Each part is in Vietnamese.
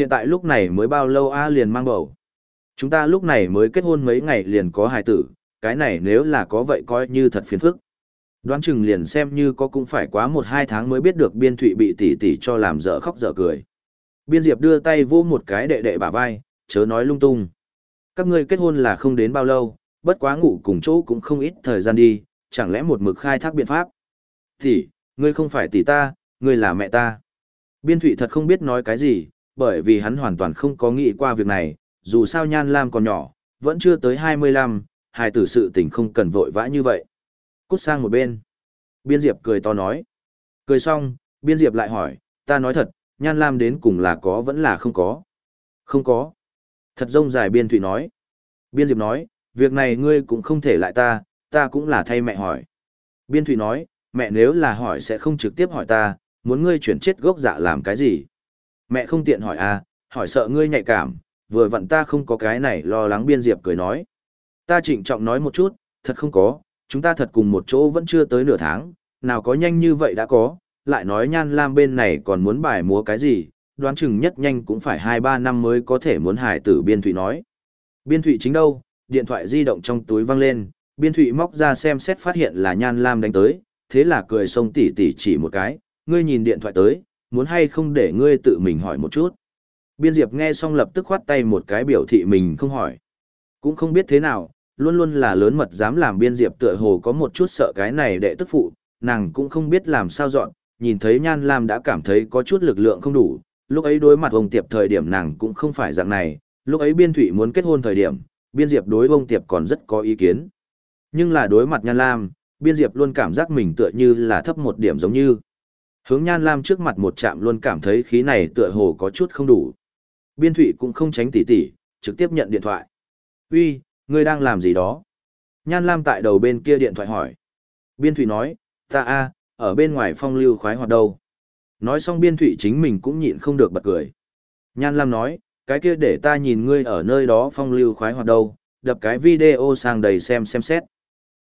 Hiện tại lúc này mới bao lâu a liền mang bầu. Chúng ta lúc này mới kết hôn mấy ngày liền có hài tử, cái này nếu là có vậy coi như thật phiền phức. Đoán chừng liền xem như có cũng phải quá một hai tháng mới biết được biên thụy bị tỷ tỷ cho làm dở khóc dở cười. Biên diệp đưa tay vô một cái đệ đệ bả vai, chớ nói lung tung. Các ngươi kết hôn là không đến bao lâu, bất quá ngủ cùng chỗ cũng không ít thời gian đi, chẳng lẽ một mực khai thác biện pháp. Tỷ, ngươi không phải tỷ ta, ngươi là mẹ ta. Biên thụy thật không biết nói cái gì, bởi vì hắn hoàn toàn không có nghĩ qua việc này, dù sao Nhan Lam còn nhỏ, vẫn chưa tới 25, hài tử sự tình không cần vội vã như vậy. Cút sang một bên. Biên Diệp cười to nói. Cười xong, Biên Diệp lại hỏi, ta nói thật, Nhan Lam đến cùng là có vẫn là không có. Không có. Thật rông dài Biên Thụy nói. Biên Diệp nói, việc này ngươi cũng không thể lại ta, ta cũng là thay mẹ hỏi. Biên Thụy nói, mẹ nếu là hỏi sẽ không trực tiếp hỏi ta, muốn ngươi chuyển chết gốc dạ làm cái gì. Mẹ không tiện hỏi à, hỏi sợ ngươi nhạy cảm, vừa vặn ta không có cái này lo lắng Biên Diệp cười nói. Ta trịnh trọng nói một chút, thật không có, chúng ta thật cùng một chỗ vẫn chưa tới nửa tháng, nào có nhanh như vậy đã có, lại nói nhan lam bên này còn muốn bài múa cái gì, đoán chừng nhất nhanh cũng phải 2-3 năm mới có thể muốn hải tử biên thụy nói. Biên thụy chính đâu, điện thoại di động trong túi văng lên, biên thụy móc ra xem xét phát hiện là nhan lam đánh tới, thế là cười xông tỉ tỉ chỉ một cái, ngươi nhìn điện thoại tới, muốn hay không để ngươi tự mình hỏi một chút. Biên diệp nghe xong lập tức khoát tay một cái biểu thị mình không hỏi. Cũng không biết thế nào, luôn luôn là lớn mật dám làm biên diệp tựa hồ có một chút sợ cái này đệ tức phụ, nàng cũng không biết làm sao dọn, nhìn thấy Nhan Lam đã cảm thấy có chút lực lượng không đủ, lúc ấy đối mặt ông Tiệp thời điểm nàng cũng không phải dạng này, lúc ấy biên thủy muốn kết hôn thời điểm, biên diệp đối ông Tiệp còn rất có ý kiến. Nhưng là đối mặt Nhan Lam, biên diệp luôn cảm giác mình tựa như là thấp một điểm giống như. Hướng Nhan Lam trước mặt một chạm luôn cảm thấy khí này tựa hồ có chút không đủ. Biên Thụy cũng không tránh tỉ tỉ, trực tiếp nhận điện thoại. Uy, ngươi đang làm gì đó? Nhan Lam tại đầu bên kia điện thoại hỏi. Biên Thụy nói, ta a ở bên ngoài phong lưu khoái hoạt đâu. Nói xong Biên Thụy chính mình cũng nhịn không được bật cười. Nhan Lam nói, cái kia để ta nhìn ngươi ở nơi đó phong lưu khoái hoạt đâu, đập cái video sang đầy xem xem xét.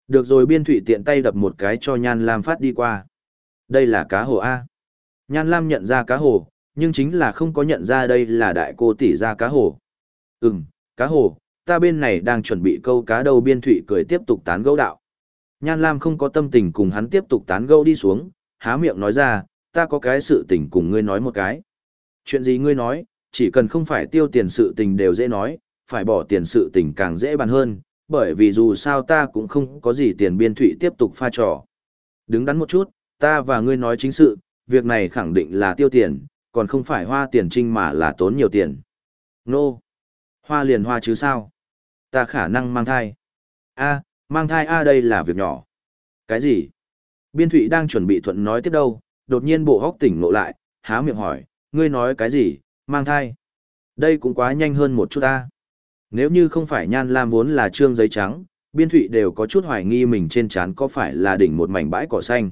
Được rồi Biên Thụy tiện tay đập một cái cho Nhan Lam phát đi qua. Đây là cá hồ A. Nhan Lam nhận ra cá hồ, nhưng chính là không có nhận ra đây là đại cô tỷ ra cá hồ. Ừm, cá hồ, ta bên này đang chuẩn bị câu cá đầu biên thụy cười tiếp tục tán gẫu đạo. Nhan Lam không có tâm tình cùng hắn tiếp tục tán gẫu đi xuống, há miệng nói ra, ta có cái sự tình cùng ngươi nói một cái. Chuyện gì ngươi nói, chỉ cần không phải tiêu tiền sự tình đều dễ nói, phải bỏ tiền sự tình càng dễ bàn hơn, bởi vì dù sao ta cũng không có gì tiền biên thụy tiếp tục pha trò. Đứng đắn một chút, ta và ngươi nói chính sự, việc này khẳng định là tiêu tiền, còn không phải hoa tiền trinh mà là tốn nhiều tiền. Nô! No. Hoa liền hoa chứ sao? Ta khả năng mang thai. a mang thai a đây là việc nhỏ. Cái gì? Biên Thụy đang chuẩn bị thuận nói tiếp đâu, đột nhiên bộ hóc tỉnh ngộ lại, há miệng hỏi, ngươi nói cái gì, mang thai. Đây cũng quá nhanh hơn một chút ta. Nếu như không phải nhan lam vốn là trương giấy trắng, biên thụy đều có chút hoài nghi mình trên trán có phải là đỉnh một mảnh bãi cỏ xanh.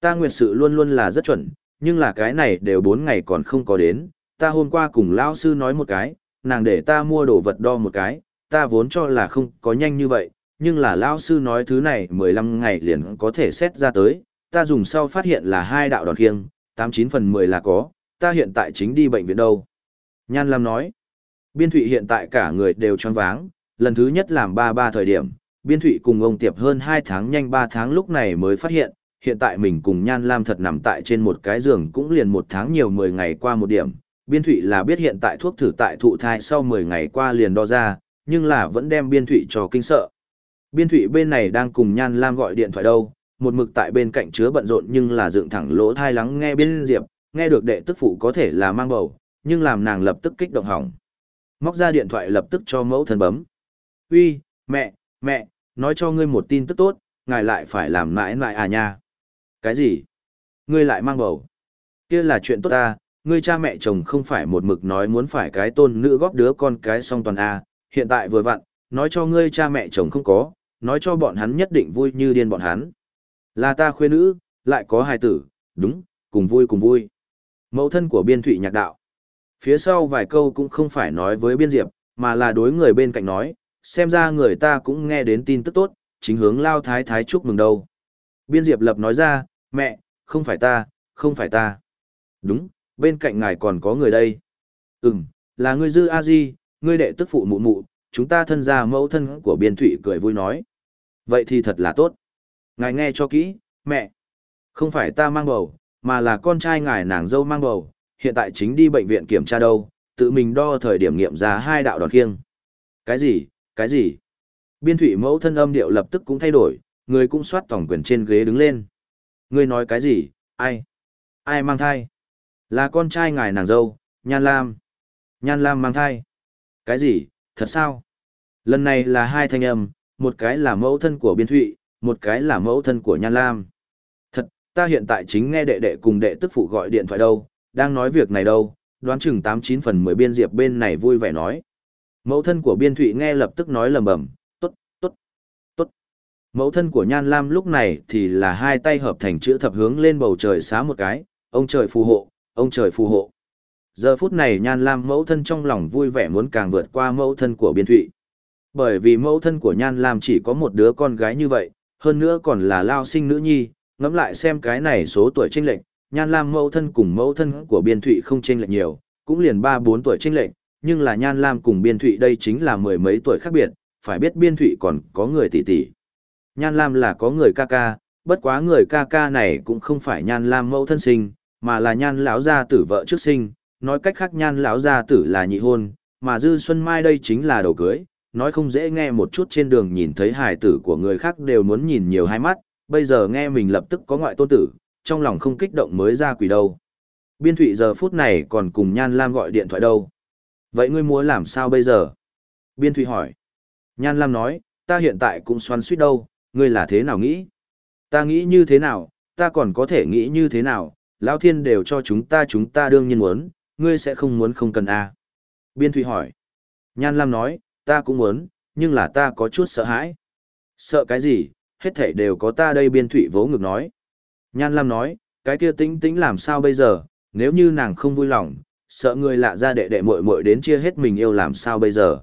Ta nguyệt sự luôn luôn là rất chuẩn, nhưng là cái này đều bốn ngày còn không có đến. Ta hôm qua cùng lão sư nói một cái, nàng để ta mua đồ vật đo một cái, ta vốn cho là không có nhanh như vậy, nhưng là lão sư nói thứ này 15 ngày liền có thể xét ra tới, ta dùng sau phát hiện là hai đạo đòn khiêng, 89 phần 10 là có, ta hiện tại chính đi bệnh viện đâu. Nhan Lam nói, Biên Thụy hiện tại cả người đều tròn váng, lần thứ nhất làm 33 thời điểm, Biên Thụy cùng ông Tiệp hơn 2 tháng nhanh 3 tháng lúc này mới phát hiện, hiện tại mình cùng Nhan Lam thật nằm tại trên một cái giường cũng liền một tháng nhiều 10 ngày qua một điểm. Biên Thụy là biết hiện tại thuốc thử tại thụ thai sau 10 ngày qua liền đo ra, nhưng là vẫn đem biên thụy cho kinh sợ. Biên thụy bên này đang cùng Nhan Lam gọi điện thoại đâu, một mực tại bên cạnh chứa bận rộn nhưng là dựng thẳng lỗ thai lắng nghe biên diệp, nghe được đệ tức phụ có thể là mang bầu, nhưng làm nàng lập tức kích động hỏng. Móc ra điện thoại lập tức cho mẫu thân bấm. Uy, mẹ, mẹ, nói cho ngươi một tin tức tốt, ngài lại phải làm mãi mãi à nha. Cái gì? Ngươi lại mang bầu. kia là chuyện tốt ta, ngươi cha mẹ chồng không phải một mực nói muốn phải cái tôn nữ góp đứa con cái song toàn A, hiện tại vừa vặn, nói cho ngươi cha mẹ chồng không có, nói cho bọn hắn nhất định vui như điên bọn hắn. Là ta khuê nữ, lại có hài tử, đúng, cùng vui cùng vui. Mẫu thân của biên thụy nhạc đạo. Phía sau vài câu cũng không phải nói với biên diệp, mà là đối người bên cạnh nói, xem ra người ta cũng nghe đến tin tức tốt, chính hướng lao thái thái chúc mừng đâu. Biên diệp lập nói ra, mẹ, không phải ta, không phải ta. Đúng, bên cạnh ngài còn có người đây. Ừm, là ngươi dư a di, ngươi đệ tức phụ mụ mụ, chúng ta thân gia mẫu thân của biên thụy cười vui nói. Vậy thì thật là tốt. Ngài nghe cho kỹ, mẹ. Không phải ta mang bầu, mà là con trai ngài nàng dâu mang bầu, hiện tại chính đi bệnh viện kiểm tra đâu, tự mình đo thời điểm nghiệm ra hai đạo đòn khiêng. Cái gì, cái gì? Biên thủy mẫu thân âm điệu lập tức cũng thay đổi, người cũng soát tổng quyền trên ghế đứng lên. Ngươi nói cái gì, ai? Ai mang thai? Là con trai ngài nàng dâu, Nhan Lam. Nhan Lam mang thai. Cái gì, thật sao? Lần này là hai thanh âm, một cái là mẫu thân của Biên Thụy, một cái là mẫu thân của Nhan Lam. Thật, ta hiện tại chính nghe đệ đệ cùng đệ tức phụ gọi điện thoại đâu, đang nói việc này đâu, đoán chừng tám chín phần mười biên diệp bên này vui vẻ nói. Mẫu thân của Biên Thụy nghe lập tức nói lầm bầm. Mẫu thân của Nhan Lam lúc này thì là hai tay hợp thành chữ thập hướng lên bầu trời xá một cái, ông trời phù hộ, ông trời phù hộ. Giờ phút này Nhan Lam mẫu thân trong lòng vui vẻ muốn càng vượt qua mẫu thân của Biên Thụy. Bởi vì mẫu thân của Nhan Lam chỉ có một đứa con gái như vậy, hơn nữa còn là lao sinh nữ nhi, ngẫm lại xem cái này số tuổi chênh lệch, Nhan Lam mẫu thân cùng mẫu thân của Biên Thụy không chênh lệch nhiều, cũng liền 3-4 tuổi chênh lệch, nhưng là Nhan Lam cùng Biên Thụy đây chính là mười mấy tuổi khác biệt, phải biết Biên Thụy còn có người tỷ tỷ. Nhan Lam là có người ca ca, bất quá người ca ca này cũng không phải Nhan Lam mẫu thân sinh, mà là Nhan lão gia tử vợ trước sinh, nói cách khác Nhan lão gia tử là nhị hôn, mà Dư Xuân Mai đây chính là đầu cưới, nói không dễ nghe một chút trên đường nhìn thấy hài tử của người khác đều muốn nhìn nhiều hai mắt, bây giờ nghe mình lập tức có ngoại tôn tử, trong lòng không kích động mới ra quỷ đâu. Biên Thụy giờ phút này còn cùng Nhan Lam gọi điện thoại đâu. Vậy ngươi muốn làm sao bây giờ? Biên Thụy hỏi. Nhan Lam nói, ta hiện tại cũng xoắn suýt đâu, ngươi là thế nào nghĩ? Ta nghĩ như thế nào, ta còn có thể nghĩ như thế nào, Lão Thiên đều cho chúng ta chúng ta đương nhiên muốn, ngươi sẽ không muốn không cần à. Biên Thụy hỏi. Nhan Lam nói, ta cũng muốn, nhưng là ta có chút sợ hãi. Sợ cái gì, hết thể đều có ta đây Biên Thụy vỗ ngực nói. Nhan Lam nói, cái kia tĩnh tĩnh làm sao bây giờ, nếu như nàng không vui lòng, sợ người lạ ra đệ đệ muội muội đến chia hết mình yêu làm sao bây giờ.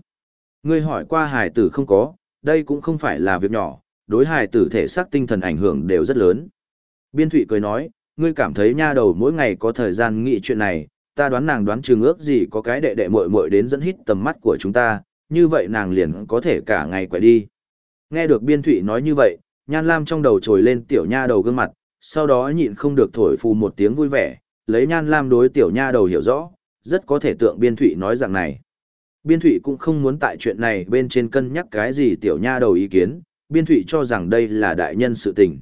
Ngươi hỏi qua hài tử không có, đây cũng không phải là việc nhỏ, đối hài tử thể xác tinh thần ảnh hưởng đều rất lớn. Biên Thụy cười nói, ngươi cảm thấy nha đầu mỗi ngày có thời gian nghĩ chuyện này, ta đoán nàng đoán chừng ước gì có cái đệ đệ muội muội đến dẫn hít tầm mắt của chúng ta, như vậy nàng liền có thể cả ngày quậy đi. Nghe được Biên Thụy nói như vậy, Nhan Lam trong đầu trồi lên tiểu nha đầu gương mặt, sau đó nhịn không được thổi phù một tiếng vui vẻ, lấy Nhan Lam đối tiểu nha đầu hiểu rõ, rất có thể tượng Biên Thụy nói rằng này. Biên Thụy cũng không muốn tại chuyện này bên trên cân nhắc cái gì tiểu nha đầu ý kiến, Biên Thụy cho rằng đây là đại nhân sự tình.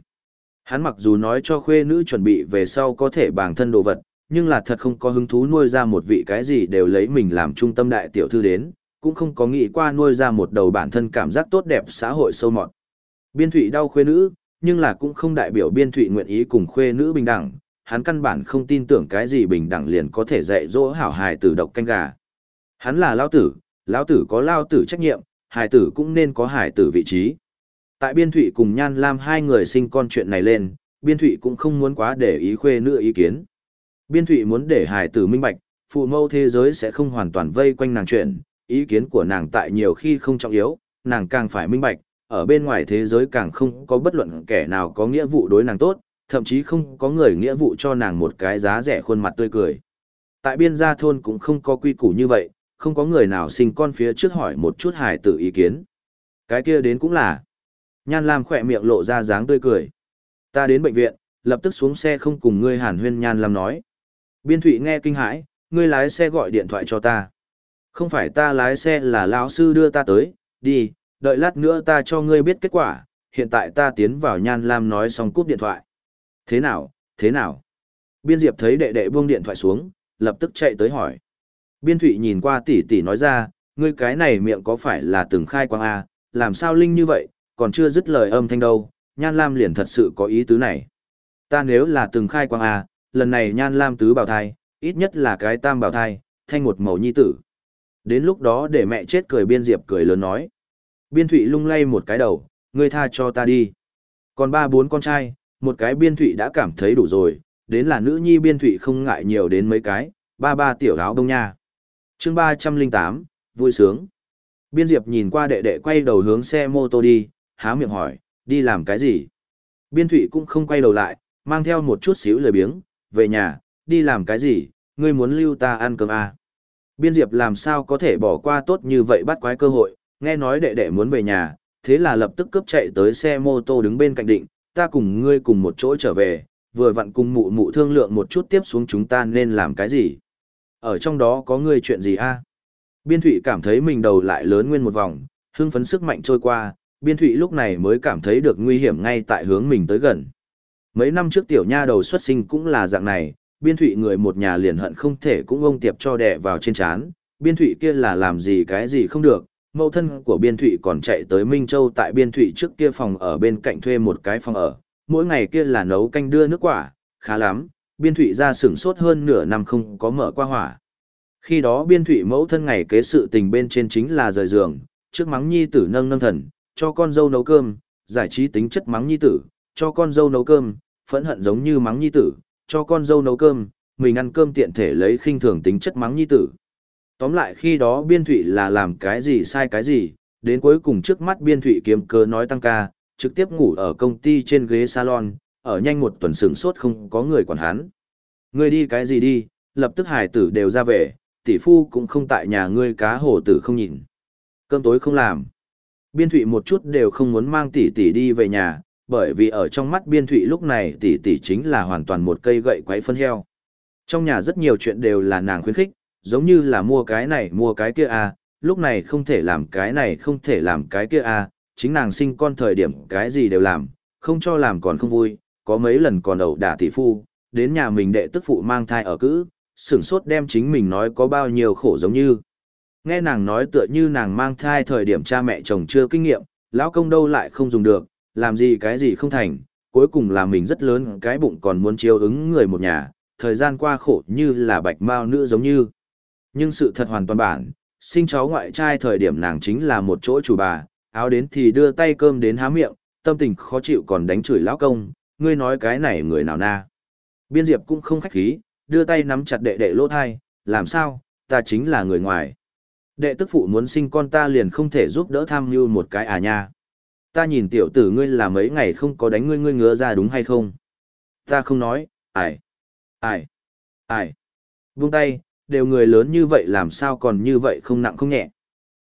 Hắn mặc dù nói cho khuê nữ chuẩn bị về sau có thể bàng thân đồ vật, nhưng là thật không có hứng thú nuôi ra một vị cái gì đều lấy mình làm trung tâm đại tiểu thư đến, cũng không có nghĩ qua nuôi ra một đầu bản thân cảm giác tốt đẹp xã hội sâu mọt. Biên Thụy đau khuê nữ, nhưng là cũng không đại biểu Biên Thụy nguyện ý cùng khuê nữ bình đẳng, hắn căn bản không tin tưởng cái gì bình đẳng liền có thể dạy dỗ hảo hài tử độc canh gà. Hắn là lao tử, lao tử có lao tử trách nhiệm, hài tử cũng nên có hài tử vị trí. Tại Biên Thụy cùng Nhan Lam hai người sinh con chuyện này lên, Biên Thụy cũng không muốn quá để ý khuê nữ ý kiến. Biên Thụy muốn để hài tử minh bạch, phụ mâu thế giới sẽ không hoàn toàn vây quanh nàng chuyện, ý kiến của nàng tại nhiều khi không trọng yếu, nàng càng phải minh bạch, ở bên ngoài thế giới càng không có bất luận kẻ nào có nghĩa vụ đối nàng tốt, thậm chí không có người nghĩa vụ cho nàng một cái giá rẻ khuôn mặt tươi cười. Tại biên gia thôn cũng không có quy củ như vậy, không có người nào sinh con phía trước hỏi một chút hài tử ý kiến. Cái kia đến cũng là. Nhan Lam khỏe miệng lộ ra dáng tươi cười. Ta đến bệnh viện, lập tức xuống xe không cùng ngươi hàn huyên Nhan Lam nói. Biên Thụy nghe kinh hãi, ngươi lái xe gọi điện thoại cho ta. Không phải ta lái xe là lão sư đưa ta tới, đi, đợi lát nữa ta cho ngươi biết kết quả, hiện tại ta tiến vào Nhan Lam nói xong cúp điện thoại. Thế nào, thế nào? Biên Diệp thấy đệ đệ buông điện thoại xuống, lập tức chạy tới hỏi. Biên Thụy nhìn qua tỷ tỷ nói ra, ngươi cái này miệng có phải là từng khai quang A, làm sao linh như vậy, còn chưa dứt lời âm thanh đâu, Nhan Lam liền thật sự có ý tứ này. Ta nếu là từng khai quang à, lần này Nhan Lam tứ bào thai, ít nhất là cái tam bào thai, thanh một màu nhi tử. Đến lúc đó để mẹ chết cười Biên Diệp cười lớn nói. Biên Thụy lung lay một cái đầu, ngươi tha cho ta đi. Còn ba bốn con trai, một cái Biên Thụy đã cảm thấy đủ rồi, đến là nữ nhi Biên Thụy không ngại nhiều đến mấy cái, ba ba tiểu áo đông nha. chương ba trăm linh tám vui sướng. Biên Diệp nhìn qua đệ đệ quay đầu hướng xe mô tô đi, há miệng hỏi, đi làm cái gì? Biên Thụy cũng không quay đầu lại, mang theo một chút xíu lời biếng, về nhà, đi làm cái gì, ngươi muốn lưu ta ăn cơm à? Biên Diệp làm sao có thể bỏ qua tốt như vậy bắt quái cơ hội, nghe nói đệ đệ muốn về nhà, thế là lập tức cướp chạy tới xe mô tô đứng bên cạnh định, ta cùng ngươi cùng một chỗ trở về, vừa vặn cùng mụ mụ thương lượng một chút tiếp xuống chúng ta nên làm cái gì. Ở trong đó có ngươi chuyện gì a? Biên Thụy cảm thấy mình đầu lại lớn nguyên một vòng, hưng phấn sức mạnh trôi qua, Biên Thụy lúc này mới cảm thấy được nguy hiểm ngay tại hướng mình tới gần. Mấy năm trước tiểu nha đầu xuất sinh cũng là dạng này, Biên Thụy người một nhà liền hận không thể cũng ông tiệp cho đẻ vào trên chán, Biên Thụy kia là làm gì cái gì không được, mẫu thân của Biên Thụy còn chạy tới Minh Châu tại Biên Thụy trước kia phòng ở bên cạnh thuê một cái phòng ở, mỗi ngày kia là nấu canh đưa nước quả, khá lắm, Biên Thụy ra sửng sốt hơn nửa năm không có mở qua hỏa. Khi đó Biên Thụy mẫu thân ngày kế sự tình bên trên chính là rời giường, trước mắng nhi tử nâng nâng thần, cho con dâu nấu cơm, giải trí tính chất mắng nhi tử, cho con dâu nấu cơm, phẫn hận giống như mắng nhi tử, cho con dâu nấu cơm, mình ăn cơm tiện thể lấy khinh thường tính chất mắng nhi tử. Tóm lại khi đó biên thụy là làm cái gì sai cái gì, đến cuối cùng trước mắt biên thụy kiếm cơ nói tăng ca, trực tiếp ngủ ở công ty trên ghế salon, ở nhanh một tuần sửng sốt không có người quản hắn. Ngươi đi cái gì đi, lập tức hải tử đều ra về, tỷ phu cũng không tại nhà ngươi cá hồ tử không nhìn. Cơm tối không làm. Biên thụy một chút đều không muốn mang tỷ tỷ đi về nhà, bởi vì ở trong mắt biên thụy lúc này tỷ tỷ chính là hoàn toàn một cây gậy quấy phân heo. Trong nhà rất nhiều chuyện đều là nàng khuyến khích, giống như là mua cái này mua cái kia à, lúc này không thể làm cái này không thể làm cái kia à, chính nàng sinh con thời điểm cái gì đều làm, không cho làm còn không vui, có mấy lần còn đầu đả tỷ phu, đến nhà mình đệ tức phụ mang thai ở cữ, sửng sốt đem chính mình nói có bao nhiêu khổ giống như. Nghe nàng nói tựa như nàng mang thai thời điểm cha mẹ chồng chưa kinh nghiệm, lão công đâu lại không dùng được, làm gì cái gì không thành, cuối cùng là mình rất lớn cái bụng còn muốn chiếu ứng người một nhà, thời gian qua khổ như là bạch mao nữ giống như. Nhưng sự thật hoàn toàn bản, sinh cháu ngoại trai thời điểm nàng chính là một chỗ chủ bà, áo đến thì đưa tay cơm đến há miệng, tâm tình khó chịu còn đánh chửi lão công, ngươi nói cái này người nào na. Biên Diệp cũng không khách khí, đưa tay nắm chặt đệ đệ lỗ thai, làm sao, ta chính là người ngoài. Đệ tức phụ muốn sinh con ta liền không thể giúp đỡ tham mưu một cái à nha. Ta nhìn tiểu tử ngươi là mấy ngày không có đánh ngươi ngươi ngứa ra đúng hay không? Ta không nói, ải ải ải Vung tay, đều người lớn như vậy làm sao còn như vậy không nặng không nhẹ.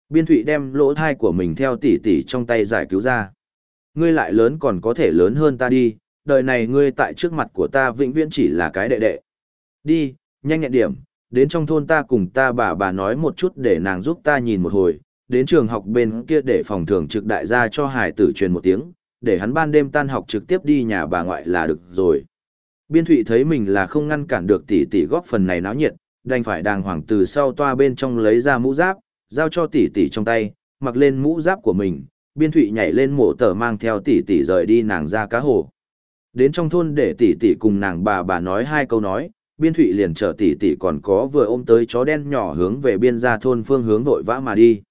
Biên thụy đem lỗ thai của mình theo tỉ tỉ trong tay giải cứu ra. Ngươi lại lớn còn có thể lớn hơn ta đi, đời này ngươi tại trước mặt của ta vĩnh viễn chỉ là cái đệ đệ. Đi, nhanh nhẹn điểm, đến trong thôn ta cùng ta bà bà nói một chút để nàng giúp ta nhìn một hồi, đến trường học bên kia để phòng thường trực đại gia cho hải tử truyền một tiếng, để hắn ban đêm tan học trực tiếp đi nhà bà ngoại là được rồi. Biên Thụy thấy mình là không ngăn cản được tỷ tỷ góp phần này náo nhiệt, đành phải đàng hoàng từ sau toa bên trong lấy ra mũ giáp, giao cho tỷ tỷ trong tay, mặc lên mũ giáp của mình, Biên Thụy nhảy lên mổ tờ mang theo tỷ tỷ rời đi nàng ra cá hồ. Đến trong thôn để tỷ tỷ cùng nàng bà bà nói hai câu nói, Biên Thụy liền chở tỷ tỷ còn có vừa ôm tới chó đen nhỏ hướng về biên gia thôn phương hướng vội vã mà đi.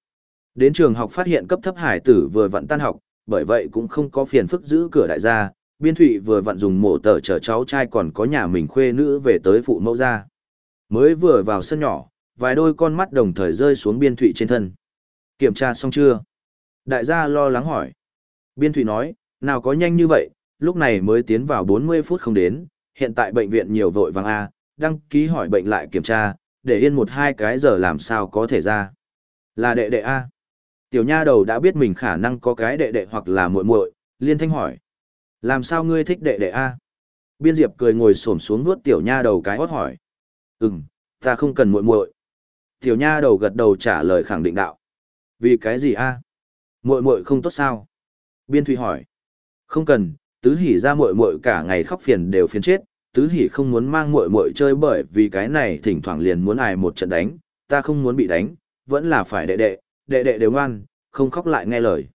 Đến trường học phát hiện cấp thấp hải tử vừa vặn tan học, bởi vậy cũng không có phiền phức giữ cửa đại gia, biên thụy vừa vặn dùng mổ tờ chở cháu trai còn có nhà mình khuê nữ về tới phụ mẫu gia. Mới vừa vào sân nhỏ, vài đôi con mắt đồng thời rơi xuống biên thụy trên thân. Kiểm tra xong chưa? Đại gia lo lắng hỏi. Biên thụy nói, nào có nhanh như vậy, lúc này mới tiến vào 40 phút không đến, hiện tại bệnh viện nhiều vội vàng A, đăng ký hỏi bệnh lại kiểm tra, để yên một hai cái giờ làm sao có thể ra. Là đệ đệ A. Tiểu nha đầu đã biết mình khả năng có cái đệ đệ hoặc là muội muội, liên thanh hỏi. Làm sao ngươi thích đệ đệ A? Biên Diệp cười ngồi xổm xuống nuốt tiểu nha đầu cái hót hỏi. Ừm, ta không cần muội muội. Tiểu nha đầu gật đầu trả lời khẳng định đạo. Vì cái gì A? Muội muội không tốt sao? Biên Thụy hỏi. Không cần, tứ hỉ ra muội muội cả ngày khóc phiền đều phiền chết, tứ hỉ không muốn mang muội muội chơi bởi vì cái này thỉnh thoảng liền muốn ải một trận đánh, ta không muốn bị đánh, vẫn là phải đệ đệ, đệ đệ đều ngoan, không khóc lại nghe lời.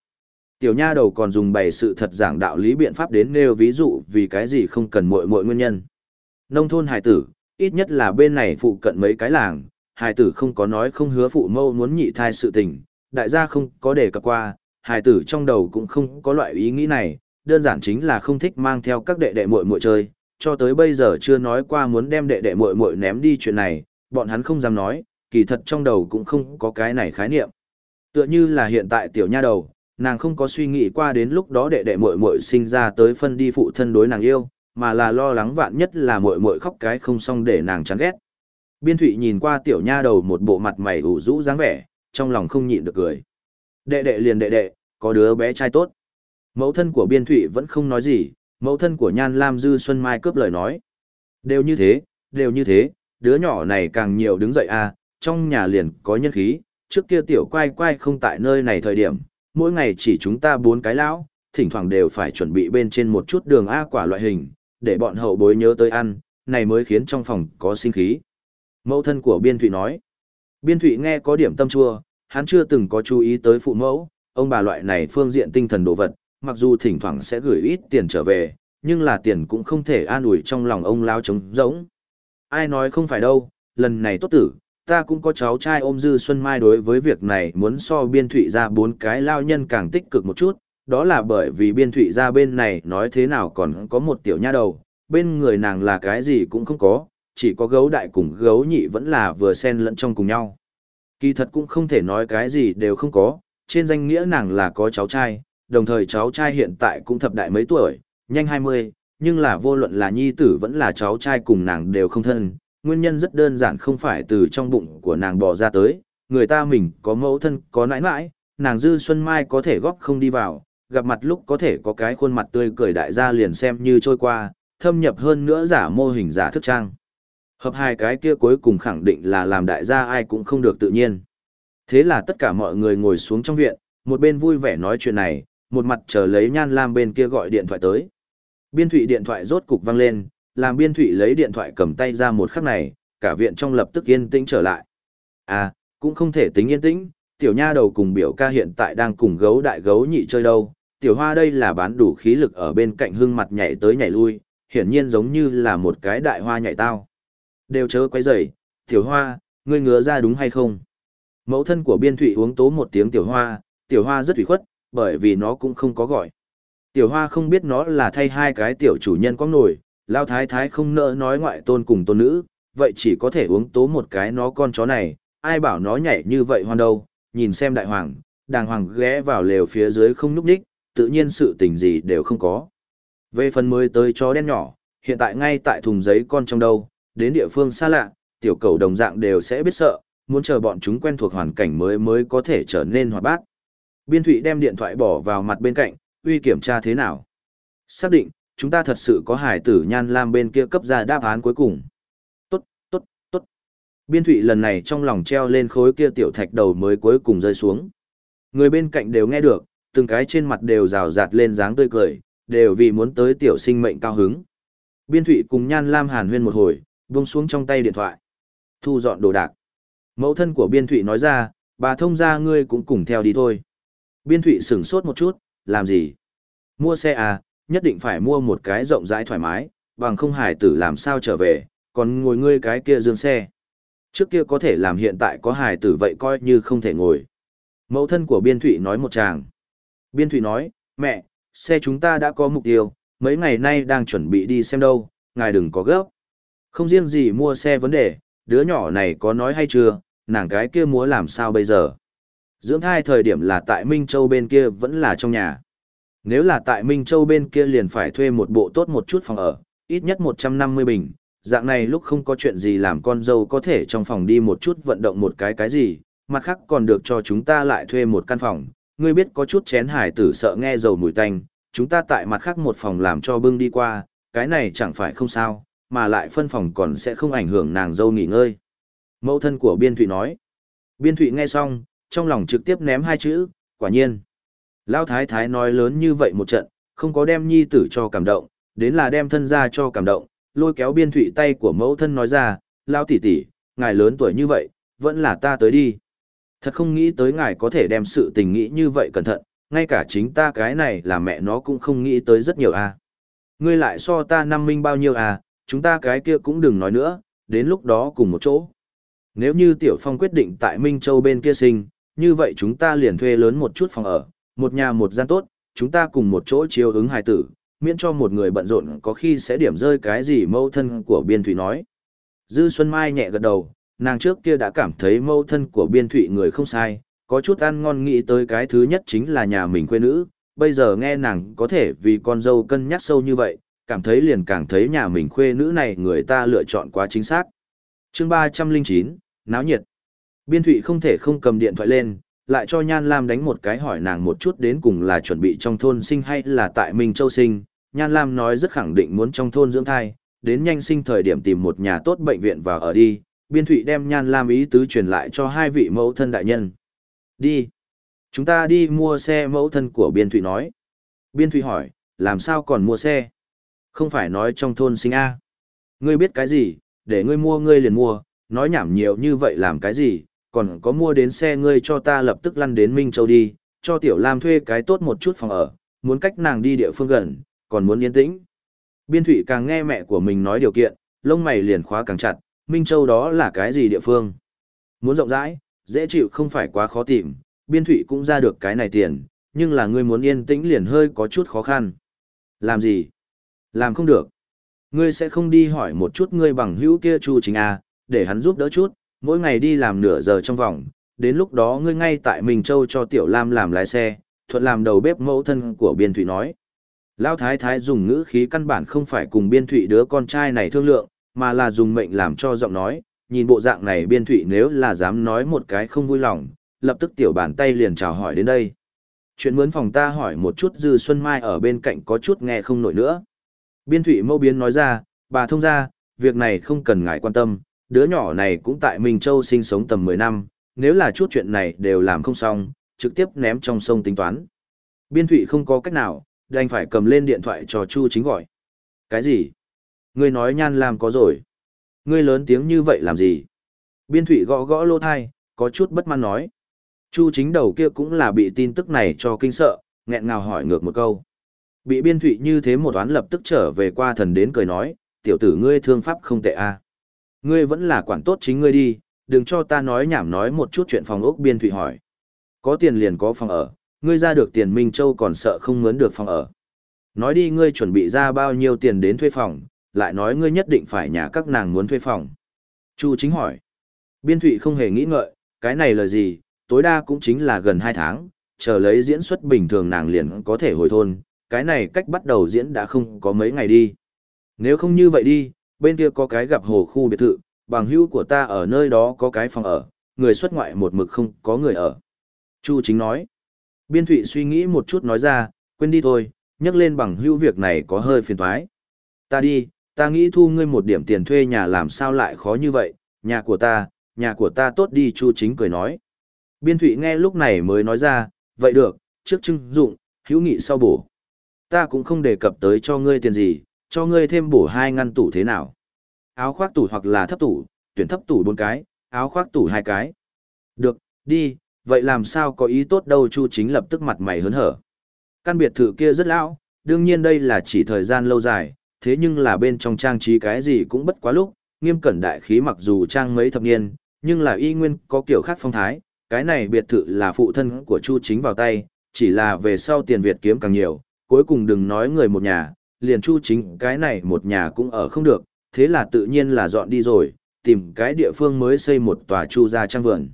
Tiểu nha đầu còn dùng bày sự thật giảng đạo lý biện pháp đến nêu ví dụ vì cái gì không cần muội muội nguyên nhân. Nông thôn hải tử, ít nhất là bên này phụ cận mấy cái làng, hải tử không có nói không hứa phụ mâu muốn nhị thai sự tình, đại gia không có đề cập qua, hải tử trong đầu cũng không có loại ý nghĩ này, đơn giản chính là không thích mang theo các đệ đệ muội muội chơi, cho tới bây giờ chưa nói qua muốn đem đệ đệ muội muội ném đi chuyện này, bọn hắn không dám nói, kỳ thật trong đầu cũng không có cái này khái niệm. Tựa như là hiện tại tiểu nha đầu, nàng không có suy nghĩ qua đến lúc đó đệ đệ muội muội sinh ra tới phân đi phụ thân đối nàng yêu, mà là lo lắng vạn nhất là muội muội khóc cái không xong để nàng chán ghét. Biên thụy nhìn qua tiểu nha đầu một bộ mặt mày ủ rũ dáng vẻ, trong lòng không nhịn được cười. Đệ đệ liền đệ đệ, có đứa bé trai tốt. Mẫu thân của biên thụy vẫn không nói gì, mẫu thân của Nhan Lam Dư Xuân Mai cướp lời nói. Đều như thế, đều như thế, đứa nhỏ này càng nhiều đứng dậy à, trong nhà liền có nhân khí, trước kia tiểu quay quay không tại nơi này thời điểm, mỗi ngày chỉ chúng ta bốn cái lão, thỉnh thoảng đều phải chuẩn bị bên trên một chút đường A quả loại hình, để bọn hậu bối nhớ tới ăn, này mới khiến trong phòng có sinh khí. Mẫu thân của Biên Thụy nói, Biên Thụy nghe có điểm tâm chua, hắn chưa từng có chú ý tới phụ mẫu, ông bà loại này phương diện tinh thần đồ vật, mặc dù thỉnh thoảng sẽ gửi ít tiền trở về, nhưng là tiền cũng không thể an ủi trong lòng ông lao trống rỗng. Ai nói không phải đâu, lần này tốt tử, ta cũng có cháu trai ôm dư Xuân Mai đối với việc này muốn so biên thụy ra bốn cái lao nhân càng tích cực một chút, đó là bởi vì biên thụy ra bên này nói thế nào còn có một tiểu nha đầu, bên người nàng là cái gì cũng không có, chỉ có gấu đại cùng gấu nhị vẫn là vừa xen lẫn trong cùng nhau. Kỳ thật cũng không thể nói cái gì đều không có, trên danh nghĩa nàng là có cháu trai, đồng thời cháu trai hiện tại cũng thập đại mấy tuổi, nhanh 20, nhưng là vô luận là nhi tử vẫn là cháu trai cùng nàng đều không thân, nguyên nhân rất đơn giản không phải từ trong bụng của nàng bò ra tới, người ta mình có mẫu thân, có nãi nãi, nàng dư xuân mai có thể góp không đi vào, gặp mặt lúc có thể có cái khuôn mặt tươi cười đại gia liền xem như trôi qua, thâm nhập hơn nữa giả mô hình giả thức trang. Hợp hai cái kia cuối cùng khẳng định là làm đại gia ai cũng không được tự nhiên. Thế là tất cả mọi người ngồi xuống trong viện, một bên vui vẻ nói chuyện này, một mặt chờ lấy nhan lam bên kia gọi điện thoại tới. Biên thụy điện thoại rốt cục vang lên, làm biên thụy lấy điện thoại cầm tay ra một khắc này, cả viện trong lập tức yên tĩnh trở lại. À, cũng không thể tính yên tĩnh, tiểu nha đầu cùng biểu ca hiện tại đang cùng gấu đại gấu nhị chơi đâu. Tiểu hoa đây là bán đủ khí lực ở bên cạnh hương mặt nhảy tới nhảy lui, hiển nhiên giống như là một cái đại hoa nhảy tao. Đều chớ quấy rầy, tiểu hoa, ngươi ngứa ra đúng hay không? Mẫu thân của biên thụy uống tố một tiếng tiểu hoa, tiểu hoa rất ủy khuất, bởi vì nó cũng không có gọi. Tiểu hoa không biết nó là thay hai cái tiểu chủ nhân có nổi, lao thái thái không nỡ nói ngoại tôn cùng tôn nữ, vậy chỉ có thể uống tố một cái nó con chó này, ai bảo nó nhảy như vậy hoan đâu, nhìn xem đại hoàng, đàng hoàng ghé vào lều phía dưới không núp đích, tự nhiên sự tình gì đều không có. Về phần mới tới chó đen nhỏ, hiện tại ngay tại thùng giấy con trong đâu, đến địa phương xa lạ, tiểu cầu đồng dạng đều sẽ biết sợ, muốn chờ bọn chúng quen thuộc hoàn cảnh mới mới có thể trở nên hoạt bát. Biên Thụy đem điện thoại bỏ vào mặt bên cạnh, uy kiểm tra thế nào. Xác định, chúng ta thật sự có hải tử nhan lam bên kia cấp ra đáp án cuối cùng. Tốt, tốt, tốt. Biên Thụy lần này trong lòng treo lên khối kia tiểu thạch đầu mới cuối cùng rơi xuống. Người bên cạnh đều nghe được, từng cái trên mặt đều rào rạt lên dáng tươi cười, đều vì muốn tới tiểu sinh mệnh cao hứng. Biên Thụy cùng Nhan Lam hàn huyên một hồi, buông xuống trong tay điện thoại. Thu dọn đồ đạc. Mẫu thân của Biên Thụy nói ra, bà thông ra ngươi cũng cùng theo đi thôi. Biên Thụy sửng sốt một chút, làm gì? Mua xe à, nhất định phải mua một cái rộng rãi thoải mái, bằng không hải tử làm sao trở về, còn ngồi ngươi cái kia dương xe. Trước kia có thể làm hiện tại có hải tử vậy coi như không thể ngồi. Mẫu thân của Biên Thụy nói một chàng. Biên Thụy nói, mẹ, xe chúng ta đã có mục tiêu, mấy ngày nay đang chuẩn bị đi xem đâu, ngài đừng có gấp. Không riêng gì mua xe vấn đề, đứa nhỏ này có nói hay chưa, nàng cái kia múa làm sao bây giờ. Dưỡng thai thời điểm là tại Minh Châu bên kia vẫn là trong nhà. Nếu là tại Minh Châu bên kia liền phải thuê một bộ tốt một chút phòng ở, ít nhất 150 bình. Dạng này lúc không có chuyện gì làm con dâu có thể trong phòng đi một chút vận động một cái cái gì, mặt khác còn được cho chúng ta lại thuê một căn phòng. Ngươi biết có chút chén hải tử sợ nghe dầu mùi tanh, chúng ta tại mặt khác một phòng làm cho bưng đi qua, cái này chẳng phải không sao, mà lại phân phòng còn sẽ không ảnh hưởng nàng dâu nghỉ ngơi. Mẫu thân của Biên Thụy nói. Biên Thụy nghe xong, trong lòng trực tiếp ném hai chữ, quả nhiên. lão Thái Thái nói lớn như vậy một trận, không có đem nhi tử cho cảm động, đến là đem thân ra cho cảm động, lôi kéo Biên thủy tay của mẫu thân nói ra, lão tỷ tỷ, ngài lớn tuổi như vậy, vẫn là ta tới đi. Thật không nghĩ tới ngài có thể đem sự tình nghĩ như vậy cẩn thận, ngay cả chính ta cái này là mẹ nó cũng không nghĩ tới rất nhiều à. Ngươi lại so ta năm minh bao nhiêu à, chúng ta cái kia cũng đừng nói nữa, đến lúc đó cùng một chỗ. Nếu như Tiểu Phong quyết định tại Minh Châu bên kia sinh, như vậy chúng ta liền thuê lớn một chút phòng ở, một nhà một gian tốt, chúng ta cùng một chỗ chiếu ứng hài tử, miễn cho một người bận rộn có khi sẽ điểm rơi cái gì mâu thân của Biên Thụy nói. Dư Xuân Mai nhẹ gật đầu, nàng trước kia đã cảm thấy mâu thân của Biên Thụy người không sai, có chút ăn ngon nghĩ tới cái thứ nhất chính là nhà mình quê nữ, bây giờ nghe nàng có thể vì con dâu cân nhắc sâu như vậy, cảm thấy liền càng thấy nhà mình khuê nữ này người ta lựa chọn quá chính xác. chương ba trăm linh chín náo nhiệt biên thụy không thể không cầm điện thoại lên, lại cho nhan lam đánh một cái hỏi nàng một chút đến cùng là chuẩn bị trong thôn sinh hay là tại minh châu sinh. Nhan lam nói rất khẳng định muốn trong thôn dưỡng thai, đến nhanh sinh thời điểm tìm một nhà tốt bệnh viện vào ở đi. Biên thụy đem nhan lam ý tứ truyền lại cho hai vị mẫu thân đại nhân. Đi. Chúng ta đi mua xe, mẫu thân của biên thụy nói. Biên thụy hỏi, làm sao còn mua xe? Không phải nói trong thôn sinh a. Ngươi biết cái gì, để ngươi mua, ngươi liền mua. Nói nhảm nhiều như vậy làm cái gì? Còn có mua đến xe ngươi cho ta lập tức lăn đến Minh Châu đi, cho Tiểu Lam thuê cái tốt một chút phòng ở, muốn cách nàng đi địa phương gần, còn muốn yên tĩnh. Biên Thụy càng nghe mẹ của mình nói điều kiện, lông mày liền khóa càng chặt, Minh Châu đó là cái gì địa phương? Muốn rộng rãi, dễ chịu không phải quá khó tìm, Biên Thụy cũng ra được cái này tiền, nhưng là ngươi muốn yên tĩnh liền hơi có chút khó khăn. Làm gì? Làm không được. Ngươi sẽ không đi hỏi một chút ngươi bằng hữu kia Chu Chính A, để hắn giúp đỡ chút, mỗi ngày đi làm nửa giờ trong vòng, đến lúc đó ngươi ngay tại Minh Châu cho Tiểu Lam làm lái xe, thuận làm đầu bếp mẫu thân của Biên Thụy nói. Lão Thái Thái dùng ngữ khí căn bản không phải cùng Biên Thụy đứa con trai này thương lượng, mà là dùng mệnh làm cho giọng nói, nhìn bộ dạng này Biên Thụy nếu là dám nói một cái không vui lòng, lập tức tiểu bàn tay liền chào hỏi đến đây. Chuyện mướn phòng ta hỏi một chút Dư Xuân Mai ở bên cạnh có chút nghe không nổi nữa. Biên Thụy mâu biến nói ra, bà thông ra, việc này không cần ngại quan tâm, đứa nhỏ này cũng tại Minh Châu sinh sống tầm 10 năm, nếu là chút chuyện này đều làm không xong, trực tiếp ném trong sông tính toán. Biên Thụy không có cách nào, đành phải cầm lên điện thoại cho Chu Chính gọi. Cái gì? Ngươi nói nhan làm có rồi. Ngươi lớn tiếng như vậy làm gì? Biên Thụy gõ gõ lô thai, có chút bất mãn nói. Chu Chính đầu kia cũng là bị tin tức này cho kinh sợ, nghẹn ngào hỏi ngược một câu. Bị Biên Thụy như thế một oán lập tức trở về qua thần đến cười nói, tiểu tử ngươi thương pháp không tệ a à. Ngươi vẫn là quản tốt chính ngươi đi, đừng cho ta nói nhảm nói một chút chuyện phòng ốc biên thủy hỏi. Có tiền liền có phòng ở, ngươi ra được tiền Minh Châu còn sợ không mướn được phòng ở. Nói đi ngươi chuẩn bị ra bao nhiêu tiền đến thuê phòng, lại nói ngươi nhất định phải nhà các nàng muốn thuê phòng. Chu chính hỏi. Biên thụy không hề nghĩ ngợi, cái này là gì, tối đa cũng chính là gần 2 tháng, chờ lấy diễn xuất bình thường nàng liền có thể hồi thôn, cái này cách bắt đầu diễn đã không có mấy ngày đi. Nếu không như vậy đi, bên kia có cái gặp hồ khu biệt thự, bằng hữu của ta ở nơi đó có cái phòng ở, người xuất ngoại một mực không có người ở. Chu chính nói. Biên thụy suy nghĩ một chút nói ra, quên đi thôi, nhắc lên bằng hữu việc này có hơi phiền thoái. Ta đi, ta nghĩ thu ngươi một điểm tiền thuê nhà làm sao lại khó như vậy, nhà của ta, nhà của ta tốt đi Chu chính cười nói. Biên thụy nghe lúc này mới nói ra, vậy được, trước trưng dụng, hữu nghị sau bổ. Ta cũng không đề cập tới cho ngươi tiền gì, cho ngươi thêm bổ hai ngăn tủ thế nào. Áo khoác tủ hoặc là thấp tủ, tuyển thấp tủ bốn cái, áo khoác tủ hai cái. Được, đi, vậy làm sao có ý tốt đâu Chu chính lập tức mặt mày hớn hở. Căn biệt thự kia rất lão, đương nhiên đây là chỉ thời gian lâu dài, thế nhưng là bên trong trang trí cái gì cũng bất quá lúc, nghiêm cẩn đại khí mặc dù trang mấy thập niên, nhưng là y nguyên có kiểu khác phong thái, cái này biệt thự là phụ thân của Chu chính vào tay, chỉ là về sau tiền Việt kiếm càng nhiều, cuối cùng đừng nói người một nhà, liền chu chính cái này một nhà cũng ở không được, thế là tự nhiên là dọn đi rồi, tìm cái địa phương mới xây một tòa chu gia trang vườn.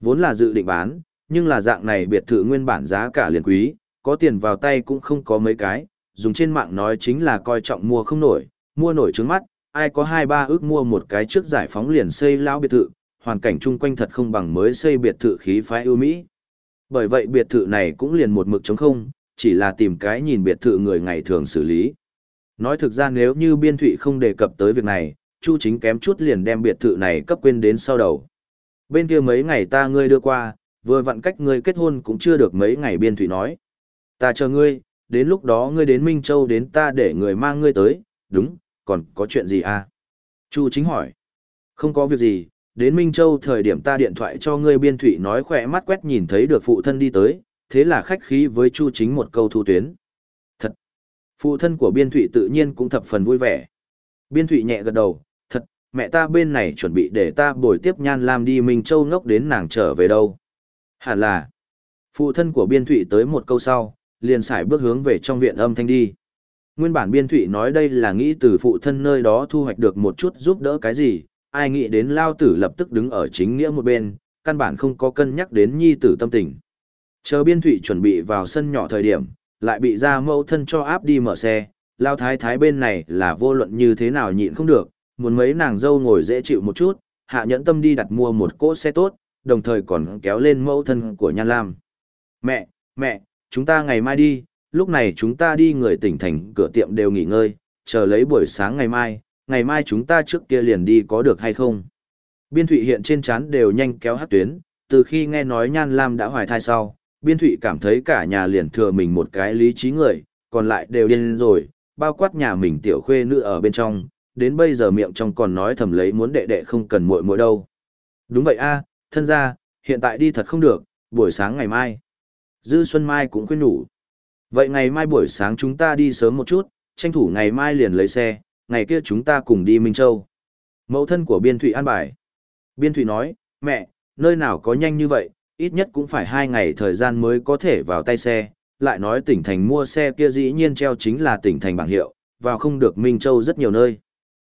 Vốn là dự định bán, nhưng là dạng này biệt thự nguyên bản giá cả liền quý, có tiền vào tay cũng không có mấy cái, dùng trên mạng nói chính là coi trọng mua không nổi, mua nổi trứng mắt, ai có hai ba ước mua một cái trước giải phóng liền xây lão biệt thự, hoàn cảnh chung quanh thật không bằng mới xây biệt thự khí phái ưu mỹ. Bởi vậy biệt thự này cũng liền một mực trống không, chỉ là tìm cái nhìn biệt thự người ngày thường xử lý. Nói thực ra nếu như biên thụy không đề cập tới việc này, Chu chính kém chút liền đem biệt thự này cấp quên đến sau đầu. Bên kia mấy ngày ta ngươi đưa qua, vừa vặn cách ngươi kết hôn cũng chưa được mấy ngày biên thụy nói. Ta chờ ngươi, đến lúc đó ngươi đến Minh Châu đến ta để người mang ngươi tới, đúng, còn có chuyện gì à? Chu chính hỏi. Không có việc gì, đến Minh Châu thời điểm ta điện thoại cho ngươi biên thụy nói khỏe mắt quét nhìn thấy được phụ thân đi tới, thế là khách khí với Chu Chính một câu thu tuyến. Thật! Phụ thân của Biên Thụy tự nhiên cũng thập phần vui vẻ. Biên Thụy nhẹ gật đầu, thật, mẹ ta bên này chuẩn bị để ta bồi tiếp Nhan Lam đi Minh Châu ngốc đến nàng trở về đâu. Hẳn là, phụ thân của Biên Thụy tới một câu sau, liền xài bước hướng về trong viện âm thanh đi. Nguyên bản Biên Thụy nói đây là nghĩ từ phụ thân nơi đó thu hoạch được một chút giúp đỡ cái gì, ai nghĩ đến Lao Tử lập tức đứng ở chính nghĩa một bên, căn bản không có cân nhắc đến nhi tử tâm tình. Chờ biên thụy chuẩn bị vào sân nhỏ thời điểm, lại bị ra mẫu thân cho áp đi mở xe, lao thái thái bên này là vô luận như thế nào nhịn không được, muốn mấy nàng dâu ngồi dễ chịu một chút, hạ nhẫn tâm đi đặt mua một cỗ xe tốt, đồng thời còn kéo lên mẫu thân của Nhan Lam. Mẹ, mẹ, chúng ta ngày mai đi, lúc này chúng ta đi người tỉnh thành cửa tiệm đều nghỉ ngơi, chờ lấy buổi sáng ngày mai, ngày mai chúng ta trước kia liền đi có được hay không? Biên thụy hiện trên chán đều nhanh kéo hát tuyến, từ khi nghe nói Nhan Lam đã hoài thai sau, biên thụy cảm thấy cả nhà liền thừa mình một cái lý trí người, còn lại đều điên rồi, bao quát nhà mình tiểu khuê nữ ở bên trong, đến bây giờ miệng trong còn nói thầm lấy muốn đệ đệ không cần muội muội đâu. Đúng vậy a, thân ra, hiện tại đi thật không được, buổi sáng ngày mai. Dư Xuân Mai cũng khuyên nhủ. Vậy ngày mai buổi sáng chúng ta đi sớm một chút, tranh thủ ngày mai liền lấy xe, ngày kia chúng ta cùng đi Minh Châu. Mẫu thân của Biên Thụy an bài. Biên Thụy nói, mẹ, nơi nào có nhanh như vậy, ít nhất cũng phải hai ngày thời gian mới có thể vào tay xe. Lại nói tỉnh thành mua xe kia dĩ nhiên treo chính là tỉnh thành bảng hiệu, vào không được Minh Châu rất nhiều nơi.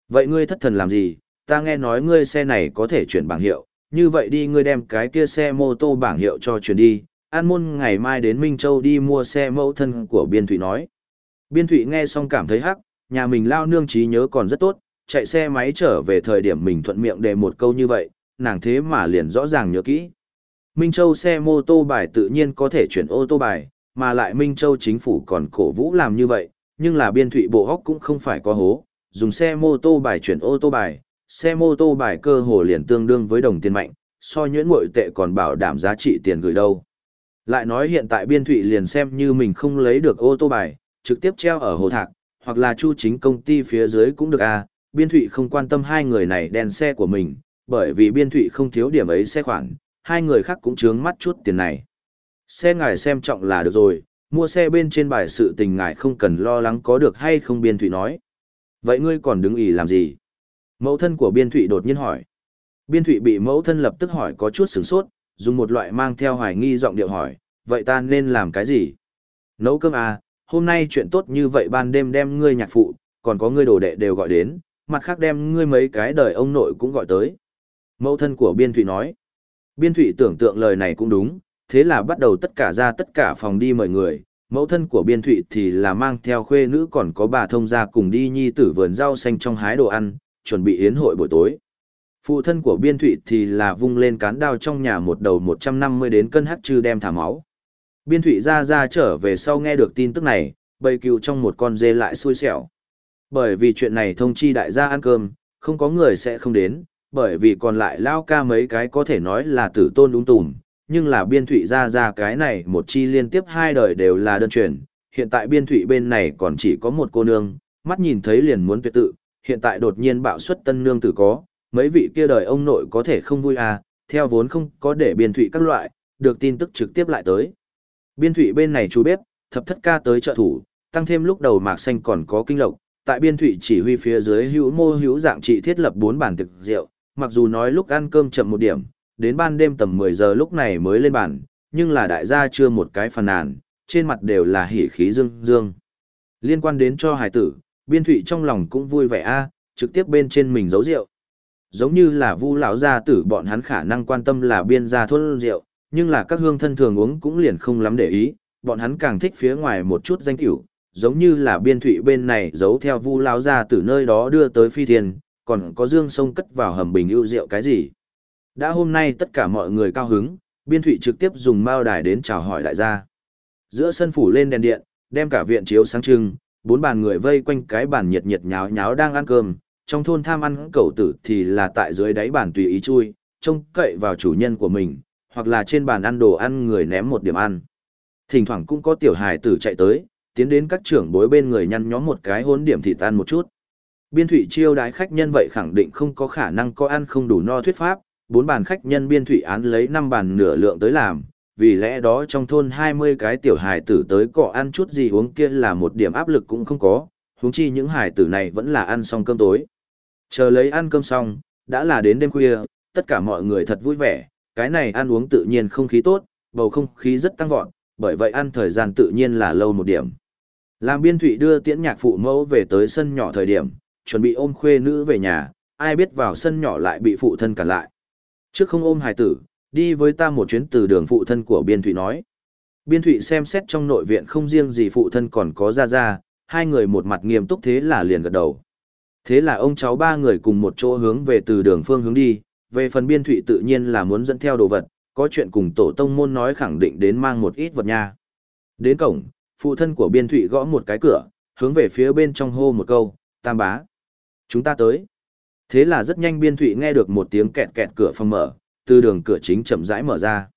Vậy ngươi thất thần làm gì, ta nghe nói ngươi xe này có thể chuyển bảng hiệu, như vậy đi ngươi đem cái kia xe mô tô bảng hiệu cho chuyển đi, An Môn ngày mai đến Minh Châu đi mua xe mẫu thân của Biên Thụy nói. Biên Thụy nghe xong cảm thấy hắc, nhà mình lao nương trí nhớ còn rất tốt, chạy xe máy trở về thời điểm mình thuận miệng để một câu như vậy, nàng thế mà liền rõ ràng nhớ kỹ. Minh Châu xe mô tô bài tự nhiên có thể chuyển ô tô bài, mà lại Minh Châu chính phủ còn cổ vũ làm như vậy, nhưng là biên thụy bộ hóc cũng không phải có hố, dùng xe mô tô bài chuyển ô tô bài, xe mô tô bài cơ hồ liền tương đương với đồng tiền mạnh, so nhuyễn mội tệ còn bảo đảm giá trị tiền gửi đâu. Lại nói hiện tại biên thụy liền xem như mình không lấy được ô tô bài, trực tiếp treo ở hồ thạc, hoặc là chu chính công ty phía dưới cũng được à, biên thụy không quan tâm hai người này đèn xe của mình, bởi vì biên thụy không thiếu điểm ấy xe khoản, hai người khác cũng chướng mắt chút tiền này. Xe ngài xem trọng là được rồi, mua xe bên trên bài sự tình ngài không cần lo lắng có được hay không biên thụy nói. Vậy ngươi còn đứng ỉ làm gì? Mẫu thân của biên thụy đột nhiên hỏi. Biên thụy bị mẫu thân lập tức hỏi có chút sửng sốt, dùng một loại mang theo hoài nghi giọng điệu hỏi, vậy ta nên làm cái gì? Nấu cơm à, hôm nay chuyện tốt như vậy ban đêm đem ngươi nhạc phụ, còn có ngươi đồ đệ đều gọi đến, mặt khác đem ngươi mấy cái đời ông nội cũng gọi tới. Mẫu thân của Biên Thụy nói. Biên Thụy tưởng tượng lời này cũng đúng, thế là bắt đầu tất cả ra tất cả phòng đi mời người. Mẫu thân của Biên Thụy thì là mang theo khuê nữ còn có bà thông gia cùng đi nhi tử vườn rau xanh trong hái đồ ăn, chuẩn bị yến hội buổi tối. Phụ thân của Biên Thụy thì là vung lên cán đao trong nhà một đầu 150 đến cân hắc chư đem thả máu. Biên Thụy ra ra trở về sau nghe được tin tức này, bầy cừu trong một con dê lại xui xẻo. Bởi vì chuyện này thông chi đại gia ăn cơm, không có người sẽ không đến, bởi vì còn lại lao ca mấy cái có thể nói là tử tôn đúng tùm, nhưng là biên thụy ra ra cái này một chi liên tiếp hai đời đều là đơn truyền, hiện tại biên thụy bên này còn chỉ có một cô nương, mắt nhìn thấy liền muốn tuyệt tự, hiện tại đột nhiên bạo xuất tân nương tử có, mấy vị kia đời ông nội có thể không vui à, theo vốn không có để biên thụy các loại, được tin tức trực tiếp lại tới. Biên thụy bên này chú bếp, thập thất ca tới trợ thủ, tăng thêm lúc đầu mạc xanh còn có kinh lộc, tại biên thụy chỉ huy phía dưới hữu mô hữu dạng trị thiết lập bốn bản thực rượu, mặc dù nói lúc ăn cơm chậm một điểm, đến ban đêm tầm 10 giờ lúc này mới lên bàn, nhưng là đại gia chưa một cái phần nàn, trên mặt đều là hỉ khí dương dương. Liên quan đến cho hải tử, biên thụy trong lòng cũng vui vẻ a trực tiếp bên trên mình giấu rượu. Giống như là vu lão gia tử bọn hắn khả năng quan tâm là biên gia thôn rượu, nhưng là các hương thân thường uống cũng liền không lắm để ý, bọn hắn càng thích phía ngoài một chút danh tiểu, giống như là biên thụy bên này giấu theo vu lão gia tử nơi đó đưa tới phi thiên, còn có dương sông cất vào hầm bình ưu rượu cái gì. Đã hôm nay tất cả mọi người cao hứng, biên thụy trực tiếp dùng mao đài đến chào hỏi đại gia. Giữa sân phủ lên đèn điện, đem cả viện chiếu sáng trưng, bốn bàn người vây quanh cái bàn nhiệt nhiệt nháo nháo đang ăn cơm, trong thôn tham ăn cầu tử thì là tại dưới đáy bàn tùy ý chui, trông cậy vào chủ nhân của mình, hoặc là trên bàn ăn đồ ăn người ném một điểm ăn. Thỉnh thoảng cũng có tiểu hài tử chạy tới, tiến đến các trưởng bối bên người nhăn nhó một cái hốn điểm thịt tan một chút. Biên thủy chiêu đái khách nhân vậy khẳng định không có khả năng có ăn không đủ no thuyết pháp, bốn bàn khách nhân biên thủy án lấy năm bàn nửa lượng tới làm, vì lẽ đó trong thôn 20 cái tiểu hài tử tới cọ ăn chút gì uống kia là một điểm áp lực cũng không có, huống chi những hài tử này vẫn là ăn xong cơm tối. Chờ lấy ăn cơm xong, đã là đến đêm khuya, tất cả mọi người thật vui vẻ, cái này ăn uống tự nhiên không khí tốt, bầu không khí rất tăng vọt, bởi vậy ăn thời gian tự nhiên là lâu một điểm. Làm biên thủy đưa tiễn nhạc phụ mẫu về tới sân nhỏ thời điểm, chuẩn bị ôm khuê nữ về nhà, ai biết vào sân nhỏ lại bị phụ thân cản lại. Trước không ôm hài tử, đi với ta một chuyến từ đường phụ thân của Biên Thụy nói. Biên Thụy xem xét trong nội viện không riêng gì phụ thân còn có ra ra, hai người một mặt nghiêm túc thế là liền gật đầu. Thế là ông cháu ba người cùng một chỗ hướng về từ đường phương hướng đi, Về phần biên thụy tự nhiên là muốn dẫn theo đồ vật, có chuyện cùng tổ tông môn nói khẳng định đến mang một ít vật nha. Đến cổng, phụ thân của biên thụy gõ một cái cửa, hướng về phía bên trong hô một câu, tam bá. Chúng ta tới. Thế là rất nhanh biên thụy nghe được một tiếng kẹt kẹt cửa phòng mở, từ đường cửa chính chậm rãi mở ra.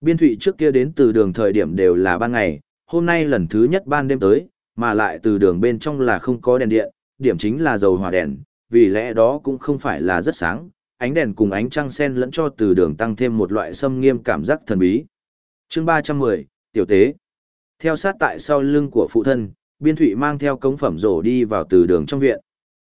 Biên thụy trước kia đến từ đường thời điểm đều là ban ngày, hôm nay lần thứ nhất ban đêm tới, mà lại từ đường bên trong là không có đèn điện, điểm chính là dầu hỏa đèn, vì lẽ đó cũng không phải là rất sáng, ánh đèn cùng ánh trăng sen lẫn cho từ đường tăng thêm một loại xâm nghiêm cảm giác thần bí. chương 310, Tiểu Tế Theo sát tại sau lưng của phụ thân, biên thụy mang theo cống phẩm rổ đi vào từ đường trong viện.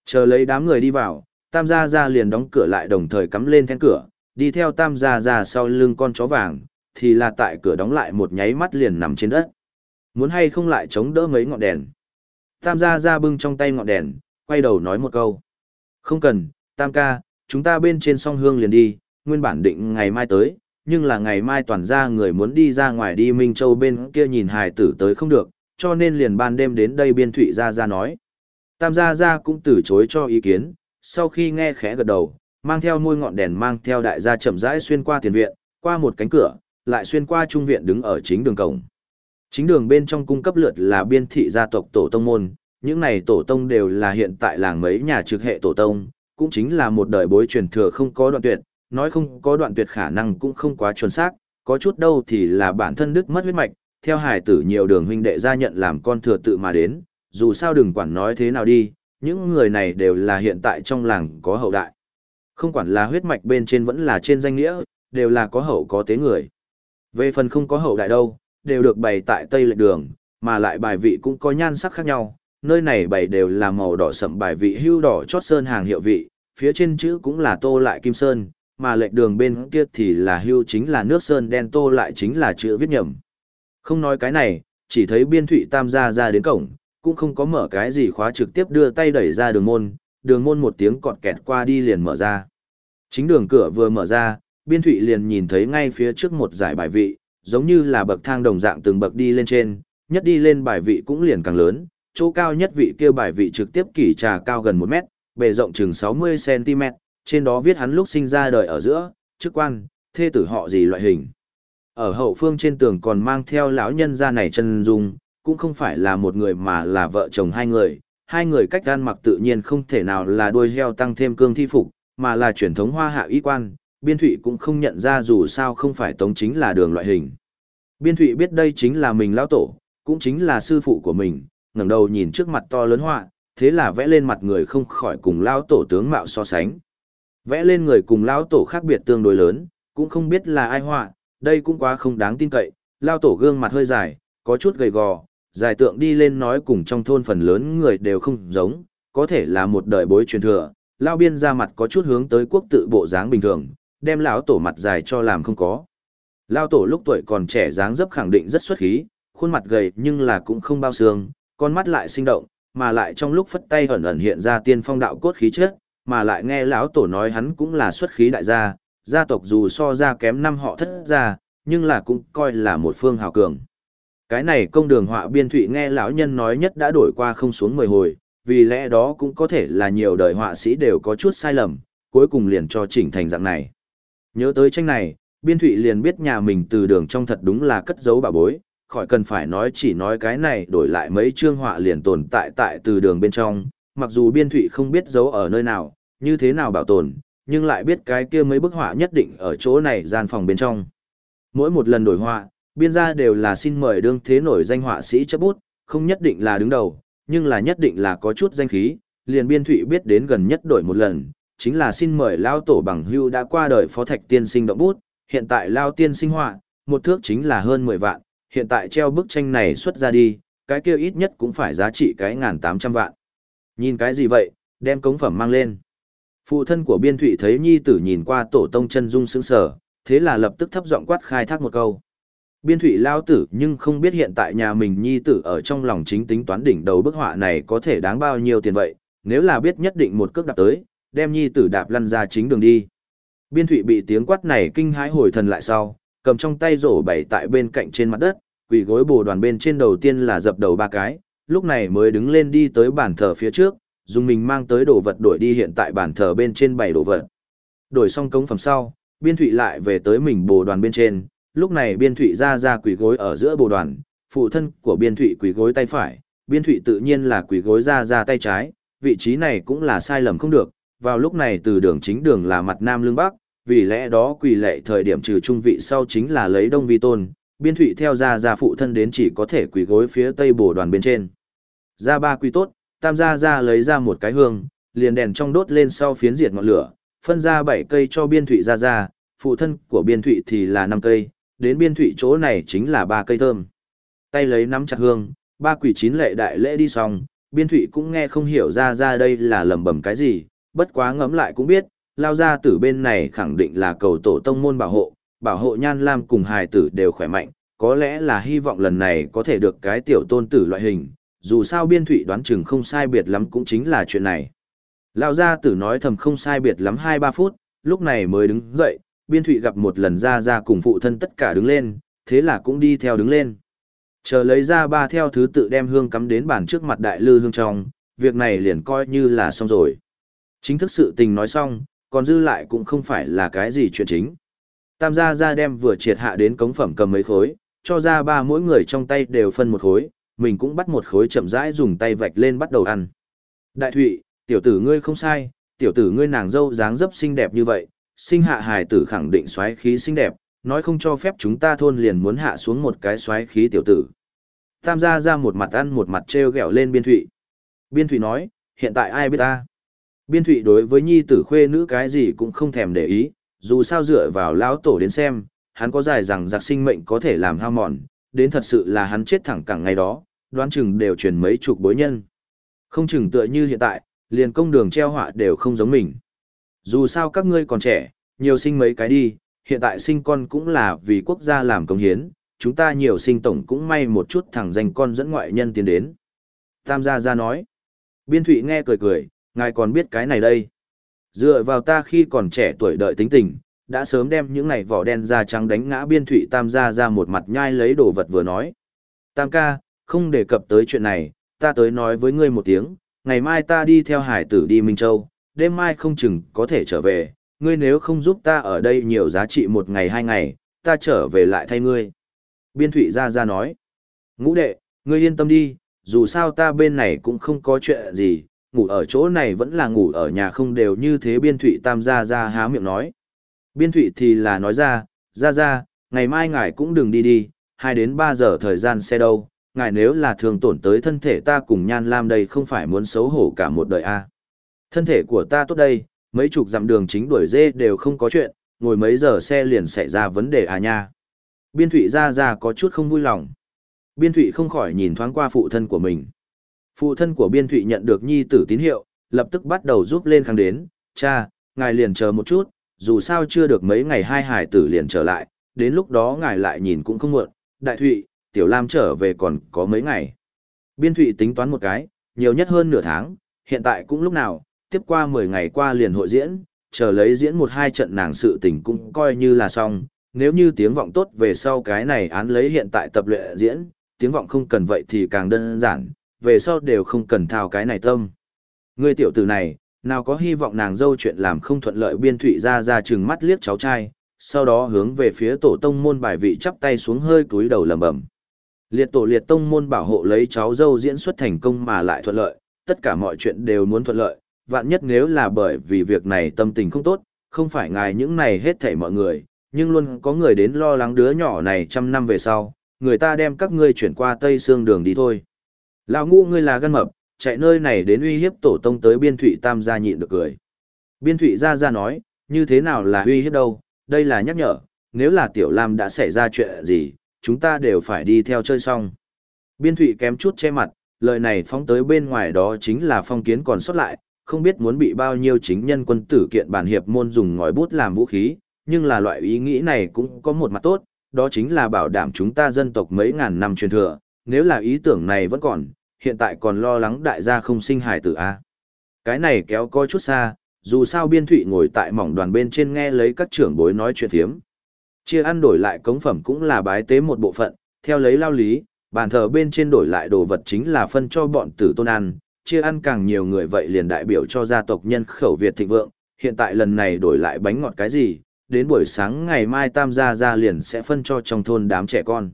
Chờ lấy đám người đi vào, tam gia ra liền đóng cửa lại đồng thời cắm lên then cửa, đi theo tam gia ra sau lưng con chó vàng, thì là tại cửa đóng lại một nháy mắt liền nằm trên đất. Muốn hay không lại chống đỡ mấy ngọn đèn. Tam gia ra bưng trong tay ngọn đèn, quay đầu nói một câu. Không cần, tam ca, chúng ta bên trên song hương liền đi, nguyên bản định ngày mai tới, nhưng là ngày mai toàn ra người muốn đi ra ngoài đi Minh Châu bên kia nhìn hài tử tới không được, cho nên liền ban đêm đến đây biên thụy ra ra nói. Tam gia gia cũng từ chối cho ý kiến, sau khi nghe khẽ gật đầu, mang theo môi ngọn đèn mang theo đại gia chậm rãi xuyên qua tiền viện, qua một cánh cửa, lại xuyên qua trung viện đứng ở chính đường cổng. Chính đường bên trong cung cấp lượt là biên thị gia tộc tổ tông môn, những này tổ tông đều là hiện tại làng mấy nhà trực hệ tổ tông, cũng chính là một đời bối truyền thừa không có đoạn tuyệt, nói không có đoạn tuyệt khả năng cũng không quá chuẩn xác, có chút đâu thì là bản thân đức mất huyết mạch, theo hài tử nhiều đường huynh đệ gia nhận làm con thừa tự mà đến, dù sao đừng quản nói thế nào đi, những người này đều là hiện tại trong làng có hậu đại. Không quản là huyết mạch bên trên vẫn là trên danh nghĩa, đều là có hậu có tế người. Về phần không có hậu đại đâu, đều được bày tại Tây Lệch Đường, mà lại bài vị cũng có nhan sắc khác nhau, nơi này bày đều là màu đỏ sậm bài vị hưu đỏ chót sơn hàng hiệu vị, phía trên chữ cũng là tô lại kim sơn, mà lệch đường bên kia thì là hưu chính là nước sơn đen tô lại chính là chữ viết nhầm. Không nói cái này, chỉ thấy biên thụy tam gia ra đến cổng, cũng không có mở cái gì khóa trực tiếp đưa tay đẩy ra đường môn, đường môn một tiếng cọt kẹt qua đi liền mở ra. Chính đường cửa vừa mở ra, biên thụy liền nhìn thấy ngay phía trước một giải bài vị, giống như là bậc thang đồng dạng từng bậc đi lên trên, nhất đi lên bài vị cũng liền càng lớn, chỗ cao nhất vị kia bài vị trực tiếp kỷ trà cao gần 1 mét, bề rộng chừng 60cm, trên đó viết hắn lúc sinh ra đời ở giữa, chức quan, thê tử họ gì loại hình. Ở hậu phương trên tường còn mang theo lão nhân ra này chân dung, cũng không phải là một người mà là vợ chồng hai người, hai người cách gan mặc tự nhiên không thể nào là đuôi heo tăng thêm cương thi phục, mà là truyền thống hoa hạ y quan, biên thụy cũng không nhận ra dù sao không phải tống chính là đường loại hình. Biên thụy biết đây chính là mình lão tổ, cũng chính là sư phụ của mình, ngẩng đầu nhìn trước mặt to lớn họa, thế là vẽ lên mặt người không khỏi cùng lão tổ tướng mạo so sánh. Vẽ lên người cùng lão tổ khác biệt tương đối lớn, cũng không biết là ai họa, đây cũng quá không đáng tin cậy, lão tổ gương mặt hơi dài, có chút gầy gò, dài tượng đi lên nói cùng trong thôn phần lớn người đều không giống, có thể là một đời bối truyền thừa, lão biên ra mặt có chút hướng tới quốc tự bộ dáng bình thường, đem lão tổ mặt dài cho làm không có. Lão tổ lúc tuổi còn trẻ dáng dấp khẳng định rất xuất khí, khuôn mặt gầy nhưng là cũng không bao xương, con mắt lại sinh động, mà lại trong lúc phất tay ẩn ẩn hiện ra tiên phong đạo cốt khí chất, mà lại nghe lão tổ nói hắn cũng là xuất khí đại gia, gia tộc dù so ra kém năm họ thất gia, nhưng là cũng coi là một phương hào cường. Cái này công đường họa biên thụy nghe lão nhân nói nhất đã đổi qua không xuống mười hồi, vì lẽ đó cũng có thể là nhiều đời họa sĩ đều có chút sai lầm, cuối cùng liền cho chỉnh thành dạng này. Nhớ tới tranh này, biên thụy liền biết nhà mình từ đường trong thật đúng là cất giấu bà bối, khỏi cần phải nói chỉ nói cái này đổi lại mấy chương họa liền tồn tại tại từ đường bên trong, mặc dù biên thụy không biết giấu ở nơi nào, như thế nào bảo tồn, nhưng lại biết cái kia mấy bức họa nhất định ở chỗ này gian phòng bên trong. Mỗi một lần đổi họa, biên gia đều là xin mời đương thế nổi danh họa sĩ chấp bút, không nhất định là đứng đầu, nhưng là nhất định là có chút danh khí, liền biên thụy biết đến gần nhất đổi một lần, chính là xin mời lao tổ bằng hưu đã qua đời phó thạch tiên sinh động bút, hiện tại lao tiên sinh họa, một thước chính là hơn 10 vạn, hiện tại treo bức tranh này xuất ra đi, cái kia ít nhất cũng phải giá trị cái ngàn tám trăm vạn. Nhìn cái gì vậy, đem cống phẩm mang lên. Phụ thân của biên thụy thấy nhi tử nhìn qua tổ tông chân dung sướng sở, thế là lập tức thấp giọng quát khai thác một câu. Biên thụy lao tử nhưng không biết hiện tại nhà mình nhi tử ở trong lòng chính tính toán đỉnh đầu bức họa này có thể đáng bao nhiêu tiền vậy, nếu là biết nhất định một cước đạp tới, đem nhi tử đạp lăn ra chính đường đi. Biên thụy bị tiếng quát này kinh hãi hồi thần lại sau, cầm trong tay rổ bày tại bên cạnh trên mặt đất, quỳ gối bồ đoàn bên trên đầu tiên là dập đầu ba cái, lúc này mới đứng lên đi tới bàn thờ phía trước, dùng mình mang tới đồ vật đổi đi hiện tại bàn thờ bên trên bảy đồ vật. Đổi xong cống phẩm sau, biên thụy lại về tới mình bồ đoàn bên trên, lúc này biên thụy ra ra quỷ gối ở giữa bồ đoàn, phụ thân của biên thụy quỷ gối tay phải, biên thụy tự nhiên là quỷ gối ra ra tay trái, vị trí này cũng là sai lầm không được, vào lúc này từ đường chính đường là mặt nam lương bắc, vì lẽ đó quỷ lệ thời điểm trừ trung vị sau chính là lấy đông vi tôn, biên thụy theo ra ra phụ thân đến chỉ có thể quỷ gối phía tây bồ đoàn bên trên. Ra ba quỷ tốt, tam gia ra lấy ra một cái hương, liền đèn trong đốt lên sau phiến diệt ngọn lửa, phân ra bảy cây cho biên thụy ra ra, phụ thân của biên thụy thì là năm cây, đến biên thụy chỗ này chính là ba cây thơm. Tay lấy nắm chặt hương, ba quỷ chín lệ đại lễ đi xong, biên thụy cũng nghe không hiểu ra ra đây là lầm bầm cái gì, bất quá ngẫm lại cũng biết, lao ra tử bên này khẳng định là cầu tổ tông môn bảo hộ, bảo hộ nhan lam cùng hài tử đều khỏe mạnh, có lẽ là hy vọng lần này có thể được cái tiểu tôn tử loại hình, dù sao biên thụy đoán chừng không sai biệt lắm cũng chính là chuyện này. Lao gia tử nói thầm không sai biệt lắm 2-3 phút, lúc này mới đứng dậy, biên thụy gặp một lần ra ra cùng phụ thân tất cả đứng lên, thế là cũng đi theo đứng lên. Chờ lấy ra ba theo thứ tự đem hương cắm đến bàn trước mặt đại lư hương trong, việc này liền coi như là xong rồi. Chính thức sự tình nói xong, còn dư lại cũng không phải là cái gì chuyện chính. Tam gia ra đem vừa triệt hạ đến cống phẩm cầm mấy khối, cho ra ba mỗi người trong tay đều phân một khối, mình cũng bắt một khối chậm rãi dùng tay vạch lên bắt đầu ăn. Đại thụy, tiểu tử ngươi không sai, tiểu tử ngươi nàng dâu dáng dấp xinh đẹp như vậy, sinh hạ hài tử khẳng định xoáy khí xinh đẹp, nói không cho phép chúng ta thôn liền muốn hạ xuống một cái xoáy khí tiểu tử. Tam gia ra một mặt ăn một mặt treo gẹo lên biên thụy. Biên thụy nói, hiện tại ai biết ta? Biên thụy đối với nhi tử khuê nữ cái gì cũng không thèm để ý, dù sao dựa vào lão tổ đến xem, hắn có dài rằng giặc sinh mệnh có thể làm hao mòn, đến thật sự là hắn chết thẳng cẳng ngày đó, đoán chừng đều truyền mấy chục bối nhân. Không chừng tựa như hiện tại, liền công đường treo họa đều không giống mình. Dù sao các ngươi còn trẻ, nhiều sinh mấy cái đi, hiện tại sinh con cũng là vì quốc gia làm công hiến, chúng ta nhiều sinh tổng cũng may một chút thẳng danh con dẫn ngoại nhân tiến đến. Tam gia gia nói. Biên thụy nghe cười cười, ngài còn biết cái này đây. Dựa vào ta khi còn trẻ tuổi đợi tính tình, đã sớm đem những này vỏ đen da trắng đánh ngã biên thụy tam gia ra một mặt nhai lấy đồ vật vừa nói. Tam ca, không đề cập tới chuyện này, ta tới nói với ngươi một tiếng, ngày mai ta đi theo hải tử đi Minh Châu, đêm mai không chừng có thể trở về, ngươi nếu không giúp ta ở đây nhiều giá trị một ngày hai ngày, ta trở về lại thay ngươi. Biên thụy ra ra nói, ngũ đệ, ngươi yên tâm đi, dù sao ta bên này cũng không có chuyện gì, ngủ ở chỗ này vẫn là ngủ ở nhà không đều như thế biên thụy tam Ra ra há miệng nói. Biên thụy thì là nói ra, ra ra, ngày mai ngài cũng đừng đi đi, 2 đến 3 giờ thời gian xe đâu, ngài nếu là thường tổn tới thân thể ta cùng nhan lam đây không phải muốn xấu hổ cả một đời a à. Thân thể của ta tốt đây, mấy chục dặm đường chính đuổi dê đều không có chuyện, ngồi mấy giờ xe liền xảy ra vấn đề à nha. Biên thụy ra ra có chút không vui lòng. Biên thụy không khỏi nhìn thoáng qua phụ thân của mình. Phụ thân của biên thụy nhận được nhi tử tín hiệu, lập tức bắt đầu giúp lên kháng đến, cha, ngài liền chờ một chút, dù sao chưa được mấy ngày hai hải tử liền trở lại, đến lúc đó ngài lại nhìn cũng không muộn, đại thụy, tiểu lam trở về còn có mấy ngày. Biên thụy tính toán một cái, nhiều nhất hơn nửa tháng, hiện tại cũng lúc nào, tiếp qua 10 ngày qua liền hội diễn, chờ lấy diễn một hai trận nàng sự tình cũng coi như là xong, nếu như tiếng vọng tốt về sau cái này án lấy hiện tại tập luyện diễn, tiếng vọng không cần vậy thì càng đơn giản, về sau đều không cần thao cái này tâm. Người tiểu tử này, nào có hy vọng nàng dâu chuyện làm không thuận lợi biên thụy ra ra chừng mắt liếc cháu trai, sau đó hướng về phía tổ tông môn bài vị chắp tay xuống hơi túi đầu lầm bầm. Liệt tổ liệt tông môn bảo hộ lấy cháu dâu diễn xuất thành công mà lại thuận lợi, tất cả mọi chuyện đều muốn thuận lợi, vạn nhất nếu là bởi vì việc này tâm tình không tốt, không phải ngài những này hết thảy mọi người, nhưng luôn có người đến lo lắng đứa nhỏ này trăm năm về sau, người ta đem các ngươi chuyển qua Tây Sương đường đi thôi. Lão ngu ngươi là gan mập, chạy nơi này đến uy hiếp tổ tông tới biên thụy tam gia nhịn được cười. Biên thụy ra ra nói, như thế nào là uy hiếp đâu, đây là nhắc nhở, nếu là tiểu lam đã xảy ra chuyện gì, chúng ta đều phải đi theo chơi xong. Biên thụy kém chút che mặt, lời này phóng tới bên ngoài đó chính là phong kiến còn xuất lại, không biết muốn bị bao nhiêu chính nhân quân tử kiện bản hiệp môn dùng ngòi bút làm vũ khí, nhưng là loại ý nghĩ này cũng có một mặt tốt, đó chính là bảo đảm chúng ta dân tộc mấy ngàn năm truyền thừa, nếu là ý tưởng này vẫn còn, hiện tại còn lo lắng đại gia không sinh hài tử a. Cái này kéo coi chút xa, dù sao biên thụy ngồi tại mỏng đoàn bên trên nghe lấy các trưởng bối nói chuyện thiếm. Chia ăn đổi lại cống phẩm cũng là bái tế một bộ phận, theo lấy lao lý, bàn thờ bên trên đổi lại đồ vật chính là phân cho bọn tử tôn ăn, chia ăn càng nhiều người vậy liền đại biểu cho gia tộc nhân khẩu Việt thịnh vượng, hiện tại lần này đổi lại bánh ngọt cái gì, đến buổi sáng ngày mai tam gia gia liền sẽ phân cho trong thôn đám trẻ con.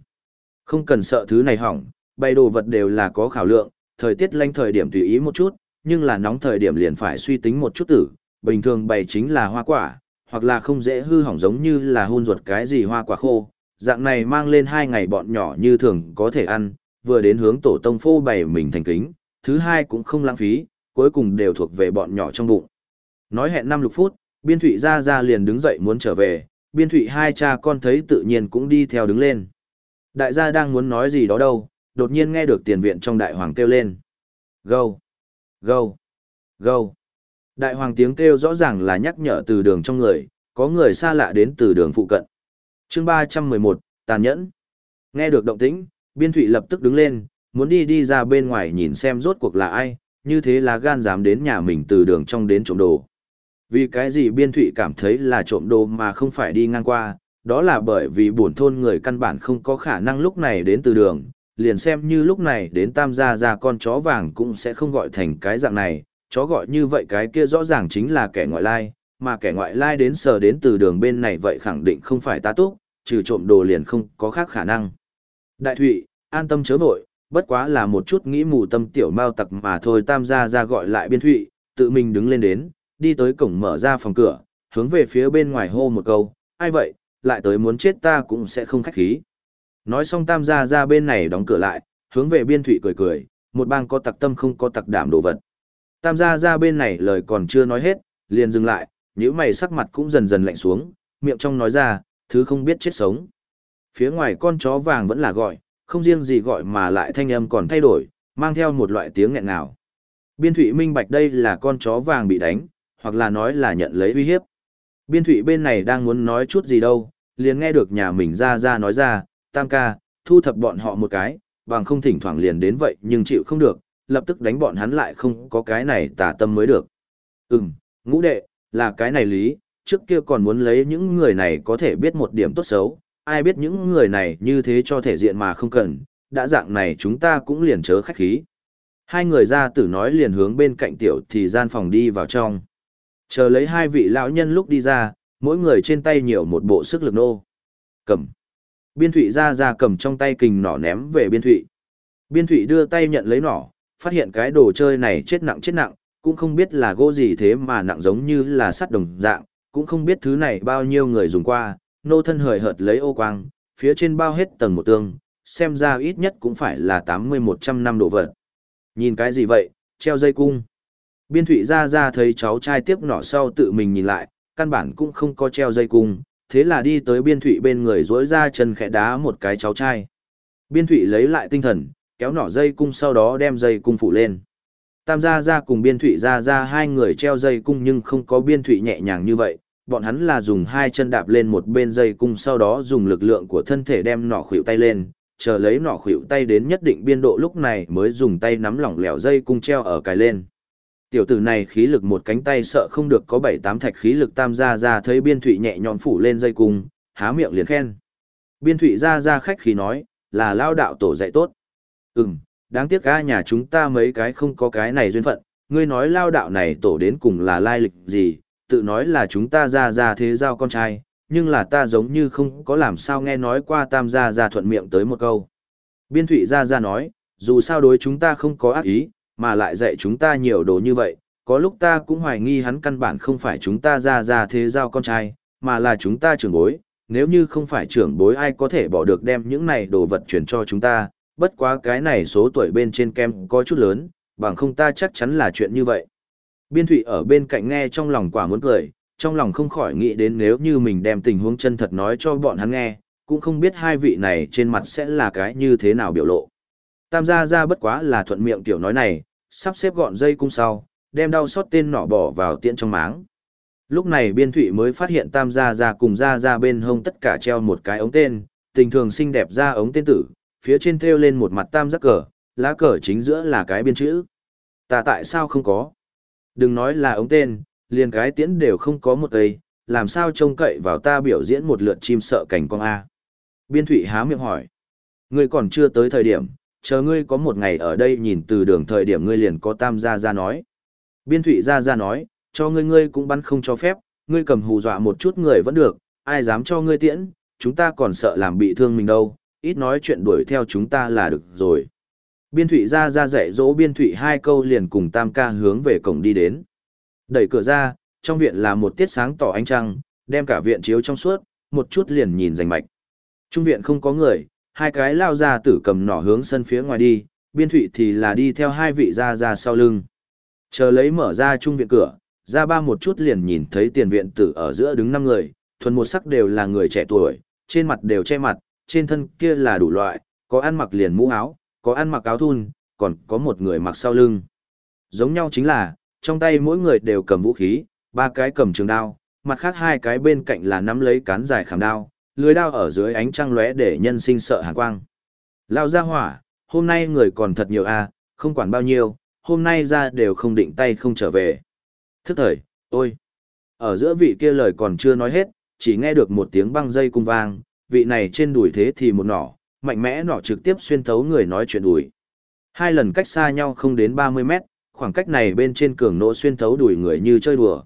Không cần sợ thứ này hỏng, bày đồ vật đều là có khảo lượng, thời tiết lanh thời điểm tùy ý một chút, nhưng là nóng thời điểm liền phải suy tính một chút tử, bình thường bày chính là hoa quả, hoặc là không dễ hư hỏng giống như là hun ruột cái gì hoa quả khô, dạng này mang lên hai ngày bọn nhỏ như thường có thể ăn, vừa đến hướng tổ tông phô bày mình thành kính, thứ hai cũng không lãng phí, cuối cùng đều thuộc về bọn nhỏ trong bụng. Nói hẹn năm lục phút, biên thụy ra ra liền đứng dậy muốn trở về, biên thụy hai cha con thấy tự nhiên cũng đi theo đứng lên. Đại gia đang muốn nói gì đó đâu, đột nhiên nghe được tiền viện trong đại hoàng kêu lên. Gâu! Gâu! Gâu! Đại hoàng tiếng kêu rõ ràng là nhắc nhở từ đường trong người, có người xa lạ đến từ đường phụ cận. chương ba trăm mười một tàn nhẫn. Nghe được động tĩnh, biên thụy lập tức đứng lên, muốn đi đi ra bên ngoài nhìn xem rốt cuộc là ai, như thế là gan dám đến nhà mình từ đường trong đến trộm đồ. Vì cái gì biên thụy cảm thấy là trộm đồ mà không phải đi ngang qua, đó là bởi vì buồn thôn người căn bản không có khả năng lúc này đến từ đường, liền xem như lúc này đến tam gia ra con chó vàng cũng sẽ không gọi thành cái dạng này, chó gọi như vậy cái kia rõ ràng chính là kẻ ngoại lai, mà kẻ ngoại lai đến sờ đến từ đường bên này vậy khẳng định không phải ta túc, trừ trộm đồ liền không có khác khả năng. Đại Thụy, an tâm chớ vội, bất quá là một chút nghĩ mù tâm tiểu mao tặc mà thôi tam gia ra gọi lại biên Thụy, tự mình đứng lên đến, đi tới cổng mở ra phòng cửa, hướng về phía bên ngoài hô một câu, ai vậy, lại tới muốn chết ta cũng sẽ không khách khí. Nói xong tam gia ra bên này đóng cửa lại, hướng về biên Thụy cười cười, một bang có tặc tâm không có tặc đảm đồ vật. Tam gia ra bên này lời còn chưa nói hết, liền dừng lại, những mày sắc mặt cũng dần dần lạnh xuống, miệng trong nói ra, thứ không biết chết sống. Phía ngoài con chó vàng vẫn là gọi, không riêng gì gọi mà lại thanh âm còn thay đổi, mang theo một loại tiếng nghẹn nào. Biên thủy minh bạch đây là con chó vàng bị đánh, hoặc là nói là nhận lấy uy hiếp. Biên thủy bên này đang muốn nói chút gì đâu, liền nghe được nhà mình ra ra nói ra, tam ca, thu thập bọn họ một cái, bằng không thỉnh thoảng liền đến vậy nhưng chịu không được, lập tức đánh bọn hắn lại không có cái này tả tâm mới được. Ừm, ngũ đệ, là cái này lý, trước kia còn muốn lấy những người này có thể biết một điểm tốt xấu, ai biết những người này như thế cho thể diện mà không cần, đã dạng này chúng ta cũng liền chớ khách khí. Hai người ra tử nói liền hướng bên cạnh tiểu thì gian phòng đi vào trong. Chờ lấy hai vị lão nhân lúc đi ra, mỗi người trên tay nhiều một bộ sức lực nô. Cầm. Biên thụy ra ra cầm trong tay kình nỏ ném về biên thụy. Biên thụy đưa tay nhận lấy nỏ, phát hiện cái đồ chơi này chết nặng chết nặng, cũng không biết là gỗ gì thế mà nặng giống như là sắt đồng dạng, cũng không biết thứ này bao nhiêu người dùng qua, nô thân hời hợt lấy ô quang, phía trên bao hết tầng một tương, xem ra ít nhất cũng phải là 80-100 năm độ vật. Nhìn cái gì vậy, treo dây cung. Biên thủy ra ra thấy cháu trai tiếp nỏ sau tự mình nhìn lại, căn bản cũng không có treo dây cung, thế là đi tới biên thủy bên người dối ra chân khẽ đá một cái cháu trai. Biên thủy lấy lại tinh thần, kéo nỏ dây cung sau đó đem dây cung phủ lên. Tam gia gia cùng biên thủy gia gia hai người treo dây cung nhưng không có biên thủy nhẹ nhàng như vậy, bọn hắn là dùng hai chân đạp lên một bên dây cung sau đó dùng lực lượng của thân thể đem nỏ khuỷu tay lên, chờ lấy nỏ khuỷu tay đến nhất định biên độ lúc này mới dùng tay nắm lỏng lẻo dây cung treo ở cài lên. Tiểu tử này khí lực một cánh tay sợ không được có bảy tám thạch khí lực tam gia gia thấy biên thụy nhẹ nhõm phủ lên dây cung, há miệng liền khen. Biên thụy gia gia khách khí nói, là lao đạo tổ dạy tốt. Ừm, đáng tiếc ca nhà chúng ta mấy cái không có cái này duyên phận, ngươi nói lao đạo này tổ đến cùng là lai lịch gì, tự nói là chúng ta ra ra thế giao con trai, nhưng là ta giống như không có làm sao nghe nói qua tam gia ra thuận miệng tới một câu. Biên thủy ra ra nói, dù sao đối chúng ta không có ác ý, mà lại dạy chúng ta nhiều đồ như vậy, có lúc ta cũng hoài nghi hắn căn bản không phải chúng ta ra ra thế giao con trai, mà là chúng ta trưởng bối, nếu như không phải trưởng bối ai có thể bỏ được đem những này đồ vật chuyển cho chúng ta, bất quá cái này số tuổi bên trên kem có chút lớn, bằng không ta chắc chắn là chuyện như vậy. Biên thụy ở bên cạnh nghe trong lòng quả muốn cười, trong lòng không khỏi nghĩ đến nếu như mình đem tình huống chân thật nói cho bọn hắn nghe, cũng không biết hai vị này trên mặt sẽ là cái như thế nào biểu lộ. Tam gia ra bất quá là thuận miệng tiểu nói này, sắp xếp gọn dây cung sau, đem đau xót tên nọ bỏ vào tiện trong máng. Lúc này biên thụy mới phát hiện tam gia ra cùng gia ra bên hông tất cả treo một cái ống tên, tình thường xinh đẹp ra ống tên tử, phía trên theo lên một mặt tam giác cờ, lá cờ chính giữa là cái biên chữ. Ta tại sao không có? Đừng nói là ống tên, liền cái tiễn đều không có một cây, làm sao trông cậy vào ta biểu diễn một lượt chim sợ cảnh con A. Biên thủy há miệng hỏi. Ngươi còn chưa tới thời điểm, chờ ngươi có một ngày ở đây nhìn từ đường thời điểm ngươi liền có tam gia ra nói. Biên thủy ra ra nói, cho ngươi ngươi cũng bắn không cho phép, ngươi cầm hù dọa một chút người vẫn được, ai dám cho ngươi tiễn, chúng ta còn sợ làm bị thương mình đâu, ít nói chuyện đuổi theo chúng ta là được rồi. Biên thụy ra ra dạy dỗ biên thụy hai câu liền cùng tam ca hướng về cổng đi đến. Đẩy cửa ra, trong viện là một tiết sáng tỏ ánh trăng, đem cả viện chiếu trong suốt, một chút liền nhìn rành mạch. Trung viện không có người, hai cái lao ra tử cầm nỏ hướng sân phía ngoài đi, biên thụy thì là đi theo hai vị ra ra sau lưng. Chờ lấy mở ra trung viện cửa, ra ba một chút liền nhìn thấy tiền viện tử ở giữa đứng năm người, thuần một sắc đều là người trẻ tuổi, trên mặt đều che mặt, trên thân kia là đủ loại, có ăn mặc liền mũ áo, có ăn mặc áo thun, còn có một người mặc sau lưng. Giống nhau chính là, trong tay mỗi người đều cầm vũ khí, ba cái cầm trường đao, mặt khác hai cái bên cạnh là nắm lấy cán dài khảm đao, lưới đao ở dưới ánh trăng lóe để nhân sinh sợ hàn quang. Lao ra hỏa, hôm nay người còn thật nhiều a, à, không quản bao nhiêu, hôm nay ra đều không định tay không trở về. Thức thời, ôi! Ở giữa vị kia lời còn chưa nói hết, chỉ nghe được một tiếng băng dây cung vang, vị này trên đùi thế thì một nỏ, mạnh mẽ nỏ trực tiếp xuyên thấu người nói chuyện đùi. Hai lần cách xa nhau không đến 30 mét, khoảng cách này bên trên cường nỗ xuyên thấu đùi người như chơi đùa.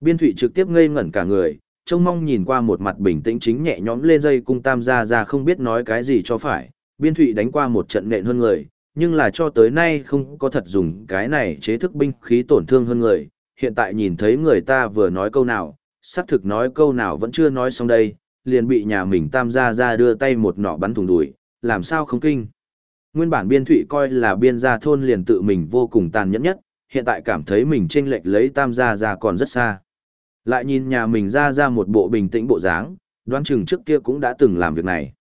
Biên thủy trực tiếp ngây ngẩn cả người, trông mong nhìn qua một mặt bình tĩnh chính nhẹ nhõm lên dây cung tam gia ra không biết nói cái gì cho phải. Biên thủy đánh qua một trận nện hơn người, nhưng là cho tới nay không có thật dùng cái này chế thức binh khí tổn thương hơn người. Hiện tại nhìn thấy người ta vừa nói câu nào, xác thực nói câu nào vẫn chưa nói xong đây, liền bị nhà mình tam gia ra đưa tay một nọ bắn thùng đùi, làm sao không kinh. Nguyên bản biên thụy coi là biên gia thôn liền tự mình vô cùng tàn nhẫn nhất, hiện tại cảm thấy mình chênh lệch lấy tam gia ra còn rất xa. Lại nhìn nhà mình ra ra một bộ bình tĩnh bộ dáng, đoán chừng trước kia cũng đã từng làm việc này.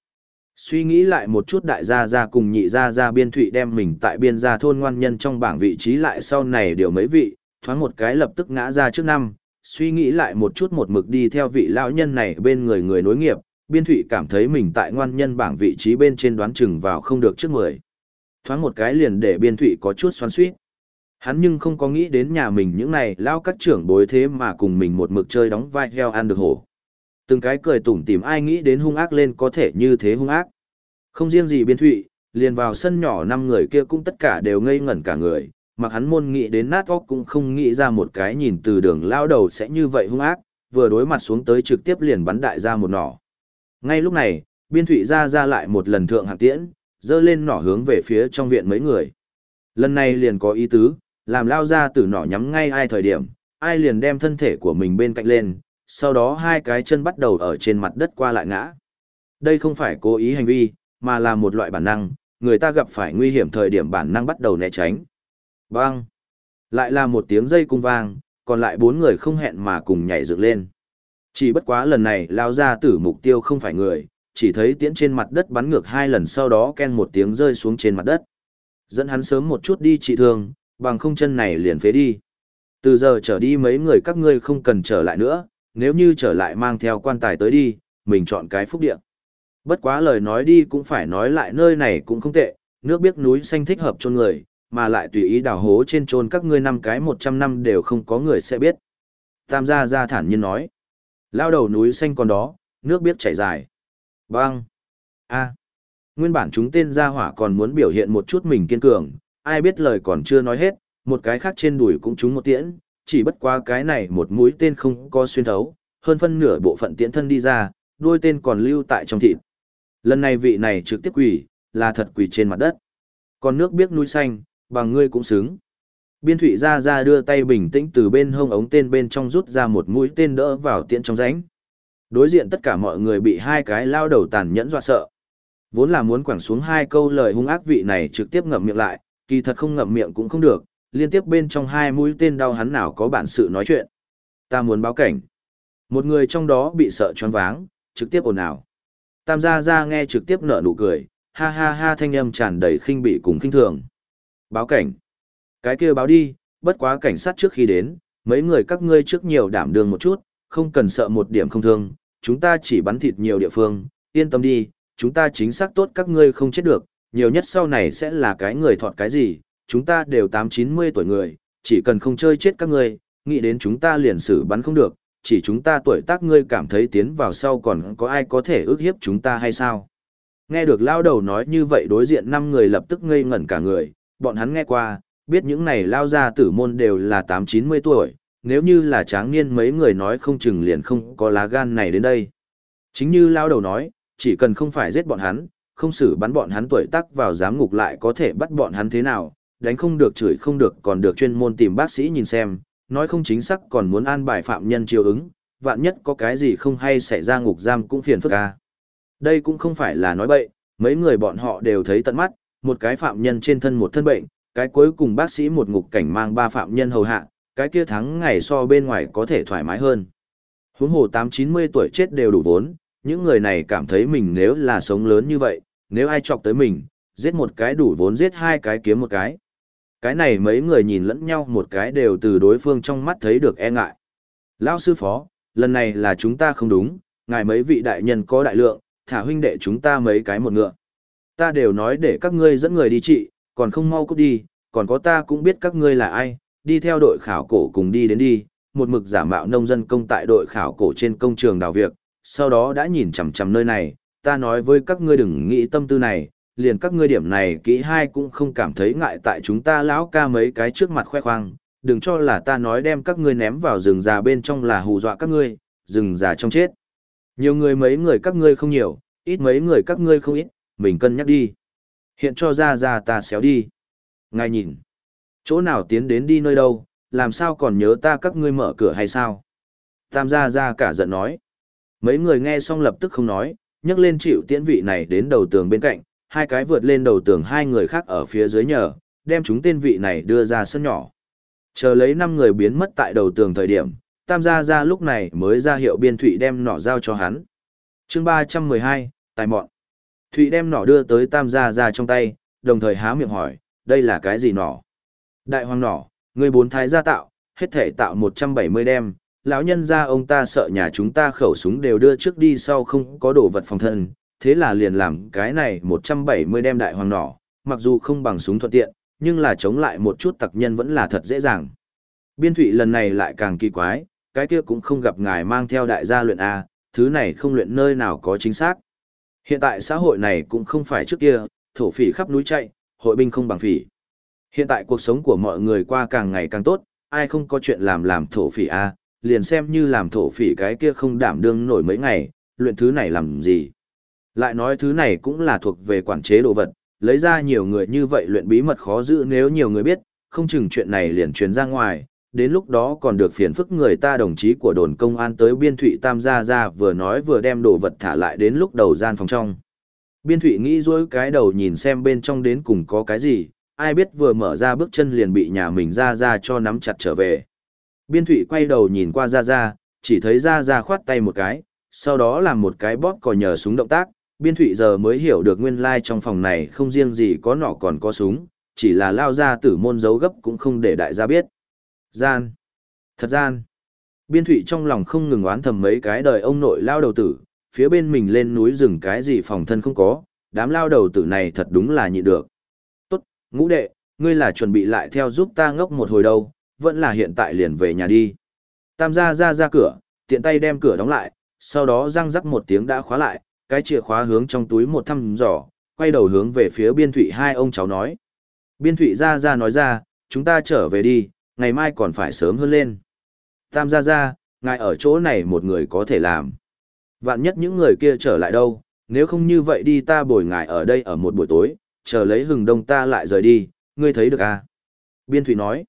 Suy nghĩ lại một chút đại gia ra cùng nhị gia ra biên thụy đem mình tại biên gia thôn ngoan nhân trong bảng vị trí lại sau này điều mấy vị, thoáng một cái lập tức ngã ra trước năm, suy nghĩ lại một chút một mực đi theo vị lão nhân này bên người người nối nghiệp, biên thụy cảm thấy mình tại ngoan nhân bảng vị trí bên trên đoán chừng vào không được trước mười. Thoáng một cái liền để biên thụy có chút xoắn suýt. Hắn nhưng không có nghĩ đến nhà mình những này lao các trưởng bối thế mà cùng mình một mực chơi đóng vai heo ăn được hổ. Từng cái cười tủm tìm ai nghĩ đến hung ác lên có thể như thế hung ác. Không riêng gì biên thụy, liền vào sân nhỏ năm người kia cũng tất cả đều ngây ngẩn cả người, mặc hắn môn nghĩ đến nát óc cũng không nghĩ ra một cái nhìn từ đường lao đầu sẽ như vậy hung ác, vừa đối mặt xuống tới trực tiếp liền bắn đại ra một nỏ. Ngay lúc này, biên thủy ra ra lại một lần thượng hạng tiễn, dơ lên nỏ hướng về phía trong viện mấy người. Lần này liền có ý tứ, làm lao ra từ nỏ nhắm ngay ai thời điểm, ai liền đem thân thể của mình bên cạnh lên, sau đó hai cái chân bắt đầu ở trên mặt đất qua lại ngã. Đây không phải cố ý hành vi, mà là một loại bản năng, người ta gặp phải nguy hiểm thời điểm bản năng bắt đầu né tránh. Vang! Lại là một tiếng dây cung vang, còn lại bốn người không hẹn mà cùng nhảy dựng lên. Chỉ bất quá lần này lao ra tử mục tiêu không phải người, chỉ thấy tiễn trên mặt đất bắn ngược hai lần sau đó ken một tiếng rơi xuống trên mặt đất. Dẫn hắn sớm một chút đi trị thương, bằng không chân này liền phế đi. Từ giờ trở đi mấy người các ngươi không cần trở lại nữa, nếu như trở lại mang theo quan tài tới đi, mình chọn cái phúc địa. Bất quá lời nói đi cũng phải nói lại nơi này cũng không tệ, nước biết núi xanh thích hợp cho người, mà lại tùy ý đào hố trên trôn các ngươi năm cái một trăm năm đều không có người sẽ biết. Tam gia gia thản nhiên nói. Lao đầu núi xanh còn đó, nước biết chảy dài. Vâng. a Nguyên bản chúng tên gia hỏa còn muốn biểu hiện một chút mình kiên cường, ai biết lời còn chưa nói hết, một cái khác trên đùi cũng trúng một tiễn, chỉ bất qua cái này một mũi tên không có xuyên thấu, hơn phân nửa bộ phận tiễn thân đi ra, đuôi tên còn lưu tại trong thịt. Lần này vị này trực tiếp quỷ, là thật quỷ trên mặt đất. Còn nước biết núi xanh, bằng ngươi cũng xứng. Biên thủy ra ra đưa tay bình tĩnh từ bên hông ống tên bên trong rút ra một mũi tên đỡ vào tiện trong rãnh. Đối diện tất cả mọi người bị hai cái lao đầu tàn nhẫn dọa sợ. Vốn là muốn quẳng xuống hai câu lời hung ác vị này trực tiếp ngậm miệng lại, kỳ thật không ngậm miệng cũng không được, liên tiếp bên trong hai mũi tên đau hắn nào có bản sự nói chuyện. Ta muốn báo cảnh. Một người trong đó bị sợ choáng váng, trực tiếp ồn ào. Tam gia gia nghe trực tiếp nở nụ cười, ha ha ha thanh âm tràn đầy khinh bị cùng khinh thường. Báo cảnh. Cái kia báo đi, bất quá cảnh sát trước khi đến, mấy người các ngươi trước nhiều đảm đường một chút, không cần sợ một điểm không thương, chúng ta chỉ bắn thịt nhiều địa phương, yên tâm đi, chúng ta chính xác tốt các ngươi không chết được, nhiều nhất sau này sẽ là cái người thọt cái gì, chúng ta đều tám chín mươi tuổi người, chỉ cần không chơi chết các ngươi, nghĩ đến chúng ta liền xử bắn không được, chỉ chúng ta tuổi tác ngươi cảm thấy tiến vào sau còn có ai có thể ước hiếp chúng ta hay sao. Nghe được lao đầu nói như vậy đối diện năm người lập tức ngây ngẩn cả người, bọn hắn nghe qua, biết những này lao ra tử môn đều là tám chín mươi tuổi, nếu như là tráng niên mấy người nói không chừng liền không có lá gan này đến đây. Chính như lao đầu nói, chỉ cần không phải giết bọn hắn, không xử bắn bọn hắn tuổi tác vào giám ngục lại có thể bắt bọn hắn thế nào, đánh không được chửi không được còn được chuyên môn tìm bác sĩ nhìn xem, nói không chính xác còn muốn an bài phạm nhân chiều ứng, vạn nhất có cái gì không hay xảy ra ngục giam cũng phiền phức ca. Đây cũng không phải là nói bậy, mấy người bọn họ đều thấy tận mắt, một cái phạm nhân trên thân một thân bệnh, cái cuối cùng bác sĩ một ngục cảnh mang ba phạm nhân hầu hạ, cái kia thắng ngày so bên ngoài có thể thoải mái hơn. Huống hồ 8-90 tuổi chết đều đủ vốn, những người này cảm thấy mình nếu là sống lớn như vậy, nếu ai chọc tới mình, giết một cái đủ vốn giết hai cái kiếm một cái. Cái này mấy người nhìn lẫn nhau một cái đều từ đối phương trong mắt thấy được e ngại. Lão sư phó, lần này là chúng ta không đúng, ngài mấy vị đại nhân có đại lượng, thả huynh đệ chúng ta mấy cái một ngựa. Ta đều nói để các ngươi dẫn người đi trị, còn không mau cút đi, còn có ta cũng biết các ngươi là ai, đi theo đội khảo cổ cùng đi đến đi, một mực giả mạo nông dân công tại đội khảo cổ trên công trường đào việc, sau đó đã nhìn chằm chằm nơi này, ta nói với các ngươi đừng nghĩ tâm tư này, liền các ngươi điểm này kỹ hai cũng không cảm thấy ngại tại chúng ta lão ca mấy cái trước mặt khoe khoang, đừng cho là ta nói đem các ngươi ném vào rừng già bên trong là hù dọa các ngươi, rừng già trong chết. Nhiều người mấy người các ngươi không nhiều, ít mấy người các ngươi không ít, mình cân nhắc đi. Hiện cho ra ra ta xéo đi. Ngài nhìn, chỗ nào tiến đến đi nơi đâu, làm sao còn nhớ ta các ngươi mở cửa hay sao? Tam gia ra cả giận nói. Mấy người nghe xong lập tức không nói, nhấc lên chịu tiễn vị này đến đầu tường bên cạnh, hai cái vượt lên đầu tường hai người khác ở phía dưới nhờ, đem chúng tên vị này đưa ra sân nhỏ. Chờ lấy năm người biến mất tại đầu tường thời điểm, tam gia ra lúc này mới ra hiệu biên thụy đem nỏ giao cho hắn. chương ba trăm mười hai tài mọn. Thụy đem nỏ đưa tới tam gia ra trong tay, đồng thời há miệng hỏi, đây là cái gì nỏ? Đại hoàng nỏ, người bốn thái gia tạo, hết thể tạo một trăm bảy mươi đem, lão nhân gia ông ta sợ nhà chúng ta khẩu súng đều đưa trước đi sau không có đồ vật phòng thân, thế là liền làm cái này 170 đem đại hoàng nỏ, mặc dù không bằng súng thuận tiện, nhưng là chống lại một chút tặc nhân vẫn là thật dễ dàng. Biên thụy lần này lại càng kỳ quái, cái kia cũng không gặp ngài mang theo đại gia luyện A, thứ này không luyện nơi nào có chính xác. Hiện tại xã hội này cũng không phải trước kia, thổ phỉ khắp núi chạy, hội binh không bằng phỉ. Hiện tại cuộc sống của mọi người qua càng ngày càng tốt, ai không có chuyện làm làm thổ phỉ A, liền xem như làm thổ phỉ cái kia không đảm đương nổi mấy ngày, luyện thứ này làm gì. Lại nói thứ này cũng là thuộc về quản chế đồ vật, lấy ra nhiều người như vậy luyện bí mật khó giữ nếu nhiều người biết, không chừng chuyện này liền truyền ra ngoài, đến lúc đó còn được phiền phức người ta đồng chí của đồn công an tới biên thụy tam gia ra vừa nói vừa đem đồ vật thả lại đến lúc đầu gian phòng trong. Biên thụy nghĩ dối cái đầu nhìn xem bên trong đến cùng có cái gì, ai biết vừa mở ra bước chân liền bị nhà mình ra ra cho nắm chặt trở về. Biên thụy quay đầu nhìn qua ra ra, chỉ thấy ra ra khoát tay một cái, sau đó làm một cái bóp cò nhờ súng động tác, biên thụy giờ mới hiểu được nguyên lai trong phòng này không riêng gì có nọ còn có súng, chỉ là lao ra tử môn dấu gấp cũng không để đại gia biết. Gian. Thật gian. Biên thụy trong lòng không ngừng oán thầm mấy cái đời ông nội lao đầu tử, phía bên mình lên núi rừng cái gì phòng thân không có, đám lao đầu tử này thật đúng là nhịn được. Tốt, ngũ đệ, ngươi là chuẩn bị lại theo giúp ta ngốc một hồi đâu, vẫn là hiện tại liền về nhà đi. Tam gia ra ra cửa, tiện tay đem cửa đóng lại, sau đó răng rắc một tiếng đã khóa lại, cái chìa khóa hướng trong túi một thăm dò, quay đầu hướng về phía biên thụy hai ông cháu nói. Biên thụy ra ra nói ra, chúng ta trở về đi, ngày mai còn phải sớm hơn lên. Tam gia Gia, ngài ở chỗ này một người có thể làm. Vạn nhất những người kia trở lại đâu, nếu không như vậy đi ta bồi ngài ở đây ở một buổi tối, chờ lấy hừng đông ta lại rời đi, ngươi thấy được à? Biên thụy nói.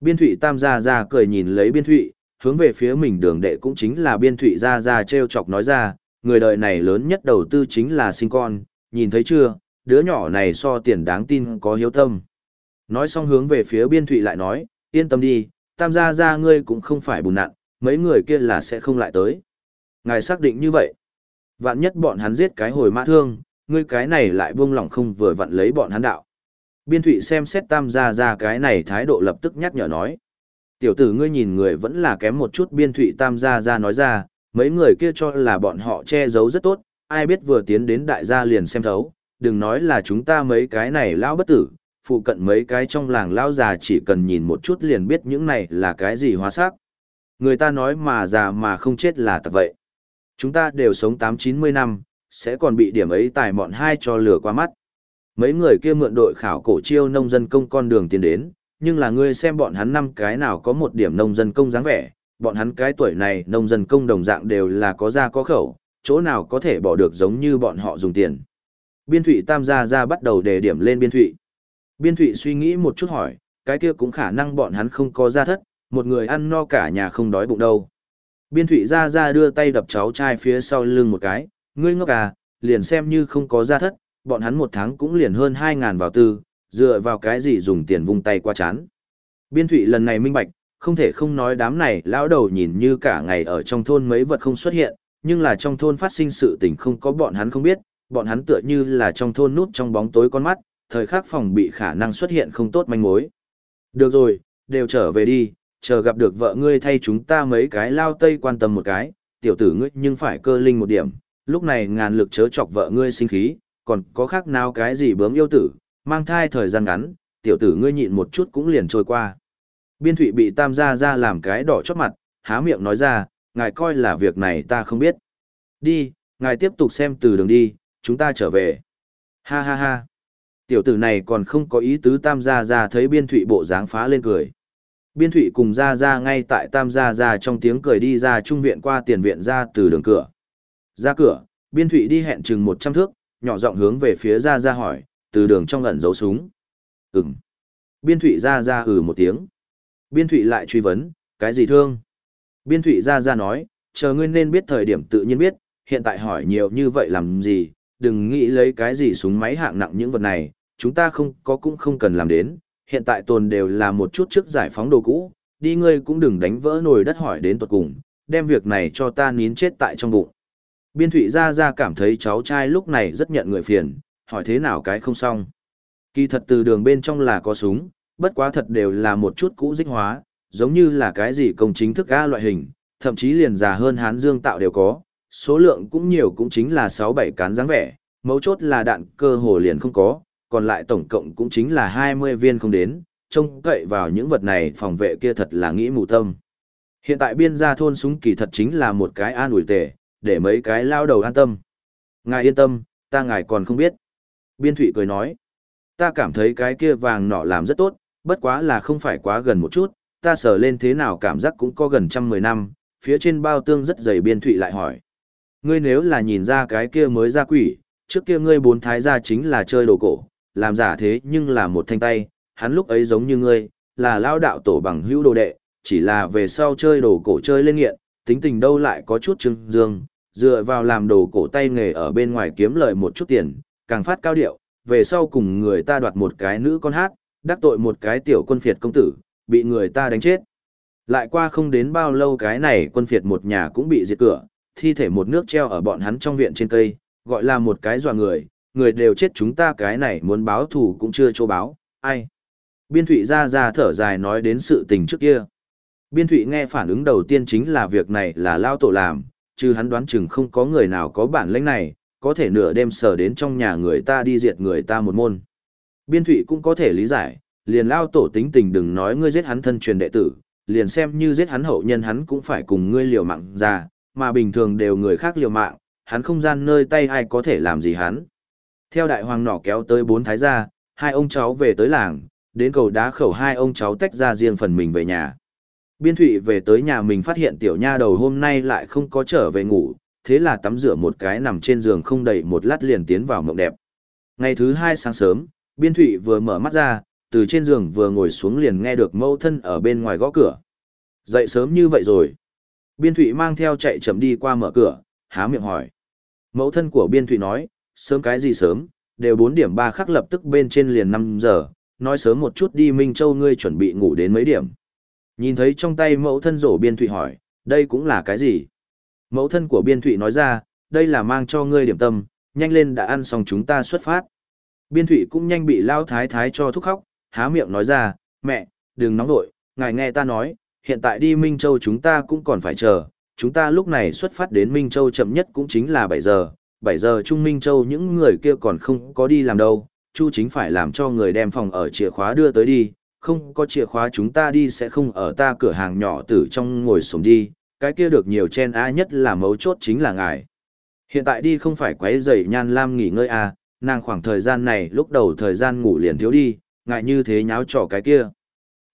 Biên thụy tam gia Gia cười nhìn lấy biên thụy, hướng về phía mình đường đệ cũng chính là biên thụy Gia Gia treo chọc nói ra, người đời này lớn nhất đầu tư chính là sinh con, nhìn thấy chưa, đứa nhỏ này so tiền đáng tin có hiếu tâm. Nói xong hướng về phía biên thụy lại nói, yên tâm đi, tam gia Gia ngươi cũng không phải bùn nặn, mấy người kia là sẽ không lại tới. Ngài xác định như vậy. Vạn nhất bọn hắn giết cái hồi mã thương, ngươi cái này lại buông lỏng không vừa vặn lấy bọn hắn đạo. Biên thụy xem xét tam gia Gia cái này thái độ lập tức nhắc nhở nói. Tiểu tử ngươi nhìn người vẫn là kém một chút biên thụy tam gia Gia nói ra, mấy người kia cho là bọn họ che giấu rất tốt, ai biết vừa tiến đến đại gia liền xem thấu, đừng nói là chúng ta mấy cái này lão bất tử, phụ cận mấy cái trong làng lão già chỉ cần nhìn một chút liền biết những này là cái gì hóa xác. Người ta nói mà già mà không chết là thật vậy. Chúng ta đều sống 8-90 năm, sẽ còn bị điểm ấy tài mọn hai cho lửa qua mắt. Mấy người kia mượn đội khảo cổ chiêu nông dân công con đường tiến đến, nhưng là ngươi xem bọn hắn năm cái nào có một điểm nông dân công dáng vẻ, bọn hắn cái tuổi này nông dân công đồng dạng đều là có ra có khẩu, chỗ nào có thể bỏ được giống như bọn họ dùng tiền. Biên thụy tam gia ra bắt đầu đề điểm lên biên thụy. Biên thụy suy nghĩ một chút hỏi, cái kia cũng khả năng bọn hắn không có gia thất, một người ăn no cả nhà không đói bụng đâu. Biên thụy ra ra đưa tay đập cháu trai phía sau lưng một cái, ngươi ngốc à, liền xem như không có gia thất, bọn hắn một tháng cũng liền hơn 2.000 vào tư, dựa vào cái gì dùng tiền vung tay qua chán. Biên thụy lần này minh bạch, không thể không nói đám này lão đầu nhìn như cả ngày ở trong thôn mấy vật không xuất hiện, nhưng là trong thôn phát sinh sự tình không có bọn hắn không biết, bọn hắn tựa như là trong thôn nút trong bóng tối con mắt, thời khắc phòng bị khả năng xuất hiện không tốt manh mối. Được rồi, đều trở về đi, chờ gặp được vợ ngươi thay chúng ta mấy cái lao tây quan tâm một cái, tiểu tử ngươi nhưng phải cơ linh một điểm, lúc này ngàn lực chớ chọc vợ ngươi sinh khí, còn có khác nào cái gì bướm yêu tử, mang thai thời gian ngắn, tiểu tử ngươi nhịn một chút cũng liền trôi qua. Biên thụy bị tam gia ra làm cái đỏ chót mặt, há miệng nói ra, ngài coi là việc này ta không biết. Đi, ngài tiếp tục xem từ đường đi, chúng ta trở về. Ha ha ha. Tiểu tử này còn không có ý tứ tam gia gia thấy biên thụy bộ dáng phá lên cười. Biên thụy cùng gia gia ngay tại tam gia gia trong tiếng cười đi ra trung viện qua tiền viện ra từ đường cửa. Ra cửa, biên thụy đi hẹn chừng 100 thước, nhỏ giọng hướng về phía gia gia hỏi, từ đường trong ẩn giấu súng. Ừm. Biên thụy gia gia ừ một tiếng. Biên thụy lại truy vấn, cái gì thương? Biên thụy gia gia nói, chờ ngươi nên biết thời điểm tự nhiên biết, hiện tại hỏi nhiều như vậy làm gì, đừng nghĩ lấy cái gì súng máy hạng nặng những vật này, chúng ta không có cũng không cần làm đến, hiện tại tồn đều là một chút trước giải phóng đồ cũ, đi ngươi cũng đừng đánh vỡ nồi đất hỏi đến tuật cùng, đem việc này cho ta nín chết tại trong bụng. Biên thụy ra ra cảm thấy cháu trai lúc này rất nhận người phiền, hỏi thế nào cái không xong. Kỳ thật từ đường bên trong là có súng, bất quá thật đều là một chút cũ dích hóa, giống như là cái gì công chính thức ga loại hình, thậm chí liền già hơn hán dương tạo đều có, số lượng cũng nhiều cũng chính là 6-7 cán dáng vẻ, mấu chốt là đạn cơ hồ liền không có, còn lại tổng cộng cũng chính là 20 viên không đến, trông cậy vào những vật này phòng vệ kia thật là nghĩ mù tâm. Hiện tại biên gia thôn súng kỳ thật chính là một cái an ủi tệ, để mấy cái lao đầu an tâm. Ngài yên tâm, ta ngài còn không biết. Biên thủy cười nói, ta cảm thấy cái kia vàng nọ làm rất tốt, bất quá là không phải quá gần một chút, ta sờ lên thế nào cảm giác cũng có gần trăm mười năm, phía trên bao tương rất dày biên thủy lại hỏi. Ngươi nếu là nhìn ra cái kia mới ra quỷ, trước kia ngươi bốn thái gia chính là chơi đồ cổ, làm giả thế nhưng là một thanh tay, hắn lúc ấy giống như ngươi, là lao đạo tổ bằng hữu đồ đệ, chỉ là về sau chơi đồ cổ chơi lên nghiện, tính tình đâu lại có chút trưng dương, dựa vào làm đồ cổ tay nghề ở bên ngoài kiếm lợi một chút tiền, càng phát cao điệu, về sau cùng người ta đoạt một cái nữ con hát, đắc tội một cái tiểu quân phiệt công tử, bị người ta đánh chết. Lại qua không đến bao lâu cái này quân phiệt một nhà cũng bị diệt cửa, thi thể một nước treo ở bọn hắn trong viện trên cây, gọi là một cái dọa người, người đều chết chúng ta cái này muốn báo thù cũng chưa chỗ báo, ai. Biên Thụy ra ra thở dài nói đến sự tình trước kia. Biên Thụy nghe phản ứng đầu tiên chính là việc này là lao tổ làm, chứ hắn đoán chừng không có người nào có bản lĩnh này, có thể nửa đêm sờ đến trong nhà người ta đi diệt người ta một môn. Biên Thụy cũng có thể lý giải, liền lao tổ tính tình đừng nói ngươi giết hắn thân truyền đệ tử, liền xem như giết hắn hậu nhân hắn cũng phải cùng ngươi liều mạng ra, mà bình thường đều người khác liều mạng, hắn không gian nơi tay ai có thể làm gì hắn. Theo đại hoàng nỏ kéo tới bốn thái gia, hai ông cháu về tới làng, đến cầu đá khẩu hai ông cháu tách ra riêng phần mình về nhà. Biên thụy về tới nhà mình phát hiện tiểu nha đầu hôm nay lại không có trở về ngủ, thế là tắm rửa một cái nằm trên giường không đầy một lát liền tiến vào mộng đẹp. Ngày thứ hai sáng sớm, biên thụy vừa mở mắt ra, từ trên giường vừa ngồi xuống liền nghe được mẫu thân ở bên ngoài gõ cửa. Dậy sớm như vậy rồi. Biên thụy mang theo chạy chậm đi qua mở cửa, há miệng hỏi. Mẫu thân của biên thụy nói, sớm cái gì sớm, đều 4 điểm 3 khắc lập tức bên trên liền 5 giờ, nói sớm một chút đi Minh Châu ngươi chuẩn bị ngủ đến mấy điểm. Nhìn thấy trong tay mẫu thân rổ biên thụy hỏi, đây cũng là cái gì? Mẫu thân của biên thụy nói ra, đây là mang cho ngươi điểm tâm, nhanh lên đã ăn xong chúng ta xuất phát. Biên thụy cũng nhanh bị lao thái thái cho thúc khóc, há miệng nói ra, mẹ, đừng nóng vội, ngài nghe ta nói, hiện tại đi Minh Châu chúng ta cũng còn phải chờ, chúng ta lúc này xuất phát đến Minh Châu chậm nhất cũng chính là 7 giờ, 7 giờ Trung Minh Châu những người kia còn không có đi làm đâu, Chu chính phải làm cho người đem phòng ở chìa khóa đưa tới đi, không có chìa khóa chúng ta đi sẽ không ở ta cửa hàng nhỏ tử trong ngồi sống đi, cái kia được nhiều chen a nhất là mấu chốt chính là ngài. Hiện tại đi không phải quấy rầy nhan lam nghỉ ngơi a, nàng khoảng thời gian này lúc đầu thời gian ngủ liền thiếu đi, ngại như thế nháo trò cái kia.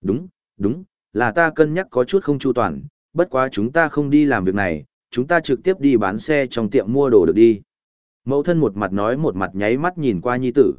Đúng, đúng, là ta cân nhắc có chút không chu toàn, bất quá chúng ta không đi làm việc này, chúng ta trực tiếp đi bán xe trong tiệm mua đồ được đi. Mẫu thân một mặt nói một mặt nháy mắt nhìn qua nhi tử.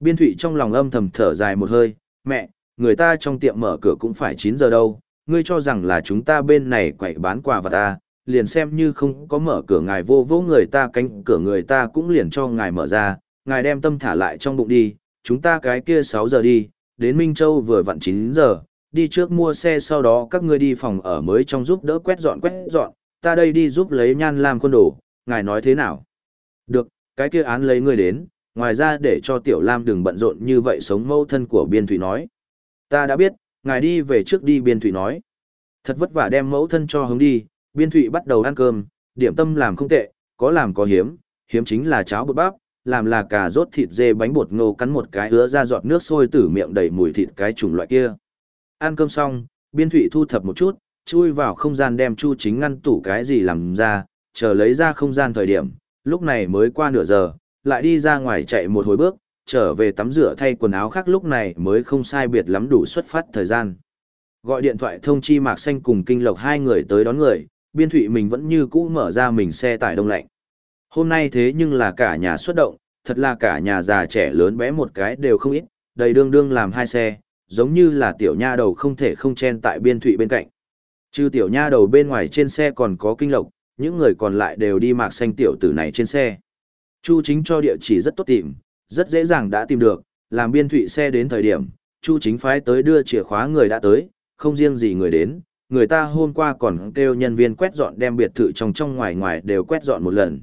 Biên thủy trong lòng âm thầm thở dài một hơi, mẹ, người ta trong tiệm mở cửa cũng phải 9 giờ đâu, ngươi cho rằng là chúng ta bên này quậy bán quà và ta, liền xem như không có mở cửa ngài vô vô người ta cánh cửa người ta cũng liền cho ngài mở ra, ngài đem tâm thả lại trong bụng đi, chúng ta cái kia 6 giờ đi, đến Minh Châu vừa vặn 9 giờ, đi trước mua xe sau đó các ngươi đi phòng ở mới trong giúp đỡ quét dọn quét dọn, ta đây đi giúp lấy nhan làm quân đồ, ngài nói thế nào? Được, cái kia án lấy ngươi đến, ngoài ra để cho Tiểu Lam đừng bận rộn như vậy sống mâu thân của Biên Thủy nói. Ta đã biết, ngài đi về trước đi Biên Thủy nói. Thật vất vả đem mẫu thân cho hướng đi, Biên Thụy bắt đầu ăn cơm, điểm tâm làm không tệ, có làm có hiếm, hiếm chính là cháo bột bắp, làm là cà rốt thịt dê bánh bột ngô cắn một cái hứa ra giọt nước sôi tử miệng đầy mùi thịt cái chủng loại kia. Ăn cơm xong, Biên Thụy thu thập một chút, chui vào không gian đem Chu Chính ngăn tủ cái gì làm ra, chờ lấy ra không gian thời điểm, lúc này mới qua nửa giờ, lại đi ra ngoài chạy một hồi bước, trở về tắm rửa thay quần áo khác lúc này mới không sai biệt lắm đủ xuất phát thời gian. Gọi điện thoại thông chi Mạc Xanh cùng Kinh Lộc hai người tới đón người, biên thụy mình vẫn như cũ mở ra mình xe tải đông lạnh. Hôm nay thế nhưng là cả nhà xuất động, thật là cả nhà già trẻ lớn bé một cái đều không ít, đầy đương đương làm hai xe, giống như là tiểu nha đầu không thể không chen tại biên thụy bên cạnh. Trừ tiểu nha đầu bên ngoài trên xe còn có kinh lộc, những người còn lại đều đi mạc xanh tiểu tử này trên xe. Chu chính cho địa chỉ rất tốt tìm, rất dễ dàng đã tìm được, làm biên thụy xe đến thời điểm, Chu chính phái tới đưa chìa khóa người đã tới, không riêng gì người đến, người ta hôm qua còn kêu nhân viên quét dọn đem biệt thự trong trong ngoài ngoài đều quét dọn một lần.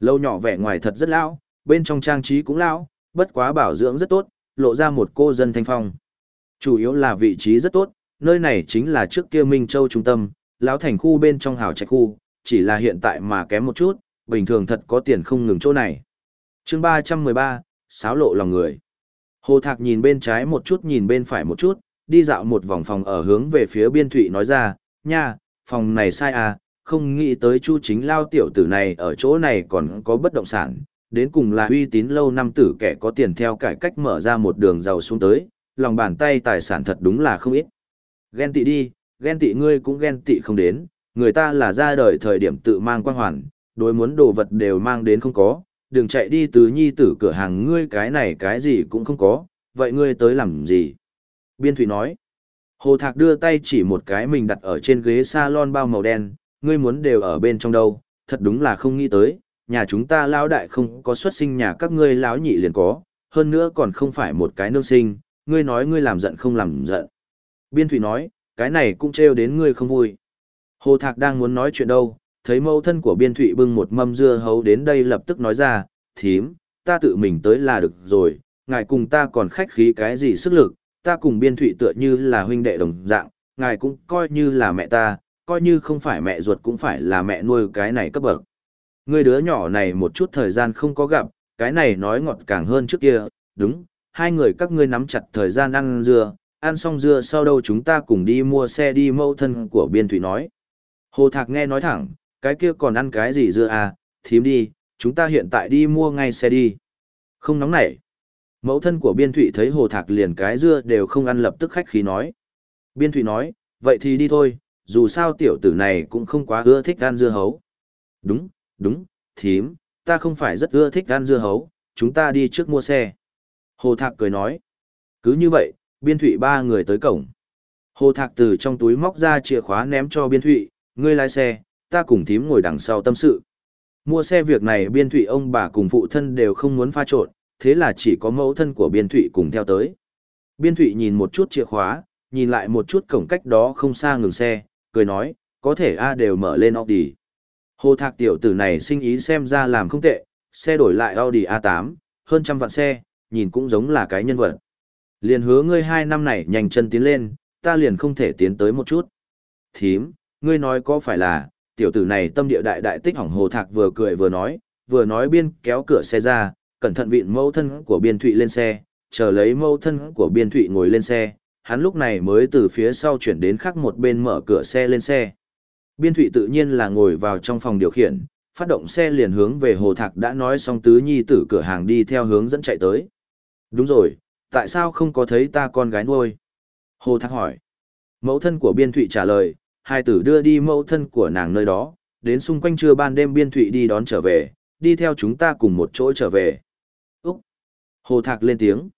Lâu nhỏ vẻ ngoài thật rất lão, bên trong trang trí cũng lão, bất quá bảo dưỡng rất tốt, lộ ra một cô dân thanh phong. Chủ yếu là vị trí rất tốt, nơi này chính là trước kia Minh Châu trung tâm, lão thành khu bên trong hào trạch khu, chỉ là hiện tại mà kém một chút, bình thường thật có tiền không ngừng chỗ này. chương 313, sáo lộ lòng người. Hồ Thạc nhìn bên trái một chút nhìn bên phải một chút, đi dạo một vòng phòng ở hướng về phía biên thụy nói ra, nha, phòng này sai à, không nghĩ tới chu chính lao tiểu tử này ở chỗ này còn có bất động sản, đến cùng là uy tín lâu năm tử kẻ có tiền theo cải cách mở ra một đường giàu xuống tới, lòng bàn tay tài sản thật đúng là không ít. Ghen tị đi, ghen tị ngươi cũng ghen tị không đến, người ta là ra đời thời điểm tự mang quan hoàn, đối muốn đồ vật đều mang đến không có, đừng chạy đi từ nhi tử cửa hàng ngươi cái này cái gì cũng không có, vậy ngươi tới làm gì? Biên Thủy nói. Hồ Thạc đưa tay chỉ một cái mình đặt ở trên ghế salon bao màu đen, ngươi muốn đều ở bên trong đâu, thật đúng là không nghĩ tới, nhà chúng ta lão đại không có xuất sinh nhà các ngươi lão nhị liền có, hơn nữa còn không phải một cái nương sinh, ngươi nói ngươi làm giận không làm giận. Biên Thủy nói, cái này cũng trêu đến ngươi không vui. Hồ Thạc đang muốn nói chuyện đâu, thấy mẫu thân của Biên Thụy bưng một mâm dưa hấu đến đây lập tức nói ra, thím, ta tự mình tới là được rồi, ngài cùng ta còn khách khí cái gì sức lực, ta cùng biên thụy tựa như là huynh đệ đồng dạng, ngài cũng coi như là mẹ ta, coi như không phải mẹ ruột cũng phải là mẹ nuôi cái này cấp bậc. Người đứa nhỏ này một chút thời gian không có gặp, cái này nói ngọt càng hơn trước kia, đúng, hai người các ngươi nắm chặt thời gian ăn dưa, ăn xong dưa sau đâu chúng ta cùng đi mua xe đi mâu thân của biên thủy nói. Hồ Thạc nghe nói thẳng, cái kia còn ăn cái gì dưa à, thím đi, chúng ta hiện tại đi mua ngay xe đi. Không nóng nảy. Mẫu thân của Biên Thụy thấy Hồ Thạc liền cái dưa đều không ăn lập tức khách khí nói. Biên Thụy nói, vậy thì đi thôi, dù sao tiểu tử này cũng không quá ưa thích ăn dưa hấu. Đúng, đúng, thím, ta không phải rất ưa thích ăn dưa hấu, chúng ta đi trước mua xe. Hồ Thạc cười nói. Cứ như vậy, Biên Thụy ba người tới cổng. Hồ Thạc từ trong túi móc ra chìa khóa ném cho Biên Thụy, ngươi lái xe, ta cùng thím ngồi đằng sau tâm sự. Mua xe việc này Biên Thụy ông bà cùng phụ thân đều không muốn pha trộn, thế là chỉ có mẫu thân của biên thụy cùng theo tới. Biên thụy nhìn một chút chìa khóa, nhìn lại một chút cổng cách đó không xa ngừng xe, cười nói, có thể A đều mở lên Audi. Hồ thạc tiểu tử này sinh ý xem ra làm không tệ, xe đổi lại Audi A8, hơn trăm vạn xe, nhìn cũng giống là cái nhân vật. Liền hứa ngươi hai năm này nhanh chân tiến lên, ta liền không thể tiến tới một chút. Thím, ngươi nói có phải là, tiểu tử này tâm địa đại đại tích hỏng hồ thạc vừa cười vừa nói, vừa nói biên kéo cửa xe ra, cẩn thận vịn mẫu thân của biên thụy lên xe, chờ lấy mẫu thân của biên thụy ngồi lên xe, hắn lúc này mới từ phía sau chuyển đến khác một bên mở cửa xe lên xe. Biên thụy tự nhiên là ngồi vào trong phòng điều khiển, phát động xe liền hướng về hồ thạc đã nói xong tứ nhi tử cửa hàng đi theo hướng dẫn chạy tới. Đúng rồi, tại sao không có thấy ta con gái nuôi? Hồ Thác hỏi. Mẫu thân của Biên Thụy trả lời, hai tử đưa đi mẫu thân của nàng nơi đó, đến xung quanh trưa ban đêm Biên Thụy đi đón trở về, đi theo chúng ta cùng một chỗ trở về. Úc! Hồ Thạc lên tiếng.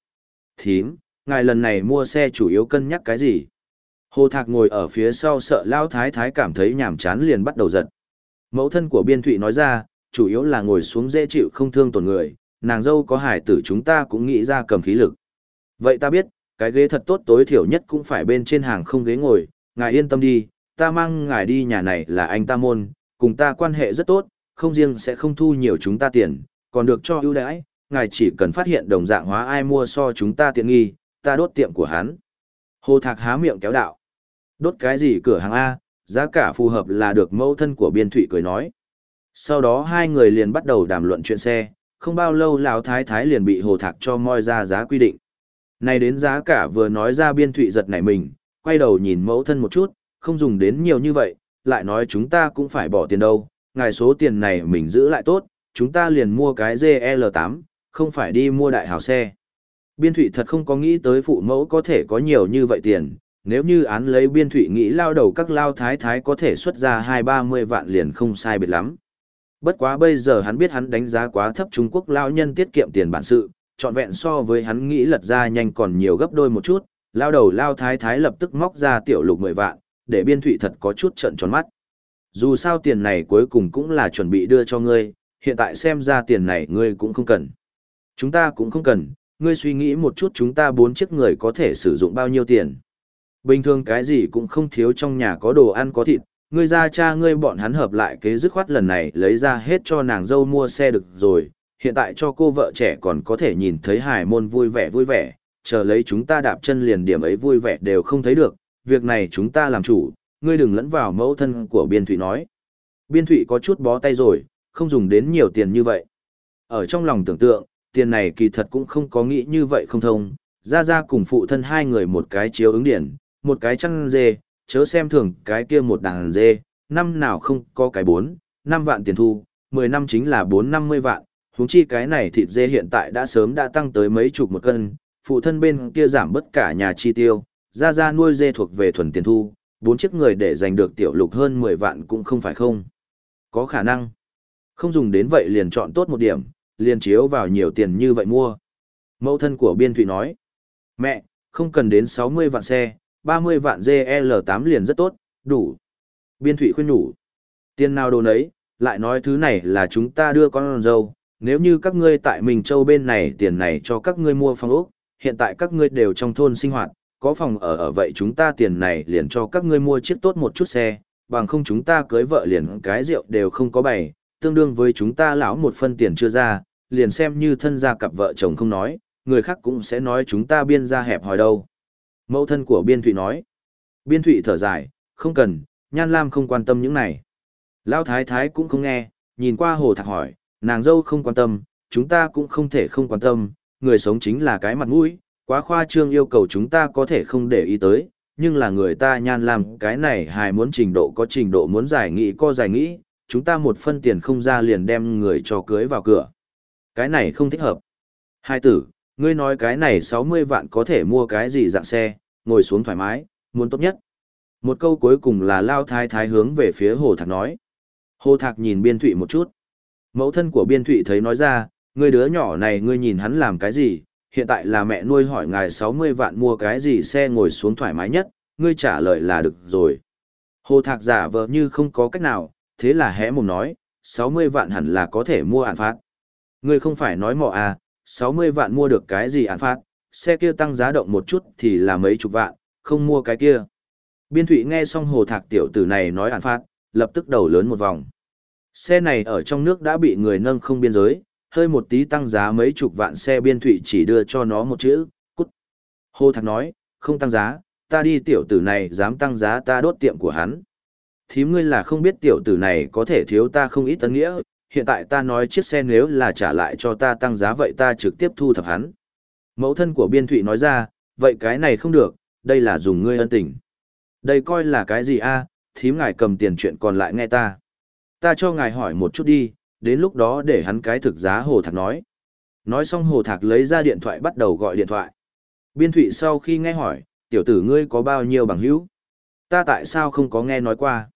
Thím, ngài lần này mua xe chủ yếu cân nhắc cái gì? Hồ Thạc ngồi ở phía sau sợ Lao Thái Thái cảm thấy nhàm chán liền bắt đầu giật. Mẫu thân của Biên Thụy nói ra, chủ yếu là ngồi xuống dễ chịu không thương tổn người, nàng dâu có hải tử chúng ta cũng nghĩ ra cầm khí lực. Vậy ta biết, cái ghế thật tốt tối thiểu nhất cũng phải bên trên hàng không ghế ngồi, ngài yên tâm đi, ta mang ngài đi nhà này là anh ta môn, cùng ta quan hệ rất tốt, không riêng sẽ không thu nhiều chúng ta tiền, còn được cho ưu đãi, ngài chỉ cần phát hiện đồng dạng hóa ai mua so chúng ta tiện nghi, ta đốt tiệm của hắn. Hồ Thạc há miệng kéo đạo. Đốt cái gì cửa hàng A, giá cả phù hợp là được mẫu thân của biên thủy cười nói. Sau đó hai người liền bắt đầu đàm luận chuyện xe, không bao lâu lão thái thái liền bị hồ thạc cho moi ra giá quy định. Này đến giá cả vừa nói ra biên thụy giật nảy mình, quay đầu nhìn mẫu thân một chút, không dùng đến nhiều như vậy, lại nói chúng ta cũng phải bỏ tiền đâu, ngài số tiền này mình giữ lại tốt, chúng ta liền mua cái GL8, không phải đi mua đại hào xe. Biên thụy thật không có nghĩ tới phụ mẫu có thể có nhiều như vậy tiền, nếu như án lấy biên thụy nghĩ lao đầu các lao thái thái có thể xuất ra hai ba mươi vạn liền không sai biệt lắm. Bất quá bây giờ hắn biết hắn đánh giá quá thấp Trung Quốc lao nhân tiết kiệm tiền bản sự, trọn vẹn so với hắn nghĩ lật ra nhanh còn nhiều gấp đôi một chút, lao đầu lao thái thái lập tức móc ra tiểu lục mười vạn, để biên thụy thật có chút trận tròn mắt. Dù sao tiền này cuối cùng cũng là chuẩn bị đưa cho ngươi, hiện tại xem ra tiền này ngươi cũng không cần. Chúng ta cũng không cần, ngươi suy nghĩ một chút chúng ta bốn chiếc người có thể sử dụng bao nhiêu tiền. Bình thường cái gì cũng không thiếu trong nhà có đồ ăn có thịt, ngươi ra cha ngươi bọn hắn hợp lại kế dứt khoát lần này lấy ra hết cho nàng dâu mua xe được rồi, hiện tại cho cô vợ trẻ còn có thể nhìn thấy hải môn vui vẻ vui vẻ, chờ lấy chúng ta đạp chân liền điểm ấy vui vẻ đều không thấy được, việc này chúng ta làm chủ, ngươi đừng lẫn vào mẫu thân của biên thụy nói. Biên thụy có chút bó tay rồi, không dùng đến nhiều tiền như vậy. Ở trong lòng tưởng tượng, tiền này kỳ thật cũng không có nghĩ như vậy không thông, ra ra cùng phụ thân hai người một cái chiếu ứng điển, một cái chăn dê, chớ xem thường cái kia một đàn dê, năm nào không có cái bốn, năm vạn tiền thu, mười năm chính là bốn năm mươi vạn, huống chi cái này thịt dê hiện tại đã sớm đã tăng tới mấy chục một cân, phụ thân bên kia giảm bất cả nhà chi tiêu, ra ra nuôi dê thuộc về thuần tiền thu, bốn chiếc người để giành được tiểu lục hơn mười vạn cũng không phải không. Có khả năng. Không dùng đến vậy liền chọn tốt một điểm, liền chiếu vào nhiều tiền như vậy mua. Mẫu thân của Biên Thụy nói, mẹ, không cần đến sáu mươi vạn xe, 30 vạn GL8 liền rất tốt, đủ. Biên Thụy khuyên nhủ. Tiền nào đồ nấy, lại nói thứ này là chúng ta đưa con dâu, nếu như các ngươi tại Mình Châu bên này tiền này cho các ngươi mua phòng ốc, hiện tại các ngươi đều trong thôn sinh hoạt, có phòng ở ở vậy chúng ta tiền này liền cho các ngươi mua chiếc tốt một chút xe, bằng không chúng ta cưới vợ liền cái rượu đều không có bày, tương đương với chúng ta lão một phân tiền chưa ra, liền xem như thân gia cặp vợ chồng không nói, người khác cũng sẽ nói chúng ta biên ra hẹp hòi đâu. Mẫu thân của Biên Thụy nói. Biên Thụy thở dài, không cần, Nhan Lam không quan tâm những này. Lao Thái Thái cũng không nghe, nhìn qua hồ thạc hỏi, nàng dâu không quan tâm, chúng ta cũng không thể không quan tâm, người sống chính là cái mặt mũi, quá khoa trương yêu cầu chúng ta có thể không để ý tới, nhưng là người ta Nhan Lam cái này hài muốn trình độ có trình độ muốn giải nghị có giải nghĩ, chúng ta một phân tiền không ra liền đem người cho cưới vào cửa. Cái này không thích hợp. Hai tử, ngươi nói cái này 60 vạn có thể mua cái gì dạng xe, ngồi xuống thoải mái, muốn tốt nhất. Một câu cuối cùng là lao thái thái hướng về phía hồ thạc nói. Hồ thạc nhìn biên thụy một chút. Mẫu thân của biên thụy thấy nói ra, ngươi đứa nhỏ này ngươi nhìn hắn làm cái gì, hiện tại là mẹ nuôi hỏi ngài 60 vạn mua cái gì xe ngồi xuống thoải mái nhất, ngươi trả lời là được rồi. Hồ thạc giả vờ như không có cách nào, thế là hẽ mồm nói, 60 vạn hẳn là có thể mua ạn phát. Ngươi không phải nói mọ à, 60 vạn mua được cái gì án phạt. xe kia tăng giá động một chút thì là mấy chục vạn, không mua cái kia. Biên thụy nghe xong hồ thạc tiểu tử này nói án phạt, lập tức đầu lớn một vòng. Xe này ở trong nước đã bị người nâng không biên giới, hơi một tí tăng giá mấy chục vạn xe biên thụy chỉ đưa cho nó một chữ, cút. Hồ thạc nói, không tăng giá, ta đi tiểu tử này dám tăng giá ta đốt tiệm của hắn. Thím ngươi là không biết tiểu tử này có thể thiếu ta không ít tấn nghĩa, hiện tại ta nói chiếc xe nếu là trả lại cho ta tăng giá vậy ta trực tiếp thu thập hắn. Mẫu thân của biên thụy nói ra, vậy cái này không được, đây là dùng ngươi ân tình. Đây coi là cái gì a thím ngài cầm tiền chuyện còn lại nghe ta. Ta cho ngài hỏi một chút đi, đến lúc đó để hắn cái thực giá hồ thạc nói. Nói xong hồ thạc lấy ra điện thoại bắt đầu gọi điện thoại. Biên thụy sau khi nghe hỏi, tiểu tử ngươi có bao nhiêu bằng hữu? Ta tại sao không có nghe nói qua?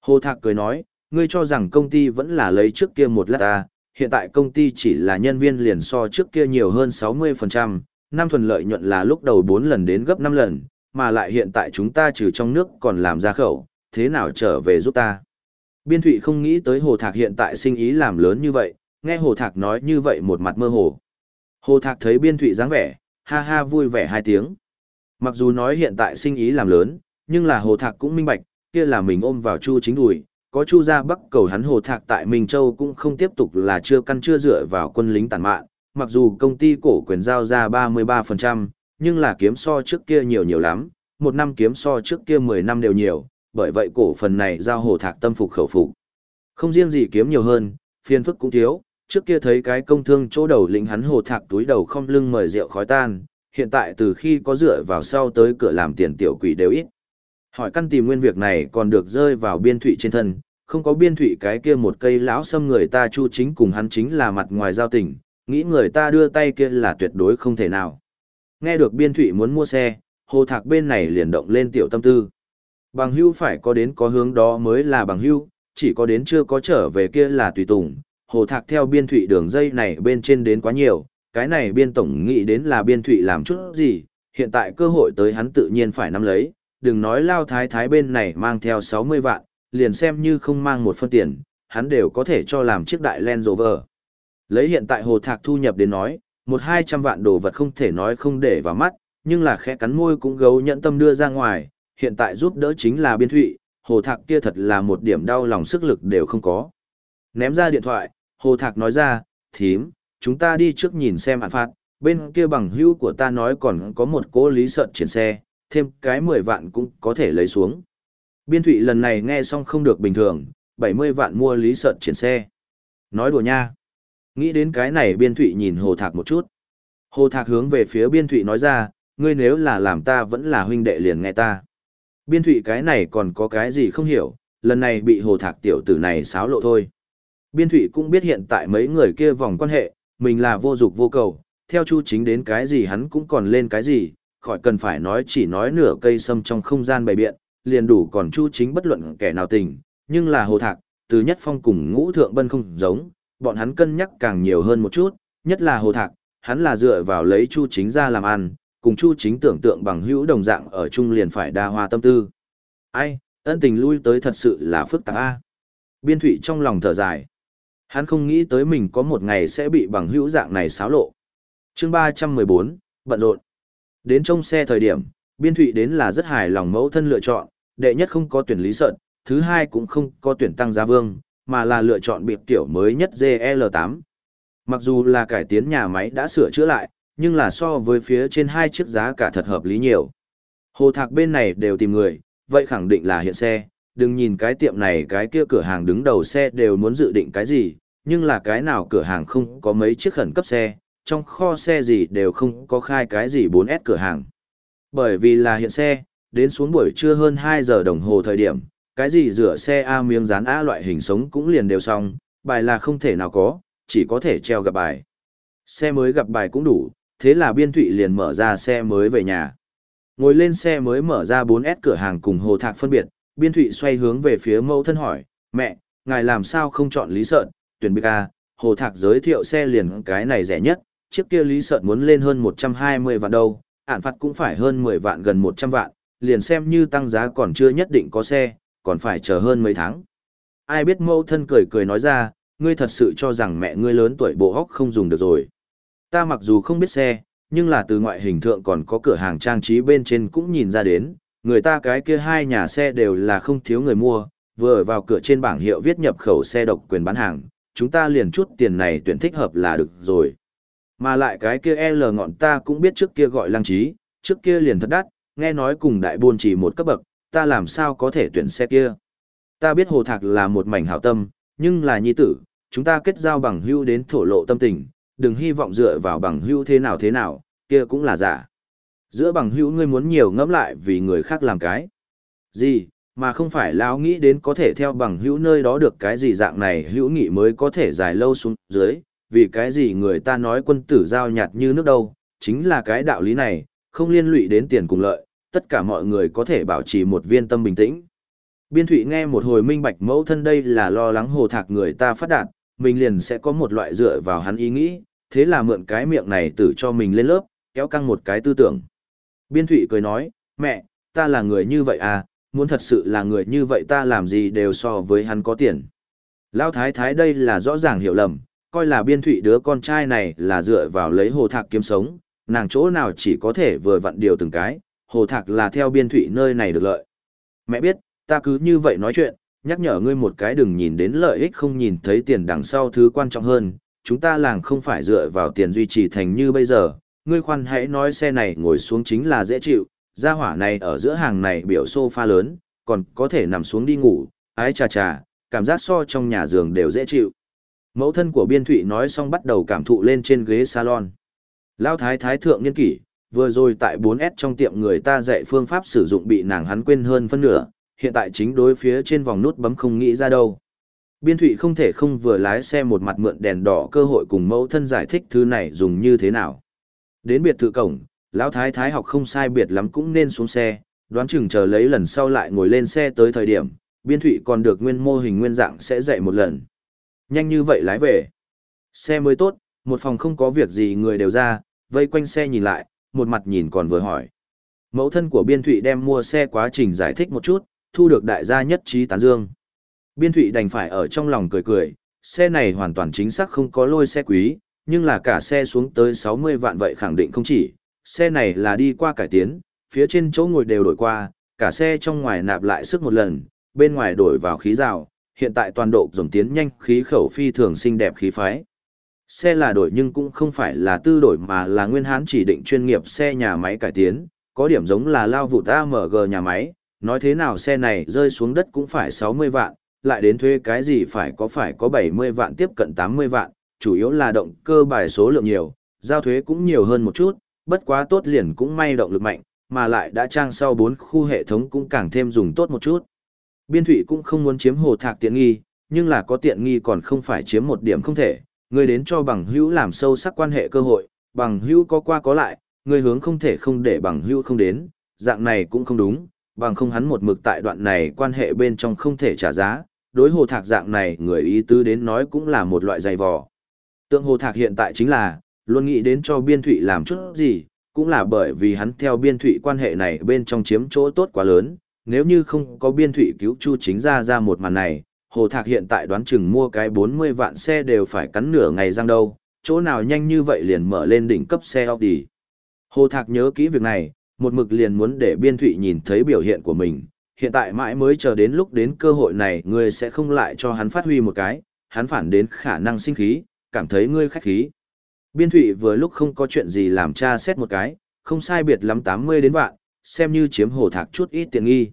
Hồ Thạc cười nói, ngươi cho rằng công ty vẫn là lấy trước kia một lát ta, hiện tại công ty chỉ là nhân viên liền so trước kia nhiều hơn 60%, năm thuần lợi nhuận là lúc đầu 4 lần đến gấp 5 lần, mà lại hiện tại chúng ta trừ trong nước còn làm ra khẩu, thế nào trở về giúp ta? Biên Thụy không nghĩ tới Hồ Thạc hiện tại sinh ý làm lớn như vậy, nghe Hồ Thạc nói như vậy một mặt mơ hồ. Hồ Thạc thấy Biên Thụy dáng vẻ, ha ha vui vẻ hai tiếng. Mặc dù nói hiện tại sinh ý làm lớn, nhưng là Hồ Thạc cũng minh bạch, kia là mình ôm vào Chu chính đùi, có Chu ra bắc cầu hắn Hồ Thạc tại Minh Châu cũng không tiếp tục là chưa căn chưa dựa vào quân lính tàn mạn, mặc dù công ty cổ quyền giao ra 33%, nhưng là kiếm so trước kia nhiều nhiều lắm, một năm kiếm so trước kia 10 năm đều nhiều, bởi vậy cổ phần này giao Hồ Thạc tâm phục khẩu phục. Không riêng gì kiếm nhiều hơn, phiền phức cũng thiếu, trước kia thấy cái công thương chỗ đầu lĩnh hắn Hồ Thạc túi đầu không lưng mời rượu khói tan, hiện tại từ khi có dựa vào sau tới cửa làm tiền tiểu quỷ đều ít. Hỏi căn tìm nguyên việc này còn được rơi vào biên thụy trên thân, không có biên thụy cái kia một cây lão xâm người ta chu chính cùng hắn chính là mặt ngoài giao tình, nghĩ người ta đưa tay kia là tuyệt đối không thể nào. Nghe được biên thụy muốn mua xe, hồ thạc bên này liền động lên tiểu tâm tư. Bằng hưu phải có đến có hướng đó mới là bằng hưu, chỉ có đến chưa có trở về kia là tùy tùng. Hồ thạc theo biên thụy đường dây này bên trên đến quá nhiều, cái này biên tổng nghĩ đến là biên thụy làm chút gì, hiện tại cơ hội tới hắn tự nhiên phải nắm lấy, đừng nói lao thái thái bên này mang theo 60 vạn, liền xem như không mang một phân tiền, hắn đều có thể cho làm chiếc đại Land Rover. Lấy hiện tại hồ thạc thu nhập đến nói, một hai trăm vạn đồ vật không thể nói không để vào mắt, nhưng là khẽ cắn môi cũng gấu nhẫn tâm đưa ra ngoài, hiện tại giúp đỡ chính là biên thụy, hồ thạc kia thật là một điểm đau lòng sức lực đều không có. Ném ra điện thoại, hồ thạc nói ra, thím, chúng ta đi trước nhìn xem hạn phạt, bên kia bằng hữu của ta nói còn có một cố lý sợn triển xe, thêm cái 10 vạn cũng có thể lấy xuống. Biên thụy lần này nghe xong không được bình thường, 70 vạn mua lý sợn triển xe. Nói đùa nha. Nghĩ đến cái này biên thụy nhìn hồ thạc một chút. Hồ thạc hướng về phía biên thụy nói ra, ngươi nếu là làm ta vẫn là huynh đệ liền nghe ta. Biên thụy cái này còn có cái gì không hiểu, lần này bị hồ thạc tiểu tử này xáo lộ thôi. Biên thụy cũng biết hiện tại mấy người kia vòng quan hệ, mình là vô dục vô cầu, theo chu chính đến cái gì hắn cũng còn lên cái gì, khỏi cần phải nói chỉ nói nửa cây sâm trong không gian bày biện, liền đủ còn chu chính bất luận kẻ nào tình, nhưng là hồ thạc, từ nhất phong cùng ngũ thượng bân không giống, bọn hắn cân nhắc càng nhiều hơn một chút, nhất là hồ thạc, hắn là dựa vào lấy chu chính ra làm ăn, cùng chu chính tưởng tượng bằng hữu đồng dạng ở chung liền phải đa hoa tâm tư. Ai, ân tình lui tới thật sự là phức tạp a. Biên thủy trong lòng thở dài. Hắn không nghĩ tới mình có một ngày sẽ bị bằng hữu dạng này xáo lộ. chương 314, bận rộn. Đến trong xe thời điểm, biên thụy đến là rất hài lòng mẫu thân lựa chọn, đệ nhất không có tuyển lý sợn, thứ hai cũng không có tuyển tăng giá vương, mà là lựa chọn biệt kiểu mới nhất GL8. Mặc dù là cải tiến nhà máy đã sửa chữa lại, nhưng là so với phía trên hai chiếc giá cả thật hợp lý nhiều. Hồ thạc bên này đều tìm người, vậy khẳng định là hiện xe, đừng nhìn cái tiệm này cái kia cửa hàng đứng đầu xe đều muốn dự định cái gì, nhưng là cái nào cửa hàng không có mấy chiếc khẩn cấp xe, trong kho xe gì đều không có khai cái gì 4S cửa hàng. Bởi vì là hiện xe, đến xuống buổi trưa hơn 2 giờ đồng hồ thời điểm, cái gì rửa xe A miếng dán A loại hình sống cũng liền đều xong, bài là không thể nào có, chỉ có thể treo gặp bài. Xe mới gặp bài cũng đủ, thế là biên thụy liền mở ra xe mới về nhà. Ngồi lên xe mới mở ra 4S cửa hàng cùng hồ thạc phân biệt, biên thụy xoay hướng về phía mẫu thân hỏi, mẹ, ngài làm sao không chọn lý sợn, tuyển bê ca, hồ thạc giới thiệu xe liền cái này rẻ nhất, chiếc kia lý sợn muốn lên hơn 120 vạn đâu, ản phạt cũng phải hơn 10 vạn gần 100 vạn, liền xem như tăng giá còn chưa nhất định có xe, còn phải chờ hơn mấy tháng. Ai biết mẫu thân cười cười nói ra, ngươi thật sự cho rằng mẹ ngươi lớn tuổi bộ hóc không dùng được rồi. Ta mặc dù không biết xe, nhưng là từ ngoại hình thượng còn có cửa hàng trang trí bên trên cũng nhìn ra đến, người ta cái kia hai nhà xe đều là không thiếu người mua, vừa vào cửa trên bảng hiệu viết nhập khẩu xe độc quyền bán hàng, chúng ta liền chút tiền này tuyển thích hợp là được rồi. Mà lại cái kia L ngọn ta cũng biết trước kia gọi lăng trí, trước kia liền thật đắt, nghe nói cùng đại buôn chỉ một cấp bậc, ta làm sao có thể tuyển xe kia. Ta biết hồ thạc là một mảnh hảo tâm, nhưng là nhi tử, chúng ta kết giao bằng hưu đến thổ lộ tâm tình, đừng hy vọng dựa vào bằng hưu thế nào thế nào, kia cũng là giả. Giữa bằng hữu ngươi muốn nhiều ngẫm lại vì người khác làm cái. Gì, mà không phải lão nghĩ đến có thể theo bằng hữu nơi đó được cái gì dạng này hữu nghị mới có thể dài lâu xuống dưới, vì cái gì người ta nói quân tử giao nhạt như nước đâu, chính là cái đạo lý này, không liên lụy đến tiền cùng lợi, tất cả mọi người có thể bảo trì một viên tâm bình tĩnh. Biên thụy nghe một hồi minh bạch mẫu thân đây là lo lắng hồ thạc người ta phát đạt, mình liền sẽ có một loại dựa vào hắn ý nghĩ, thế là mượn cái miệng này tử cho mình lên lớp, kéo căng một cái tư tưởng. Biên thụy cười nói, mẹ, ta là người như vậy à, muốn thật sự là người như vậy ta làm gì đều so với hắn có tiền. Lao thái thái đây là rõ ràng hiểu lầm, coi là biên thụy đứa con trai này là dựa vào lấy hồ thạc kiếm sống, nàng chỗ nào chỉ có thể vừa vặn điều từng cái, hồ thạc là theo biên thụy nơi này được lợi. Mẹ biết, ta cứ như vậy nói chuyện, nhắc nhở ngươi một cái đừng nhìn đến lợi ích không nhìn thấy tiền đằng sau thứ quan trọng hơn, chúng ta làng không phải dựa vào tiền duy trì thành như bây giờ, ngươi khoan hãy nói xe này ngồi xuống chính là dễ chịu, gia hỏa này ở giữa hàng này biểu sofa lớn, còn có thể nằm xuống đi ngủ, ái chà chà, cảm giác so trong nhà giường đều dễ chịu. Mẫu thân của biên thụy nói xong bắt đầu cảm thụ lên trên ghế salon. Lao thái thái thượng niên kỷ, vừa rồi tại 4S trong tiệm người ta dạy phương pháp sử dụng bị nàng hắn quên hơn phân nửa, hiện tại chính đối phía trên vòng nút bấm không nghĩ ra đâu. Biên thụy không thể không vừa lái xe một mặt mượn đèn đỏ cơ hội cùng mẫu thân giải thích thứ này dùng như thế nào. Đến biệt thự cổng, lão thái thái học không sai biệt lắm cũng nên xuống xe, đoán chừng chờ lấy lần sau lại ngồi lên xe tới thời điểm, biên thụy còn được nguyên mô hình nguyên dạng sẽ dạy một lần. Nhanh như vậy lái về. Xe mới tốt, một phòng không có việc gì người đều ra, vây quanh xe nhìn lại, một mặt nhìn còn vừa hỏi. Mẫu thân của biên thụy đem mua xe quá trình giải thích một chút, thu được đại gia nhất trí tán dương. Biên thụy đành phải ở trong lòng cười cười, xe này hoàn toàn chính xác không có lôi xe quý, nhưng là cả xe xuống tới 60 vạn vậy khẳng định không chỉ, xe này là đi qua cải tiến, phía trên chỗ ngồi đều đổi qua, cả xe trong ngoài nạp lại sức một lần, bên ngoài đổi vào khí rào, hiện tại toàn độ dùng tiến nhanh khí khẩu phi thường xinh đẹp khí phái. Xe là đổi nhưng cũng không phải là tư đổi mà là nguyên hán chỉ định chuyên nghiệp xe nhà máy cải tiến, có điểm giống là lao vụt AMG nhà máy, nói thế nào xe này rơi xuống đất cũng phải 60 vạn, lại đến thuê cái gì phải có phải có 70 vạn tiếp cận 80 vạn, chủ yếu là động cơ bài số lượng nhiều, giao thuế cũng nhiều hơn một chút, bất quá tốt liền cũng may động lực mạnh, mà lại đã trang sau 4 khu hệ thống cũng càng thêm dùng tốt một chút. Biên thủy cũng không muốn chiếm hồ thạc tiện nghi, nhưng là có tiện nghi còn không phải chiếm một điểm không thể, người đến cho bằng hữu làm sâu sắc quan hệ cơ hội, bằng hữu có qua có lại, người hướng không thể không để bằng hữu không đến, dạng này cũng không đúng, bằng không hắn một mực tại đoạn này quan hệ bên trong không thể trả giá, đối hồ thạc dạng này người ý tứ đến nói cũng là một loại dày vò. Tượng hồ thạc hiện tại chính là, luôn nghĩ đến cho biên thụy làm chút gì, cũng là bởi vì hắn theo biên thụy quan hệ này bên trong chiếm chỗ tốt quá lớn, nếu như không có biên thụy cứu chu chính ra ra một màn này, hồ thạc hiện tại đoán chừng mua cái 40 vạn xe đều phải cắn nửa ngày răng đâu, chỗ nào nhanh như vậy liền mở lên đỉnh cấp xe Audi. Hồ thạc nhớ kỹ việc này, một mực liền muốn để biên thụy nhìn thấy biểu hiện của mình, hiện tại mãi mới chờ đến lúc đến cơ hội này ngươi sẽ không lại cho hắn phát huy một cái, hắn phản đến khả năng sinh khí, cảm thấy ngươi khách khí. Biên thụy vừa lúc không có chuyện gì làm cha xét một cái, không sai biệt lắm 80 đến vạn, xem như chiếm hồ thạc chút ít tiện nghi.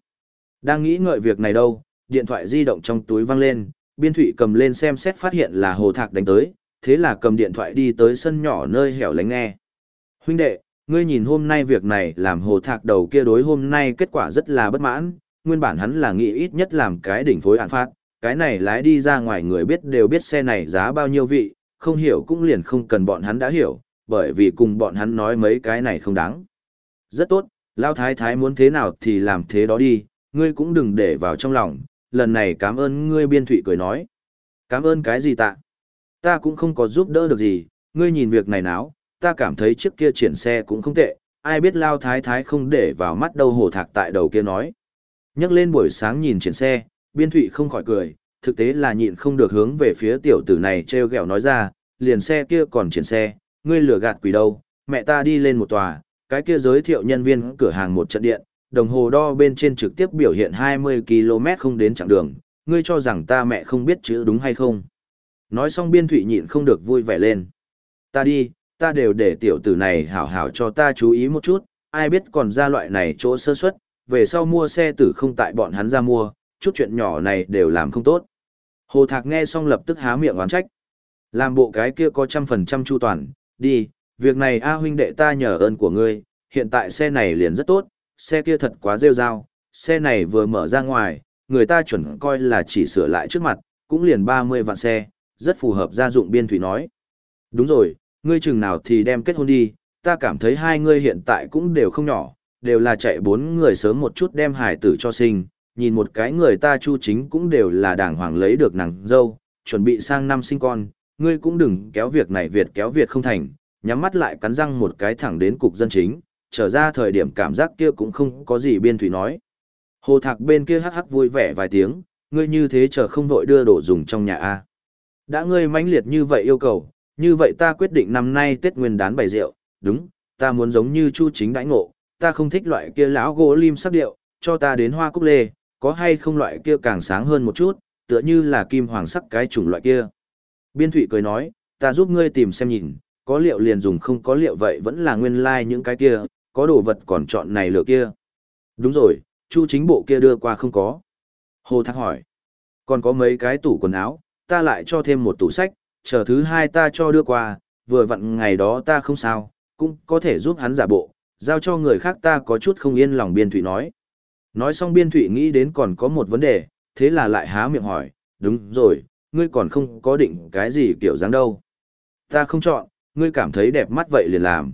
Đang nghĩ ngợi việc này đâu, điện thoại di động trong túi văng lên, biên thụy cầm lên xem xét phát hiện là hồ thạc đánh tới, thế là cầm điện thoại đi tới sân nhỏ nơi hẻo lánh nghe. Huynh đệ, ngươi nhìn hôm nay việc này làm hồ thạc đầu kia đối hôm nay kết quả rất là bất mãn, nguyên bản hắn là nghĩ ít nhất làm cái đỉnh phối án phát, cái này lái đi ra ngoài người biết đều biết xe này giá bao nhiêu vị, không hiểu cũng liền không cần bọn hắn đã hiểu, bởi vì cùng bọn hắn nói mấy cái này không đáng. Rất tốt, Lao Thái Thái muốn thế nào thì làm thế đó đi, ngươi cũng đừng để vào trong lòng, lần này cảm ơn ngươi biên thụy cười nói. Cảm ơn cái gì tạ? Ta cũng không có giúp đỡ được gì, ngươi nhìn việc này nào, ta cảm thấy chiếc kia triển xe cũng không tệ, ai biết Lao Thái Thái không để vào mắt đâu hổ thạc tại đầu kia nói. Nhắc lên buổi sáng nhìn triển xe, biên thụy không khỏi cười, thực tế là nhịn không được hướng về phía tiểu tử này treo gẹo nói ra, liền xe kia còn triển xe, ngươi lừa gạt quỷ đâu, mẹ ta đi lên một tòa, cái kia giới thiệu nhân viên cửa hàng một trận điện, đồng hồ đo bên trên trực tiếp biểu hiện 20 km không đến chặng đường, ngươi cho rằng ta mẹ không biết chữ đúng hay không. Nói xong biên thụy nhịn không được vui vẻ lên. Ta đi, ta đều để tiểu tử này hảo hảo cho ta chú ý một chút, ai biết còn ra loại này chỗ sơ suất, về sau mua xe tử không tại bọn hắn ra mua, chút chuyện nhỏ này đều làm không tốt. Hồ Thạc nghe xong lập tức há miệng oán trách. Làm bộ cái kia có trăm phần trăm chu toàn, đi, việc này A huynh đệ ta nhờ ơn của ngươi, hiện tại xe này liền rất tốt, xe kia thật quá rêu rao, xe này vừa mở ra ngoài, người ta chuẩn coi là chỉ sửa lại trước mặt, cũng liền 30 vạn xe, rất phù hợp gia dụng biên thủy nói. Đúng rồi, ngươi chừng nào thì đem kết hôn đi, ta cảm thấy hai ngươi hiện tại cũng đều không nhỏ, đều là chạy bốn người sớm một chút đem hải tử cho sinh, nhìn một cái người ta chu chính cũng đều là đàng hoàng lấy được nàng dâu, chuẩn bị sang năm sinh con, ngươi cũng đừng kéo việc này Việt kéo Việt không thành, nhắm mắt lại cắn răng một cái thẳng đến cục dân chính, trở ra thời điểm cảm giác kia cũng không có gì biên thủy nói. Hồ thạc bên kia hắc hắc vui vẻ vài tiếng, ngươi như thế chờ không vội đưa đồ dùng trong nhà A. Đã ngươi mãnh liệt như vậy yêu cầu, như vậy ta quyết định năm nay Tết Nguyên đán bày rượu, đúng, ta muốn giống như Chu Chính đãi ngộ, ta không thích loại kia lão gỗ lim sắc điệu, cho ta đến hoa cúc lê, có hay không loại kia càng sáng hơn một chút, tựa như là kim hoàng sắc cái chủng loại kia. Biên Thụy cười nói, ta giúp ngươi tìm xem nhìn, có liệu liền dùng không có liệu vậy vẫn là nguyên lai like những cái kia, có đồ vật còn chọn này lựa kia. Đúng rồi, Chu chính bộ kia đưa qua không có. Hồ Thác hỏi, còn có mấy cái tủ quần áo, ta lại cho thêm một tủ sách, chờ thứ hai ta cho đưa qua, vừa vặn ngày đó ta không sao, cũng có thể giúp hắn giả bộ, giao cho người khác ta có chút không yên lòng biên thụy nói. Nói xong biên thụy nghĩ đến còn có một vấn đề, thế là lại há miệng hỏi, đúng rồi, ngươi còn không có định cái gì kiểu dáng đâu. Ta không chọn, ngươi cảm thấy đẹp mắt vậy liền làm.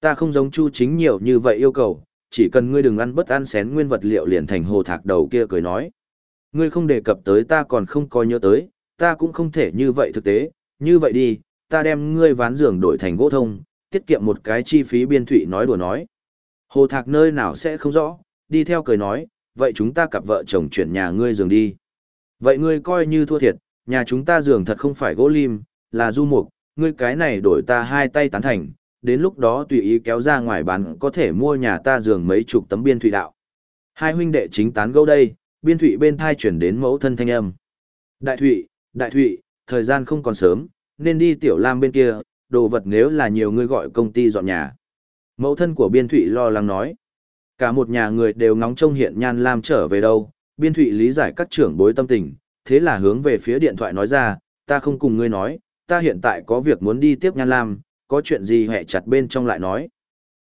Ta không giống chu chính nhiều như vậy yêu cầu, chỉ cần ngươi đừng ăn bất ăn xén nguyên vật liệu liền thành hồ thạc đầu kia cười nói. Ngươi không đề cập tới ta còn không coi nhớ tới, ta cũng không thể như vậy thực tế, như vậy đi, ta đem ngươi ván giường đổi thành gỗ thông, tiết kiệm một cái chi phí biên thụy nói đùa nói. Hồ thạc nơi nào sẽ không rõ, đi theo cười nói, vậy chúng ta cặp vợ chồng chuyển nhà ngươi giường đi. Vậy ngươi coi như thua thiệt, nhà chúng ta giường thật không phải gỗ lim, là du mục, ngươi cái này đổi ta hai tay tán thành, đến lúc đó tùy ý kéo ra ngoài bán có thể mua nhà ta giường mấy chục tấm biên thụy đạo. Hai huynh đệ chính tán gẫu đây, biên thụy bên thai chuyển đến mẫu thân thanh âm. Đại thụy, đại thụy, thời gian không còn sớm, nên đi tiểu lam bên kia, đồ vật nếu là nhiều người gọi công ty dọn nhà. Mẫu thân của biên thụy lo lắng nói. Cả một nhà người đều ngóng trông hiện nhan lam trở về đâu, biên thụy lý giải các trưởng bối tâm tình, thế là hướng về phía điện thoại nói ra, ta không cùng ngươi nói, ta hiện tại có việc muốn đi tiếp nhan lam, có chuyện gì hẹ chặt bên trong lại nói.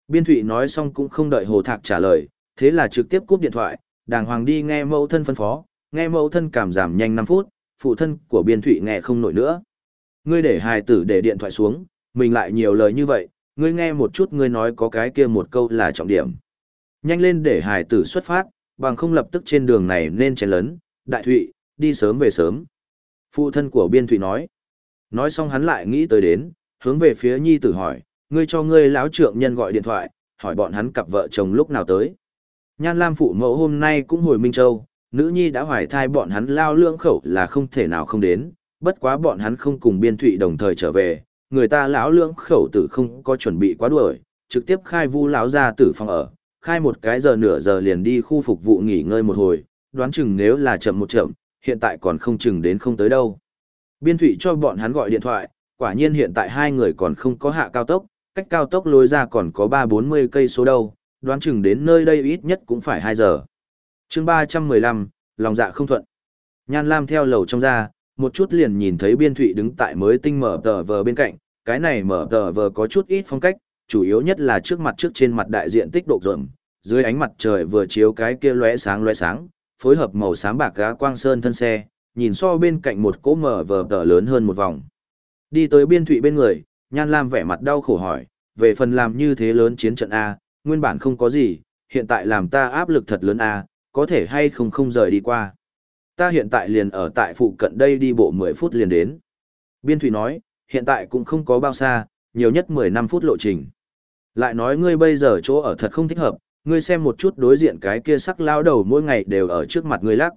Biên thụy nói xong cũng không đợi hồ thạc trả lời, thế là trực tiếp cúp điện thoại, đàng hoàng đi nghe mẫu thân phân phó, nghe mẫu thân cảm giảm nhanh 5 phút, phụ thân của biên thụy nghe không nổi nữa. Ngươi để hài tử để điện thoại xuống, mình lại nhiều lời như vậy, ngươi nghe một chút ngươi nói có cái kia một câu là trọng điểm. Nhanh lên để hài tử xuất phát, bằng không lập tức trên đường này nên chén lớn, đại thụy, đi sớm về sớm. Phụ thân của biên thụy nói. Nói xong hắn lại nghĩ tới đến, hướng về phía nhi tử hỏi, ngươi cho ngươi lão trượng nhân gọi điện thoại, hỏi bọn hắn cặp vợ chồng lúc nào tới. Nhan Lam phụ mẫu hôm nay cũng hồi Minh Châu, nữ nhi đã hoài thai bọn hắn lao lưỡng khẩu là không thể nào không đến, bất quá bọn hắn không cùng biên thụy đồng thời trở về, người ta lão lưỡng khẩu tử không có chuẩn bị quá đuổi, trực tiếp khai vu lão ra tử phòng ở, khai một cái giờ nửa giờ liền đi khu phục vụ nghỉ ngơi một hồi, đoán chừng nếu là chậm một chậm, hiện tại còn không chừng đến không tới đâu. Biên thụy cho bọn hắn gọi điện thoại, quả nhiên hiện tại hai người còn không có hạ cao tốc, cách cao tốc lối ra còn có 3-40 cây số đâu, đoán chừng đến nơi đây ít nhất cũng phải 2 giờ. chương 315, lòng dạ không thuận. Nhan Lam theo lầu trong ra, một chút liền nhìn thấy biên thụy đứng tại mới tinh mở tờ vờ bên cạnh, cái này mở tờ vờ có chút ít phong cách, chủ yếu nhất là trước mặt trước trên mặt đại diện tích độ rộm, dưới ánh mặt trời vừa chiếu cái kia lóe sáng lóe sáng, phối hợp màu xám bạc gá quang sơn thân xe, nhìn so bên cạnh một cỗ mở vờ tờ lớn hơn một vòng. Đi tới biên thụy bên người, Nhan Lam vẻ mặt đau khổ hỏi, về phần làm như thế lớn chiến trận A, nguyên bản không có gì, hiện tại làm ta áp lực thật lớn A, có thể hay không không rời đi qua. Ta hiện tại liền ở tại phụ cận đây đi bộ 10 phút liền đến. Biên thụy nói, hiện tại cũng không có bao xa, nhiều nhất 15 phút lộ trình. Lại nói ngươi bây giờ chỗ ở thật không thích hợp, ngươi xem một chút đối diện cái kia sắc lao đầu mỗi ngày đều ở trước mặt ngươi lắc.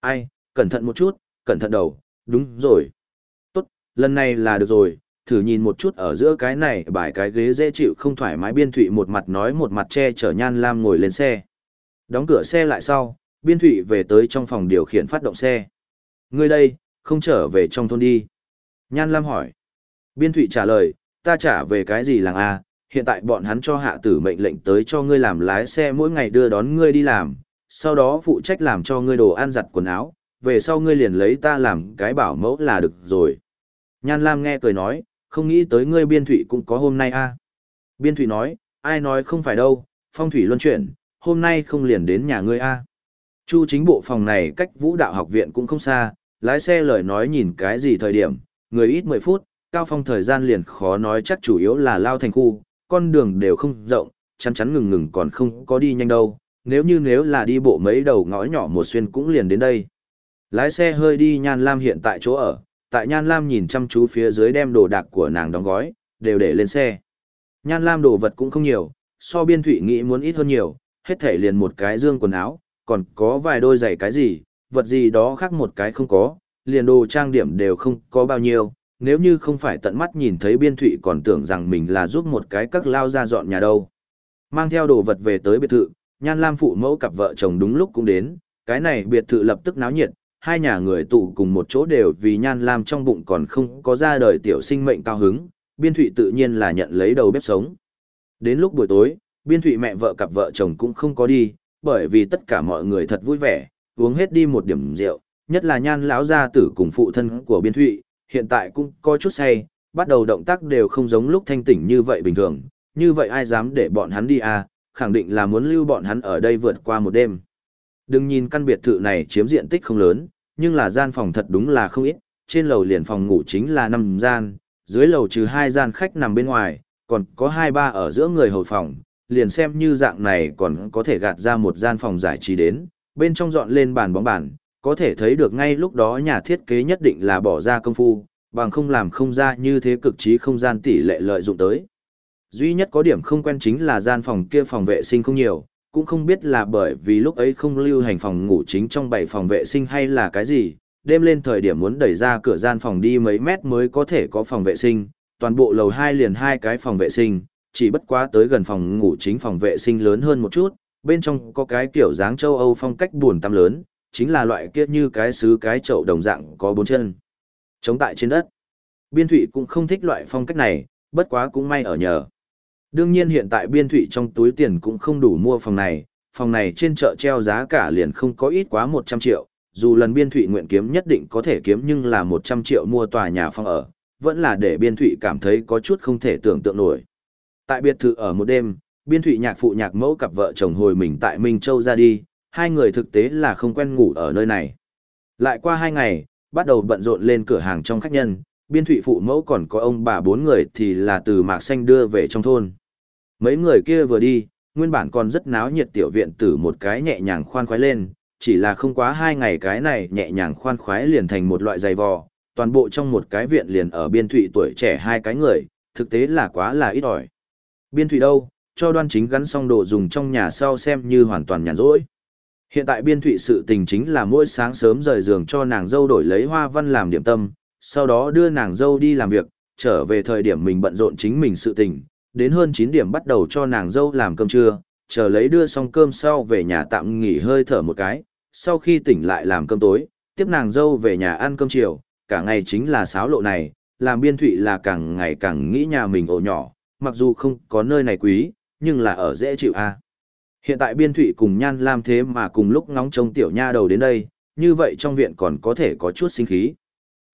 Ai, cẩn thận một chút, cẩn thận đầu, đúng rồi lần này là được rồi, thử nhìn một chút ở giữa cái này bài cái ghế dễ chịu không thoải mái biên thụy một mặt nói một mặt che chở nhan lam ngồi lên xe. Đóng cửa xe lại sau, biên thụy về tới trong phòng điều khiển phát động xe. Ngươi đây, không trở về trong thôn đi. Nhan lam hỏi. Biên thụy trả lời, ta trả về cái gì làng A, hiện tại bọn hắn cho hạ tử mệnh lệnh tới cho ngươi làm lái xe mỗi ngày đưa đón ngươi đi làm, sau đó phụ trách làm cho ngươi đồ ăn giặt quần áo, về sau ngươi liền lấy ta làm cái bảo mẫu là được rồi. Nhan Lam nghe cười nói, không nghĩ tới ngươi biên thủy cũng có hôm nay a. À. Biên thủy nói, ai nói không phải đâu, phong thủy luân chuyển, hôm nay không liền đến nhà ngươi a. À. Chu chính bộ phòng này cách vũ đạo học viện cũng không xa, lái xe lời nói nhìn cái gì thời điểm, người ít 10 phút, cao phong thời gian liền khó nói chắc chủ yếu là lao thành khu, con đường đều không rộng, chắn chắn ngừng ngừng còn không có đi nhanh đâu, nếu như nếu là đi bộ mấy đầu ngõ nhỏ một xuyên cũng liền đến đây. Lái xe hơi đi Nhan Lam hiện tại chỗ ở, tại Nhan Lam nhìn chăm chú phía dưới đem đồ đạc của nàng đóng gói, đều để lên xe. Nhan Lam đồ vật cũng không nhiều, so biên thụy nghĩ muốn ít hơn nhiều, hết thể liền một cái dương quần áo, còn có vài đôi giày cái gì, vật gì đó khác một cái không có, liền đồ trang điểm đều không có bao nhiêu, nếu như không phải tận mắt nhìn thấy biên thụy còn tưởng rằng mình là giúp một cái các lao ra dọn nhà đâu. Mang theo đồ vật về tới biệt thự, Nhan Lam phụ mẫu cặp vợ chồng đúng lúc cũng đến, cái này biệt thự lập tức náo nhiệt, hai nhà người tụ cùng một chỗ đều vì Nhan Lam trong bụng còn không có ra đời tiểu sinh mệnh cao hứng, biên thụy tự nhiên là nhận lấy đầu bếp sống. Đến lúc buổi tối, biên thụy mẹ vợ cặp vợ chồng cũng không có đi, bởi vì tất cả mọi người thật vui vẻ, uống hết đi một điểm rượu, nhất là nhan lão gia tử cùng phụ thân của biên thụy, hiện tại cũng có chút say, bắt đầu động tác đều không giống lúc thanh tỉnh như vậy bình thường, như vậy ai dám để bọn hắn đi à, khẳng định là muốn lưu bọn hắn ở đây vượt qua một đêm. Đừng nhìn căn biệt thự này chiếm diện tích không lớn, nhưng là gian phòng thật đúng là không ít, trên lầu liền phòng ngủ chính là 5 gian, dưới lầu trừ hai gian khách nằm bên ngoài, còn có hai ba ở giữa người hầu phòng, liền xem như dạng này còn có thể gạt ra một gian phòng giải trí đến, bên trong dọn lên bàn bóng bàn, có thể thấy được ngay lúc đó nhà thiết kế nhất định là bỏ ra công phu, bằng không làm không ra như thế cực trí không gian tỷ lệ lợi dụng tới. Duy nhất có điểm không quen chính là gian phòng kia phòng vệ sinh không nhiều, cũng không biết là bởi vì lúc ấy không lưu hành phòng ngủ chính trong bảy phòng vệ sinh hay là cái gì, đêm lên thời điểm muốn đẩy ra cửa gian phòng đi mấy mét mới có thể có phòng vệ sinh, toàn bộ lầu hai liền hai cái phòng vệ sinh, chỉ bất quá tới gần phòng ngủ chính phòng vệ sinh lớn hơn một chút, bên trong có cái kiểu dáng châu Âu phong cách buồn tăm lớn, chính là loại kia như cái xứ cái chậu đồng dạng có bốn chân. Chống tại trên đất. Biên thụy cũng không thích loại phong cách này, bất quá cũng may ở nhờ. Đương nhiên hiện tại biên thụy trong túi tiền cũng không đủ mua phòng này, phòng này trên chợ treo giá cả liền không có ít quá 100 triệu, dù lần biên thụy nguyện kiếm nhất định có thể kiếm nhưng là 100 triệu mua tòa nhà phòng ở, vẫn là để biên thụy cảm thấy có chút không thể tưởng tượng nổi. Tại biệt thự ở một đêm, biên thụy nhạc phụ nhạc mẫu cặp vợ chồng hồi mình tại Minh Châu ra đi, hai người thực tế là không quen ngủ ở nơi này. Lại qua hai ngày, bắt đầu bận rộn lên cửa hàng trong khách nhân, biên thụy phụ mẫu còn có ông bà bốn người thì là từ Mạc Xanh đưa về trong thôn. Mấy người kia vừa đi, nguyên bản còn rất náo nhiệt tiểu viện tử một cái nhẹ nhàng khoan khoái lên, chỉ là không quá hai ngày cái này nhẹ nhàng khoan khoái liền thành một loại dày vò, toàn bộ trong một cái viện liền ở biên thụy tuổi trẻ hai cái người, thực tế là quá là ít ỏi. Biên thụy đâu, cho đoan chính gắn xong đồ dùng trong nhà sau xem như hoàn toàn nhàn rỗi. Hiện tại biên thụy sự tình chính là mỗi sáng sớm rời giường cho nàng dâu đổi lấy hoa văn làm điểm tâm, sau đó đưa nàng dâu đi làm việc, trở về thời điểm mình bận rộn chính mình sự tình, đến hơn 9 điểm bắt đầu cho nàng dâu làm cơm trưa, chờ lấy đưa xong cơm sau về nhà tạm nghỉ hơi thở một cái, sau khi tỉnh lại làm cơm tối, tiếp nàng dâu về nhà ăn cơm chiều, cả ngày chính là sáo lộ này, làm biên thụy là càng ngày càng nghĩ nhà mình ổ nhỏ, mặc dù không có nơi này quý, nhưng là ở dễ chịu a Hiện tại biên thụy cùng nhan lam thế mà cùng lúc ngóng trông tiểu nha đầu đến đây, như vậy trong viện còn có thể có chút sinh khí.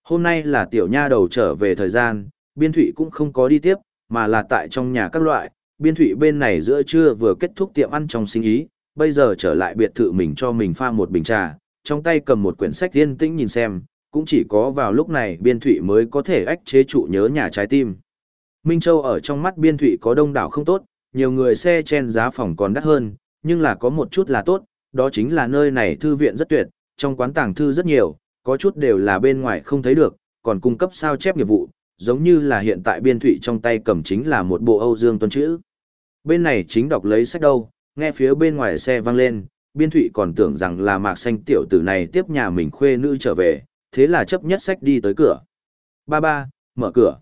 Hôm nay là tiểu nha đầu trở về thời gian, biên thụy cũng không có đi tiếp, mà là tại trong nhà các loại, biên thủy bên này giữa trưa vừa kết thúc tiệm ăn trong sinh ý, bây giờ trở lại biệt thự mình cho mình pha một bình trà, trong tay cầm một quyển sách yên tĩnh nhìn xem, cũng chỉ có vào lúc này biên thủy mới có thể ách chế trụ nhớ nhà trái tim. Minh Châu ở trong mắt biên thủy có đông đảo không tốt, nhiều người xe chen giá phòng còn đắt hơn, nhưng là có một chút là tốt, đó chính là nơi này thư viện rất tuyệt, trong quán tàng thư rất nhiều, có chút đều là bên ngoài không thấy được, còn cung cấp sao chép nghiệp vụ, giống như là hiện tại biên thụy trong tay cầm chính là một bộ Âu Dương tuân chữ. Bên này chính đọc lấy sách đâu, nghe phía bên ngoài xe vang lên, biên thụy còn tưởng rằng là mạc xanh tiểu tử này tiếp nhà mình khuê nữ trở về, thế là chấp nhất sách đi tới cửa. Ba ba, mở cửa.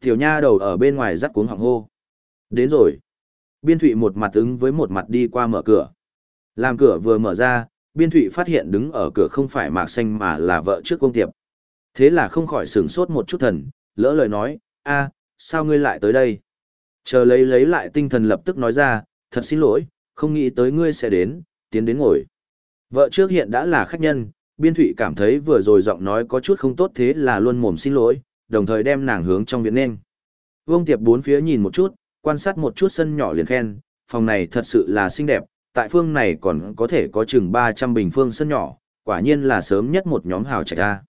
Tiểu nha đầu ở bên ngoài rắt cuống họng hô. Đến rồi. Biên thụy một mặt ứng với một mặt đi qua mở cửa. Làm cửa vừa mở ra, biên thụy phát hiện đứng ở cửa không phải mạc xanh mà là vợ trước công tiệp. Thế là không khỏi sửng sốt một chút thần, lỡ lời nói, a sao ngươi lại tới đây? Chờ lấy lấy lại tinh thần lập tức nói ra, thật xin lỗi, không nghĩ tới ngươi sẽ đến, tiến đến ngồi. Vợ trước hiện đã là khách nhân, biên thụy cảm thấy vừa rồi giọng nói có chút không tốt thế là luôn mồm xin lỗi, đồng thời đem nàng hướng trong viện nên. Vương Tiệp bốn phía nhìn một chút, quan sát một chút sân nhỏ liền khen, phòng này thật sự là xinh đẹp, tại phương này còn có thể có chừng 300 bình phương sân nhỏ, quả nhiên là sớm nhất một nhóm hào trạch ra.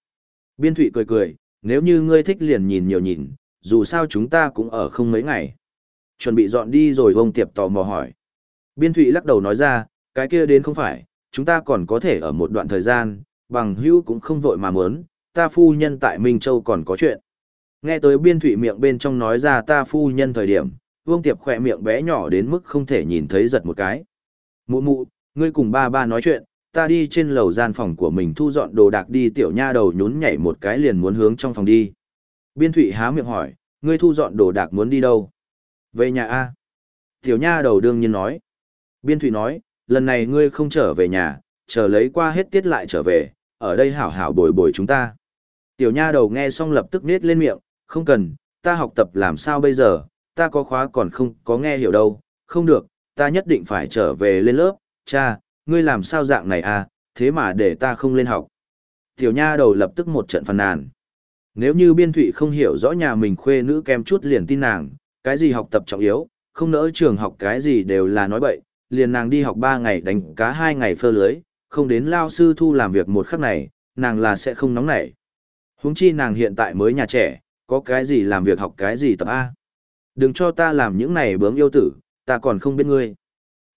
Biên thụy cười cười, nếu như ngươi thích liền nhìn nhiều nhìn, dù sao chúng ta cũng ở không mấy ngày. Chuẩn bị dọn đi rồi vông tiệp tò mò hỏi. Biên thụy lắc đầu nói ra, cái kia đến không phải, chúng ta còn có thể ở một đoạn thời gian, bằng hữu cũng không vội mà muốn, ta phu nhân tại Minh Châu còn có chuyện. Nghe tới biên thụy miệng bên trong nói ra ta phu nhân thời điểm, vương tiệp khỏe miệng bé nhỏ đến mức không thể nhìn thấy giật một cái. Mụ mụ, ngươi cùng ba ba nói chuyện, ta đi trên lầu gian phòng của mình thu dọn đồ đạc đi tiểu nha đầu nhún nhảy một cái liền muốn hướng trong phòng đi. Biên thụy há miệng hỏi, ngươi thu dọn đồ đạc muốn đi đâu? Về nhà A. Tiểu nha đầu đương nhiên nói. Biên thụy nói, lần này ngươi không trở về nhà, chờ lấy qua hết tiết lại trở về, ở đây hảo hảo bồi bồi chúng ta. Tiểu nha đầu nghe xong lập tức nết lên miệng, không cần, ta học tập làm sao bây giờ, ta có khóa còn không có nghe hiểu đâu, không được, ta nhất định phải trở về lên lớp, cha, ngươi làm sao dạng này à, thế mà để ta không lên học. Tiểu nha đầu lập tức một trận phàn nàn. Nếu như biên thụy không hiểu rõ nhà mình khuê nữ kem chút liền tin nàng, cái gì học tập trọng yếu, không nỡ trường học cái gì đều là nói bậy, liền nàng đi học 3 ngày đánh cá 2 ngày phơ lưới, không đến lao sư thu làm việc một khắc này, nàng là sẽ không nóng nảy. Huống chi nàng hiện tại mới nhà trẻ, có cái gì làm việc học cái gì tập A. Đừng cho ta làm những này bướm yêu tử, ta còn không biết ngươi.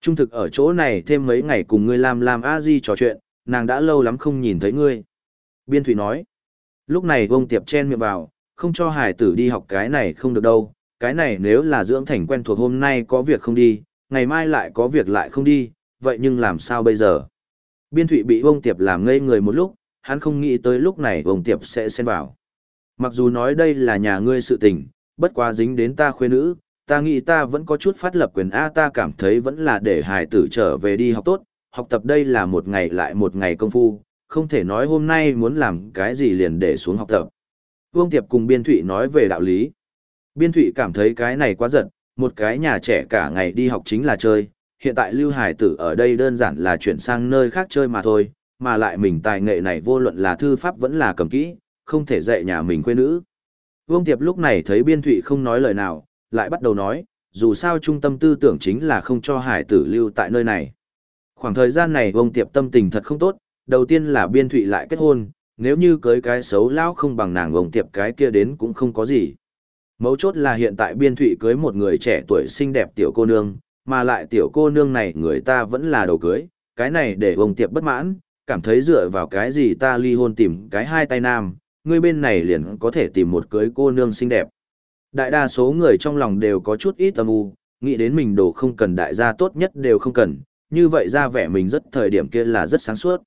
Trung thực ở chỗ này thêm mấy ngày cùng ngươi làm làm a di trò chuyện, nàng đã lâu lắm không nhìn thấy ngươi. Biên Thủy nói. Lúc này vông tiệp chen miệng vào, không cho hải tử đi học cái này không được đâu. Cái này nếu là dưỡng thành quen thuộc hôm nay có việc không đi, ngày mai lại có việc lại không đi, vậy nhưng làm sao bây giờ? Biên Thụy bị vông tiệp làm ngây người một lúc, hắn không nghĩ tới lúc này vông tiệp sẽ xen vào. Mặc dù nói đây là nhà ngươi sự tình, bất quá dính đến ta khuê nữ, ta nghĩ ta vẫn có chút phát lập quyền A ta cảm thấy vẫn là để hài tử trở về đi học tốt, học tập đây là một ngày lại một ngày công phu, không thể nói hôm nay muốn làm cái gì liền để xuống học tập. Vương Tiệp cùng Biên Thụy nói về đạo lý. Biên Thụy cảm thấy cái này quá giật, một cái nhà trẻ cả ngày đi học chính là chơi, hiện tại lưu hải tử ở đây đơn giản là chuyển sang nơi khác chơi mà thôi, mà lại mình tài nghệ này vô luận là thư pháp vẫn là cầm kỹ, không thể dạy nhà mình quê nữ. Vương Tiệp lúc này thấy Biên Thụy không nói lời nào, lại bắt đầu nói, dù sao trung tâm tư tưởng chính là không cho hải tử lưu tại nơi này. Khoảng thời gian này ông Tiệp tâm tình thật không tốt, đầu tiên là Biên Thụy lại kết hôn, nếu như cưới cái xấu lão không bằng nàng ông Tiệp cái kia đến cũng không có gì. Mấu chốt là hiện tại Biên Thụy cưới một người trẻ tuổi xinh đẹp tiểu cô nương, mà lại tiểu cô nương này người ta vẫn là đầu cưới, cái này để ông Tiệp bất mãn, cảm thấy dựa vào cái gì ta ly hôn tìm cái hai tay nam, người bên này liền có thể tìm một cưới cô nương xinh đẹp. Đại đa số người trong lòng đều có chút ít âm u, nghĩ đến mình đồ không cần đại gia tốt nhất đều không cần, như vậy ra vẻ mình rất thời điểm kia là rất sáng suốt.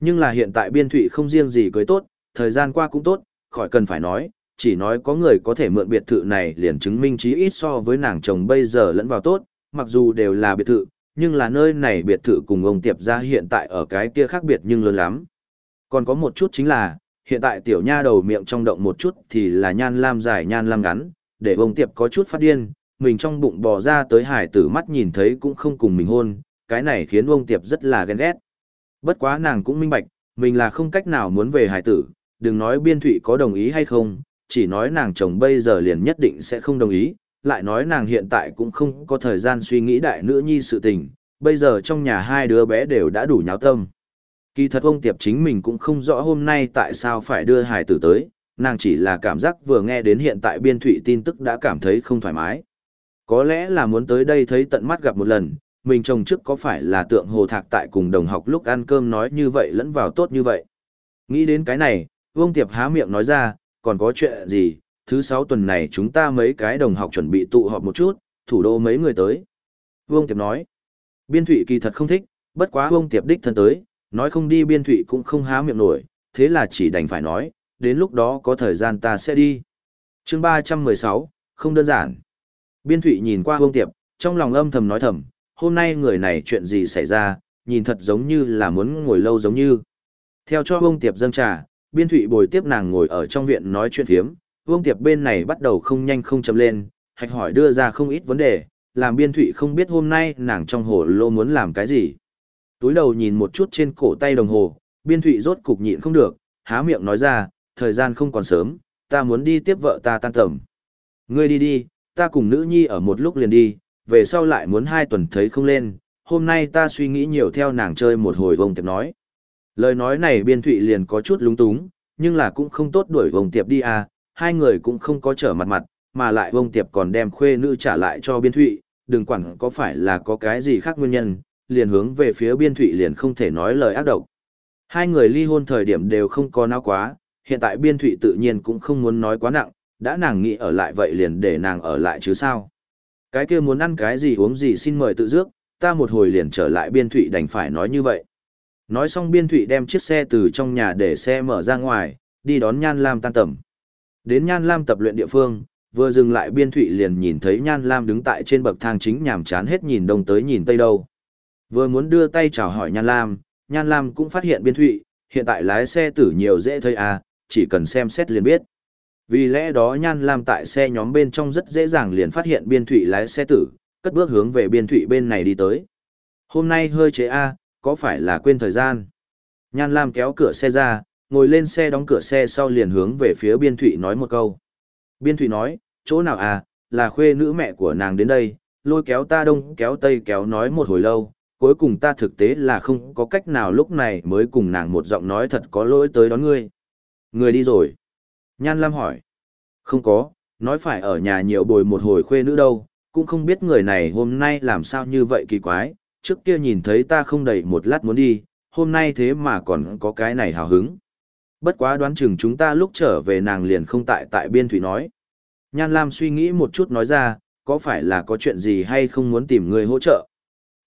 Nhưng là hiện tại biên thụy không riêng gì cưới tốt, thời gian qua cũng tốt, khỏi cần phải nói, chỉ nói có người có thể mượn biệt thự này liền chứng minh chí ít so với nàng chồng bây giờ lẫn vào tốt, mặc dù đều là biệt thự, nhưng là nơi này biệt thự cùng ông tiệp ra hiện tại ở cái kia khác biệt nhưng lớn lắm. Còn có một chút chính là, hiện tại tiểu nha đầu miệng trong động một chút thì là nhan lam dài nhan lam ngắn, để ông tiệp có chút phát điên, mình trong bụng bò ra tới hải tử mắt nhìn thấy cũng không cùng mình hôn, cái này khiến ông tiệp rất là ghen ghét. Bất quá nàng cũng minh bạch, mình là không cách nào muốn về hải tử, đừng nói biên thụy có đồng ý hay không, chỉ nói nàng chồng bây giờ liền nhất định sẽ không đồng ý, lại nói nàng hiện tại cũng không có thời gian suy nghĩ đại nữ nhi sự tình, bây giờ trong nhà hai đứa bé đều đã đủ nháo tâm. Kỳ thật ông Tiệp chính mình cũng không rõ hôm nay tại sao phải đưa hải tử tới, nàng chỉ là cảm giác vừa nghe đến hiện tại biên thụy tin tức đã cảm thấy không thoải mái. Có lẽ là muốn tới đây thấy tận mắt gặp một lần, mình chồng trước có phải là tượng hồ thạc tại cùng đồng học lúc ăn cơm nói như vậy lẫn vào tốt như vậy. Nghĩ đến cái này, Vương Tiệp há miệng nói ra, còn có chuyện gì, thứ sáu tuần này chúng ta mấy cái đồng học chuẩn bị tụ họp một chút, thủ đô mấy người tới. Vương Tiệp nói, biên thụy kỳ thật không thích, bất quá Vương Tiệp đích thân tới, nói không đi biên thụy cũng không há miệng nổi, thế là chỉ đành phải nói, đến lúc đó có thời gian ta sẽ đi. chương 316, không đơn giản. Biên thụy nhìn qua Vương Tiệp, trong lòng âm thầm nói thầm, hôm nay người này chuyện gì xảy ra, nhìn thật giống như là muốn ngồi lâu giống như. Theo cho Vương Tiệp dâng trà, biên thụy bồi tiếp nàng ngồi ở trong viện nói chuyện thiếm, Vương Tiệp bên này bắt đầu không nhanh không chậm lên, hạch hỏi đưa ra không ít vấn đề, làm biên thụy không biết hôm nay nàng trong hồ lô muốn làm cái gì. Túi đầu nhìn một chút trên cổ tay đồng hồ, biên thụy rốt cục nhịn không được, há miệng nói ra, thời gian không còn sớm, ta muốn đi tiếp vợ ta tan tầm. Ngươi đi đi, ta cùng nữ nhi ở một lúc liền đi, về sau lại muốn hai tuần thấy không lên, hôm nay ta suy nghĩ nhiều theo nàng chơi một hồi vông tiệp nói. Lời nói này biên thụy liền có chút lúng túng, nhưng là cũng không tốt đuổi vông tiệp đi à, hai người cũng không có trở mặt mặt, mà lại vông tiệp còn đem khuê nữ trả lại cho biên thụy, đừng quản có phải là có cái gì khác nguyên nhân, liền hướng về phía biên thụy liền không thể nói lời ác độc. Hai người ly hôn thời điểm đều không có nào quá, hiện tại biên thụy tự nhiên cũng không muốn nói quá nặng, đã nàng nghĩ ở lại vậy liền để nàng ở lại chứ sao. Cái kia muốn ăn cái gì uống gì xin mời tự dước, ta một hồi liền trở lại biên thụy đành phải nói như vậy. Nói xong biên thụy đem chiếc xe từ trong nhà để xe mở ra ngoài, đi đón Nhan Lam tan tầm. Đến Nhan Lam tập luyện địa phương, vừa dừng lại biên thụy liền nhìn thấy Nhan Lam đứng tại trên bậc thang chính nhàm chán hết nhìn đông tới nhìn tây đâu. Vừa muốn đưa tay chào hỏi Nhan Lam, Nhan Lam cũng phát hiện biên thụy, hiện tại lái xe tử nhiều dễ thấy à, chỉ cần xem xét liền biết. Vì lẽ đó Nhan Lam tại xe nhóm bên trong rất dễ dàng liền phát hiện biên thụy lái xe tử, cất bước hướng về biên thụy bên này đi tới. Hôm nay hơi chế A, có phải là quên thời gian? Nhan Lam kéo cửa xe ra, ngồi lên xe đóng cửa xe sau liền hướng về phía biên thụy nói một câu. Biên thụy nói, chỗ nào à, là khuê nữ mẹ của nàng đến đây, lôi kéo ta đông kéo tây kéo nói một hồi lâu, cuối cùng ta thực tế là không có cách nào lúc này mới cùng nàng một giọng nói thật có lỗi tới đón ngươi. Người đi rồi. Nhan Lam hỏi. Không có, nói phải ở nhà nhiều bồi một hồi khuê nữ đâu, cũng không biết người này hôm nay làm sao như vậy kỳ quái, trước kia nhìn thấy ta không đầy một lát muốn đi, hôm nay thế mà còn có cái này hào hứng. Bất quá đoán chừng chúng ta lúc trở về nàng liền không tại tại biên thủy nói. Nhan Lam suy nghĩ một chút nói ra, có phải là có chuyện gì hay không muốn tìm người hỗ trợ?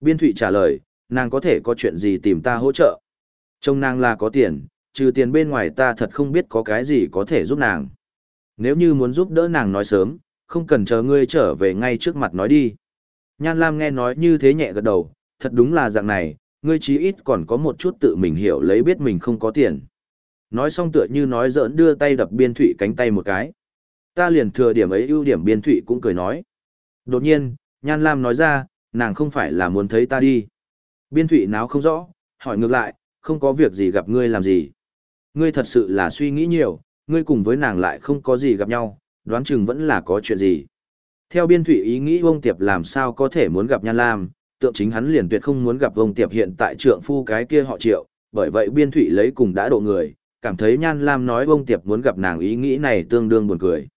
Biên thủy trả lời, nàng có thể có chuyện gì tìm ta hỗ trợ? Trông nàng là có tiền, trừ tiền bên ngoài ta thật không biết có cái gì có thể giúp nàng. Nếu như muốn giúp đỡ nàng nói sớm, không cần chờ ngươi trở về ngay trước mặt nói đi. Nhan Lam nghe nói như thế nhẹ gật đầu, thật đúng là dạng này, ngươi chí ít còn có một chút tự mình hiểu lấy biết mình không có tiền. Nói xong tựa như nói giỡn đưa tay đập biên thụy cánh tay một cái. Ta liền thừa điểm ấy ưu điểm biên thụy cũng cười nói. Đột nhiên, Nhan Lam nói ra, nàng không phải là muốn thấy ta đi. Biên thụy náo không rõ, hỏi ngược lại, không có việc gì gặp ngươi làm gì. Ngươi thật sự là suy nghĩ nhiều, ngươi cùng với nàng lại không có gì gặp nhau, đoán chừng vẫn là có chuyện gì. Theo biên thủy ý nghĩ ông Tiệp làm sao có thể muốn gặp Nhan Lam, tượng chính hắn liền tuyệt không muốn gặp ông Tiệp hiện tại trượng phu cái kia họ triệu, bởi vậy biên thủy lấy cùng đã độ người, cảm thấy Nhan Lam nói ông Tiệp muốn gặp nàng ý nghĩ này tương đương buồn cười.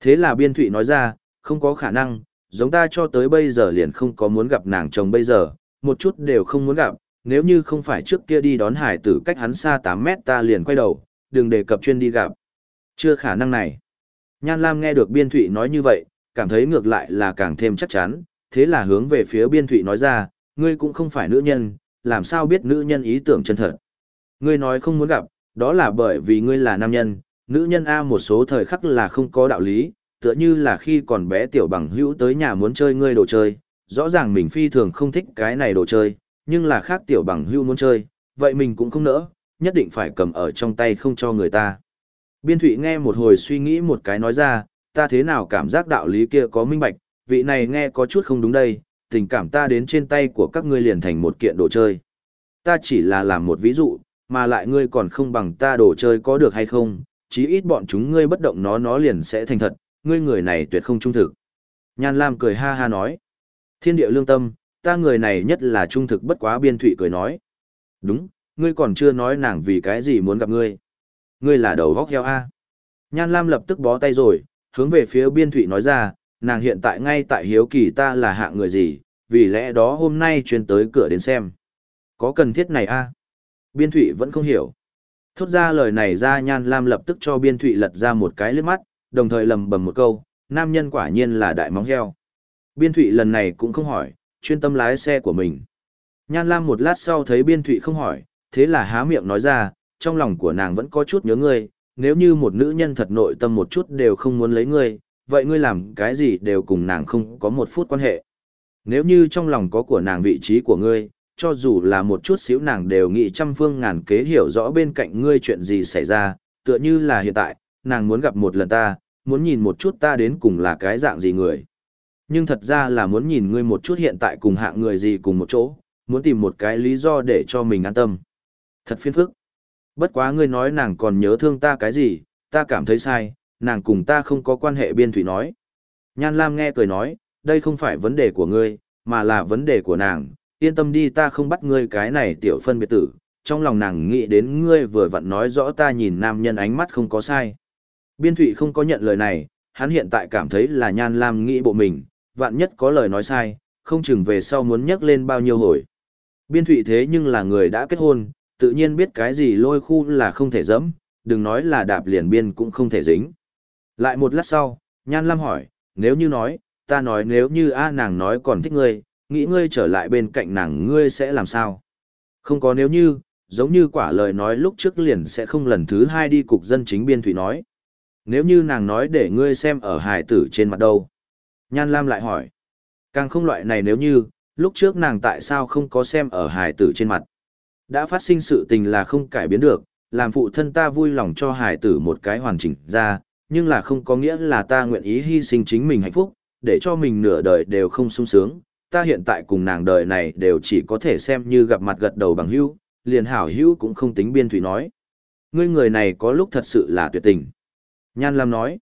Thế là biên thủy nói ra, không có khả năng, giống ta cho tới bây giờ liền không có muốn gặp nàng chồng bây giờ, một chút đều không muốn gặp, nếu như không phải trước kia đi đón hải tử cách hắn xa 8 mét ta liền quay đầu, đừng đề cập chuyên đi gặp. Chưa khả năng này. Nhan Lam nghe được Biên Thụy nói như vậy, cảm thấy ngược lại là càng thêm chắc chắn, thế là hướng về phía Biên Thụy nói ra, ngươi cũng không phải nữ nhân, làm sao biết nữ nhân ý tưởng chân thật. Ngươi nói không muốn gặp, đó là bởi vì ngươi là nam nhân, nữ nhân A một số thời khắc là không có đạo lý, tựa như là khi còn bé tiểu bằng hữu tới nhà muốn chơi ngươi đồ chơi, rõ ràng mình phi thường không thích cái này đồ chơi, nhưng là khác tiểu bằng hưu muốn chơi, vậy mình cũng không nỡ, nhất định phải cầm ở trong tay không cho người ta. Biên Thụy nghe một hồi suy nghĩ một cái nói ra, ta thế nào cảm giác đạo lý kia có minh bạch, vị này nghe có chút không đúng đây, tình cảm ta đến trên tay của các ngươi liền thành một kiện đồ chơi. Ta chỉ là làm một ví dụ, mà lại ngươi còn không bằng ta đồ chơi có được hay không, chí ít bọn chúng ngươi bất động nó nó liền sẽ thành thật, ngươi người này tuyệt không trung thực. Nhan Lam cười ha ha nói, thiên địa lương tâm, ta người này nhất là trung thực bất quá biên thụy cười nói. Đúng, ngươi còn chưa nói nàng vì cái gì muốn gặp ngươi ngươi là đầu vóc heo A. Nhan Lam lập tức bó tay rồi, hướng về phía biên thụy nói ra, nàng hiện tại ngay tại hiếu kỳ ta là hạng người gì, vì lẽ đó hôm nay chuyên tới cửa đến xem. Có cần thiết này a Biên thụy vẫn không hiểu. Thốt ra lời này ra Nhan Lam lập tức cho biên thụy lật ra một cái lướt mắt, đồng thời lầm bầm một câu, nam nhân quả nhiên là đại móng heo. Biên thụy lần này cũng không hỏi, chuyên tâm lái xe của mình. Nhan Lam một lát sau thấy biên thụy không hỏi, thế là há miệng nói ra, trong lòng của nàng vẫn có chút nhớ ngươi, nếu như một nữ nhân thật nội tâm một chút đều không muốn lấy ngươi, vậy ngươi làm cái gì đều cùng nàng không có một phút quan hệ. Nếu như trong lòng có của nàng vị trí của ngươi, cho dù là một chút xíu nàng đều nghĩ trăm phương ngàn kế hiểu rõ bên cạnh ngươi chuyện gì xảy ra, tựa như là hiện tại, nàng muốn gặp một lần ta, muốn nhìn một chút ta đến cùng là cái dạng gì người. Nhưng thật ra là muốn nhìn ngươi một chút hiện tại cùng hạng người gì cùng một chỗ, muốn tìm một cái lý do để cho mình an tâm. Thật phiền phức. Bất quá ngươi nói nàng còn nhớ thương ta cái gì, ta cảm thấy sai, nàng cùng ta không có quan hệ biên thủy nói. Nhan Lam nghe cười nói, đây không phải vấn đề của ngươi, mà là vấn đề của nàng, yên tâm đi ta không bắt ngươi cái này tiểu phân biệt tử, trong lòng nàng nghĩ đến ngươi vừa vặn nói rõ ta nhìn nam nhân ánh mắt không có sai. Biên thủy không có nhận lời này, hắn hiện tại cảm thấy là Nhan Lam nghĩ bộ mình, vạn nhất có lời nói sai, không chừng về sau muốn nhắc lên bao nhiêu hồi. Biên thụy thế nhưng là người đã kết hôn, tự nhiên biết cái gì lôi khu là không thể dẫm, đừng nói là đạp liền biên cũng không thể dính. Lại một lát sau, Nhan Lam hỏi, nếu như nói, ta nói nếu như A nàng nói còn thích ngươi, nghĩ ngươi trở lại bên cạnh nàng ngươi sẽ làm sao? Không có nếu như, giống như quả lời nói lúc trước liền sẽ không lần thứ hai đi cục dân chính biên thủy nói. Nếu như nàng nói để ngươi xem ở hài tử trên mặt đâu? Nhan Lam lại hỏi. Càng không loại này nếu như, lúc trước nàng tại sao không có xem ở hài tử trên mặt? Đã phát sinh sự tình là không cải biến được, làm phụ thân ta vui lòng cho hài tử một cái hoàn chỉnh ra, nhưng là không có nghĩa là ta nguyện ý hy sinh chính mình hạnh phúc, để cho mình nửa đời đều không sung sướng. Ta hiện tại cùng nàng đời này đều chỉ có thể xem như gặp mặt gật đầu bằng hữu, liền hảo hữu cũng không tính biên thủy nói. Ngươi người này có lúc thật sự là tuyệt tình. Nhan Lam nói.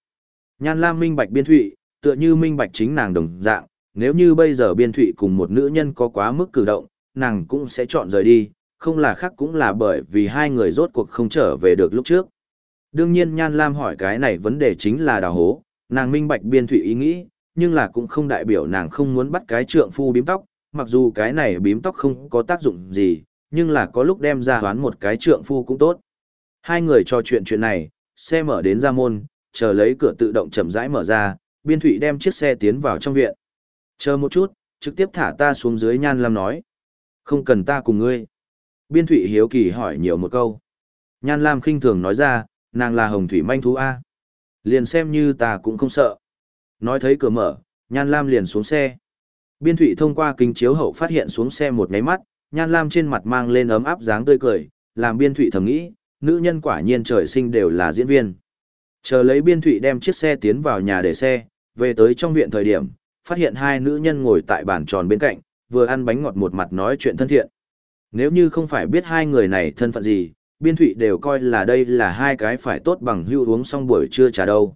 Nhan Lam minh bạch biên thụy, tựa như minh bạch chính nàng đồng dạng, nếu như bây giờ biên thụy cùng một nữ nhân có quá mức cử động, nàng cũng sẽ chọn rời đi, không là khác cũng là bởi vì hai người rốt cuộc không trở về được lúc trước. Đương nhiên Nhan Lam hỏi cái này vấn đề chính là đào hố, nàng minh bạch biên thụy ý nghĩ, nhưng là cũng không đại biểu nàng không muốn bắt cái trượng phu bím tóc, mặc dù cái này bím tóc không có tác dụng gì, nhưng là có lúc đem ra hoán một cái trượng phu cũng tốt. Hai người trò chuyện chuyện này, xe mở đến ra môn, chờ lấy cửa tự động chậm rãi mở ra, biên thụy đem chiếc xe tiến vào trong viện. Chờ một chút, trực tiếp thả ta xuống dưới nhan lam nói. Không cần ta cùng ngươi. Biên thụy hiếu kỳ hỏi nhiều một câu. Nhan lam khinh thường nói ra, nàng là hồng thủy manh thú A. Liền xem như ta cũng không sợ. Nói thấy cửa mở, nhan lam liền xuống xe. Biên thụy thông qua kính chiếu hậu phát hiện xuống xe một ngáy mắt, nhan lam trên mặt mang lên ấm áp dáng tươi cười, làm biên thụy thầm nghĩ, nữ nhân quả nhiên trời sinh đều là diễn viên. Chờ lấy biên thụy đem chiếc xe tiến vào nhà để xe, về tới trong viện thời điểm, phát hiện hai nữ nhân ngồi tại bàn tròn bên cạnh, vừa ăn bánh ngọt một mặt nói chuyện thân thiện. Nếu như không phải biết hai người này thân phận gì, biên thụy đều coi là đây là hai cái phải tốt bằng hưu uống xong buổi trưa trà đâu.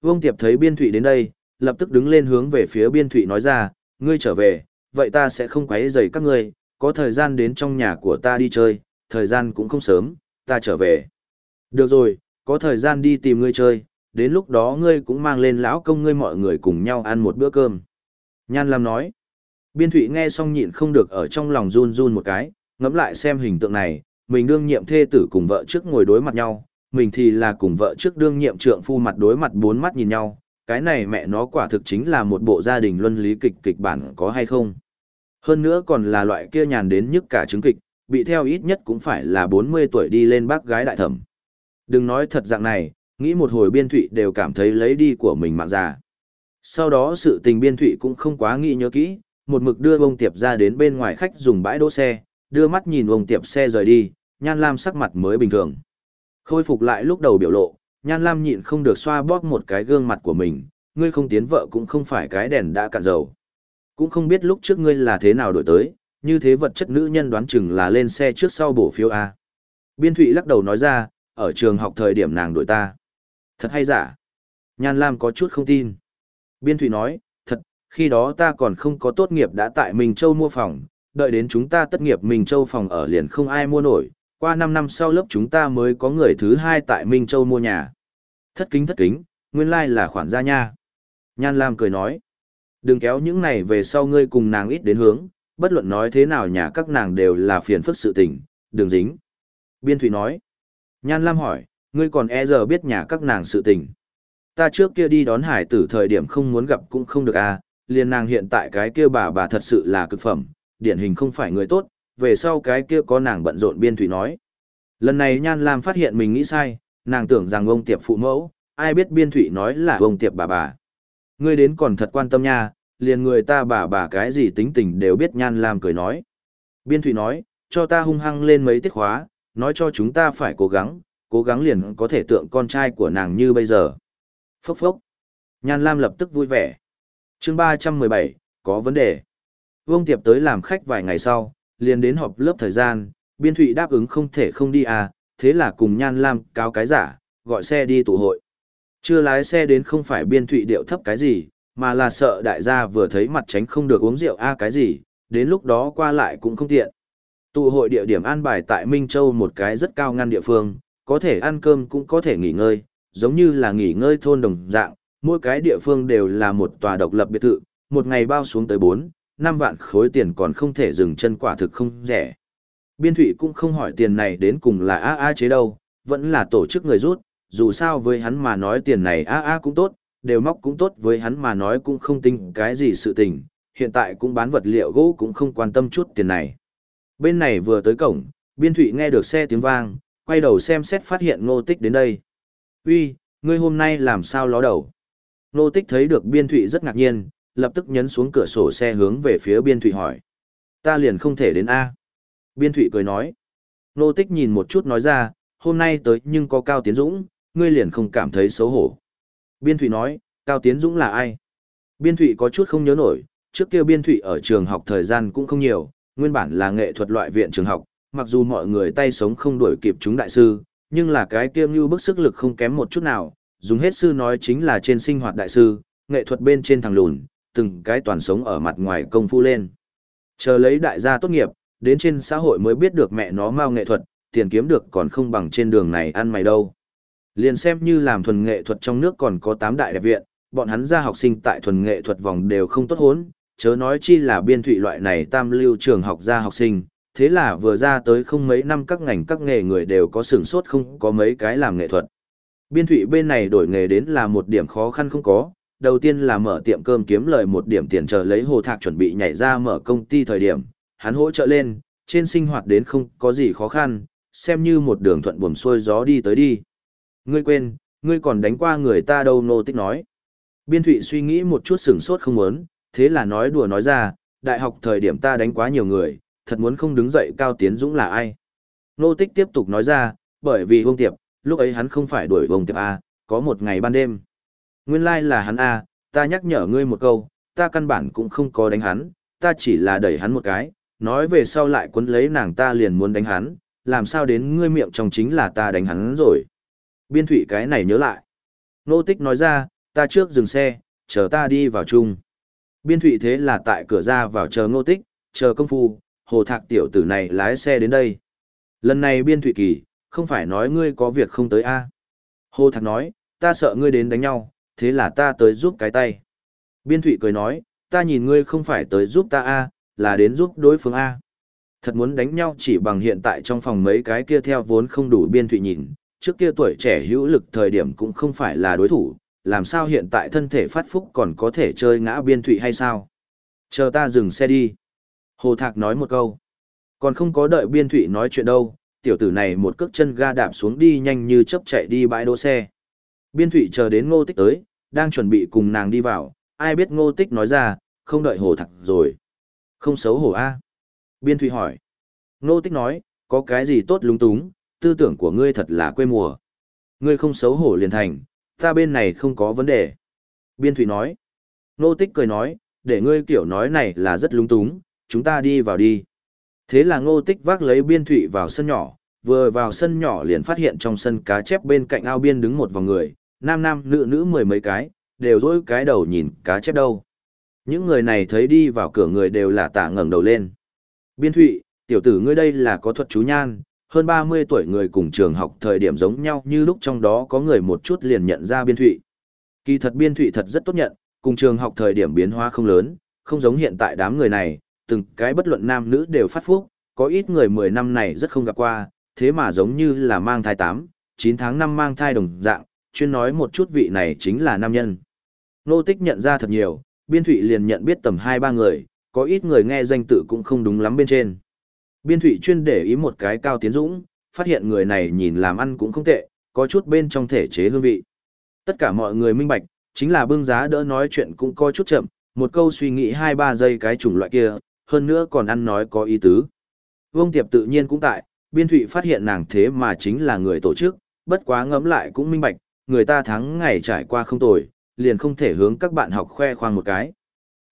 Vương Tiệp thấy biên thụy đến đây, lập tức đứng lên hướng về phía biên thụy nói ra, ngươi trở về, vậy ta sẽ không quấy rầy các ngươi, có thời gian đến trong nhà của ta đi chơi, thời gian cũng không sớm, ta trở về. Được rồi, có thời gian đi tìm ngươi chơi, đến lúc đó ngươi cũng mang lên lão công ngươi mọi người cùng nhau ăn một bữa cơm. Nhan Lam nói, biên thụy nghe xong nhịn không được ở trong lòng run run một cái, ngẫm lại xem hình tượng này, mình đương nhiệm thê tử cùng vợ trước ngồi đối mặt nhau, mình thì là cùng vợ trước đương nhiệm trượng phu mặt đối mặt bốn mắt nhìn nhau, cái này mẹ nó quả thực chính là một bộ gia đình luân lý kịch kịch bản có hay không. Hơn nữa còn là loại kia nhàn đến nhức cả chứng kịch, bị theo ít nhất cũng phải là 40 tuổi đi lên bác gái đại thẩm. Đừng nói thật dạng này, nghĩ một hồi biên thụy đều cảm thấy lấy đi của mình mạng già. Sau đó sự tình biên thụy cũng không quá nghĩ nhớ kỹ, một mực đưa ông tiệp ra đến bên ngoài khách dùng bãi đỗ xe, đưa mắt nhìn ông tiệp xe rời đi, nhan lam sắc mặt mới bình thường. Khôi phục lại lúc đầu biểu lộ, nhan lam nhịn không được xoa bóp một cái gương mặt của mình, ngươi không tiến vợ cũng không phải cái đèn đã cạn dầu. Cũng không biết lúc trước ngươi là thế nào đổi tới, như thế vật chất nữ nhân đoán chừng là lên xe trước sau bổ phiếu A. Biên Thụy lắc đầu nói ra, ở trường học thời điểm nàng đổi ta. Thật hay giả? Nhan Lam có chút không tin. Biên Thụy nói, thật, khi đó ta còn không có tốt nghiệp đã tại Minh Châu mua phòng, đợi đến chúng ta tất nghiệp Minh Châu phòng ở liền không ai mua nổi, qua 5 năm sau lớp chúng ta mới có người thứ hai tại Minh Châu mua nhà. Thất kính thất kính, nguyên lai là khoản gia nha. Nhan Lam cười nói, đừng kéo những này về sau ngươi cùng nàng ít đến hướng, bất luận nói thế nào nhà các nàng đều là phiền phức sự tình, đừng dính. Biên Thụy nói, Nhan Lam hỏi, ngươi còn e giờ biết nhà các nàng sự tình. Ta trước kia đi đón hải tử thời điểm không muốn gặp cũng không được à, liền nàng hiện tại cái kia bà bà thật sự là cực phẩm, điển hình không phải người tốt, về sau cái kia có nàng bận rộn biên thủy nói. Lần này Nhan Lam phát hiện mình nghĩ sai, nàng tưởng rằng ông tiệp phụ mẫu, ai biết biên thủy nói là ông tiệp bà bà. Ngươi đến còn thật quan tâm nha, liền người ta bà bà cái gì tính tình đều biết Nhan Lam cười nói. Biên thủy nói, cho ta hung hăng lên mấy tiết khóa, nói cho chúng ta phải cố gắng, cố gắng liền có thể tượng con trai của nàng như bây giờ. Phốc phốc. Nhan Lam lập tức vui vẻ. chương 317, có vấn đề. Vương Tiệp tới làm khách vài ngày sau, liền đến họp lớp thời gian, biên thụy đáp ứng không thể không đi à, thế là cùng Nhan Lam cáo cái giả, gọi xe đi tụ hội. Chưa lái xe đến không phải biên thụy điệu thấp cái gì, mà là sợ đại gia vừa thấy mặt tránh không được uống rượu a à cái gì, đến lúc đó qua lại cũng không tiện. Tụ hội địa điểm an bài tại Minh Châu một cái rất cao ngăn địa phương, có thể ăn cơm cũng có thể nghỉ ngơi, giống như là nghỉ ngơi thôn đồng dạng, mỗi cái địa phương đều là một tòa độc lập biệt thự, một ngày bao xuống tới 4, 5 vạn khối tiền còn không thể dừng chân quả thực không rẻ. Biên thủy cũng không hỏi tiền này đến cùng là A A chế đâu, vẫn là tổ chức người rút, dù sao với hắn mà nói tiền này A A cũng tốt, đều móc cũng tốt với hắn mà nói cũng không tính cái gì sự tình, hiện tại cũng bán vật liệu gỗ cũng không quan tâm chút tiền này. Bên này vừa tới cổng, biên thủy nghe được xe tiếng vang, quay đầu xem xét phát hiện ngô tích đến đây. uy ngươi hôm nay làm sao ló đầu? Ngô tích thấy được biên thụy rất ngạc nhiên, lập tức nhấn xuống cửa sổ xe hướng về phía biên thụy hỏi. Ta liền không thể đến A. Biên thụy cười nói. Ngô tích nhìn một chút nói ra, hôm nay tới nhưng có Cao Tiến Dũng, ngươi liền không cảm thấy xấu hổ. Biên thụy nói, Cao Tiến Dũng là ai? Biên thụy có chút không nhớ nổi, trước kia biên thụy ở trường học thời gian cũng không nhiều, nguyên bản là nghệ thuật loại viện trường học, mặc dù mọi người tay sống không đuổi kịp chúng đại sư, nhưng là cái kia như bức sức lực không kém một chút nào, dùng hết sư nói chính là trên sinh hoạt đại sư, nghệ thuật bên trên thằng lùn, từng cái toàn sống ở mặt ngoài công phu lên. Chờ lấy đại gia tốt nghiệp, đến trên xã hội mới biết được mẹ nó mau nghệ thuật, tiền kiếm được còn không bằng trên đường này ăn mày đâu. Liền xem như làm thuần nghệ thuật trong nước còn có 8 đại đẹp viện, bọn hắn ra học sinh tại thuần nghệ thuật vòng đều không tốt hốn, chớ nói chi là biên thụy loại này tam lưu trường học ra học sinh, thế là vừa ra tới không mấy năm các ngành các nghề người đều có sửng sốt không có mấy cái làm nghệ thuật. Biên thụy bên này đổi nghề đến là một điểm khó khăn không có, đầu tiên là mở tiệm cơm kiếm lời một điểm tiền chờ lấy hồ thạc chuẩn bị nhảy ra mở công ty thời điểm, hắn hỗ trợ lên, trên sinh hoạt đến không có gì khó khăn, xem như một đường thuận buồm xuôi gió đi tới đi. Ngươi quên, ngươi còn đánh qua người ta đâu nô tích nói. Biên thụy suy nghĩ một chút sửng sốt không muốn, thế là nói đùa nói ra, đại học thời điểm ta đánh quá nhiều người, thật muốn không đứng dậy Cao Tiến Dũng là ai. Nô tích tiếp tục nói ra, bởi vì Vương Tiệp, lúc ấy hắn không phải đuổi Vương Tiệp A, có một ngày ban đêm. Nguyên lai là hắn A, ta nhắc nhở ngươi một câu, ta căn bản cũng không có đánh hắn, ta chỉ là đẩy hắn một cái, nói về sau lại quấn lấy nàng ta liền muốn đánh hắn, làm sao đến ngươi miệng trong chính là ta đánh hắn rồi. Biên thủy cái này nhớ lại. Nô tích nói ra, ta trước dừng xe, chờ ta đi vào chung. Biên thủy thế là tại cửa ra vào chờ ngô tích, chờ công phu, hồ thạc tiểu tử này lái xe đến đây. Lần này biên thụy kỳ, không phải nói ngươi có việc không tới a Hồ thạc nói, ta sợ ngươi đến đánh nhau, thế là ta tới giúp cái tay. Biên thụy cười nói, ta nhìn ngươi không phải tới giúp ta a là đến giúp đối phương a Thật muốn đánh nhau chỉ bằng hiện tại trong phòng mấy cái kia theo vốn không đủ biên thụy nhìn, trước kia tuổi trẻ hữu lực thời điểm cũng không phải là đối thủ, làm sao hiện tại thân thể phát phúc còn có thể chơi ngã biên thụy hay sao? Chờ ta dừng xe đi. Hồ Thạc nói một câu. Còn không có đợi biên thụy nói chuyện đâu, tiểu tử này một cước chân ga đạp xuống đi nhanh như chấp chạy đi bãi đỗ xe. Biên thụy chờ đến ngô tích tới, đang chuẩn bị cùng nàng đi vào, ai biết ngô tích nói ra, không đợi hồ Thạc rồi. Không xấu hổ a Biên thụy hỏi. Ngô tích nói, có cái gì tốt lung túng, tư tưởng của ngươi thật là quê mùa. Ngươi không xấu hổ liền thành, ta bên này không có vấn đề. Biên Thụy nói. Ngô Tích cười nói, để ngươi kiểu nói này là rất lung túng, chúng ta đi vào đi. Thế là Ngô Tích vác lấy Biên Thủy vào sân nhỏ, vừa vào sân nhỏ liền phát hiện trong sân cá chép bên cạnh ao biên đứng một vòng người, nam nam nữ nữ mười mấy cái, đều dỗi cái đầu nhìn cá chép đâu. Những người này thấy đi vào cửa người đều là tạ ngẩng đầu lên. Biên Thụy, tiểu tử ngươi đây là có thuật chú nhan, hơn 30 tuổi người cùng trường học thời điểm giống nhau như lúc trong đó có người một chút liền nhận ra biên thụy. Kỳ thật biên thụy thật rất tốt nhận, cùng trường học thời điểm biến hóa không lớn, không giống hiện tại đám người này, từng cái bất luận nam nữ đều phát phúc, có ít người 10 năm này rất không gặp qua, thế mà giống như là mang thai 8, 9 tháng năm mang thai đồng dạng, chuyên nói một chút vị này chính là nam nhân. Nô tích nhận ra thật nhiều, biên thụy liền nhận biết tầm 2-3 người, có ít người nghe danh tự cũng không đúng lắm bên trên. Biên thụy chuyên để ý một cái cao tiến dũng, phát hiện người này nhìn làm ăn cũng không tệ, có chút bên trong thể chế hương vị. Tất cả mọi người minh bạch, chính là bưng giá đỡ nói chuyện cũng có chút chậm, một câu suy nghĩ 2-3 giây cái chủng loại kia, hơn nữa còn ăn nói có ý tứ. Vương Tiệp tự nhiên cũng tại, biên Thụy phát hiện nàng thế mà chính là người tổ chức, bất quá ngẫm lại cũng minh bạch, người ta thắng ngày trải qua không tồi, liền không thể hướng các bạn học khoe khoang một cái.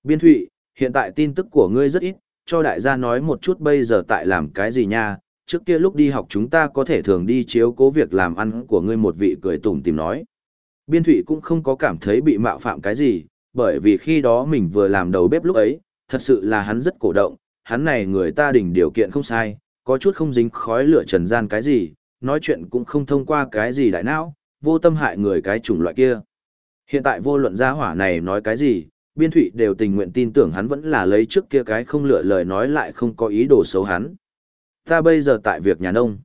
Biên Thụy, hiện tại tin tức của ngươi rất ít, cho đại gia nói một chút bây giờ tại làm cái gì nha, trước kia lúc đi học chúng ta có thể thường đi chiếu cố việc làm ăn của ngươi một vị cười tủm tìm nói. Biên Thụy cũng không có cảm thấy bị mạo phạm cái gì, bởi vì khi đó mình vừa làm đầu bếp lúc ấy, thật sự là hắn rất cổ động, hắn này người ta đỉnh điều kiện không sai, có chút không dính khói lửa trần gian cái gì, nói chuyện cũng không thông qua cái gì đại não, vô tâm hại người cái chủng loại kia. Hiện tại vô luận gia hỏa này nói cái gì, biên thụy đều tình nguyện tin tưởng hắn vẫn là lấy trước kia cái không lựa lời nói lại không có ý đồ xấu hắn. Ta bây giờ tại việc nhà nông.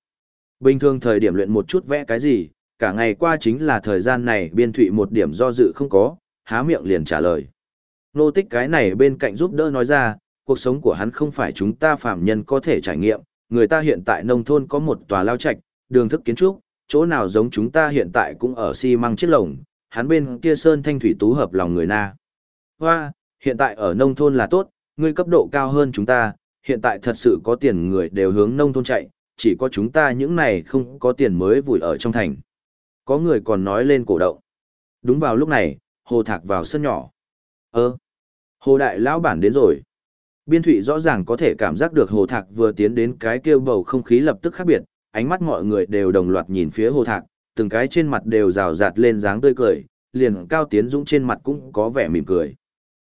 Bình thường thời điểm luyện một chút vẽ cái gì, cả ngày qua chính là thời gian này biên thụy một điểm do dự không có, há miệng liền trả lời. Nô tích cái này bên cạnh giúp đỡ nói ra, cuộc sống của hắn không phải chúng ta phạm nhân có thể trải nghiệm, người ta hiện tại nông thôn có một tòa lao trạch, đường thức kiến trúc, chỗ nào giống chúng ta hiện tại cũng ở xi măng chiếc lồng, hắn bên kia sơn thanh thủy tú hợp lòng người na. Hoa, hiện tại ở nông thôn là tốt, ngươi cấp độ cao hơn chúng ta, hiện tại thật sự có tiền người đều hướng nông thôn chạy, chỉ có chúng ta những này không có tiền mới vùi ở trong thành. Có người còn nói lên cổ động. Đúng vào lúc này, hồ thạc vào sân nhỏ. Ơ, hồ đại lão bản đến rồi. Biên thụy rõ ràng có thể cảm giác được hồ thạc vừa tiến đến cái kêu bầu không khí lập tức khác biệt, ánh mắt mọi người đều đồng loạt nhìn phía hồ thạc, từng cái trên mặt đều rào rạt lên dáng tươi cười, liền cao tiến dũng trên mặt cũng có vẻ mỉm cười.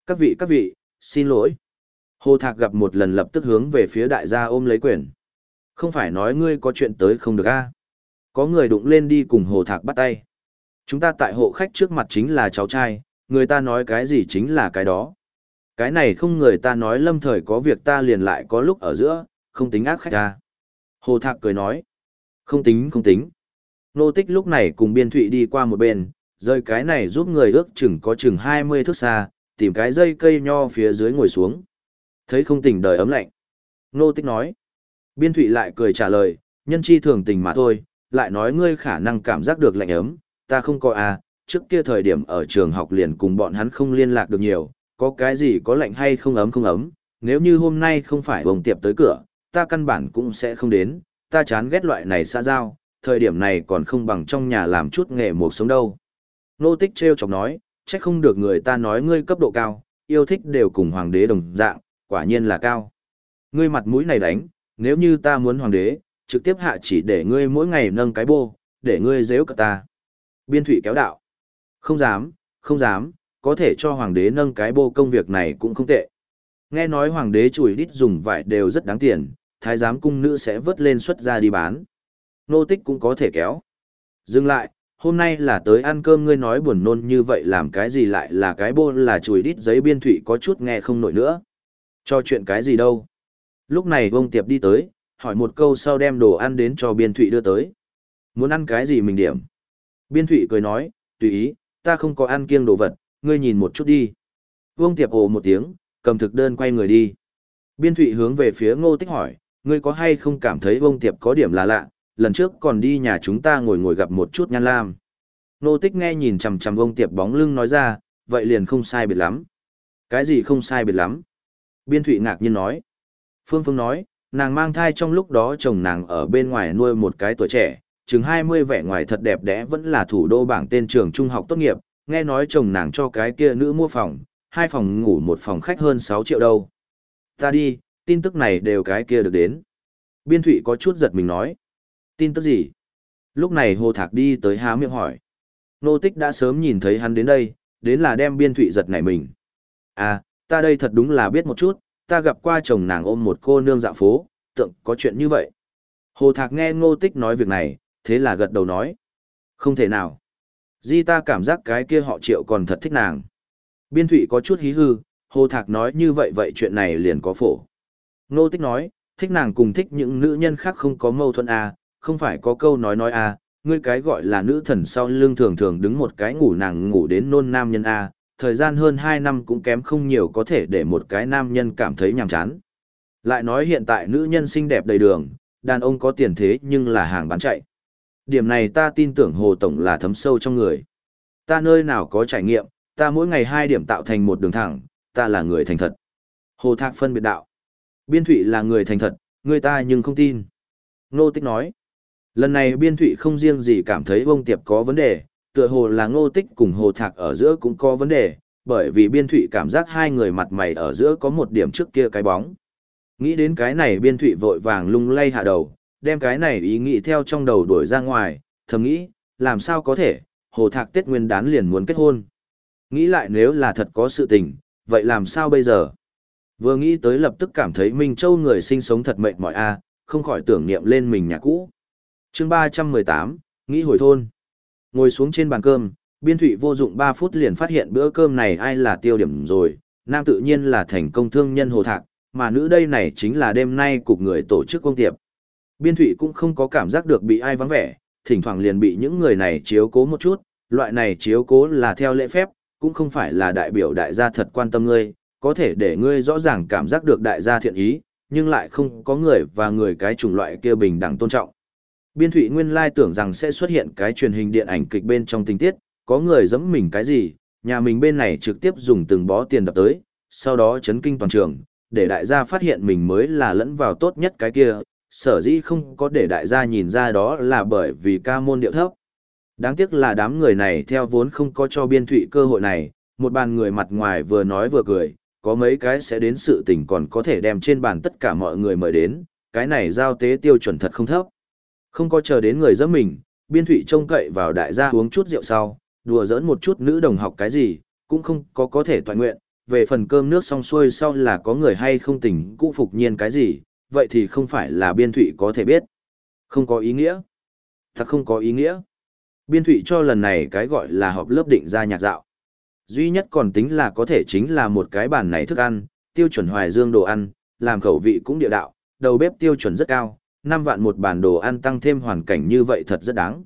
Các vị các vị, xin lỗi. Hồ thạc gặp một lần lập tức hướng về phía đại gia ôm lấy quyền. Không phải nói ngươi có chuyện tới không được a Có người đụng lên đi cùng hồ thạc bắt tay. Chúng ta tại hộ khách trước mặt chính là cháu trai, người ta nói cái gì chính là cái đó. Cái này không người ta nói lâm thời có việc ta liền lại có lúc ở giữa, không tính ác khách ta. Hồ Thạc cười nói. Không tính không tính. Nô tích lúc này cùng biên thụy đi qua một bên, rơi cái này giúp người ước chừng có chừng 20 thước xa, tìm cái dây cây nho phía dưới ngồi xuống. Thấy không tỉnh đời ấm lạnh. Nô tích nói. Biên thụy lại cười trả lời, nhân chi thường tình mà thôi, lại nói ngươi khả năng cảm giác được lạnh ấm, ta không có à, trước kia thời điểm ở trường học liền cùng bọn hắn không liên lạc được nhiều, có cái gì có lạnh hay không ấm không ấm, nếu như hôm nay không phải bồng tiệp tới cửa, ta căn bản cũng sẽ không đến, ta chán ghét loại này xa giao, thời điểm này còn không bằng trong nhà làm chút nghề một sống đâu. Nô tích treo chọc nói, chắc không được người ta nói ngươi cấp độ cao, yêu thích đều cùng hoàng đế đồng dạng, quả nhiên là cao. Ngươi mặt mũi này đánh, nếu như ta muốn hoàng đế, trực tiếp hạ chỉ để ngươi mỗi ngày nâng cái bô, để ngươi dễ cả ta. Biên thủy kéo đạo. Không dám, không dám, có thể cho hoàng đế nâng cái bô công việc này cũng không tệ. Nghe nói hoàng đế chùi đít dùng vải đều rất đáng tiền, thái giám cung nữ sẽ vớt lên xuất ra đi bán. Nô tích cũng có thể kéo. Dừng lại, hôm nay là tới ăn cơm ngươi nói buồn nôn như vậy làm cái gì lại là cái bô là chùi đít giấy biên thủy có chút nghe không nổi nữa. Cho chuyện cái gì đâu. Lúc này vông tiệp đi tới, hỏi một câu sau đem đồ ăn đến cho biên thụy đưa tới. Muốn ăn cái gì mình điểm. Biên thụy cười nói, tùy ý, ta không có ăn kiêng đồ vật, ngươi nhìn một chút đi. Vương Tiệp ồ một tiếng, cầm thực đơn quay người đi. Biên Thụy hướng về phía Ngô Tích hỏi, ngươi có hay không cảm thấy Vương Tiệp có điểm là lạ, lần trước còn đi nhà chúng ta ngồi ngồi gặp một chút nhan lam. Ngô Tích nghe nhìn chằm chằm Vương Tiệp bóng lưng nói ra, vậy liền không sai biệt lắm. Cái gì không sai biệt lắm? Biên Thụy ngạc nhiên nói. Phương Phương nói, nàng mang thai trong lúc đó chồng nàng ở bên ngoài nuôi một cái tuổi trẻ, chừng 20 vẻ ngoài thật đẹp đẽ vẫn là thủ đô bảng tên trường trung học tốt nghiệp, nghe nói chồng nàng cho cái kia nữ mua phòng, hai phòng ngủ một phòng khách hơn 6 triệu đâu. Ta đi, tin tức này đều cái kia được đến. Biên Thụy có chút giật mình nói. Tin tức gì? Lúc này Hồ Thạc đi tới há miệng hỏi. Nô Tích đã sớm nhìn thấy hắn đến đây, đến là đem Biên Thụy giật nảy mình. À, ta đây thật đúng là biết một chút, ta gặp qua chồng nàng ôm một cô nương dạo phố, tượng có chuyện như vậy. Hồ Thạc nghe Ngô Tích nói việc này, thế là gật đầu nói. Không thể nào. Di ta cảm giác cái kia họ triệu còn thật thích nàng. Biên thụy có chút hí hư, hồ thạc nói như vậy vậy chuyện này liền có phổ. Nô tích nói, thích nàng cùng thích những nữ nhân khác không có mâu thuẫn à, không phải có câu nói nói à, ngươi cái gọi là nữ thần sau lưng thường thường đứng một cái ngủ nàng ngủ đến nôn nam nhân à, thời gian hơn 2 năm cũng kém không nhiều có thể để một cái nam nhân cảm thấy nhàm chán. Lại nói hiện tại nữ nhân xinh đẹp đầy đường, đàn ông có tiền thế nhưng là hàng bán chạy. Điểm này ta tin tưởng Hồ Tổng là thấm sâu trong người. Ta nơi nào có trải nghiệm, ta mỗi ngày hai điểm tạo thành một đường thẳng, ta là người thành thật. Hồ Thạc phân biệt đạo. Biên Thụy là người thành thật, người ta nhưng không tin. Ngô Tích nói. Lần này Biên Thụy không riêng gì cảm thấy bông tiệp có vấn đề, tựa hồ là Ngô Tích cùng Hồ Thạc ở giữa cũng có vấn đề, bởi vì Biên Thụy cảm giác hai người mặt mày ở giữa có một điểm trước kia cái bóng. Nghĩ đến cái này Biên Thụy vội vàng lung lay hạ đầu, đem cái này ý nghĩ theo trong đầu đuổi ra ngoài, thầm nghĩ, làm sao có thể, hồ thạc Tết Nguyên đán liền muốn kết hôn. Nghĩ lại nếu là thật có sự tình, vậy làm sao bây giờ? Vừa nghĩ tới lập tức cảm thấy Minh Châu người sinh sống thật mệt mỏi a, à, không khỏi tưởng niệm lên mình nhà cũ. chương 318, nghĩ hồi thôn. Ngồi xuống trên bàn cơm, Biên thụy vô dụng 3 phút liền phát hiện bữa cơm này ai là tiêu điểm rồi, nam tự nhiên là thành công thương nhân hồ thạc, mà nữ đây này chính là đêm nay cục người tổ chức công tiệp. Biên thụy cũng không có cảm giác được bị ai vắng vẻ, thỉnh thoảng liền bị những người này chiếu cố một chút, loại này chiếu cố là theo lễ phép, cũng không phải là đại biểu đại gia thật quan tâm ngươi, có thể để ngươi rõ ràng cảm giác được đại gia thiện ý, nhưng lại không có người và người cái chủng loại kia bình đẳng tôn trọng. Biên thụy nguyên lai tưởng rằng sẽ xuất hiện cái truyền hình điện ảnh kịch bên trong tình tiết, có người giẫm mình cái gì, nhà mình bên này trực tiếp dùng từng bó tiền đập tới, sau đó chấn kinh toàn trường, để đại gia phát hiện mình mới là lẫn vào tốt nhất cái kia, sở dĩ không có để đại gia nhìn ra đó là bởi vì ca môn điệu thấp. Đáng tiếc là đám người này theo vốn không có cho biên thụy cơ hội này, một bàn người mặt ngoài vừa nói vừa cười, có mấy cái sẽ đến sự tình còn có thể đem trên bàn tất cả mọi người mời đến, cái này giao tế tiêu chuẩn thật không thấp. Không có chờ đến người dẫm mình, biên thụy trông cậy vào đại gia uống chút rượu sau, đùa giỡn một chút nữ đồng học cái gì, cũng không có có thể toàn nguyện, về phần cơm nước xong xuôi sau là có người hay không tỉnh cũ phục nhiên cái gì, vậy thì không phải là biên thụy có thể biết. Không có ý nghĩa. Thật không có ý nghĩa. Biên thụy cho lần này cái gọi là họp lớp định ra nhạc dạo. Duy nhất còn tính là có thể chính là một cái bàn này thức ăn, tiêu chuẩn hoài dương đồ ăn, làm khẩu vị cũng địa đạo, đầu bếp tiêu chuẩn rất cao, 5 vạn một bàn đồ ăn tăng thêm hoàn cảnh như vậy thật rất đáng.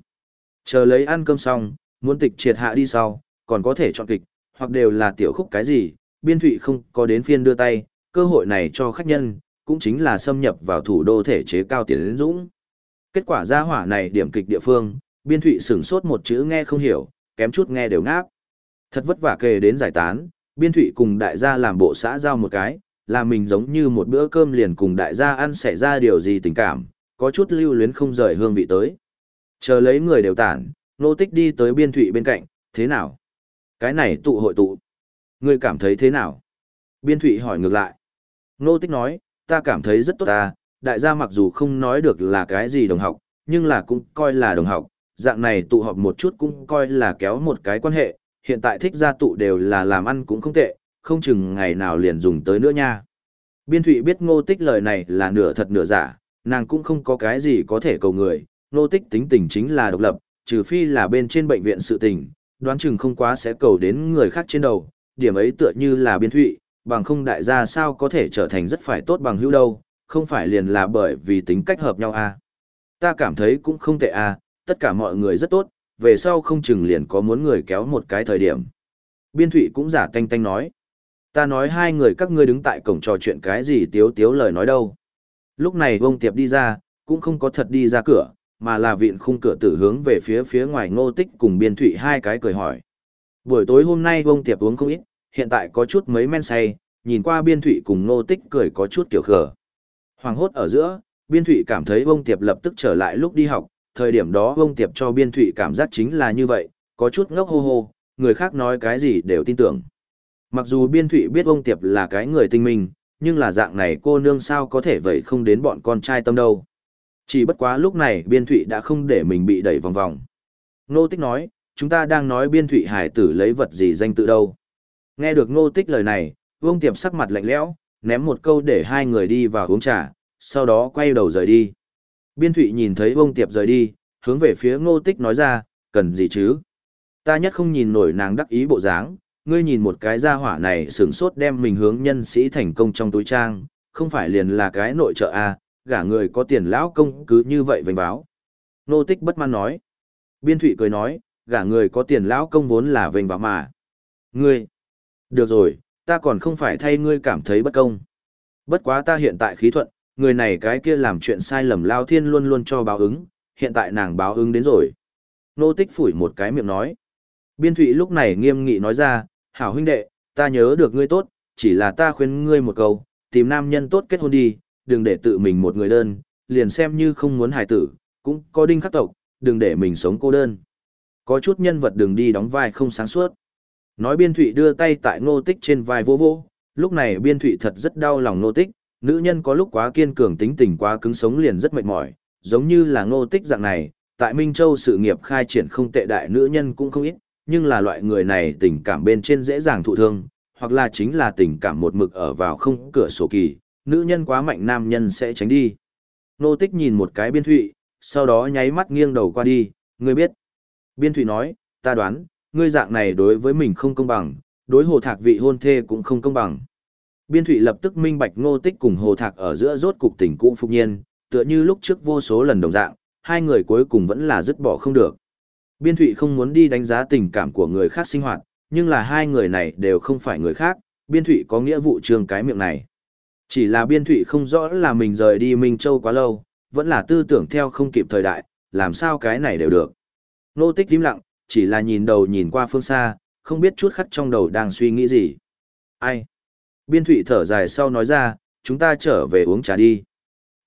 Chờ lấy ăn cơm xong, muốn tịch triệt hạ đi sau, còn có thể chọn kịch, hoặc đều là tiểu khúc cái gì, biên thụy không có đến phiên đưa tay, cơ hội này cho khách nhân, cũng chính là xâm nhập vào thủ đô thể chế cao tiền đến dũng. Kết quả ra hỏa này điểm kịch địa phương, biên thụy sửng sốt một chữ nghe không hiểu, kém chút nghe đều ngáp. Thật vất vả kề đến giải tán, biên thụy cùng đại gia làm bộ xã giao một cái, là mình giống như một bữa cơm liền cùng đại gia ăn xảy ra điều gì tình cảm, có chút lưu luyến không rời hương vị tới. Chờ lấy người đều tản, nô tích đi tới biên thụy bên cạnh, thế nào? Cái này tụ hội tụ. người cảm thấy thế nào? Biên thụy hỏi ngược lại. Nô tích nói, ta cảm thấy rất tốt ta, đại gia mặc dù không nói được là cái gì đồng học, nhưng là cũng coi là đồng học, dạng này tụ họp một chút cũng coi là kéo một cái quan hệ, hiện tại thích gia tụ đều là làm ăn cũng không tệ, không chừng ngày nào liền dùng tới nữa nha. Biên thụy biết ngô tích lời này là nửa thật nửa giả, nàng cũng không có cái gì có thể cầu người, ngô tích tính tình chính là độc lập, trừ phi là bên trên bệnh viện sự tình, đoán chừng không quá sẽ cầu đến người khác trên đầu, điểm ấy tựa như là biên thụy, bằng không đại gia sao có thể trở thành rất phải tốt bằng hữu đâu, không phải liền là bởi vì tính cách hợp nhau à. Ta cảm thấy cũng không tệ à, tất cả mọi người rất tốt, về sau không chừng liền có muốn người kéo một cái thời điểm. Biên thụy cũng giả tanh tanh nói. Ta nói hai người các ngươi đứng tại cổng trò chuyện cái gì tiếu tiếu lời nói đâu. Lúc này vông tiệp đi ra, cũng không có thật đi ra cửa, mà là viện khung cửa tử hướng về phía phía ngoài ngô tích cùng biên thụy hai cái cười hỏi. Buổi tối hôm nay vông tiệp uống không ít, hiện tại có chút mấy men say, nhìn qua biên thụy cùng Nô tích cười có chút kiểu khờ. Hoàng hốt ở giữa, biên thụy cảm thấy vông tiệp lập tức trở lại lúc đi học, thời điểm đó vông tiệp cho biên thụy cảm giác chính là như vậy, có chút ngốc hô hô, người khác nói cái gì đều tin tưởng. Mặc dù biên thụy biết vông tiệp là cái người tinh minh, nhưng là dạng này cô nương sao có thể vậy không đến bọn con trai tâm đâu. Chỉ bất quá lúc này biên thụy đã không để mình bị đẩy vòng vòng. Nô tích nói, chúng ta đang nói biên thụy hải tử lấy vật gì danh tự đâu. Nghe được ngô tích lời này, Vương tiệp sắc mặt lạnh lẽo, ném một câu để hai người đi vào uống trà, sau đó quay đầu rời đi. Biên thụy nhìn thấy Vương tiệp rời đi, hướng về phía ngô tích nói ra, cần gì chứ? Ta nhất không nhìn nổi nàng đắc ý bộ dáng, ngươi nhìn một cái gia hỏa này sửng sốt đem mình hướng nhân sĩ thành công trong túi trang, không phải liền là cái nội trợ à, gả người có tiền lão công cứ như vậy vành báo. Nô tích bất mãn nói. Biên thụy cười nói, gả người có tiền lão công vốn là vành báo mà. Ngươi, được rồi, ta còn không phải thay ngươi cảm thấy bất công. Bất quá ta hiện tại khí thuận, người này cái kia làm chuyện sai lầm lao thiên luôn luôn cho báo ứng, hiện tại nàng báo ứng đến rồi. Nô tích phủi một cái miệng nói. Biên thụy lúc này nghiêm nghị nói ra, hảo huynh đệ, ta nhớ được ngươi tốt, chỉ là ta khuyên ngươi một câu, tìm nam nhân tốt kết hôn đi, đừng để tự mình một người đơn, liền xem như không muốn hài tử, cũng có đinh khắc tộc, đừng để mình sống cô đơn. Có chút nhân vật đừng đi đóng vai không sáng suốt. Nói biên thụy đưa tay tại ngô tích trên vai vô vô, lúc này biên thụy thật rất đau lòng ngô tích, nữ nhân có lúc quá kiên cường tính tình quá cứng sống liền rất mệt mỏi, giống như là ngô tích dạng này, tại Minh Châu sự nghiệp khai triển không tệ đại nữ nhân cũng không ít, nhưng là loại người này tình cảm bên trên dễ dàng thụ thương, hoặc là chính là tình cảm một mực ở vào không cửa sổ kỳ, nữ nhân quá mạnh nam nhân sẽ tránh đi. Nô tích nhìn một cái biên thụy, sau đó nháy mắt nghiêng đầu qua đi, ngươi biết. Biên thụy nói, ta đoán, ngươi dạng này đối với mình không công bằng, đối hồ thạc vị hôn thê cũng không công bằng. Biên thụy lập tức minh bạch ngô tích cùng hồ thạc ở giữa rốt cục tình cũ phục nhiên, tựa như lúc trước vô số lần đồng dạng, hai người cuối cùng vẫn là dứt bỏ không được. Biên thụy không muốn đi đánh giá tình cảm của người khác sinh hoạt, nhưng là hai người này đều không phải người khác, biên thụy có nghĩa vụ trường cái miệng này. Chỉ là biên thụy không rõ là mình rời đi Minh Châu quá lâu, vẫn là tư tưởng theo không kịp thời đại, làm sao cái này đều được. Nô tích im lặng, chỉ là nhìn đầu nhìn qua phương xa, không biết chút khắc trong đầu đang suy nghĩ gì. Ai? Biên thụy thở dài sau nói ra, chúng ta trở về uống trà đi.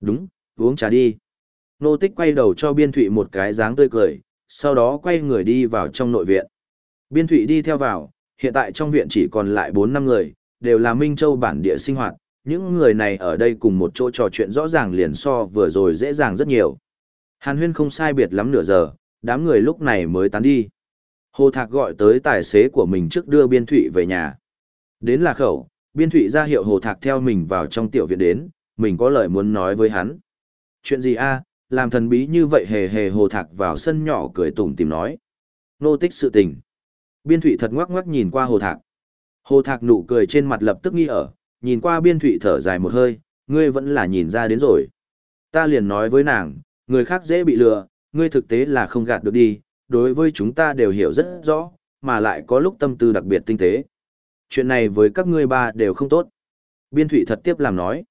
Đúng, uống trà đi. Nô tích quay đầu cho biên thụy một cái dáng tươi cười, sau đó quay người đi vào trong nội viện. Biên thụy đi theo vào, hiện tại trong viện chỉ còn lại 4 năm người, đều là Minh Châu bản địa sinh hoạt, những người này ở đây cùng một chỗ trò chuyện rõ ràng liền so vừa rồi dễ dàng rất nhiều. Hàn huyên không sai biệt lắm nửa giờ, đám người lúc này mới tán đi. Hồ Thạc gọi tới tài xế của mình trước đưa Biên Thụy về nhà. Đến là khẩu, Biên Thụy ra hiệu Hồ Thạc theo mình vào trong tiểu viện đến, mình có lời muốn nói với hắn. Chuyện gì a làm thần bí như vậy hề hề Hồ Thạc vào sân nhỏ cười tủm tìm nói. Nô tích sự tình. Biên Thụy thật ngoắc ngoắc nhìn qua Hồ Thạc. Hồ Thạc nụ cười trên mặt lập tức nghi ở, nhìn qua Biên Thụy thở dài một hơi, ngươi vẫn là nhìn ra đến rồi. Ta liền nói với nàng, người khác dễ bị lừa, ngươi thực tế là không gạt được đi, đối với chúng ta đều hiểu rất rõ, mà lại có lúc tâm tư đặc biệt tinh tế. Chuyện này với các ngươi ba đều không tốt. Biên Thụy thật tiếp làm nói.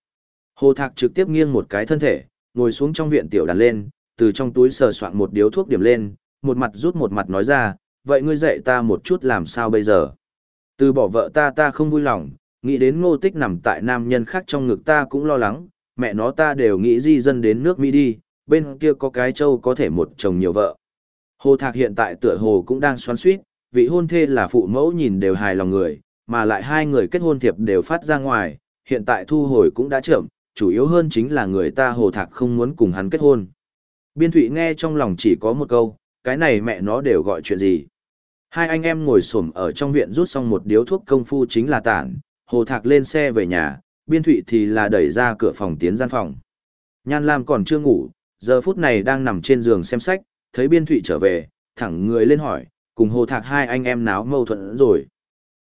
Hồ Thạc trực tiếp nghiêng một cái thân thể, ngồi xuống trong viện tiểu đàn lên, từ trong túi sờ soạn một điếu thuốc điểm lên, một mặt rút một mặt nói ra, vậy ngươi dạy ta một chút làm sao bây giờ. Từ bỏ vợ ta ta không vui lòng, nghĩ đến ngô tích nằm tại nam nhân khác trong ngực ta cũng lo lắng, mẹ nó ta đều nghĩ di dân đến nước Mỹ đi, bên kia có cái châu có thể một chồng nhiều vợ. Hồ Thạc hiện tại tựa hồ cũng đang xoắn xuýt, vị hôn thê là phụ mẫu nhìn đều hài lòng người, mà lại hai người kết hôn thiệp đều phát ra ngoài, hiện tại thu hồi cũng đã chậm, chủ yếu hơn chính là người ta Hồ Thạc không muốn cùng hắn kết hôn. Biên Thụy nghe trong lòng chỉ có một câu, cái này mẹ nó đều gọi chuyện gì. Hai anh em ngồi xổm ở trong viện rút xong một điếu thuốc công phu chính là tản, Hồ Thạc lên xe về nhà, Biên Thụy thì là đẩy ra cửa phòng tiến gian phòng. Nhan Lam còn chưa ngủ, giờ phút này đang nằm trên giường xem sách, thấy biên thụy trở về, thẳng người lên hỏi, cùng hồ thạc hai anh em náo mâu thuẫn rồi.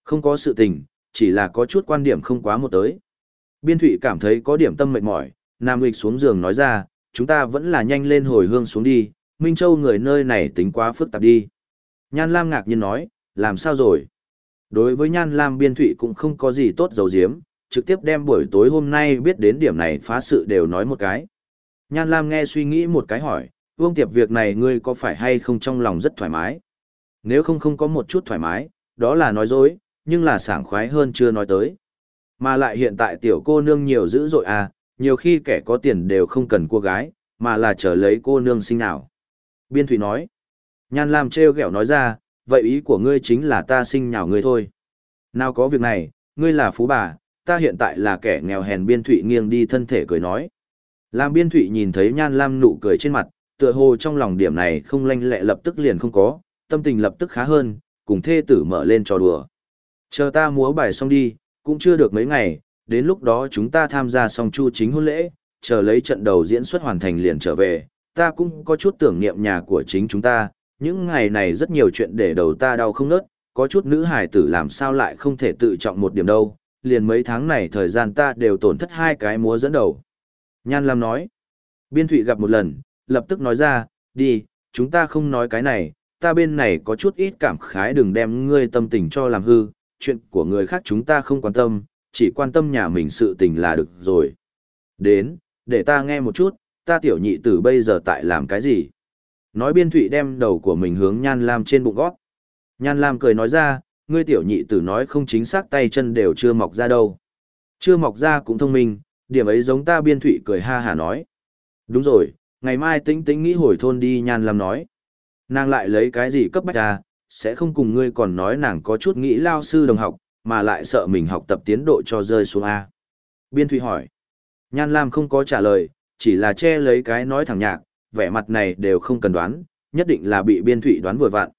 Không có sự tình, chỉ là có chút quan điểm không quá một tới. Biên thụy cảm thấy có điểm tâm mệt mỏi, Nam Lịch xuống giường nói ra, chúng ta vẫn là nhanh lên hồi hương xuống đi, Minh Châu người nơi này tính quá phức tạp đi. Nhan Lam ngạc nhiên nói, làm sao rồi? Đối với Nhan Lam biên thụy cũng không có gì tốt dầu diếm, trực tiếp đem buổi tối hôm nay biết đến điểm này phá sự đều nói một cái. Nhan Lam nghe suy nghĩ một cái hỏi, Vương Tiệp việc này ngươi có phải hay không trong lòng rất thoải mái? Nếu không không có một chút thoải mái, đó là nói dối, nhưng là sảng khoái hơn chưa nói tới. Mà lại hiện tại tiểu cô nương nhiều dữ dội à, nhiều khi kẻ có tiền đều không cần cô gái, mà là trở lấy cô nương sinh nào. Biên Thủy nói, Nhan Lam treo gẹo nói ra, vậy ý của ngươi chính là ta sinh nhào ngươi thôi. Nào có việc này, ngươi là phú bà, ta hiện tại là kẻ nghèo hèn Biên Thụy nghiêng đi thân thể cười nói. Lam Biên Thụy nhìn thấy Nhan Lam nụ cười trên mặt, tựa hồ trong lòng điểm này không lanh lẹ lập tức liền không có, tâm tình lập tức khá hơn, cùng thê tử mở lên trò đùa. Chờ ta múa bài xong đi, cũng chưa được mấy ngày, đến lúc đó chúng ta tham gia xong chu chính hôn lễ, chờ lấy trận đầu diễn xuất hoàn thành liền trở về, ta cũng có chút tưởng niệm nhà của chính chúng ta, những ngày này rất nhiều chuyện để đầu ta đau không nớt, có chút nữ hài tử làm sao lại không thể tự trọng một điểm đâu, liền mấy tháng này thời gian ta đều tổn thất hai cái múa dẫn đầu. Nhan Lam nói, biên thụy gặp một lần, lập tức nói ra, đi, chúng ta không nói cái này, ta bên này có chút ít cảm khái đừng đem ngươi tâm tình cho làm hư, chuyện của người khác chúng ta không quan tâm, chỉ quan tâm nhà mình sự tình là được rồi. Đến, để ta nghe một chút, ta tiểu nhị tử bây giờ tại làm cái gì? Nói biên thụy đem đầu của mình hướng Nhan Lam trên bụng gót. Nhan Lam cười nói ra, ngươi tiểu nhị tử nói không chính xác tay chân đều chưa mọc ra đâu. Chưa mọc ra cũng thông minh, điểm ấy giống ta biên thụy cười ha hà nói. Đúng rồi, ngày mai tĩnh tĩnh nghĩ hồi thôn đi nhan làm nói. Nàng lại lấy cái gì cấp bách ra, sẽ không cùng ngươi còn nói nàng có chút nghĩ lao sư đồng học, mà lại sợ mình học tập tiến độ cho rơi xuống A. Biên Thụy hỏi. Nhan Lam không có trả lời, chỉ là che lấy cái nói thẳng nhạc, vẻ mặt này đều không cần đoán, nhất định là bị Biên Thụy đoán vừa vặn.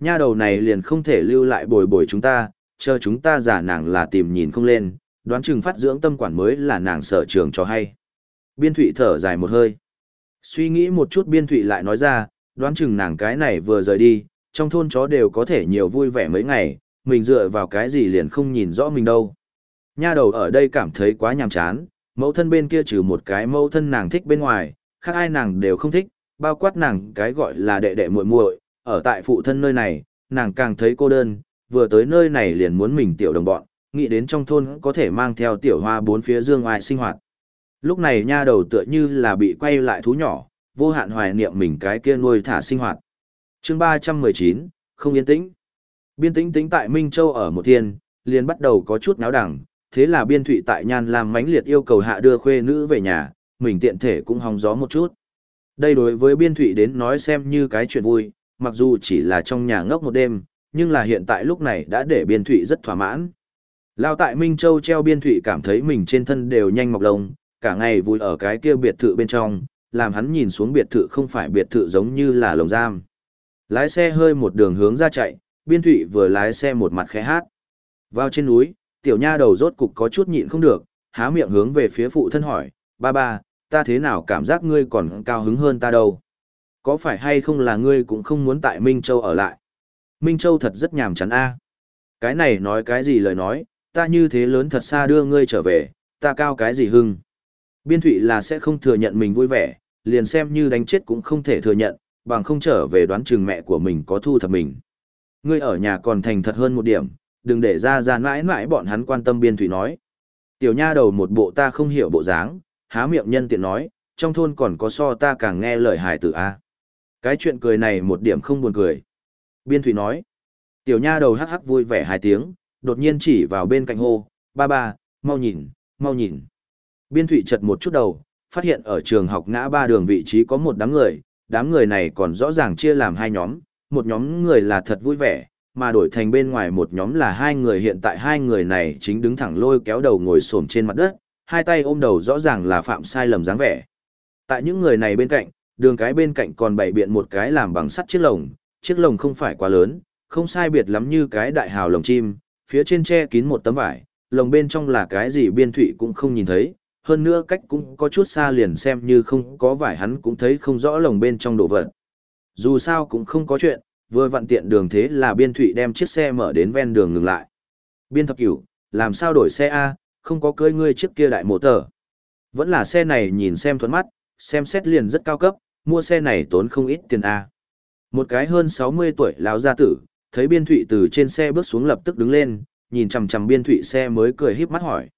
Nha đầu này liền không thể lưu lại bồi bồi chúng ta, chờ chúng ta giả nàng là tìm nhìn không lên, đoán chừng phát dưỡng tâm quản mới là nàng sở trường cho hay. Biên Thụy thở dài một hơi. Suy nghĩ một chút biên thụy lại nói ra, đoán chừng nàng cái này vừa rời đi, trong thôn chó đều có thể nhiều vui vẻ mấy ngày, mình dựa vào cái gì liền không nhìn rõ mình đâu. Nha đầu ở đây cảm thấy quá nhàm chán, mẫu thân bên kia trừ một cái mẫu thân nàng thích bên ngoài, khác ai nàng đều không thích, bao quát nàng cái gọi là đệ đệ muội muội, ở tại phụ thân nơi này, nàng càng thấy cô đơn, vừa tới nơi này liền muốn mình tiểu đồng bọn, nghĩ đến trong thôn có thể mang theo tiểu hoa bốn phía dương ai sinh hoạt. Lúc này nha đầu tựa như là bị quay lại thú nhỏ, vô hạn hoài niệm mình cái kia nuôi thả sinh hoạt. chương 319, không yên tĩnh. Biên tĩnh tĩnh tại Minh Châu ở một thiên, liền bắt đầu có chút náo đẳng, thế là biên thụy tại nhan làm mãnh liệt yêu cầu hạ đưa khuê nữ về nhà, mình tiện thể cũng hóng gió một chút. Đây đối với biên thụy đến nói xem như cái chuyện vui, mặc dù chỉ là trong nhà ngốc một đêm, nhưng là hiện tại lúc này đã để biên thụy rất thỏa mãn. Lao tại Minh Châu treo biên thụy cảm thấy mình trên thân đều nhanh mọc lông, cả ngày vui ở cái kia biệt thự bên trong, làm hắn nhìn xuống biệt thự không phải biệt thự giống như là lồng giam. Lái xe hơi một đường hướng ra chạy, biên thụy vừa lái xe một mặt khẽ hát. Vào trên núi, tiểu nha đầu rốt cục có chút nhịn không được, há miệng hướng về phía phụ thân hỏi, ba ba, ta thế nào cảm giác ngươi còn cao hứng hơn ta đâu? Có phải hay không là ngươi cũng không muốn tại Minh Châu ở lại? Minh Châu thật rất nhàm chán a. Cái này nói cái gì lời nói, ta như thế lớn thật xa đưa ngươi trở về, ta cao cái gì hưng? Biên thụy là sẽ không thừa nhận mình vui vẻ, liền xem như đánh chết cũng không thể thừa nhận, bằng không trở về đoán chừng mẹ của mình có thu thập mình. Ngươi ở nhà còn thành thật hơn một điểm, đừng để ra ra mãi mãi bọn hắn quan tâm biên thụy nói. Tiểu nha đầu một bộ ta không hiểu bộ dáng, há miệng nhân tiện nói, trong thôn còn có so ta càng nghe lời hài tử a Cái chuyện cười này một điểm không buồn cười. Biên thụy nói, tiểu nha đầu hắc hắc vui vẻ hai tiếng, đột nhiên chỉ vào bên cạnh hô, ba ba, mau nhìn, mau nhìn. Biên thụy chật một chút đầu, phát hiện ở trường học ngã ba đường vị trí có một đám người, đám người này còn rõ ràng chia làm hai nhóm, một nhóm người là thật vui vẻ, mà đổi thành bên ngoài một nhóm là hai người hiện tại hai người này chính đứng thẳng lôi kéo đầu ngồi xổm trên mặt đất, hai tay ôm đầu rõ ràng là phạm sai lầm dáng vẻ. Tại những người này bên cạnh, đường cái bên cạnh còn bày biện một cái làm bằng sắt chiếc lồng, chiếc lồng không phải quá lớn, không sai biệt lắm như cái đại hào lồng chim, phía trên che kín một tấm vải, lồng bên trong là cái gì biên thụy cũng không nhìn thấy, hơn nữa cách cũng có chút xa liền xem như không có vải hắn cũng thấy không rõ lồng bên trong đồ vật. Dù sao cũng không có chuyện, vừa vặn tiện đường thế là biên thụy đem chiếc xe mở đến ven đường ngừng lại. Biên thập cửu, làm sao đổi xe A, không có cưới ngươi chiếc kia đại mộ tờ. Vẫn là xe này nhìn xem thuẫn mắt, xem xét liền rất cao cấp, mua xe này tốn không ít tiền A. Một cái hơn 60 tuổi lão gia tử, thấy biên thụy từ trên xe bước xuống lập tức đứng lên, nhìn chằm chằm biên thụy xe mới cười híp mắt hỏi.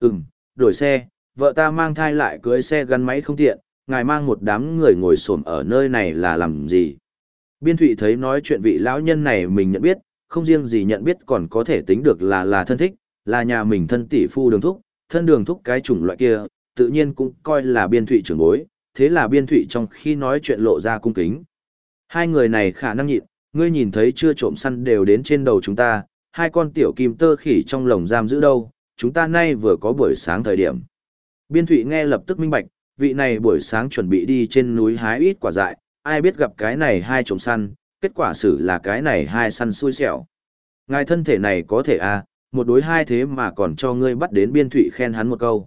Ừm, đổi xe, vợ ta mang thai lại cưới xe gắn máy không tiện, ngài mang một đám người ngồi xổm ở nơi này là làm gì? Biên Thụy thấy nói chuyện vị lão nhân này mình nhận biết, không riêng gì nhận biết còn có thể tính được là là thân thích, là nhà mình thân tỷ phu đường thúc, thân đường thúc cái chủng loại kia, tự nhiên cũng coi là Biên Thụy trưởng bối, thế là Biên Thụy trong khi nói chuyện lộ ra cung kính. Hai người này khả năng nhịn, ngươi nhìn thấy chưa trộm săn đều đến trên đầu chúng ta, hai con tiểu kim tơ khỉ trong lồng giam giữ đâu, chúng ta nay vừa có buổi sáng thời điểm. Biên Thụy nghe lập tức minh bạch, vị này buổi sáng chuẩn bị đi trên núi hái ít quả dại, ai biết gặp cái này hai trộm săn, kết quả xử là cái này hai săn xui xẻo. Ngài thân thể này có thể à, một đối hai thế mà còn cho ngươi bắt đến biên thụy khen hắn một câu.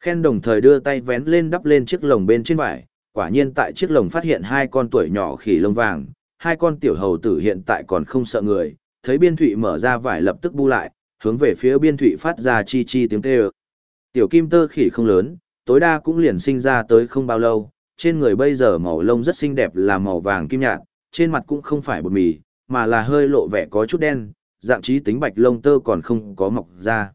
Khen đồng thời đưa tay vén lên đắp lên chiếc lồng bên trên vải, quả nhiên tại chiếc lồng phát hiện hai con tuổi nhỏ khỉ lông vàng, hai con tiểu hầu tử hiện tại còn không sợ người, thấy biên thụy mở ra vải lập tức bu lại, hướng về phía biên thụy phát ra chi chi tiếng kêu. Tiểu kim tơ khỉ không lớn, tối đa cũng liền sinh ra tới không bao lâu, trên người bây giờ màu lông rất xinh đẹp là màu vàng kim nhạt, trên mặt cũng không phải bột mì, mà là hơi lộ vẻ có chút đen, dạng trí tính bạch lông tơ còn không có mọc ra.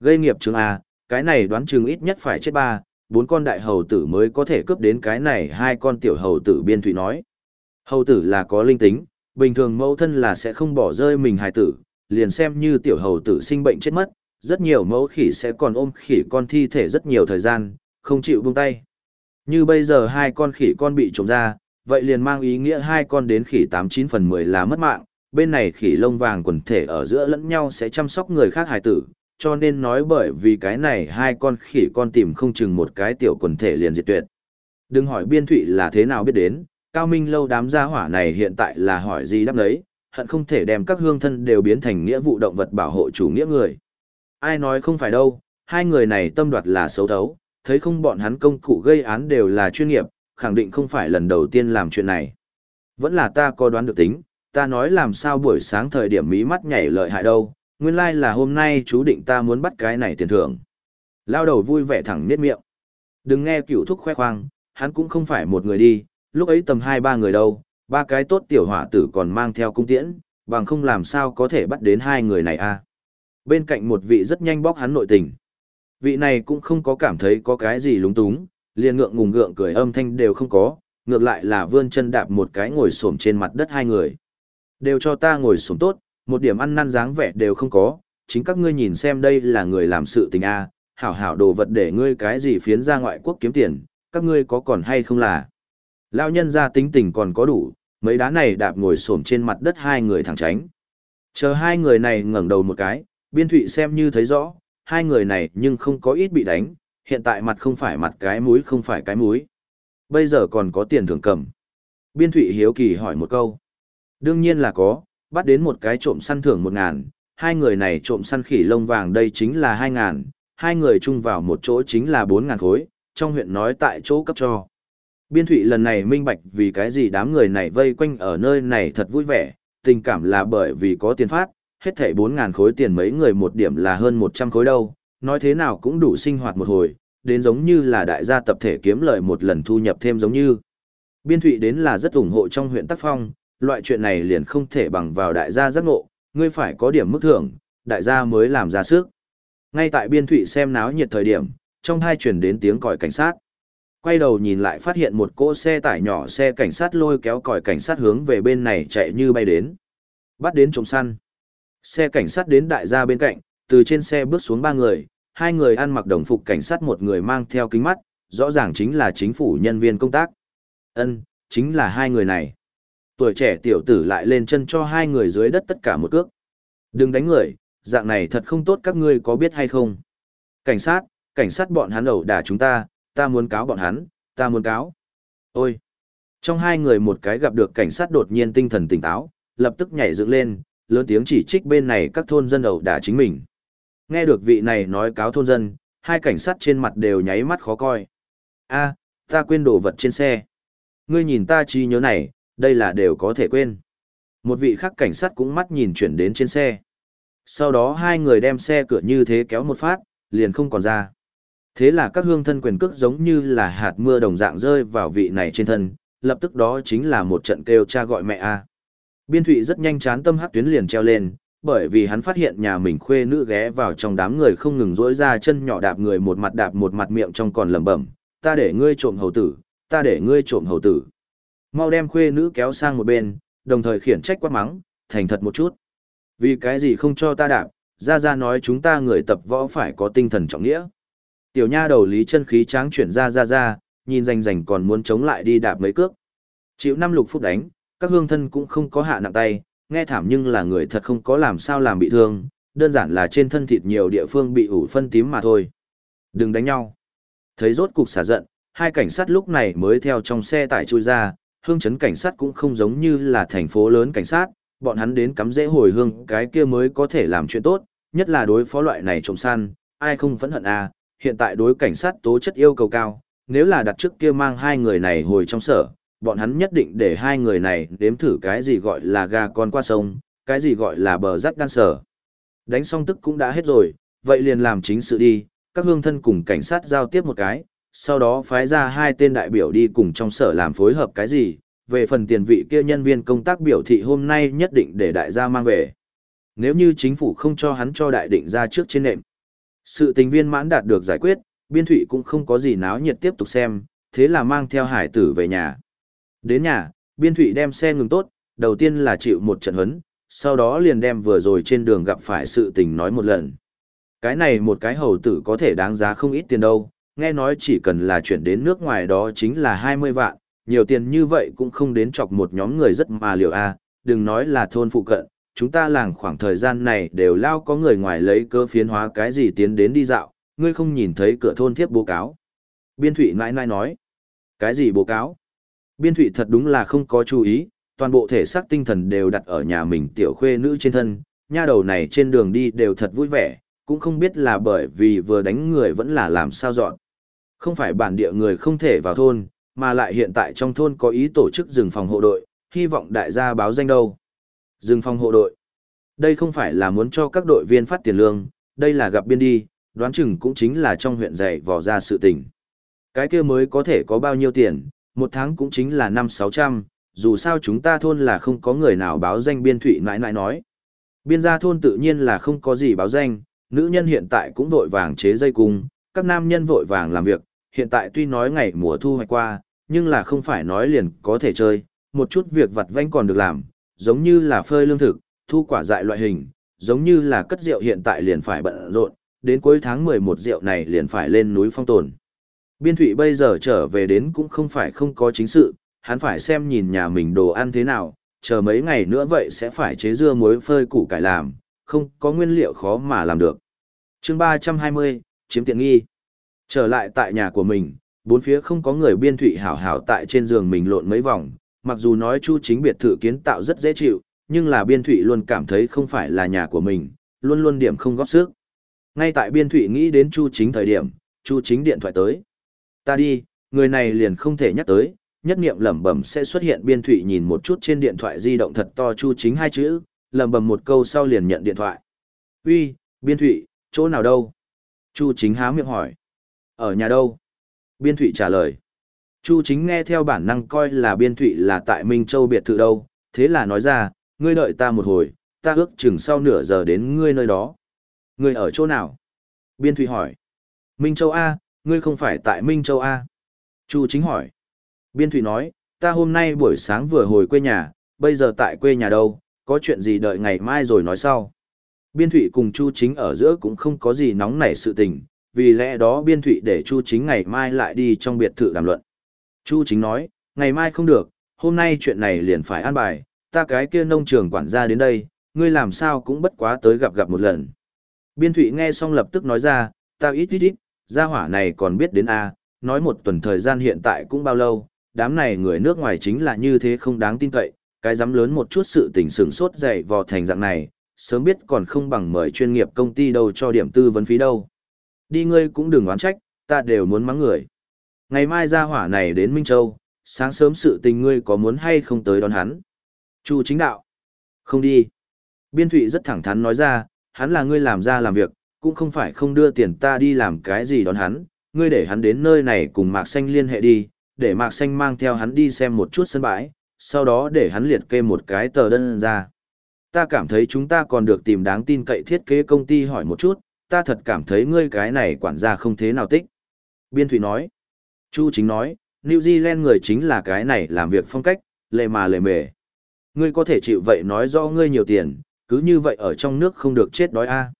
Gây nghiệp chứng A, cái này đoán chừng ít nhất phải chết ba, bốn con đại hầu tử mới có thể cướp đến cái này hai con tiểu hầu tử biên thủy nói. Hầu tử là có linh tính, bình thường mẫu thân là sẽ không bỏ rơi mình hài tử, liền xem như tiểu hầu tử sinh bệnh chết mất, rất nhiều mẫu khỉ sẽ còn ôm khỉ con thi thể rất nhiều thời gian, không chịu buông tay. Như bây giờ hai con khỉ con bị trộm ra, vậy liền mang ý nghĩa hai con đến khỉ 89 phần 10 là mất mạng, bên này khỉ lông vàng quần thể ở giữa lẫn nhau sẽ chăm sóc người khác hài tử, cho nên nói bởi vì cái này hai con khỉ con tìm không chừng một cái tiểu quần thể liền diệt tuyệt. Đừng hỏi biên thụy là thế nào biết đến, cao minh lâu đám gia hỏa này hiện tại là hỏi gì đáp đấy, hận không thể đem các hương thân đều biến thành nghĩa vụ động vật bảo hộ chủ nghĩa người. Ai nói không phải đâu, hai người này tâm đoạt là xấu thấu, thấy không bọn hắn công cụ gây án đều là chuyên nghiệp, khẳng định không phải lần đầu tiên làm chuyện này. Vẫn là ta có đoán được tính, ta nói làm sao buổi sáng thời điểm mí mắt nhảy lợi hại đâu, nguyên lai like là hôm nay chú định ta muốn bắt cái này tiền thưởng. Lao đầu vui vẻ thẳng miết miệng. Đừng nghe cựu thúc khoe khoang, hắn cũng không phải một người đi, lúc ấy tầm hai ba người đâu, ba cái tốt tiểu hỏa tử còn mang theo cung tiễn, bằng không làm sao có thể bắt đến hai người này a. Bên cạnh một vị rất nhanh bóc hắn nội tình. Vị này cũng không có cảm thấy có cái gì lúng túng, liền ngượng ngùng ngượng cười âm thanh đều không có, ngược lại là vươn chân đạp một cái ngồi xổm trên mặt đất hai người. Đều cho ta ngồi xổm tốt, một điểm ăn năn dáng vẻ đều không có, chính các ngươi nhìn xem đây là người làm sự tình a, hảo hảo đồ vật để ngươi cái gì phiến ra ngoại quốc kiếm tiền, các ngươi có còn hay không là. Lão nhân ra tính tình còn có đủ, mấy đá này đạp ngồi xổm trên mặt đất hai người thẳng tránh. Chờ hai người này ngẩng đầu một cái, biên thụy xem như thấy rõ, hai người này nhưng không có ít bị đánh, hiện tại mặt không phải mặt cái mũi không phải cái mũi. Bây giờ còn có tiền thưởng cầm. Biên thụy hiếu kỳ hỏi một câu. Đương nhiên là có, bắt đến một cái trộm săn thưởng một ngàn, hai người này trộm săn khỉ lông vàng đây chính là hai ngàn, hai người chung vào một chỗ chính là bốn ngàn khối, trong huyện nói tại chỗ cấp cho. Biên thụy lần này minh bạch vì cái gì đám người này vây quanh ở nơi này thật vui vẻ, tình cảm là bởi vì có tiền phát, hết thảy 4.000 khối tiền mấy người một điểm là hơn 100 khối đâu, nói thế nào cũng đủ sinh hoạt một hồi, đến giống như là đại gia tập thể kiếm lợi một lần thu nhập thêm giống như. Biên thụy đến là rất ủng hộ trong huyện Tắc Phong, loại chuyện này liền không thể bằng vào đại gia giác ngộ, ngươi phải có điểm mức thưởng, đại gia mới làm ra sức. Ngay tại biên thụy xem náo nhiệt thời điểm, trong hai chuyển đến tiếng còi cảnh sát. Quay đầu nhìn lại phát hiện một cỗ xe tải nhỏ xe cảnh sát lôi kéo còi cảnh sát hướng về bên này chạy như bay đến. Bắt đến trộm săn. Xe cảnh sát đến đại gia bên cạnh, từ trên xe bước xuống ba người, hai người ăn mặc đồng phục cảnh sát một người mang theo kính mắt, rõ ràng chính là chính phủ nhân viên công tác. Ân, chính là hai người này. Tuổi trẻ tiểu tử lại lên chân cho hai người dưới đất tất cả một cước. Đừng đánh người, dạng này thật không tốt các ngươi có biết hay không. Cảnh sát, cảnh sát bọn hắn ẩu đả chúng ta, ta muốn cáo bọn hắn, ta muốn cáo. Ôi! Trong hai người một cái gặp được cảnh sát đột nhiên tinh thần tỉnh táo, lập tức nhảy dựng lên, lớn tiếng chỉ trích bên này các thôn dân ẩu đả chính mình. Nghe được vị này nói cáo thôn dân, hai cảnh sát trên mặt đều nháy mắt khó coi. a ta quên đồ vật trên xe. Ngươi nhìn ta chi nhớ này, đây là đều có thể quên. Một vị khác cảnh sát cũng mắt nhìn chuyển đến trên xe. Sau đó hai người đem xe cửa như thế kéo một phát, liền không còn ra. Thế là các hương thân quyền cước giống như là hạt mưa đồng dạng rơi vào vị này trên thân, lập tức đó chính là một trận kêu cha gọi mẹ a. Biên Thụy rất nhanh chán tâm hắc tuyến liền treo lên, bởi vì hắn phát hiện nhà mình khuê nữ ghé vào trong đám người không ngừng rỗi ra chân nhỏ đạp người một mặt đạp một mặt miệng trong còn lẩm bẩm, ta để ngươi trộm hầu tử, ta để ngươi trộm hầu tử. Mau đem khuê nữ kéo sang một bên, đồng thời khiển trách quát mắng, thành thật một chút. Vì cái gì không cho ta đạp, ra ra nói chúng ta người tập võ phải có tinh thần trọng nghĩa. Tiểu nha đầu lý chân khí tráng chuyển ra ra ra, nhìn rành rành còn muốn chống lại đi đạp mấy cước. Chịu năm lục phút đánh, các hương thân cũng không có hạ nặng tay, nghe thảm nhưng là người thật không có làm sao làm bị thương, đơn giản là trên thân thịt nhiều địa phương bị ủ phân tím mà thôi. Đừng đánh nhau. Thấy rốt cục xả giận, hai cảnh sát lúc này mới theo trong xe tải chui ra, hương chấn cảnh sát cũng không giống như là thành phố lớn cảnh sát, bọn hắn đến cắm dễ hồi hương cái kia mới có thể làm chuyện tốt, nhất là đối phó loại này trộm săn, ai không phẫn hận à, hiện tại đối cảnh sát tố chất yêu cầu cao, nếu là đặt trước kia mang hai người này hồi trong sở, bọn hắn nhất định để hai người này đếm thử cái gì gọi là gà con qua sông, cái gì gọi là bờ rắc đan sở. Đánh xong tức cũng đã hết rồi, vậy liền làm chính sự đi, các hương thân cùng cảnh sát giao tiếp một cái, sau đó phái ra hai tên đại biểu đi cùng trong sở làm phối hợp cái gì, về phần tiền vị kia nhân viên công tác biểu thị hôm nay nhất định để đại gia mang về. Nếu như chính phủ không cho hắn cho đại định ra trước trên nệm. Sự tình viên mãn đạt được giải quyết, biên thụy cũng không có gì náo nhiệt tiếp tục xem, thế là mang theo hải tử về nhà. Đến nhà, biên thụy đem xe ngừng tốt, đầu tiên là chịu một trận huấn, sau đó liền đem vừa rồi trên đường gặp phải sự tình nói một lần. Cái này một cái hầu tử có thể đáng giá không ít tiền đâu, nghe nói chỉ cần là chuyển đến nước ngoài đó chính là 20 vạn, nhiều tiền như vậy cũng không đến chọc một nhóm người rất mà liều a đừng nói là thôn phụ cận, chúng ta làng khoảng thời gian này đều lao có người ngoài lấy cơ phiến hóa cái gì tiến đến đi dạo, ngươi không nhìn thấy cửa thôn thiếp bố cáo. Biên thủy nãi nãi nói, cái gì bố cáo? Biên thủy thật đúng là không có chú ý, toàn bộ thể xác tinh thần đều đặt ở nhà mình tiểu khuê nữ trên thân, nha đầu này trên đường đi đều thật vui vẻ, cũng không biết là bởi vì vừa đánh người vẫn là làm sao dọn. Không phải bản địa người không thể vào thôn, mà lại hiện tại trong thôn có ý tổ chức rừng phòng hộ đội, hy vọng đại gia báo danh đâu. Rừng phòng hộ đội. Đây không phải là muốn cho các đội viên phát tiền lương, đây là gặp biên đi, đoán chừng cũng chính là trong huyện dạy vò ra sự tình. Cái kia mới có thể có bao nhiêu tiền, một tháng cũng chính là năm sáu trăm, dù sao chúng ta thôn là không có người nào báo danh biên thụy nãi nãi nói. Biên gia thôn tự nhiên là không có gì báo danh, nữ nhân hiện tại cũng vội vàng chế dây cung, các nam nhân vội vàng làm việc, hiện tại tuy nói ngày mùa thu hoạch qua, nhưng là không phải nói liền có thể chơi, một chút việc vặt vanh còn được làm, giống như là phơi lương thực, thu quả dại loại hình, giống như là cất rượu hiện tại liền phải bận rộn, đến cuối tháng 11 rượu này liền phải lên núi phong tồn. Biên thụy bây giờ trở về đến cũng không phải không có chính sự, hắn phải xem nhìn nhà mình đồ ăn thế nào, chờ mấy ngày nữa vậy sẽ phải chế dưa muối phơi củ cải làm, không có nguyên liệu khó mà làm được. chương 320, chiếm tiện nghi. Trở lại tại nhà của mình, bốn phía không có người biên thụy hảo hảo tại trên giường mình lộn mấy vòng, mặc dù nói chu chính biệt thự kiến tạo rất dễ chịu, nhưng là biên thụy luôn cảm thấy không phải là nhà của mình, luôn luôn điểm không góp sức. Ngay tại biên thụy nghĩ đến chu chính thời điểm, chu chính điện thoại tới. Ta đi, người này liền không thể nhắc tới, nhất niệm lẩm bẩm sẽ xuất hiện biên thụy nhìn một chút trên điện thoại di động thật to chu chính hai chữ, lẩm bẩm một câu sau liền nhận điện thoại. Uy, biên thụy, chỗ nào đâu? Chu chính há miệng hỏi. Ở nhà đâu? Biên thụy trả lời. Chu chính nghe theo bản năng coi là biên thụy là tại Minh Châu biệt thự đâu, thế là nói ra, ngươi đợi ta một hồi, ta ước chừng sau nửa giờ đến ngươi nơi đó. Ngươi ở chỗ nào? Biên thụy hỏi. Minh Châu A, ngươi không phải tại Minh Châu A. Chu chính hỏi. Biên thụy nói, ta hôm nay buổi sáng vừa hồi quê nhà, bây giờ tại quê nhà đâu, có chuyện gì đợi ngày mai rồi nói sau. Biên thụy cùng Chu chính ở giữa cũng không có gì nóng nảy sự tình, vì lẽ đó biên thụy để Chu chính ngày mai lại đi trong biệt thự đàm luận. Chu chính nói, ngày mai không được, hôm nay chuyện này liền phải an bài, ta cái kia nông trường quản gia đến đây, ngươi làm sao cũng bất quá tới gặp gặp một lần. Biên thụy nghe xong lập tức nói ra, ta ít ít ít, gia hỏa này còn biết đến A, nói một tuần thời gian hiện tại cũng bao lâu, đám này người nước ngoài chính là như thế không đáng tin cậy, cái dám lớn một chút sự tình sừng sốt dậy vò thành dạng này, sớm biết còn không bằng mời chuyên nghiệp công ty đâu cho điểm tư vấn phí đâu. Đi ngươi cũng đừng oán trách, ta đều muốn mắng người. Ngày mai gia hỏa này đến Minh Châu, sáng sớm sự tình ngươi có muốn hay không tới đón hắn. Chu chính đạo. Không đi. Biên thụy rất thẳng thắn nói ra, hắn là ngươi làm ra làm việc, cũng không phải không đưa tiền ta đi làm cái gì đón hắn, ngươi để hắn đến nơi này cùng Mạc Xanh liên hệ đi, để Mạc Xanh mang theo hắn đi xem một chút sân bãi, sau đó để hắn liệt kê một cái tờ đơn ra. Ta cảm thấy chúng ta còn được tìm đáng tin cậy thiết kế công ty hỏi một chút, ta thật cảm thấy ngươi cái này quản gia không thế nào tích. Biên Thủy nói. Chu chính nói, New Zealand người chính là cái này làm việc phong cách, lệ mà lệ mề. Ngươi có thể chịu vậy nói do ngươi nhiều tiền, cứ như vậy ở trong nước không được chết đói a.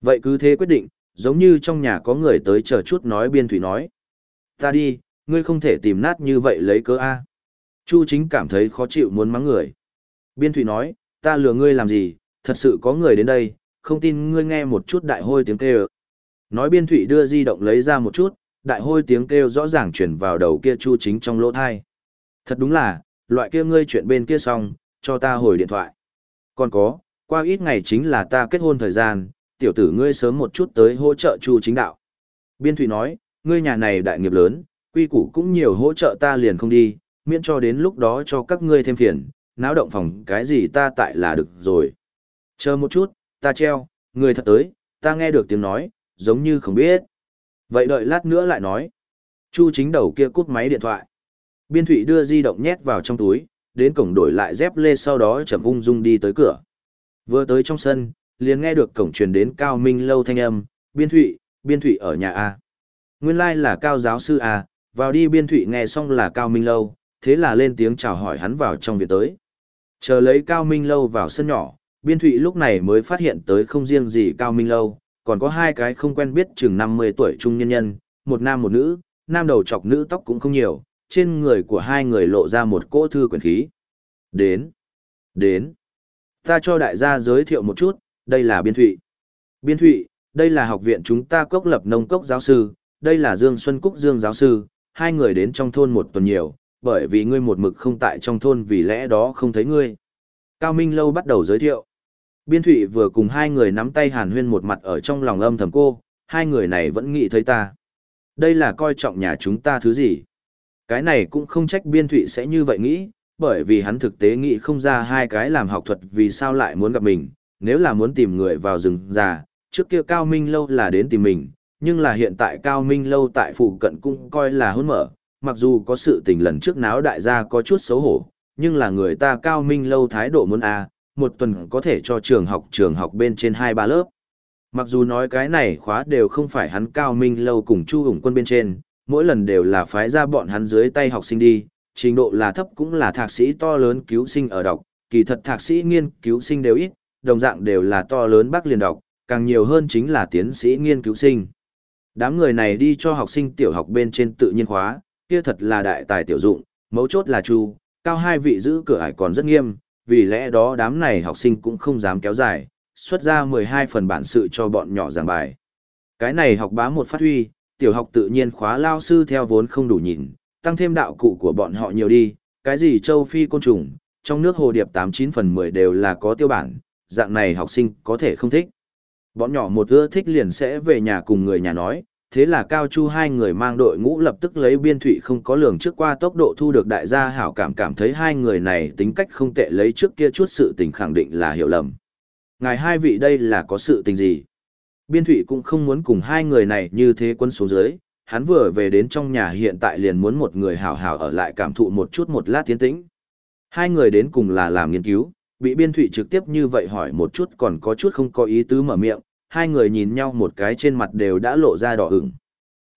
Vậy cứ thế quyết định, giống như trong nhà có người tới chờ chút nói biên thủy nói. Ta đi, ngươi không thể tìm nát như vậy lấy cớ a. Chu chính cảm thấy khó chịu muốn mắng người. Biên thủy nói, ta lừa ngươi làm gì, thật sự có người đến đây, không tin ngươi nghe một chút đại hôi tiếng kêu. Nói biên thủy đưa di động lấy ra một chút, đại hôi tiếng kêu rõ ràng chuyển vào đầu kia chu chính trong lỗ thai. Thật đúng là, loại kia ngươi chuyện bên kia xong, cho ta hồi điện thoại. Còn có, qua ít ngày chính là ta kết hôn thời gian, tiểu tử ngươi sớm một chút tới hỗ trợ chu chính đạo. Biên Thụy nói, ngươi nhà này đại nghiệp lớn, quy củ cũng nhiều hỗ trợ ta liền không đi, miễn cho đến lúc đó cho các ngươi thêm phiền, náo động phòng cái gì ta tại là được rồi. Chờ một chút, ta treo, người thật tới, ta nghe được tiếng nói, giống như không biết. Vậy đợi lát nữa lại nói. Chu chính đầu kia cút máy điện thoại. Biên Thụy đưa di động nhét vào trong túi, đến cổng đổi lại dép lê sau đó chậm ung dung đi tới cửa. Vừa tới trong sân, liền nghe được cổng truyền đến Cao Minh Lâu thanh âm, Biên Thụy, Biên Thụy ở nhà A. Nguyên lai like là Cao giáo sư A, vào đi Biên Thụy nghe xong là Cao Minh Lâu, thế là lên tiếng chào hỏi hắn vào trong viện tới. Chờ lấy Cao Minh Lâu vào sân nhỏ, Biên Thụy lúc này mới phát hiện tới không riêng gì Cao Minh Lâu, còn có hai cái không quen biết chừng 50 tuổi trung nhân nhân, một nam một nữ, nam đầu chọc nữ tóc cũng không nhiều, trên người của hai người lộ ra một cỗ thư quyển khí. Đến, đến, ta cho đại gia giới thiệu một chút, đây là Biên Thụy. Biên Thụy, đây là học viện chúng ta cốc lập nông cốc giáo sư, đây là Dương Xuân Cúc Dương giáo sư, hai người đến trong thôn một tuần nhiều, bởi vì ngươi một mực không tại trong thôn vì lẽ đó không thấy ngươi. Cao Minh Lâu bắt đầu giới thiệu. Biên Thụy vừa cùng hai người nắm tay hàn huyên một mặt ở trong lòng âm thầm cô, hai người này vẫn nghĩ thấy ta. Đây là coi trọng nhà chúng ta thứ gì? Cái này cũng không trách Biên Thụy sẽ như vậy nghĩ, bởi vì hắn thực tế nghĩ không ra hai cái làm học thuật vì sao lại muốn gặp mình, nếu là muốn tìm người vào rừng già, trước kia Cao Minh Lâu là đến tìm mình, nhưng là hiện tại Cao Minh Lâu tại phụ cận cũng coi là hôn mở, mặc dù có sự tình lần trước náo đại gia có chút xấu hổ, nhưng là người ta Cao Minh Lâu thái độ muốn a một tuần có thể cho trường học trường học bên trên hai ba lớp. Mặc dù nói cái này khóa đều không phải hắn Cao Minh Lâu cùng Chu hùng quân bên trên, mỗi lần đều là phái ra bọn hắn dưới tay học sinh đi, trình độ là thấp cũng là thạc sĩ to lớn cứu sinh ở đọc, kỳ thật thạc sĩ nghiên cứu sinh đều ít, đồng dạng đều là to lớn bác liền đọc, càng nhiều hơn chính là tiến sĩ nghiên cứu sinh. Đám người này đi cho học sinh tiểu học bên trên tự nhiên khóa, kia thật là đại tài tiểu dụng, mấu chốt là chu, cao hai vị giữ cửa ải còn rất nghiêm, vì lẽ đó đám này học sinh cũng không dám kéo dài, xuất ra 12 phần bản sự cho bọn nhỏ giảng bài. Cái này học bá một phát huy, tiểu học tự nhiên khóa lao sư theo vốn không đủ nhìn, tăng thêm đạo cụ của bọn họ nhiều đi, cái gì châu phi côn trùng, trong nước hồ điệp 89 phần 10 đều là có tiêu bản, dạng này học sinh có thể không thích. Bọn nhỏ một ưa thích liền sẽ về nhà cùng người nhà nói, thế là Cao Chu hai người mang đội ngũ lập tức lấy biên thụy không có lường trước qua tốc độ thu được đại gia hảo cảm cảm thấy hai người này tính cách không tệ lấy trước kia chút sự tình khẳng định là hiểu lầm. Ngài hai vị đây là có sự tình gì? Biên thụy cũng không muốn cùng hai người này như thế quân số dưới, hắn vừa về đến trong nhà hiện tại liền muốn một người hảo hảo ở lại cảm thụ một chút một lát tiến tĩnh. Hai người đến cùng là làm nghiên cứu, bị biên thụy trực tiếp như vậy hỏi một chút còn có chút không có ý tứ mở miệng, hai người nhìn nhau một cái trên mặt đều đã lộ ra đỏ ửng.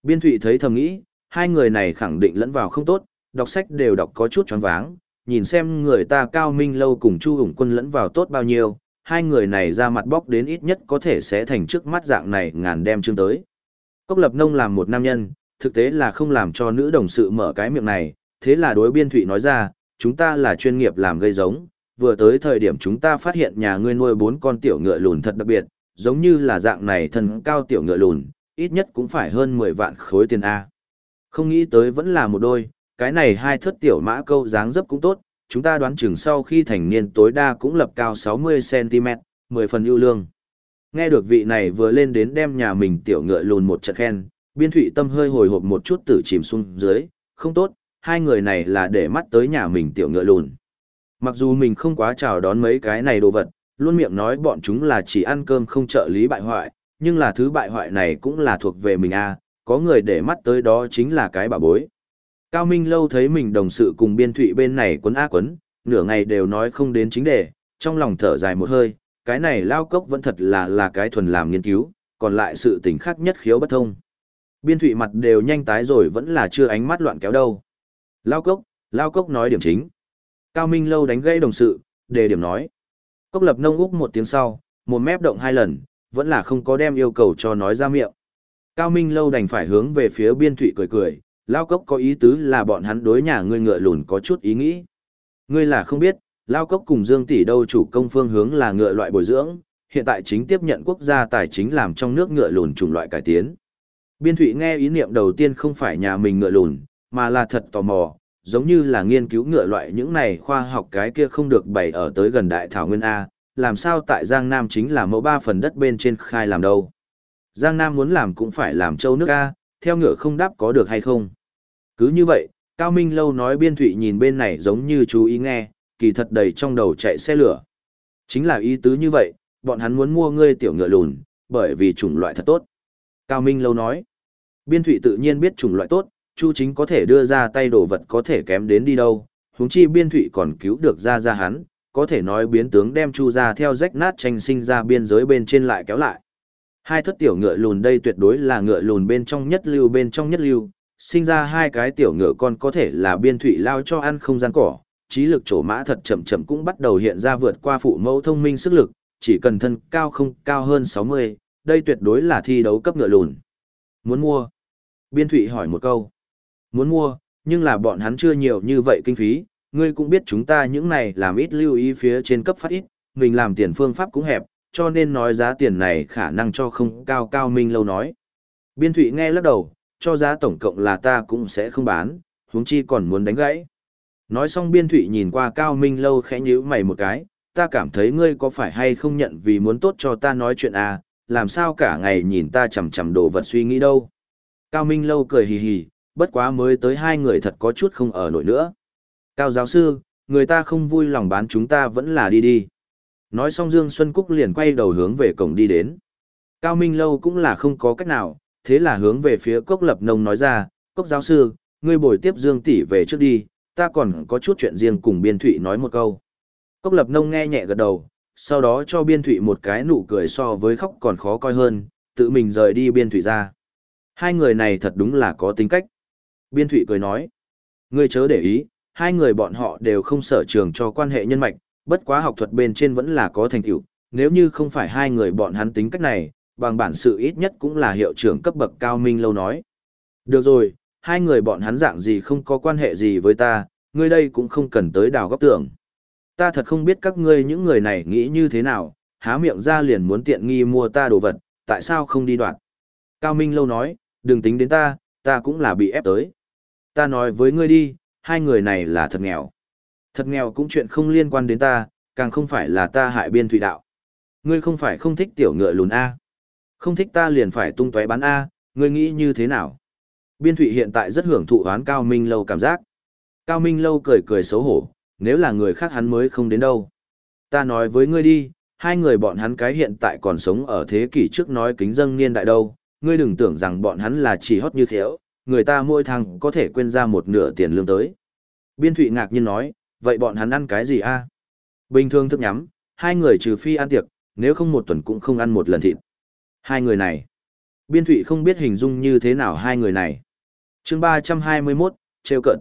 Biên thụy thấy thầm nghĩ, hai người này khẳng định lẫn vào không tốt, đọc sách đều đọc có chút choáng váng, nhìn xem người ta cao minh lâu cùng chu ủng quân lẫn vào tốt bao nhiêu, hai người này ra mặt bóc đến ít nhất có thể sẽ thành trước mắt dạng này ngàn đem chương tới. Cốc lập nông làm một nam nhân, thực tế là không làm cho nữ đồng sự mở cái miệng này, thế là đối biên thụy nói ra, chúng ta là chuyên nghiệp làm gây giống, vừa tới thời điểm chúng ta phát hiện nhà ngươi nuôi bốn con tiểu ngựa lùn thật đặc biệt, giống như là dạng này thân cao tiểu ngựa lùn, ít nhất cũng phải hơn 10 vạn khối tiền A. Không nghĩ tới vẫn là một đôi, cái này hai thất tiểu mã câu dáng dấp cũng tốt, chúng ta đoán chừng sau khi thành niên tối đa cũng lập cao 60cm, 10 phần ưu lương. Nghe được vị này vừa lên đến đem nhà mình tiểu ngựa lùn một trận khen, biên thụy tâm hơi hồi hộp một chút tử chìm xuống dưới, không tốt, hai người này là để mắt tới nhà mình tiểu ngựa lùn. Mặc dù mình không quá chào đón mấy cái này đồ vật, luôn miệng nói bọn chúng là chỉ ăn cơm không trợ lý bại hoại, nhưng là thứ bại hoại này cũng là thuộc về mình a có người để mắt tới đó chính là cái bà bối. Cao Minh lâu thấy mình đồng sự cùng biên thụy bên này quấn a quấn, nửa ngày đều nói không đến chính đề, trong lòng thở dài một hơi, cái này lao cốc vẫn thật là là cái thuần làm nghiên cứu, còn lại sự tình khác nhất khiếu bất thông. Biên thụy mặt đều nhanh tái rồi vẫn là chưa ánh mắt loạn kéo đâu. Lao cốc, lao cốc nói điểm chính. Cao Minh lâu đánh gãy đồng sự, đề điểm nói. Cốc lập nông úc một tiếng sau, một mép động hai lần, vẫn là không có đem yêu cầu cho nói ra miệng. Cao Minh lâu đành phải hướng về phía biên thụy cười cười, lao cốc có ý tứ là bọn hắn đối nhà ngươi ngựa lùn có chút ý nghĩ. Ngươi là không biết, lao cốc cùng Dương Tỷ đâu chủ công phương hướng là ngựa loại bồi dưỡng, hiện tại chính tiếp nhận quốc gia tài chính làm trong nước ngựa lùn chủng loại cải tiến. Biên thụy nghe ý niệm đầu tiên không phải nhà mình ngựa lùn, mà là thật tò mò, giống như là nghiên cứu ngựa loại những này khoa học cái kia không được bày ở tới gần đại thảo nguyên A, làm sao tại Giang Nam chính là mẫu ba phần đất bên trên khai làm đâu. Giang Nam muốn làm cũng phải làm châu nước A, theo ngựa không đáp có được hay không. Cứ như vậy, Cao Minh Lâu nói biên thụy nhìn bên này giống như chú ý nghe, kỳ thật đầy trong đầu chạy xe lửa. Chính là ý tứ như vậy, bọn hắn muốn mua ngươi tiểu ngựa lùn, bởi vì chủng loại thật tốt. Cao Minh Lâu nói, biên thụy tự nhiên biết chủng loại tốt, Chu chính có thể đưa ra tay đồ vật có thể kém đến đi đâu, huống chi biên thụy còn cứu được ra ra hắn, có thể nói biến tướng đem Chu ra theo rách nát tranh sinh ra biên giới bên trên lại kéo lại. Hai thất tiểu ngựa lùn đây tuyệt đối là ngựa lùn bên trong nhất lưu bên trong nhất lưu, sinh ra hai cái tiểu ngựa con có thể là biên thụy lao cho ăn không gian cỏ, trí lực trổ mã thật chậm chậm cũng bắt đầu hiện ra vượt qua phụ mẫu thông minh sức lực, chỉ cần thân cao không cao hơn 60, đây tuyệt đối là thi đấu cấp ngựa lùn. Muốn mua? Biên thụy hỏi một câu. Muốn mua, nhưng là bọn hắn chưa nhiều như vậy kinh phí, ngươi cũng biết chúng ta những này làm ít lưu ý phía trên cấp phát ít, mình làm tiền phương pháp cũng hẹp, cho nên nói giá tiền này khả năng cho không cao cao minh lâu nói. Biên thụy nghe lắc đầu, cho giá tổng cộng là ta cũng sẽ không bán, huống chi còn muốn đánh gãy. Nói xong biên thụy nhìn qua cao minh lâu khẽ nhíu mày một cái, ta cảm thấy ngươi có phải hay không nhận vì muốn tốt cho ta nói chuyện à, làm sao cả ngày nhìn ta chầm chầm đồ vật suy nghĩ đâu. Cao minh lâu cười hì hì, bất quá mới tới hai người thật có chút không ở nổi nữa. Cao giáo sư, người ta không vui lòng bán chúng ta vẫn là đi đi. Nói xong Dương Xuân Cúc liền quay đầu hướng về cổng đi đến. Cao Minh Lâu cũng là không có cách nào, thế là hướng về phía cốc lập nông nói ra, cốc giáo sư, ngươi bồi tiếp Dương tỷ về trước đi, ta còn có chút chuyện riêng cùng biên thụy nói một câu. Cốc lập nông nghe nhẹ gật đầu, sau đó cho biên thụy một cái nụ cười so với khóc còn khó coi hơn, tự mình rời đi biên thụy ra. Hai người này thật đúng là có tính cách. Biên thụy cười nói, ngươi chớ để ý, hai người bọn họ đều không sở trường cho quan hệ nhân mạch, bất quá học thuật bên trên vẫn là có thành tựu. nếu như không phải hai người bọn hắn tính cách này, bằng bản sự ít nhất cũng là hiệu trưởng cấp bậc cao minh lâu nói. Được rồi, hai người bọn hắn dạng gì không có quan hệ gì với ta, ngươi đây cũng không cần tới đào góc tưởng. Ta thật không biết các ngươi những người này nghĩ như thế nào, há miệng ra liền muốn tiện nghi mua ta đồ vật, tại sao không đi đoạn. Cao Minh lâu nói, đừng tính đến ta, ta cũng là bị ép tới. Ta nói với ngươi đi, hai người này là thật nghèo. Thật nghèo cũng chuyện không liên quan đến ta, càng không phải là ta hại biên thủy đạo. Ngươi không phải không thích tiểu ngựa lùn A. Không thích ta liền phải tung tóe bán A, ngươi nghĩ như thế nào? Biên thủy hiện tại rất hưởng thụ oán Cao Minh Lâu cảm giác. Cao Minh Lâu cười cười xấu hổ, nếu là người khác hắn mới không đến đâu. Ta nói với ngươi đi, hai người bọn hắn cái hiện tại còn sống ở thế kỷ trước nói kính dâng niên đại đâu, ngươi đừng tưởng rằng bọn hắn là chỉ hót như khéo, người ta mỗi tháng có thể quên ra một nửa tiền lương tới. Biên Thụy ngạc nhiên nói, vậy bọn hắn ăn cái gì a Bình thường thức nhắm, hai người trừ phi ăn tiệc, nếu không một tuần cũng không ăn một lần thịt. Hai người này. Biên Thụy không biết hình dung như thế nào hai người này. chương 321, trêu cận.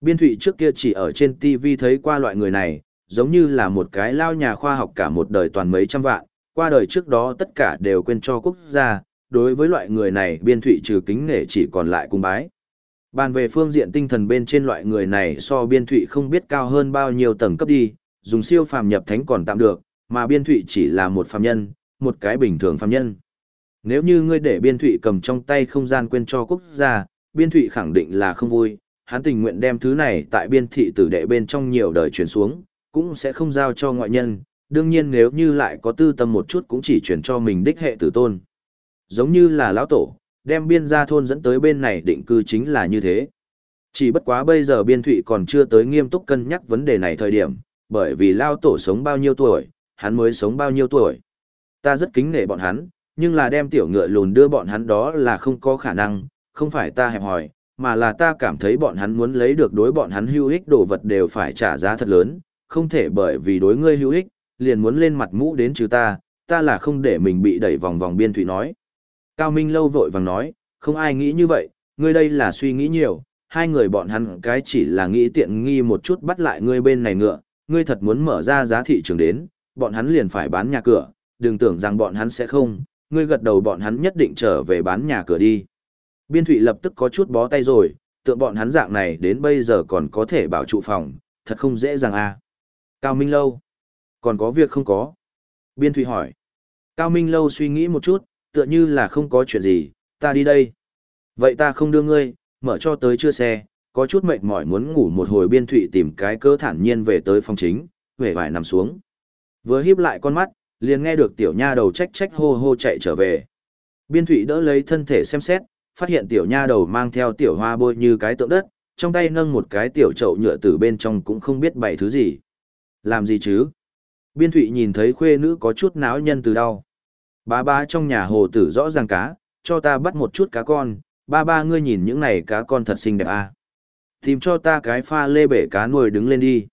Biên Thụy trước kia chỉ ở trên TV thấy qua loại người này, giống như là một cái lao nhà khoa học cả một đời toàn mấy trăm vạn, qua đời trước đó tất cả đều quên cho quốc gia, đối với loại người này biên thụy trừ kính nể chỉ còn lại cung bái. Bàn về phương diện tinh thần bên trên loại người này so biên thụy không biết cao hơn bao nhiêu tầng cấp đi, dùng siêu phàm nhập thánh còn tạm được, mà biên thụy chỉ là một phàm nhân, một cái bình thường phàm nhân. Nếu như ngươi để biên thụy cầm trong tay không gian quên cho quốc gia, biên thụy khẳng định là không vui, hắn tình nguyện đem thứ này tại biên thị tử đệ bên trong nhiều đời chuyển xuống, cũng sẽ không giao cho ngoại nhân, đương nhiên nếu như lại có tư tâm một chút cũng chỉ chuyển cho mình đích hệ tử tôn giống như là lão tổ, đem biên gia thôn dẫn tới bên này định cư chính là như thế. Chỉ bất quá bây giờ biên thụy còn chưa tới nghiêm túc cân nhắc vấn đề này thời điểm, bởi vì lao tổ sống bao nhiêu tuổi, hắn mới sống bao nhiêu tuổi. Ta rất kính nể bọn hắn, nhưng là đem tiểu ngựa lùn đưa bọn hắn đó là không có khả năng, không phải ta hẹp hỏi, mà là ta cảm thấy bọn hắn muốn lấy được đối bọn hắn hữu ích đồ vật đều phải trả giá thật lớn, không thể bởi vì đối ngươi hữu ích, liền muốn lên mặt mũ đến trừ ta, ta là không để mình bị đẩy vòng vòng biên thụy nói. Cao Minh lâu vội vàng nói, không ai nghĩ như vậy, ngươi đây là suy nghĩ nhiều, hai người bọn hắn cái chỉ là nghĩ tiện nghi một chút bắt lại ngươi bên này ngựa, ngươi thật muốn mở ra giá thị trường đến, bọn hắn liền phải bán nhà cửa, đừng tưởng rằng bọn hắn sẽ không, ngươi gật đầu bọn hắn nhất định trở về bán nhà cửa đi. Biên Thụy lập tức có chút bó tay rồi, tượng bọn hắn dạng này đến bây giờ còn có thể bảo trụ phòng, thật không dễ dàng à. Cao Minh Lâu, còn có việc không có? Biên Thụy hỏi. Cao Minh Lâu suy nghĩ một chút, tựa như là không có chuyện gì, ta đi đây. Vậy ta không đưa ngươi, mở cho tới chưa xe, có chút mệt mỏi muốn ngủ một hồi biên thụy tìm cái cơ thản nhiên về tới phòng chính, về vải nằm xuống. Vừa híp lại con mắt, liền nghe được tiểu nha đầu trách trách hô hô chạy trở về. Biên thụy đỡ lấy thân thể xem xét, phát hiện tiểu nha đầu mang theo tiểu hoa bôi như cái tượng đất, trong tay nâng một cái tiểu chậu nhựa từ bên trong cũng không biết bày thứ gì. Làm gì chứ? Biên thụy nhìn thấy khuê nữ có chút náo nhân từ đau. Ba ba trong nhà hồ tử rõ ràng cá, cho ta bắt một chút cá con, ba ba ngươi nhìn những này cá con thật xinh đẹp à. Tìm cho ta cái pha lê bể cá nuôi đứng lên đi.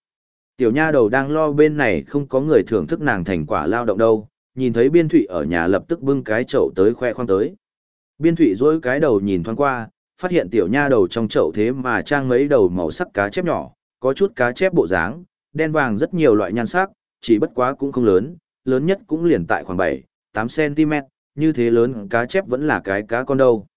Tiểu nha đầu đang lo bên này không có người thưởng thức nàng thành quả lao động đâu, nhìn thấy biên thụy ở nhà lập tức bưng cái chậu tới khoe khoang tới. Biên thụy dối cái đầu nhìn thoáng qua, phát hiện tiểu nha đầu trong chậu thế mà trang mấy đầu màu sắc cá chép nhỏ, có chút cá chép bộ dáng, đen vàng rất nhiều loại nhan sắc, chỉ bất quá cũng không lớn, lớn nhất cũng liền tại khoảng 7, 8cm, như thế lớn cá chép vẫn là cái cá con đâu.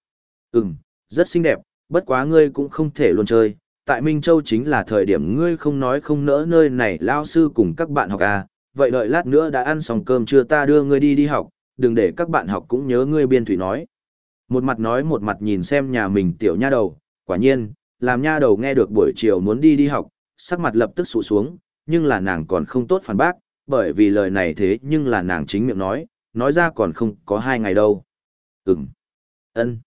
Ừm, rất xinh đẹp, bất quá ngươi cũng không thể luôn chơi. Tại Minh Châu chính là thời điểm ngươi không nói không nỡ nơi này lao sư cùng các bạn học à, vậy đợi lát nữa đã ăn xong cơm chưa ta đưa ngươi đi đi học, đừng để các bạn học cũng nhớ ngươi biên thủy nói. Một mặt nói một mặt nhìn xem nhà mình tiểu nha đầu, quả nhiên, làm nha đầu nghe được buổi chiều muốn đi đi học, sắc mặt lập tức sụ xuống, nhưng là nàng còn không tốt phản bác, bởi vì lời này thế nhưng là nàng chính miệng nói, nói ra còn không có hai ngày đâu. Ừm. ân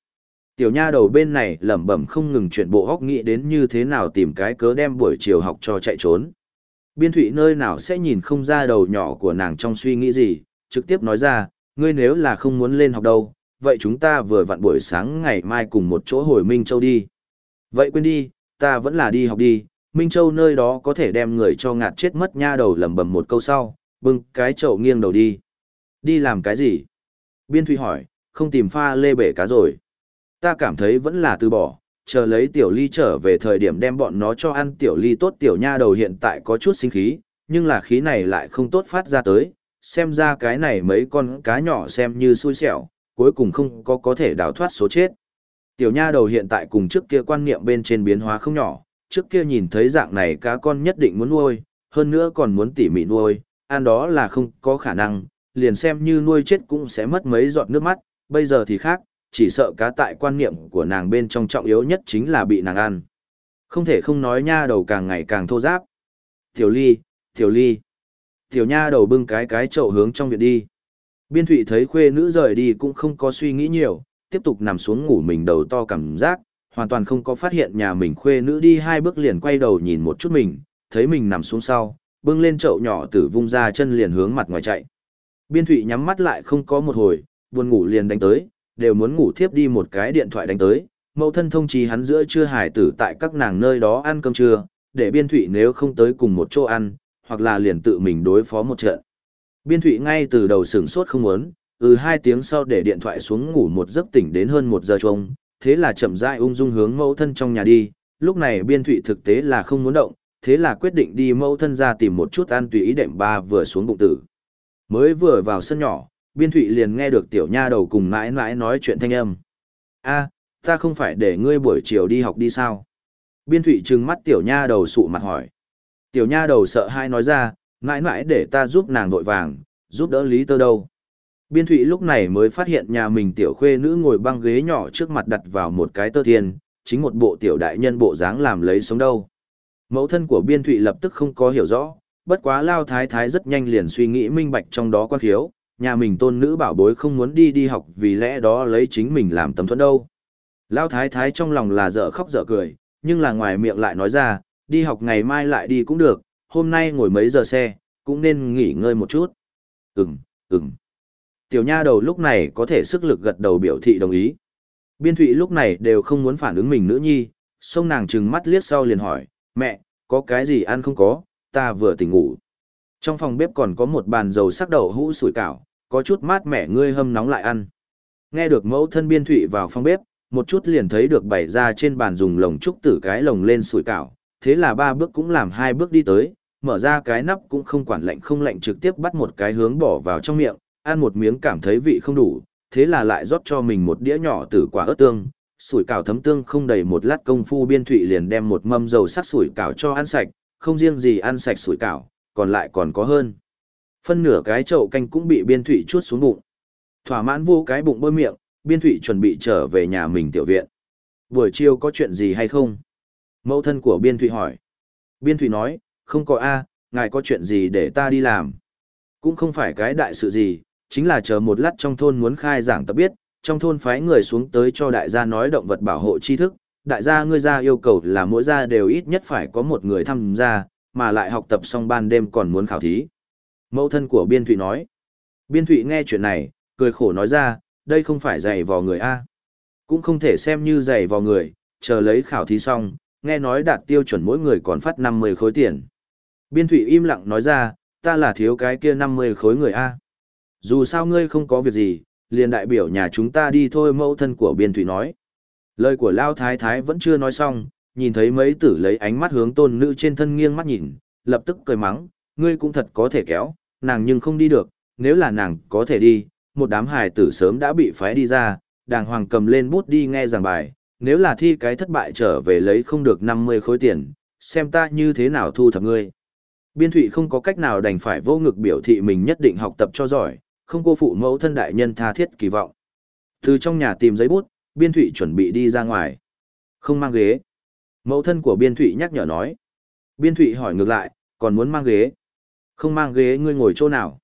Tiểu nha đầu bên này lẩm bẩm không ngừng chuyện bộ hóc nghĩ đến như thế nào tìm cái cớ đem buổi chiều học cho chạy trốn. Biên thủy nơi nào sẽ nhìn không ra đầu nhỏ của nàng trong suy nghĩ gì, trực tiếp nói ra, ngươi nếu là không muốn lên học đâu, vậy chúng ta vừa vặn buổi sáng ngày mai cùng một chỗ hồi Minh Châu đi. Vậy quên đi, ta vẫn là đi học đi, Minh Châu nơi đó có thể đem người cho ngạt chết mất nha đầu lầm bầm một câu sau, bưng cái chậu nghiêng đầu đi. Đi làm cái gì? Biên Thụy hỏi, không tìm pha lê bể cá rồi. Ta cảm thấy vẫn là từ bỏ, chờ lấy tiểu ly trở về thời điểm đem bọn nó cho ăn tiểu ly tốt tiểu nha đầu hiện tại có chút sinh khí, nhưng là khí này lại không tốt phát ra tới, xem ra cái này mấy con cá nhỏ xem như xui xẻo, cuối cùng không có có thể đào thoát số chết. Tiểu nha đầu hiện tại cùng trước kia quan niệm bên trên biến hóa không nhỏ, trước kia nhìn thấy dạng này cá con nhất định muốn nuôi, hơn nữa còn muốn tỉ mỉ nuôi, ăn đó là không có khả năng, liền xem như nuôi chết cũng sẽ mất mấy giọt nước mắt, bây giờ thì khác, chỉ sợ cá tại quan niệm của nàng bên trong trọng yếu nhất chính là bị nàng ăn. Không thể không nói nha đầu càng ngày càng thô giáp. Tiểu ly, tiểu ly. Tiểu nha đầu bưng cái cái chậu hướng trong viện đi. Biên thụy thấy khuê nữ rời đi cũng không có suy nghĩ nhiều, tiếp tục nằm xuống ngủ mình đầu to cảm giác, hoàn toàn không có phát hiện nhà mình khuê nữ đi hai bước liền quay đầu nhìn một chút mình, thấy mình nằm xuống sau, bưng lên chậu nhỏ tử vung ra chân liền hướng mặt ngoài chạy. Biên thụy nhắm mắt lại không có một hồi, buồn ngủ liền đánh tới, đều muốn ngủ thiếp đi một cái điện thoại đánh tới, mẫu thân thông trì hắn giữa trưa hải tử tại các nàng nơi đó ăn cơm trưa, để biên thụy nếu không tới cùng một chỗ ăn, hoặc là liền tự mình đối phó một trận. Biên thụy ngay từ đầu sửng sốt không muốn, ừ hai tiếng sau để điện thoại xuống ngủ một giấc tỉnh đến hơn một giờ trông, thế là chậm rãi ung dung hướng mẫu thân trong nhà đi, lúc này biên thụy thực tế là không muốn động, thế là quyết định đi mẫu thân ra tìm một chút ăn tùy ý đệm ba vừa xuống bụng tử. Mới vừa vào sân nhỏ, biên thụy liền nghe được tiểu nha đầu cùng mãi mãi nói chuyện thanh âm. a ta không phải để ngươi buổi chiều đi học đi sao? Biên thụy trừng mắt tiểu nha đầu sụ mặt hỏi. Tiểu nha đầu sợ hai nói ra, mãi mãi để ta giúp nàng vội vàng, giúp đỡ lý tơ đâu. Biên thụy lúc này mới phát hiện nhà mình tiểu khuê nữ ngồi băng ghế nhỏ trước mặt đặt vào một cái tơ thiên, chính một bộ tiểu đại nhân bộ dáng làm lấy sống đâu. Mẫu thân của biên thụy lập tức không có hiểu rõ, bất quá lao thái thái rất nhanh liền suy nghĩ minh bạch trong đó quan khiếu, nhà mình tôn nữ bảo bối không muốn đi đi học vì lẽ đó lấy chính mình làm tấm thuẫn đâu. Lao thái thái trong lòng là dở khóc dở cười, nhưng là ngoài miệng lại nói ra, đi học ngày mai lại đi cũng được, hôm nay ngồi mấy giờ xe, cũng nên nghỉ ngơi một chút. Ừm, ừm. Tiểu nha đầu lúc này có thể sức lực gật đầu biểu thị đồng ý. Biên thụy lúc này đều không muốn phản ứng mình nữ nhi, sông nàng trừng mắt liếc sau liền hỏi, mẹ, có cái gì ăn không có, ta vừa tỉnh ngủ. Trong phòng bếp còn có một bàn dầu sắc đậu hũ sủi cảo, có chút mát mẻ ngươi hâm nóng lại ăn. Nghe được mẫu thân biên thụy vào phòng bếp, một chút liền thấy được bày ra trên bàn dùng lồng trúc tử cái lồng lên sủi cảo, thế là ba bước cũng làm hai bước đi tới, mở ra cái nắp cũng không quản lạnh không lạnh trực tiếp bắt một cái hướng bỏ vào trong miệng, ăn một miếng cảm thấy vị không đủ, thế là lại rót cho mình một đĩa nhỏ từ quả ớt tương, sủi cảo thấm tương không đầy một lát công phu biên thụy liền đem một mâm dầu sắc sủi cảo cho ăn sạch, không riêng gì ăn sạch sủi cảo, còn lại còn có hơn. Phân nửa cái chậu canh cũng bị biên thụy chuốt xuống bụng. Thỏa mãn vô cái bụng bôi miệng, biên thụy chuẩn bị trở về nhà mình tiểu viện. Buổi chiều có chuyện gì hay không? Mẫu thân của biên thụy hỏi. Biên thụy nói, không có A, ngài có chuyện gì để ta đi làm. Cũng không phải cái đại sự gì, chính là chờ một lát trong thôn muốn khai giảng tập biết, trong thôn phái người xuống tới cho đại gia nói động vật bảo hộ tri thức. Đại gia ngươi ra yêu cầu là mỗi gia đều ít nhất phải có một người tham gia, mà lại học tập xong ban đêm còn muốn khảo thí. Mẫu thân của Biên Thụy nói. Biên Thụy nghe chuyện này, cười khổ nói ra, đây không phải dạy vò người A. Cũng không thể xem như dạy vò người, chờ lấy khảo thí xong, nghe nói đạt tiêu chuẩn mỗi người còn phát 50 khối tiền. Biên Thụy im lặng nói ra, ta là thiếu cái kia 50 khối người A. Dù sao ngươi không có việc gì, liền đại biểu nhà chúng ta đi thôi mẫu thân của Biên Thụy nói. Lời của Lao Thái Thái vẫn chưa nói xong, nhìn thấy mấy tử lấy ánh mắt hướng tôn nữ trên thân nghiêng mắt nhìn, lập tức cười mắng, ngươi cũng thật có thể kéo, nàng nhưng không đi được, nếu là nàng có thể đi, một đám hài tử sớm đã bị phái đi ra, đàng hoàng cầm lên bút đi nghe giảng bài, nếu là thi cái thất bại trở về lấy không được 50 khối tiền, xem ta như thế nào thu thập ngươi. Biên thụy không có cách nào đành phải vô ngực biểu thị mình nhất định học tập cho giỏi, không cô phụ mẫu thân đại nhân tha thiết kỳ vọng. Từ trong nhà tìm giấy bút, biên thụy chuẩn bị đi ra ngoài. Không mang ghế. Mẫu thân của biên thụy nhắc nhở nói. Biên thụy hỏi ngược lại, còn muốn mang ghế. Không mang ghế ngươi ngồi chỗ nào.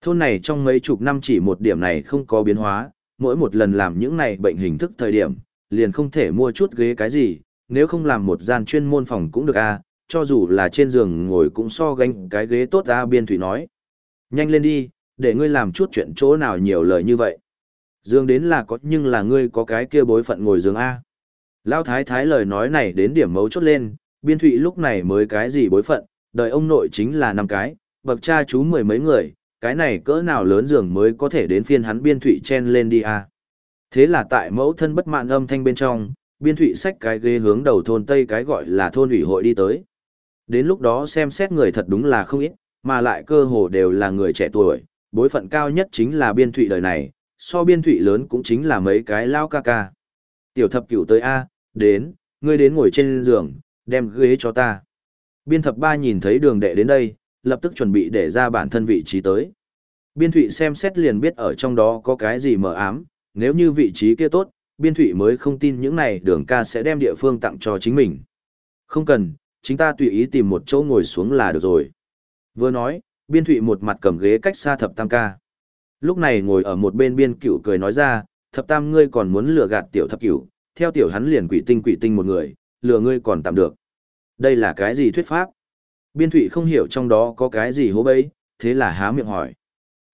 Thôn này trong mấy chục năm chỉ một điểm này không có biến hóa, mỗi một lần làm những này bệnh hình thức thời điểm, liền không thể mua chút ghế cái gì, nếu không làm một gian chuyên môn phòng cũng được a à, cho dù là trên giường ngồi cũng so gánh cái ghế tốt ra biên thủy nói. Nhanh lên đi, để ngươi làm chút chuyện chỗ nào nhiều lời như vậy. Dương đến là có nhưng là ngươi có cái kia bối phận ngồi giường A. Lao thái thái lời nói này đến điểm mấu chốt lên, biên thụy lúc này mới cái gì bối phận, đợi ông nội chính là năm cái, bậc cha chú mười mấy người, cái này cỡ nào lớn giường mới có thể đến phiên hắn biên thụy chen lên đi A. Thế là tại mẫu thân bất mạng âm thanh bên trong, biên thụy xách cái ghế hướng đầu thôn Tây cái gọi là thôn ủy hội đi tới. Đến lúc đó xem xét người thật đúng là không ít, mà lại cơ hồ đều là người trẻ tuổi, bối phận cao nhất chính là biên thụy đời này, so biên thụy lớn cũng chính là mấy cái lao ca ca. Tiểu thập cửu tới A, đến, ngươi đến ngồi trên giường, đem ghế cho ta. Biên thập ba nhìn thấy đường đệ đến đây, lập tức chuẩn bị để ra bản thân vị trí tới. Biên thụy xem xét liền biết ở trong đó có cái gì mờ ám, nếu như vị trí kia tốt, biên thụy mới không tin những này đường ca sẽ đem địa phương tặng cho chính mình. Không cần, chính ta tùy ý tìm một chỗ ngồi xuống là được rồi. Vừa nói, biên thụy một mặt cầm ghế cách xa thập tam ca. Lúc này ngồi ở một bên biên cửu cười nói ra, thập tam ngươi còn muốn lừa gạt tiểu thập cửu, theo tiểu hắn liền quỷ tinh quỷ tinh một người, lừa ngươi còn tạm được. Đây là cái gì thuyết pháp? Biên thụy không hiểu trong đó có cái gì hố bấy, thế là há miệng hỏi.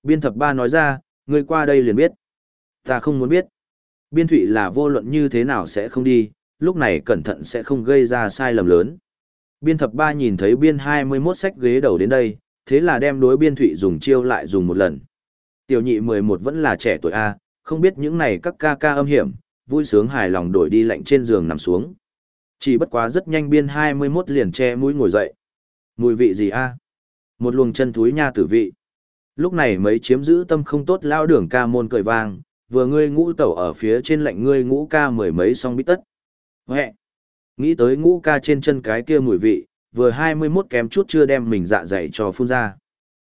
Biên thập ba nói ra, ngươi qua đây liền biết. Ta không muốn biết. Biên thụy là vô luận như thế nào sẽ không đi, lúc này cẩn thận sẽ không gây ra sai lầm lớn. Biên thập ba nhìn thấy biên 21 sách ghế đầu đến đây, thế là đem đối biên thụy dùng chiêu lại dùng một lần. Tiểu nhị 11 vẫn là trẻ tuổi A, không biết những này các ca ca âm hiểm, vui sướng hài lòng đổi đi lạnh trên giường nằm xuống. Chỉ bất quá rất nhanh biên 21 liền che mũi ngồi dậy. Mùi vị gì a? Một luồng chân thúi nha tử vị. Lúc này mấy chiếm giữ tâm không tốt lao đường ca môn cười vang, vừa ngươi ngũ tẩu ở phía trên lạnh ngươi ngũ ca mười mấy song bít tất. Huệ! Nghĩ tới ngũ ca trên chân cái kia mùi vị, vừa 21 kém chút chưa đem mình dạ dày cho phun ra.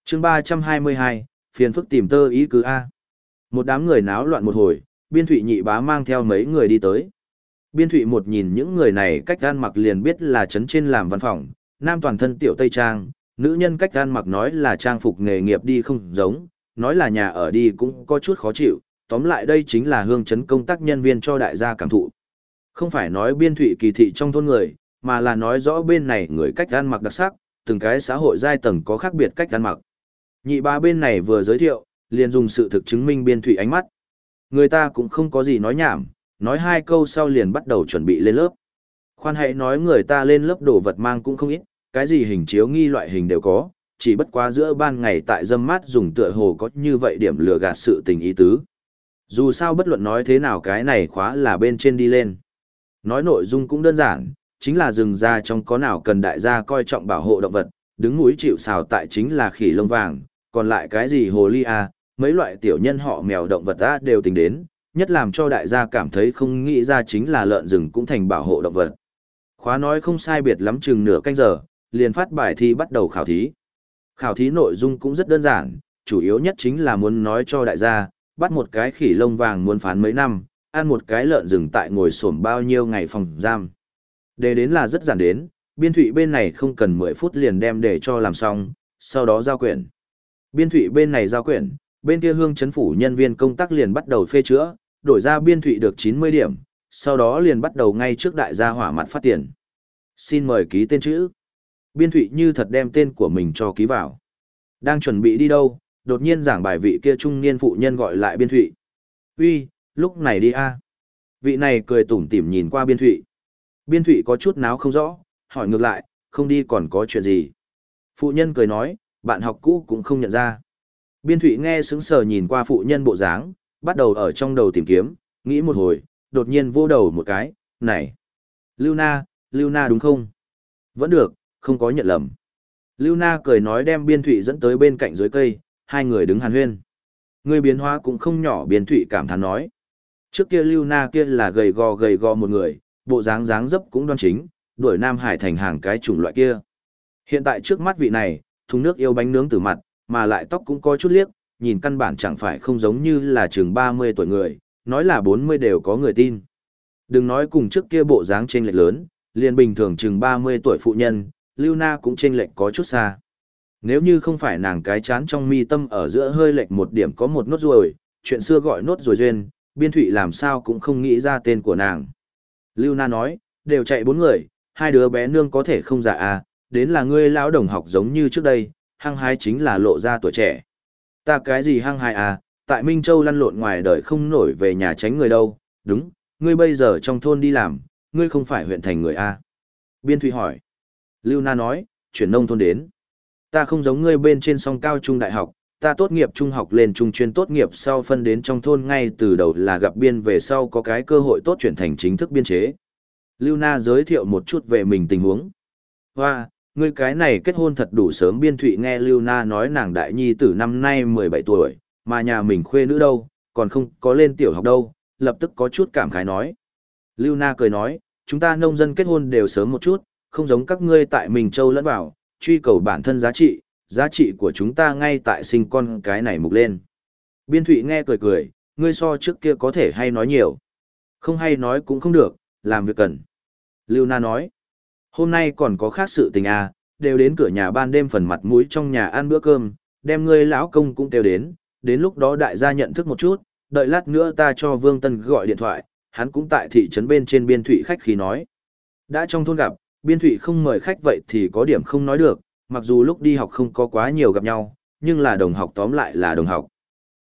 chương 322, phiền phức tìm tơ ý cứ A. Một đám người náo loạn một hồi, biên thụy nhị bá mang theo mấy người đi tới. Biên thụy một nhìn những người này cách gan mặc liền biết là chấn trên làm văn phòng, nam toàn thân tiểu tây trang, nữ nhân cách gan mặc nói là trang phục nghề nghiệp đi không giống, nói là nhà ở đi cũng có chút khó chịu, tóm lại đây chính là hương chấn công tác nhân viên cho đại gia cảm thụ. Không phải nói biên thụy kỳ thị trong thôn người, mà là nói rõ bên này người cách gan mặc đặc sắc, từng cái xã hội giai tầng có khác biệt cách gan mặc. Nhị ba bên này vừa giới thiệu, liền dùng sự thực chứng minh biên thụy ánh mắt. Người ta cũng không có gì nói nhảm, nói hai câu sau liền bắt đầu chuẩn bị lên lớp. Khoan hãy nói người ta lên lớp đồ vật mang cũng không ít, cái gì hình chiếu nghi loại hình đều có, chỉ bất quá giữa ban ngày tại dâm mát dùng tựa hồ có như vậy điểm lừa gạt sự tình ý tứ. Dù sao bất luận nói thế nào cái này khóa là bên trên đi lên. Nói nội dung cũng đơn giản, chính là rừng ra trong có nào cần đại gia coi trọng bảo hộ động vật, đứng mũi chịu xào tại chính là khỉ lông vàng, còn lại cái gì hồ ly à, mấy loại tiểu nhân họ mèo động vật ta đều tính đến, nhất làm cho đại gia cảm thấy không nghĩ ra chính là lợn rừng cũng thành bảo hộ động vật. Khóa nói không sai biệt lắm chừng nửa canh giờ, liền phát bài thi bắt đầu khảo thí. Khảo thí nội dung cũng rất đơn giản, chủ yếu nhất chính là muốn nói cho đại gia, bắt một cái khỉ lông vàng muốn phán mấy năm, ăn một cái lợn rừng tại ngồi sổm bao nhiêu ngày phòng giam. Đề đến là rất giản đến, biên thụy bên này không cần 10 phút liền đem để cho làm xong, sau đó giao quyển. Biên thụy bên này giao quyển, bên kia hương chấn phủ nhân viên công tác liền bắt đầu phê chữa, đổi ra biên thụy được 90 điểm, sau đó liền bắt đầu ngay trước đại gia hỏa mặt phát tiền. Xin mời ký tên chữ. Biên thụy như thật đem tên của mình cho ký vào. Đang chuẩn bị đi đâu, đột nhiên giảng bài vị kia trung niên phụ nhân gọi lại biên thụy. Uy, lúc này đi a Vị này cười tủm tỉm nhìn qua biên thụy. Biên thụy có chút náo không rõ, hỏi ngược lại, không đi còn có chuyện gì. Phụ nhân cười nói, bạn học cũ cũng không nhận ra. Biên thụy nghe sững sờ nhìn qua phụ nhân bộ dáng, bắt đầu ở trong đầu tìm kiếm, nghĩ một hồi, đột nhiên vô đầu một cái, này. Lưu Na, Lưu Na đúng không? Vẫn được, không có nhận lầm. Lưu Na cười nói đem biên thụy dẫn tới bên cạnh dưới cây, hai người đứng hàn huyên. Người biến hóa cũng không nhỏ biên thụy cảm thán nói. Trước kia Lưu Na kia là gầy gò gầy gò một người, bộ dáng dáng dấp cũng đoan chính, đuổi Nam Hải thành hàng cái chủng loại kia. Hiện tại trước mắt vị này, thùng nước yêu bánh nướng từ mặt, mà lại tóc cũng có chút liếc, nhìn căn bản chẳng phải không giống như là chừng 30 tuổi người, nói là 40 đều có người tin. Đừng nói cùng trước kia bộ dáng chênh lệch lớn, liền bình thường chừng 30 tuổi phụ nhân, Lưu Na cũng chênh lệch có chút xa. Nếu như không phải nàng cái chán trong mi tâm ở giữa hơi lệch một điểm có một nốt ruồi, chuyện xưa gọi nốt ruồi duyên, biên thụy làm sao cũng không nghĩ ra tên của nàng. Lưu Na nói, đều chạy bốn người, hai đứa bé nương có thể không giả à, đến là ngươi lão đồng học giống như trước đây, hăng hái chính là lộ ra tuổi trẻ. Ta cái gì hăng hái à, tại Minh Châu lăn lộn ngoài đời không nổi về nhà tránh người đâu, đúng, ngươi bây giờ trong thôn đi làm, ngươi không phải huyện thành người à. Biên Thụy hỏi. Lưu Na nói, chuyển nông thôn đến. Ta không giống ngươi bên trên song cao trung đại học, ta tốt nghiệp trung học lên trung chuyên tốt nghiệp sau phân đến trong thôn ngay từ đầu là gặp biên về sau có cái cơ hội tốt chuyển thành chính thức biên chế. Lưu Na giới thiệu một chút về mình tình huống. Hoa, ngươi cái này kết hôn thật đủ sớm biên thụy nghe Lưu Na nói nàng đại nhi tử năm nay 17 tuổi, mà nhà mình khuê nữ đâu, còn không có lên tiểu học đâu, lập tức có chút cảm khái nói. Lưu Na cười nói, chúng ta nông dân kết hôn đều sớm một chút, không giống các ngươi tại mình châu lẫn vào, truy cầu bản thân giá trị, giá trị của chúng ta ngay tại sinh con cái này mục lên. Biên thụy nghe cười cười, ngươi so trước kia có thể hay nói nhiều. Không hay nói cũng không được, làm việc cần. Lưu Na nói, hôm nay còn có khác sự tình à, đều đến cửa nhà ban đêm phần mặt mũi trong nhà ăn bữa cơm, đem ngươi lão công cũng kêu đến, đến lúc đó đại gia nhận thức một chút, đợi lát nữa ta cho Vương Tân gọi điện thoại, hắn cũng tại thị trấn bên trên biên thụy khách khi nói. Đã trong thôn gặp, biên thụy không mời khách vậy thì có điểm không nói được, mặc dù lúc đi học không có quá nhiều gặp nhau, nhưng là đồng học tóm lại là đồng học.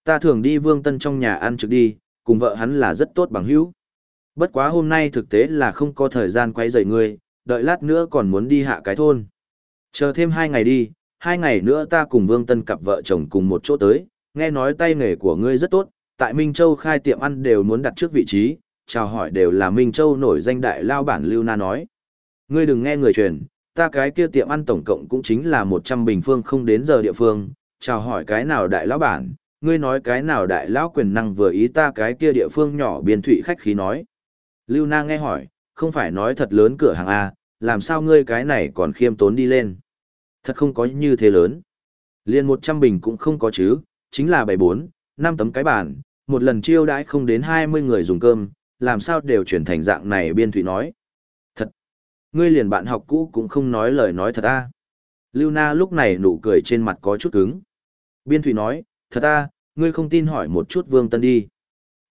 Ta thường đi Vương Tân trong nhà ăn trực đi, cùng vợ hắn là rất tốt bằng hữu. Bất quá hôm nay thực tế là không có thời gian quay rời ngươi, đợi lát nữa còn muốn đi hạ cái thôn. Chờ thêm hai ngày đi, hai ngày nữa ta cùng Vương Tân cặp vợ chồng cùng một chỗ tới, nghe nói tay nghề của ngươi rất tốt, tại Minh Châu khai tiệm ăn đều muốn đặt trước vị trí, chào hỏi đều là Minh Châu nổi danh đại lao bản Lưu Na nói. Ngươi đừng nghe người truyền, ta cái kia tiệm ăn tổng cộng cũng chính là 100 bình phương không đến giờ địa phương, chào hỏi cái nào đại lão bản, ngươi nói cái nào đại lão quyền năng vừa ý ta cái kia địa phương nhỏ biên thủy khách khí nói. Lưu Na nghe hỏi, không phải nói thật lớn cửa hàng A, làm sao ngươi cái này còn khiêm tốn đi lên. Thật không có như thế lớn. Liên 100 bình cũng không có chứ, chính là 74, 5 tấm cái bàn, một lần chiêu đãi không đến 20 người dùng cơm, làm sao đều chuyển thành dạng này biên thụy nói. Thật! Ngươi liền bạn học cũ cũng không nói lời nói thật a. Lưu Na lúc này nụ cười trên mặt có chút cứng. Biên thụy nói, thật a, ngươi không tin hỏi một chút Vương Tân đi.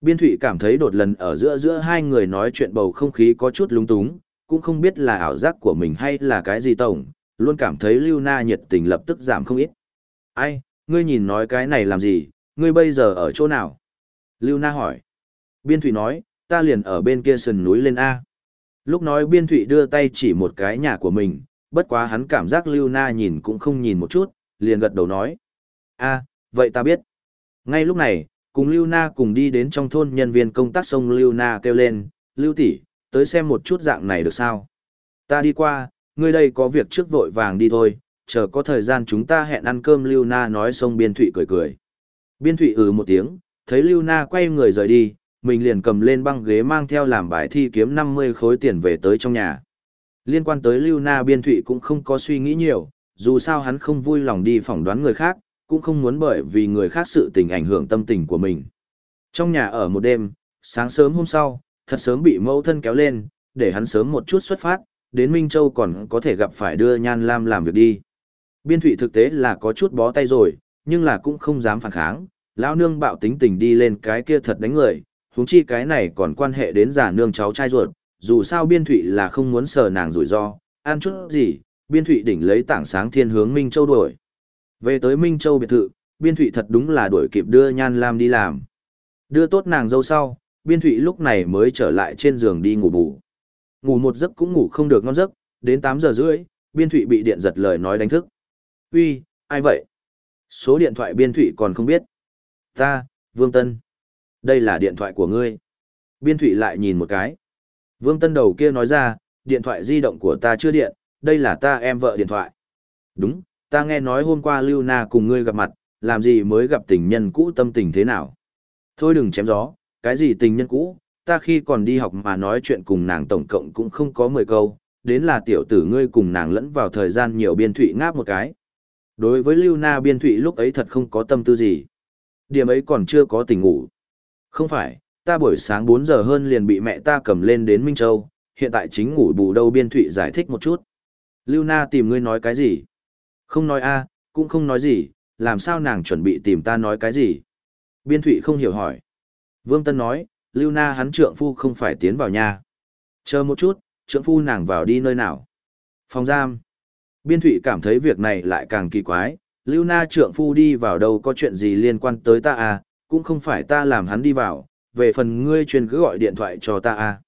Biên thụy cảm thấy đột lần ở giữa giữa hai người nói chuyện bầu không khí có chút lung túng, cũng không biết là ảo giác của mình hay là cái gì tổng, luôn cảm thấy Lưu Na nhiệt tình lập tức giảm không ít. Ai, ngươi nhìn nói cái này làm gì, ngươi bây giờ ở chỗ nào? Lưu Na hỏi. Biên thụy nói, ta liền ở bên kia sườn núi lên A. Lúc nói biên thụy đưa tay chỉ một cái nhà của mình, bất quá hắn cảm giác Lưu Na nhìn cũng không nhìn một chút, liền gật đầu nói. A, vậy ta biết. Ngay lúc này, cùng Lưu Na cùng đi đến trong thôn nhân viên công tác sông Lưu Na kêu lên, Lưu tỷ tới xem một chút dạng này được sao? Ta đi qua, ngươi đây có việc trước vội vàng đi thôi, chờ có thời gian chúng ta hẹn ăn cơm Lưu Na nói xong Biên Thụy cười cười. Biên Thụy ừ một tiếng, thấy Lưu Na quay người rời đi, mình liền cầm lên băng ghế mang theo làm bài thi kiếm 50 khối tiền về tới trong nhà. Liên quan tới Lưu Na Biên Thụy cũng không có suy nghĩ nhiều, dù sao hắn không vui lòng đi phỏng đoán người khác, cũng không muốn bởi vì người khác sự tình ảnh hưởng tâm tình của mình. Trong nhà ở một đêm, sáng sớm hôm sau, thật sớm bị mẫu thân kéo lên, để hắn sớm một chút xuất phát, đến Minh Châu còn có thể gặp phải đưa Nhan Lam làm việc đi. Biên thụy thực tế là có chút bó tay rồi, nhưng là cũng không dám phản kháng, lão nương bạo tính tình đi lên cái kia thật đánh người, huống chi cái này còn quan hệ đến giả nương cháu trai ruột, dù sao biên thụy là không muốn sờ nàng rủi ro, ăn chút gì, biên thụy đỉnh lấy tảng sáng thiên hướng Minh Châu đuổi. Về tới Minh Châu biệt thự, biên thụy thật đúng là đuổi kịp đưa Nhan Lam đi làm. Đưa tốt nàng dâu sau, biên thụy lúc này mới trở lại trên giường đi ngủ bù. Ngủ một giấc cũng ngủ không được ngon giấc, đến 8 giờ rưỡi, biên thụy bị điện giật lời nói đánh thức. Uy, ai vậy? Số điện thoại biên thụy còn không biết. Ta, Vương Tân. Đây là điện thoại của ngươi. Biên thụy lại nhìn một cái. Vương Tân đầu kia nói ra, điện thoại di động của ta chưa điện, đây là ta em vợ điện thoại. Đúng, ta nghe nói hôm qua Lưu Na cùng ngươi gặp mặt, làm gì mới gặp tình nhân cũ tâm tình thế nào. Thôi đừng chém gió, cái gì tình nhân cũ, ta khi còn đi học mà nói chuyện cùng nàng tổng cộng cũng không có 10 câu, đến là tiểu tử ngươi cùng nàng lẫn vào thời gian nhiều biên thụy ngáp một cái. Đối với Lưu Na biên thụy lúc ấy thật không có tâm tư gì. Điểm ấy còn chưa có tình ngủ. Không phải, ta buổi sáng 4 giờ hơn liền bị mẹ ta cầm lên đến Minh Châu, hiện tại chính ngủ bù đâu biên thụy giải thích một chút. Lưu Na tìm ngươi nói cái gì? Không nói a cũng không nói gì, làm sao nàng chuẩn bị tìm ta nói cái gì? Biên thụy không hiểu hỏi. Vương Tân nói, Lưu Na hắn trượng phu không phải tiến vào nhà. Chờ một chút, trượng phu nàng vào đi nơi nào? Phòng giam. Biên thụy cảm thấy việc này lại càng kỳ quái, Lưu Na trượng phu đi vào đâu có chuyện gì liên quan tới ta à, cũng không phải ta làm hắn đi vào, về phần ngươi truyền cứ gọi điện thoại cho ta à.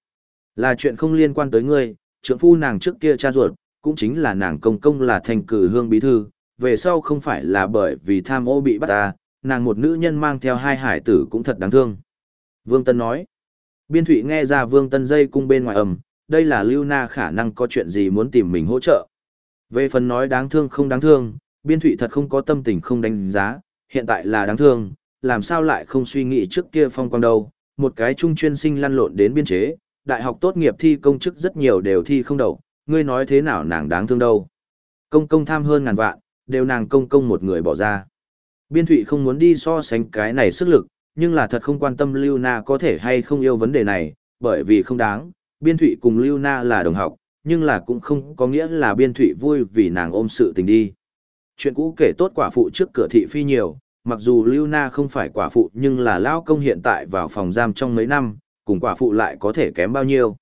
Là chuyện không liên quan tới ngươi, trượng phu nàng trước kia cha ruột, cũng chính là nàng công công là thành cử hương bí thư, về sau không phải là bởi vì tham ô bị bắt ta, nàng một nữ nhân mang theo hai hải tử cũng thật đáng thương. Vương Tân nói, biên thụy nghe ra Vương Tân dây cung bên ngoài ầm, đây là Lưu Na khả năng có chuyện gì muốn tìm mình hỗ trợ. Về phần nói đáng thương không đáng thương, biên thụy thật không có tâm tình không đánh giá, hiện tại là đáng thương, làm sao lại không suy nghĩ trước kia phong quang đâu, một cái trung chuyên sinh lăn lộn đến biên chế, đại học tốt nghiệp thi công chức rất nhiều đều thi không đậu, ngươi nói thế nào nàng đáng thương đâu. Công công tham hơn ngàn vạn, đều nàng công công một người bỏ ra. Biên thụy không muốn đi so sánh cái này sức lực, nhưng là thật không quan tâm Lưu Na có thể hay không yêu vấn đề này, bởi vì không đáng, biên thụy cùng Lưu Na là đồng học, nhưng là cũng không có nghĩa là biên thụy vui vì nàng ôm sự tình đi. Chuyện cũ kể tốt quả phụ trước cửa thị phi nhiều, mặc dù Lưu Na không phải quả phụ nhưng là lao công hiện tại vào phòng giam trong mấy năm, cùng quả phụ lại có thể kém bao nhiêu.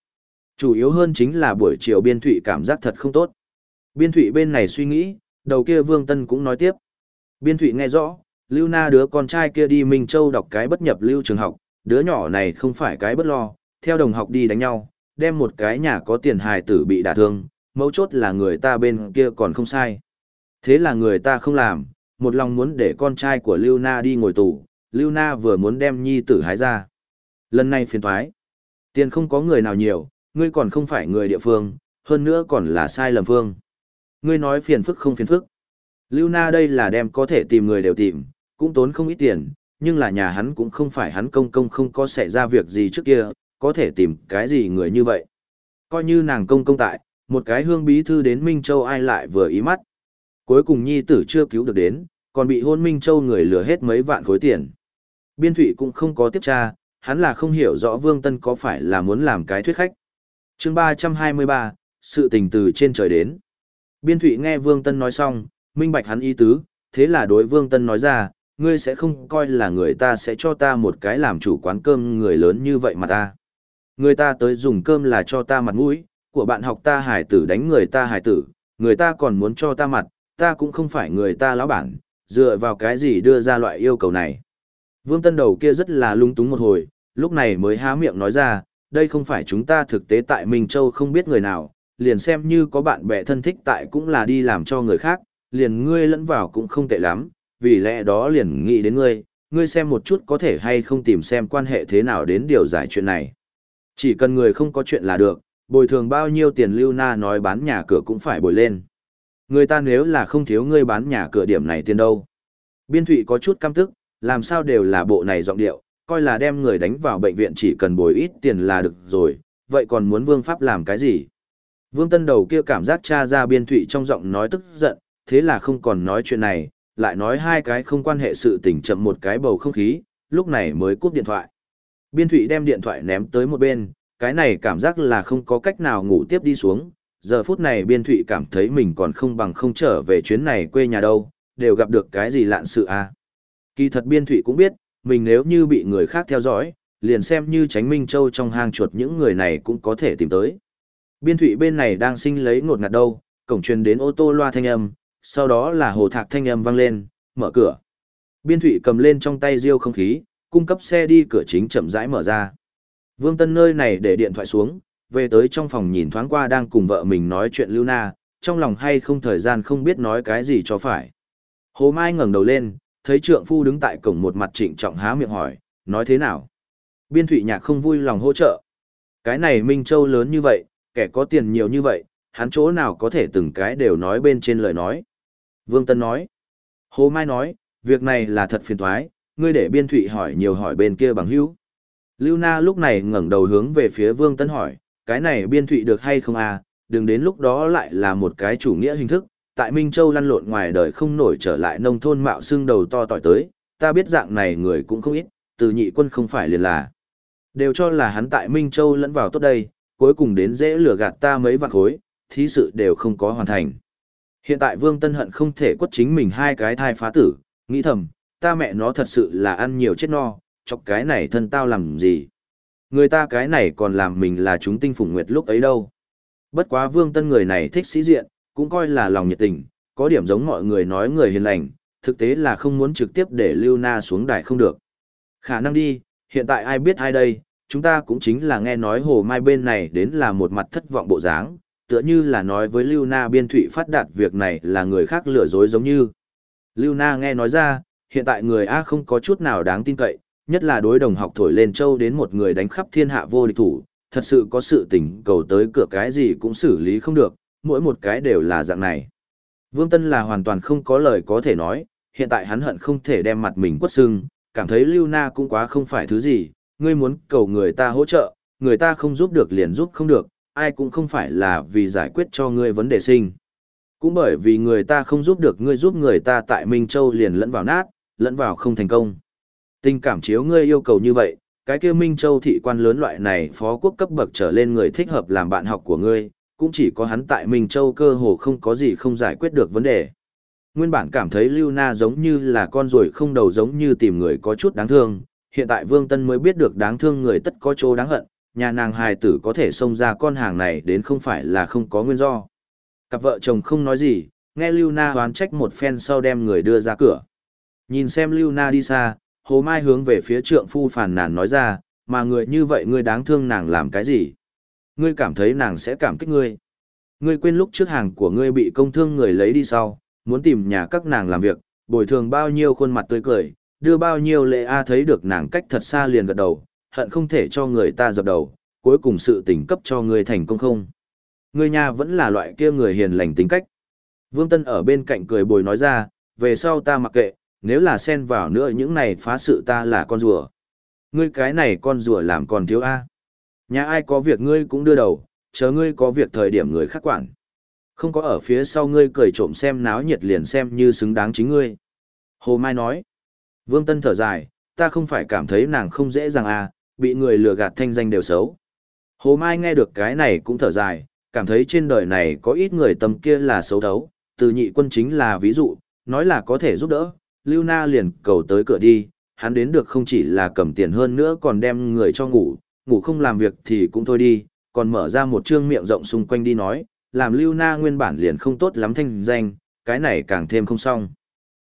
Chủ yếu hơn chính là buổi chiều biên thụy cảm giác thật không tốt. Biên thụy bên này suy nghĩ, đầu kia Vương Tân cũng nói tiếp. Biên thụy nghe rõ, Lưu Na đứa con trai kia đi Minh Châu đọc cái bất nhập lưu trường học, đứa nhỏ này không phải cái bất lo, theo đồng học đi đánh nhau, đem một cái nhà có tiền hài tử bị đả thương, mấu chốt là người ta bên kia còn không sai. Thế là người ta không làm, một lòng muốn để con trai của Lưu Na đi ngồi tù, Lưu Na vừa muốn đem nhi tử hái ra. Lần này phiền thoái. Tiền không có người nào nhiều, ngươi còn không phải người địa phương, hơn nữa còn là sai lầm phương. Ngươi nói phiền phức không phiền phức. Lưu Na đây là đem có thể tìm người đều tìm, cũng tốn không ít tiền, nhưng là nhà hắn cũng không phải hắn công công không có xảy ra việc gì trước kia, có thể tìm cái gì người như vậy. Coi như nàng công công tại, một cái hương bí thư đến Minh Châu ai lại vừa ý mắt. Cuối cùng nhi tử chưa cứu được đến, còn bị hôn Minh Châu người lừa hết mấy vạn khối tiền. Biên thủy cũng không có tiếp tra, hắn là không hiểu rõ Vương Tân có phải là muốn làm cái thuyết khách. chương 323, sự tình từ trên trời đến. Biên thủy nghe Vương Tân nói xong, minh bạch hắn ý tứ, thế là đối Vương Tân nói ra, ngươi sẽ không coi là người ta sẽ cho ta một cái làm chủ quán cơm người lớn như vậy mà ta. Người ta tới dùng cơm là cho ta mặt mũi, của bạn học ta hải tử đánh người ta hải tử, người ta còn muốn cho ta mặt, ta cũng không phải người ta lão bản, dựa vào cái gì đưa ra loại yêu cầu này. Vương Tân đầu kia rất là lung túng một hồi, lúc này mới há miệng nói ra, đây không phải chúng ta thực tế tại Minh Châu không biết người nào, liền xem như có bạn bè thân thích tại cũng là đi làm cho người khác, liền ngươi lẫn vào cũng không tệ lắm, vì lẽ đó liền nghĩ đến ngươi, ngươi xem một chút có thể hay không tìm xem quan hệ thế nào đến điều giải chuyện này. Chỉ cần người không có chuyện là được, bồi thường bao nhiêu tiền lưu na nói bán nhà cửa cũng phải bồi lên. Người ta nếu là không thiếu ngươi bán nhà cửa điểm này tiền đâu. Biên thụy có chút căm tức, làm sao đều là bộ này giọng điệu, coi là đem người đánh vào bệnh viện chỉ cần bồi ít tiền là được rồi, vậy còn muốn vương pháp làm cái gì? Vương Tân đầu kia cảm giác cha ra biên thụy trong giọng nói tức giận, thế là không còn nói chuyện này, lại nói hai cái không quan hệ sự tình chậm một cái bầu không khí, lúc này mới cúp điện thoại. Biên thụy đem điện thoại ném tới một bên, cái này cảm giác là không có cách nào ngủ tiếp đi xuống, giờ phút này biên thụy cảm thấy mình còn không bằng không trở về chuyến này quê nhà đâu, đều gặp được cái gì lạn sự à. Kỳ thật biên thụy cũng biết, mình nếu như bị người khác theo dõi, liền xem như tránh Minh Châu trong hang chuột những người này cũng có thể tìm tới. Biên thụy bên này đang sinh lấy ngột ngạt đâu, cổng truyền đến ô tô loa thanh âm, sau đó là hồ thạc thanh âm vang lên, mở cửa. Biên thủy cầm lên trong tay riêu không khí, cung cấp xe đi cửa chính chậm rãi mở ra. Vương Tân nơi này để điện thoại xuống, về tới trong phòng nhìn thoáng qua đang cùng vợ mình nói chuyện Lưu Na, trong lòng hay không thời gian không biết nói cái gì cho phải. Hồ Mai ngẩng đầu lên, thấy trượng phu đứng tại cổng một mặt trịnh trọng há miệng hỏi, nói thế nào? Biên thủy Nhạc không vui lòng hỗ trợ. Cái này Minh Châu lớn như vậy, kẻ có tiền nhiều như vậy, hắn chỗ nào có thể từng cái đều nói bên trên lời nói. Vương Tân nói. Hồ Mai nói, việc này là thật phiền thoái, ngươi để Biên Thụy hỏi nhiều hỏi bên kia bằng hữu. Lưu Na lúc này ngẩng đầu hướng về phía Vương Tân hỏi, cái này Biên Thụy được hay không à, đừng đến lúc đó lại là một cái chủ nghĩa hình thức, tại Minh Châu lăn lộn ngoài đời không nổi trở lại nông thôn mạo xương đầu to tỏi tới, ta biết dạng này người cũng không ít, từ nhị quân không phải liền là. Đều cho là hắn tại Minh Châu lẫn vào tốt đây, cuối cùng đến dễ lừa gạt ta mấy vạn khối, thí sự đều không có hoàn thành. Hiện tại Vương Tân Hận không thể quất chính mình hai cái thai phá tử, nghĩ thầm, ta mẹ nó thật sự là ăn nhiều chết no, chọc cái này thân tao làm gì. Người ta cái này còn làm mình là chúng tinh phủng nguyệt lúc ấy đâu. Bất quá Vương Tân người này thích sĩ diện, cũng coi là lòng nhiệt tình, có điểm giống mọi người nói người hiền lành, thực tế là không muốn trực tiếp để Lưu Na xuống đài không được. Khả năng đi, hiện tại ai biết ai đây, chúng ta cũng chính là nghe nói hồ mai bên này đến là một mặt thất vọng bộ dáng, tựa như là nói với Lưu Na biên thụy phát đạt việc này là người khác lừa dối giống như. Lưu Na nghe nói ra, hiện tại người A không có chút nào đáng tin cậy, nhất là đối đồng học thổi lên châu đến một người đánh khắp thiên hạ vô địch thủ, thật sự có sự tình cầu tới cửa cái gì cũng xử lý không được, mỗi một cái đều là dạng này. Vương Tân là hoàn toàn không có lời có thể nói, hiện tại hắn hận không thể đem mặt mình quất sưng, cảm thấy Lưu Na cũng quá không phải thứ gì, ngươi muốn cầu người ta hỗ trợ, người ta không giúp được liền giúp không được, ai cũng không phải là vì giải quyết cho ngươi vấn đề sinh. Cũng bởi vì người ta không giúp được ngươi giúp người ta tại Minh Châu liền lẫn vào nát, lẫn vào không thành công. Tình cảm chiếu ngươi yêu cầu như vậy, cái kia Minh Châu thị quan lớn loại này phó quốc cấp bậc trở lên người thích hợp làm bạn học của ngươi, cũng chỉ có hắn tại Minh Châu cơ hồ không có gì không giải quyết được vấn đề. Nguyên bản cảm thấy Lưu Na giống như là con ruồi không đầu giống như tìm người có chút đáng thương, hiện tại Vương Tân mới biết được đáng thương người tất có chỗ đáng hận, nhà nàng hài tử có thể xông ra con hàng này đến không phải là không có nguyên do. Cặp vợ chồng không nói gì, nghe Lưu Na hoán trách một phen sau đem người đưa ra cửa. Nhìn xem Lưu Na đi xa, Hồ Mai hướng về phía trượng phu phàn nàn nói ra, mà người như vậy ngươi đáng thương nàng làm cái gì? Ngươi cảm thấy nàng sẽ cảm kích ngươi. Ngươi quên lúc trước hàng của ngươi bị công thương người lấy đi sau, muốn tìm nhà các nàng làm việc, bồi thường bao nhiêu khuôn mặt tươi cười, đưa bao nhiêu lệ A thấy được nàng cách thật xa liền gật đầu, hận không thể cho người ta dập đầu, cuối cùng sự tình cấp cho ngươi thành công không. Ngươi nhà vẫn là loại kia người hiền lành tính cách. Vương Tân ở bên cạnh cười bồi nói ra, về sau ta mặc kệ, nếu là xen vào nữa những này phá sự ta là con rùa. Ngươi cái này con rùa làm còn thiếu A. Nhà ai có việc ngươi cũng đưa đầu, chờ ngươi có việc thời điểm người khác quản. Không có ở phía sau ngươi cười trộm xem náo nhiệt liền xem như xứng đáng chính ngươi. Hồ Mai nói. Vương Tân thở dài, ta không phải cảm thấy nàng không dễ dàng à, bị người lừa gạt thanh danh đều xấu. Hồ Mai nghe được cái này cũng thở dài, cảm thấy trên đời này có ít người tâm kia là xấu thấu, từ nhị quân chính là ví dụ, nói là có thể giúp đỡ, Lưu Na liền cầu tới cửa đi, hắn đến được không chỉ là cầm tiền hơn nữa còn đem người cho ngủ, ngủ không làm việc thì cũng thôi đi, còn mở ra một trương miệng rộng xung quanh đi nói, làm Lưu Na nguyên bản liền không tốt lắm thanh danh, cái này càng thêm không xong.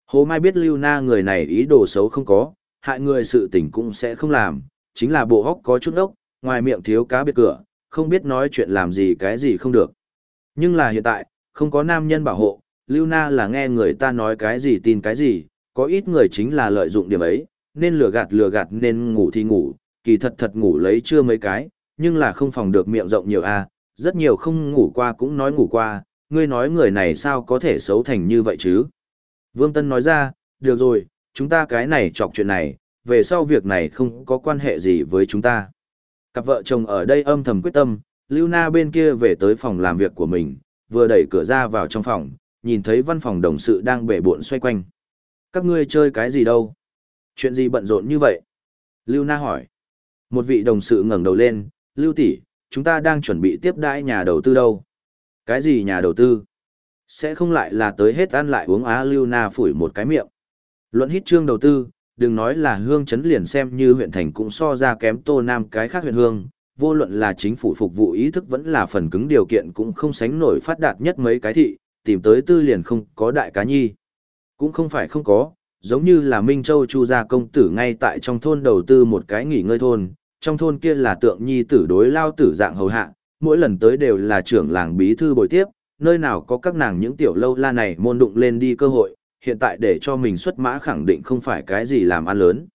Hồ Mai biết Lưu Na người này ý đồ xấu không có, hại người sự tình cũng sẽ không làm, chính là bộ hóc có chút ốc, ngoài miệng thiếu cá biệt cửa, không biết nói chuyện làm gì cái gì không được. Nhưng là hiện tại, không có nam nhân bảo hộ, Lưu Na là nghe người ta nói cái gì tin cái gì, có ít người chính là lợi dụng điểm ấy, nên lừa gạt lừa gạt nên ngủ thì ngủ, kỳ thật thật ngủ lấy chưa mấy cái, nhưng là không phòng được miệng rộng nhiều a, rất nhiều không ngủ qua cũng nói ngủ qua, ngươi nói người này sao có thể xấu thành như vậy chứ? Vương Tân nói ra, được rồi, chúng ta cái này chọc chuyện này, về sau việc này không có quan hệ gì với chúng ta. Cặp vợ chồng ở đây âm thầm quyết tâm, Lưu Na bên kia về tới phòng làm việc của mình, vừa đẩy cửa ra vào trong phòng, nhìn thấy văn phòng đồng sự đang bể bộn xoay quanh. Các ngươi chơi cái gì đâu? Chuyện gì bận rộn như vậy? Lưu Na hỏi. Một vị đồng sự ngẩng đầu lên, Lưu tỷ, chúng ta đang chuẩn bị tiếp đãi nhà đầu tư đâu? Cái gì nhà đầu tư? Sẽ không lại là tới hết ăn lại uống á Lưu Na phủi một cái miệng. Luận hít trương đầu tư, đừng nói là hương chấn liền xem như huyện thành cũng so ra kém tô nam cái khác huyện hương, vô luận là chính phủ phục vụ ý thức vẫn là phần cứng điều kiện cũng không sánh nổi phát đạt nhất mấy cái thị, tìm tới tư liền không có đại cá nhi. Cũng không phải không có, giống như là Minh Châu Chu gia công tử ngay tại trong thôn đầu tư một cái nghỉ ngơi thôn, trong thôn kia là tượng nhi tử đối lao tử dạng hầu hạ, mỗi lần tới đều là trưởng làng bí thư bồi tiếp, nơi nào có các nàng những tiểu lâu la này môn đụng lên đi cơ hội, hiện tại để cho mình xuất mã khẳng định không phải cái gì làm ăn lớn.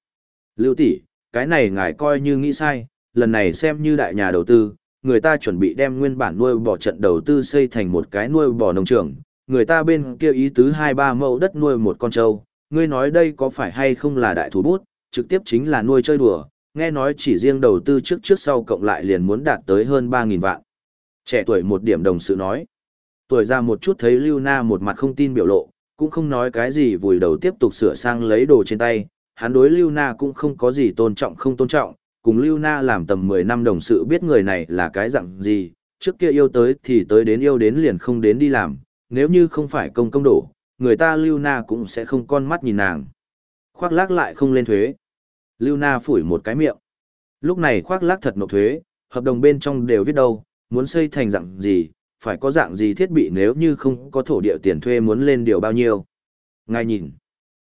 Lưu tỷ, cái này ngài coi như nghĩ sai, lần này xem như đại nhà đầu tư, người ta chuẩn bị đem nguyên bản nuôi bò trận đầu tư xây thành một cái nuôi bò nông trường, người ta bên kia ý tứ hai ba mẫu đất nuôi một con trâu, ngươi nói đây có phải hay không là đại thủ bút, trực tiếp chính là nuôi chơi đùa, nghe nói chỉ riêng đầu tư trước trước sau cộng lại liền muốn đạt tới hơn 3.000 vạn. Trẻ tuổi một điểm đồng sự nói. Tuổi ra một chút thấy Lưu Na một mặt không tin biểu lộ, cũng không nói cái gì vùi đầu tiếp tục sửa sang lấy đồ trên tay, hắn đối Lưu Na cũng không có gì tôn trọng không tôn trọng, cùng Lưu Na làm tầm 10 năm đồng sự biết người này là cái dạng gì, trước kia yêu tới thì tới đến yêu đến liền không đến đi làm, nếu như không phải công công đổ, người ta Lưu Na cũng sẽ không con mắt nhìn nàng. Khoác lác lại không lên thuế. Lưu Na phủi một cái miệng. Lúc này khoác lác thật nộp thuế, hợp đồng bên trong đều viết đâu, muốn xây thành dạng gì, phải có dạng gì thiết bị nếu như không có thổ địa tiền thuê muốn lên điều bao nhiêu. Ngài nhìn,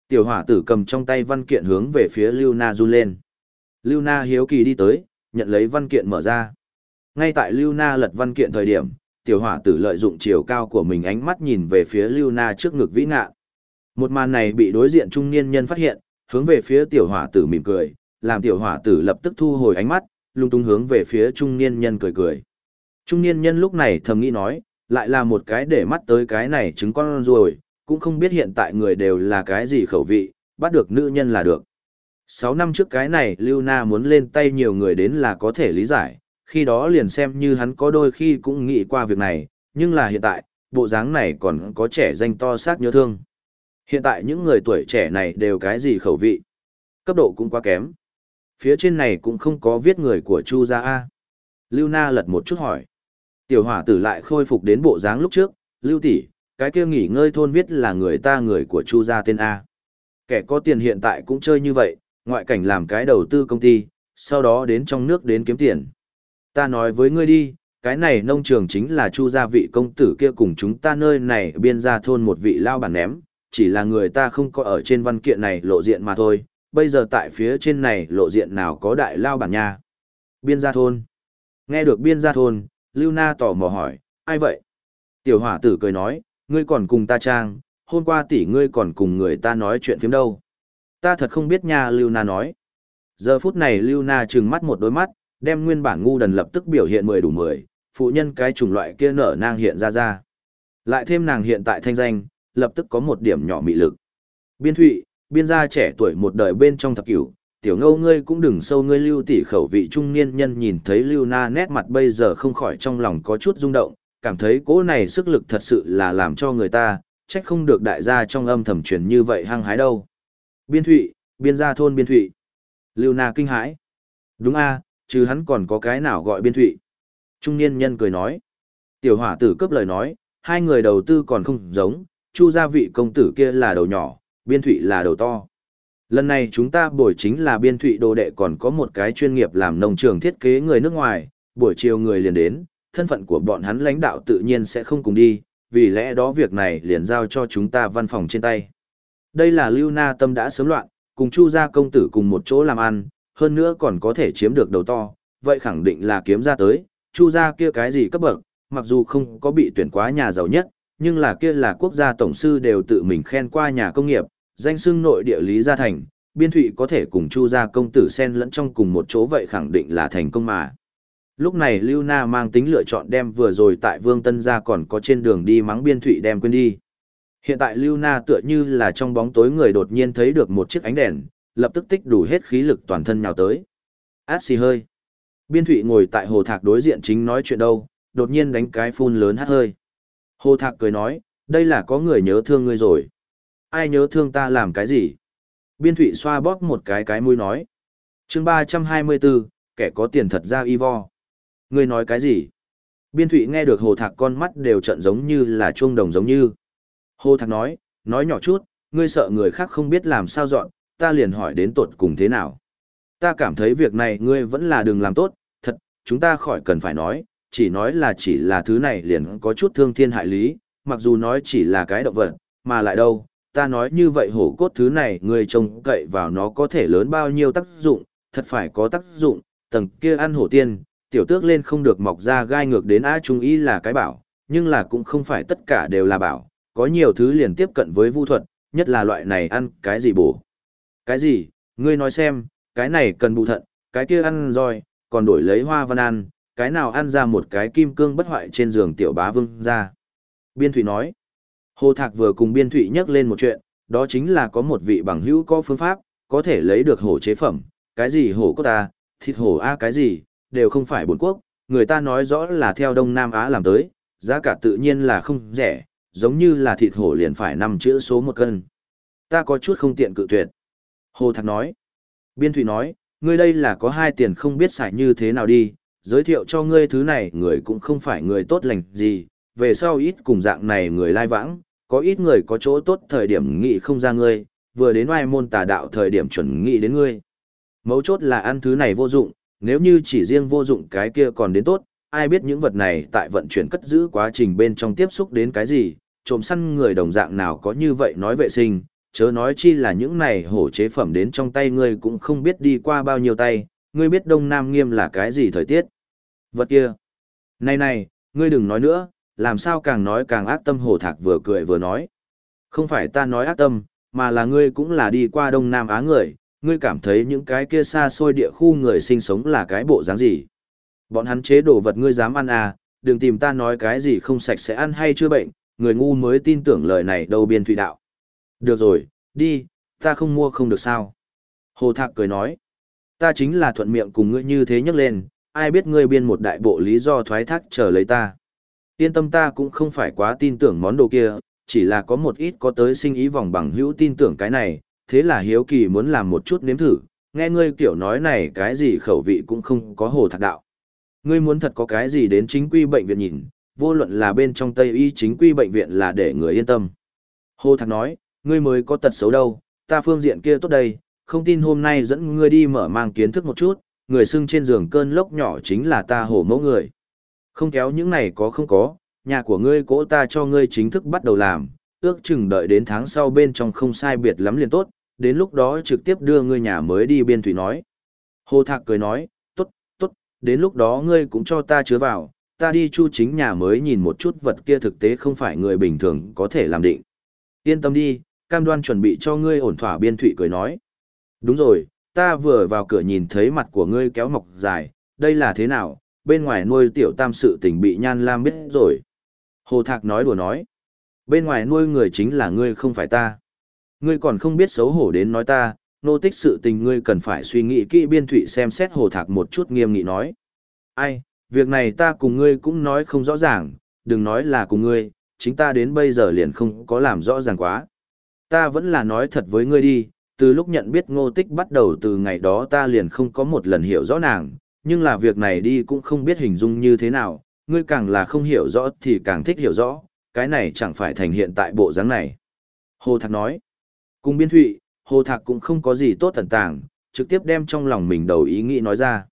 tiểu hỏa tử cầm trong tay văn kiện hướng về phía Lưu Na run lên. Lưu Na hiếu kỳ đi tới, nhận lấy văn kiện mở ra. Ngay tại Lưu Na lật văn kiện thời điểm, tiểu hỏa tử lợi dụng chiều cao của mình ánh mắt nhìn về phía Lưu Na trước ngực vĩ ngạ. Một màn này bị đối diện trung niên nhân phát hiện, hướng về phía tiểu hỏa tử mỉm cười, làm tiểu hỏa tử lập tức thu hồi ánh mắt, lung tung hướng về phía trung niên nhân cười cười. Trung niên nhân lúc này thầm nghĩ nói, lại là một cái để mắt tới cái này trứng con rồi, cũng không biết hiện tại người đều là cái gì khẩu vị, bắt được nữ nhân là được. Sáu năm trước cái này Lưu Na muốn lên tay nhiều người đến là có thể lý giải, khi đó liền xem như hắn có đôi khi cũng nghĩ qua việc này, nhưng là hiện tại, bộ dáng này còn có trẻ danh to xác nhớ thương. Hiện tại những người tuổi trẻ này đều cái gì khẩu vị. Cấp độ cũng quá kém. Phía trên này cũng không có viết người của Chu gia A. Lưu Na lật một chút hỏi. Tiểu hỏa tử lại khôi phục đến bộ dáng lúc trước, Lưu tỷ, cái kia nghỉ ngơi thôn viết là người ta người của Chu gia tên A. Kẻ có tiền hiện tại cũng chơi như vậy, ngoại cảnh làm cái đầu tư công ty, sau đó đến trong nước đến kiếm tiền. Ta nói với ngươi đi, cái này nông trường chính là Chu gia vị công tử kia cùng chúng ta nơi này biên ra thôn một vị lao bản ném, chỉ là người ta không có ở trên văn kiện này lộ diện mà thôi, bây giờ tại phía trên này lộ diện nào có đại lao bản nha. Biên gia thôn. Nghe được biên gia thôn, Lưu Na tò mò hỏi, ai vậy? Tiểu hỏa tử cười nói, ngươi còn cùng ta trang, hôm qua tỷ ngươi còn cùng người ta nói chuyện phiếm đâu. Ta thật không biết nha Lưu Na nói. Giờ phút này Lưu Na trừng mắt một đôi mắt, đem nguyên bản ngu đần lập tức biểu hiện mười đủ mười, phụ nhân cái chủng loại kia nở nang hiện ra ra. Lại thêm nàng hiện tại thanh danh, lập tức có một điểm nhỏ mị lực. Biên thụy, biên gia trẻ tuổi một đời bên trong thập cửu, tiểu ngâu ngươi cũng đừng sâu ngươi lưu tỷ khẩu vị trung niên nhân nhìn thấy lưu na nét mặt bây giờ không khỏi trong lòng có chút rung động, cảm thấy cỗ này sức lực thật sự là làm cho người ta, trách không được đại gia trong âm thầm truyền như vậy hăng hái đâu. Biên thụy, biên gia thôn biên thụy. Lưu na kinh hãi. Đúng a chứ hắn còn có cái nào gọi biên thụy. Trung niên nhân cười nói. Tiểu hỏa tử cấp lời nói, hai người đầu tư còn không giống, chu gia vị công tử kia là đầu nhỏ, biên thụy là đầu to. Lần này chúng ta buổi chính là biên thụy đồ đệ còn có một cái chuyên nghiệp làm nông trường thiết kế người nước ngoài, buổi chiều người liền đến, thân phận của bọn hắn lãnh đạo tự nhiên sẽ không cùng đi, vì lẽ đó việc này liền giao cho chúng ta văn phòng trên tay. Đây là Lưu Na Tâm đã sớm loạn, cùng Chu gia công tử cùng một chỗ làm ăn, hơn nữa còn có thể chiếm được đầu to, vậy khẳng định là kiếm ra tới, Chu gia kia cái gì cấp bậc, mặc dù không có bị tuyển quá nhà giàu nhất, nhưng là kia là quốc gia tổng sư đều tự mình khen qua nhà công nghiệp, danh xưng nội địa lý gia thành, biên thụy có thể cùng chu gia công tử sen lẫn trong cùng một chỗ vậy khẳng định là thành công mà. Lúc này Lưu Na mang tính lựa chọn đem vừa rồi tại Vương Tân gia còn có trên đường đi mắng biên thụy đem quên đi. Hiện tại Lưu Na tựa như là trong bóng tối người đột nhiên thấy được một chiếc ánh đèn, lập tức tích đủ hết khí lực toàn thân nhào tới. Át xì hơi. Biên thụy ngồi tại hồ thạc đối diện chính nói chuyện đâu, đột nhiên đánh cái phun lớn hát hơi. Hồ thạc cười nói, đây là có người nhớ thương ngươi rồi ai nhớ thương ta làm cái gì? Biên thụy xoa bóp một cái cái mũi nói. chương ba trăm hai mươi 324, kẻ có tiền thật ra y vo. Ngươi nói cái gì? Biên thụy nghe được hồ thạc con mắt đều trận giống như là chuông đồng giống như. Hồ thạc nói, nói nhỏ chút, ngươi sợ người khác không biết làm sao dọn, ta liền hỏi đến tột cùng thế nào. Ta cảm thấy việc này ngươi vẫn là đừng làm tốt, thật, chúng ta khỏi cần phải nói, chỉ nói là chỉ là thứ này liền có chút thương thiên hại lý, mặc dù nói chỉ là cái động vật, mà lại đâu, ta nói như vậy hổ cốt thứ này người trông cậy vào nó có thể lớn bao nhiêu tác dụng, thật phải có tác dụng, tầng kia ăn hổ tiên, tiểu tước lên không được mọc ra gai ngược đến A Trung Y là cái bảo, nhưng là cũng không phải tất cả đều là bảo, có nhiều thứ liền tiếp cận với vu thuật, nhất là loại này ăn cái gì bổ. Cái gì, ngươi nói xem, cái này cần bù thận, cái kia ăn rồi, còn đổi lấy hoa văn ăn, cái nào ăn ra một cái kim cương bất hoại trên giường tiểu bá vương ra. Biên Thủy nói, Hồ Thạc vừa cùng Biên Thụy nhắc lên một chuyện, đó chính là có một vị bằng hữu có phương pháp, có thể lấy được hổ chế phẩm, cái gì hổ cốt ta, thịt hổ A cái gì, đều không phải bổn quốc, người ta nói rõ là theo Đông Nam Á làm tới, giá cả tự nhiên là không rẻ, giống như là thịt hổ liền phải nằm chữ số một cân. Ta có chút không tiện cự tuyệt. Hồ Thạc nói. Biên Thụy nói, ngươi đây là có hai tiền không biết xài như thế nào đi, giới thiệu cho ngươi thứ này người cũng không phải người tốt lành gì, về sau ít cùng dạng này người lai vãng, có ít người có chỗ tốt thời điểm nghị không ra ngươi, vừa đến oai môn tà đạo thời điểm chuẩn nghị đến ngươi. Mấu chốt là ăn thứ này vô dụng, nếu như chỉ riêng vô dụng cái kia còn đến tốt, ai biết những vật này tại vận chuyển cất giữ quá trình bên trong tiếp xúc đến cái gì, trộm săn người đồng dạng nào có như vậy nói vệ sinh, chớ nói chi là những này hổ chế phẩm đến trong tay ngươi cũng không biết đi qua bao nhiêu tay, ngươi biết Đông Nam nghiêm là cái gì thời tiết. Vật kia. Này này, ngươi đừng nói nữa, làm sao càng nói càng ác tâm Hồ thạc vừa cười vừa nói. Không phải ta nói ác tâm, mà là ngươi cũng là đi qua Đông Nam Á người, ngươi cảm thấy những cái kia xa xôi địa khu người sinh sống là cái bộ dáng gì. Bọn hắn chế đồ vật ngươi dám ăn à, đừng tìm ta nói cái gì không sạch sẽ ăn hay chưa bệnh, người ngu mới tin tưởng lời này đâu biên thủy đạo. Được rồi, đi, ta không mua không được sao. Hồ Thạc cười nói, ta chính là thuận miệng cùng ngươi như thế nhắc lên, ai biết ngươi biên một đại bộ lý do thoái thác chờ lấy ta. Yên tâm ta cũng không phải quá tin tưởng món đồ kia, chỉ là có một ít có tới sinh ý vòng bằng hữu tin tưởng cái này, thế là hiếu kỳ muốn làm một chút nếm thử, nghe ngươi kiểu nói này cái gì khẩu vị cũng không có hồ thạc đạo. Ngươi muốn thật có cái gì đến chính quy bệnh viện nhìn, vô luận là bên trong Tây Y chính quy bệnh viện là để người yên tâm. Hồ thạc nói, ngươi mới có tật xấu đâu, ta phương diện kia tốt đây, không tin hôm nay dẫn ngươi đi mở mang kiến thức một chút, người xưng trên giường cơn lốc nhỏ chính là ta hổ mẫu người. Không kéo những này có không có, nhà của ngươi cỗ ta cho ngươi chính thức bắt đầu làm, ước chừng đợi đến tháng sau bên trong không sai biệt lắm liền tốt, đến lúc đó trực tiếp đưa ngươi nhà mới đi biên thủy nói. Hồ Thạc cười nói, tốt, tốt, đến lúc đó ngươi cũng cho ta chứa vào, ta đi chu chính nhà mới nhìn một chút vật kia thực tế không phải người bình thường có thể làm định. Yên tâm đi, cam đoan chuẩn bị cho ngươi ổn thỏa biên thủy cười nói. Đúng rồi, ta vừa vào cửa nhìn thấy mặt của ngươi kéo mọc dài, đây là thế nào, bên ngoài nuôi tiểu tam sự tình bị nhan lam biết rồi. Hồ Thạc nói đùa nói, bên ngoài nuôi người chính là ngươi không phải ta. Ngươi còn không biết xấu hổ đến nói ta, nô tích sự tình ngươi cần phải suy nghĩ kỹ biên thụy xem xét Hồ Thạc một chút nghiêm nghị nói. Ai, việc này ta cùng ngươi cũng nói không rõ ràng, đừng nói là cùng ngươi, chính ta đến bây giờ liền không có làm rõ ràng quá. Ta vẫn là nói thật với ngươi đi, từ lúc nhận biết ngô tích bắt đầu từ ngày đó ta liền không có một lần hiểu rõ nàng, nhưng là việc này đi cũng không biết hình dung như thế nào, ngươi càng là không hiểu rõ thì càng thích hiểu rõ, cái này chẳng phải thành hiện tại bộ dáng này. Hồ Thạc nói, cùng biên thụy, Hồ Thạc cũng không có gì tốt tẩn tàng, trực tiếp đem trong lòng mình đầu ý nghĩ nói ra.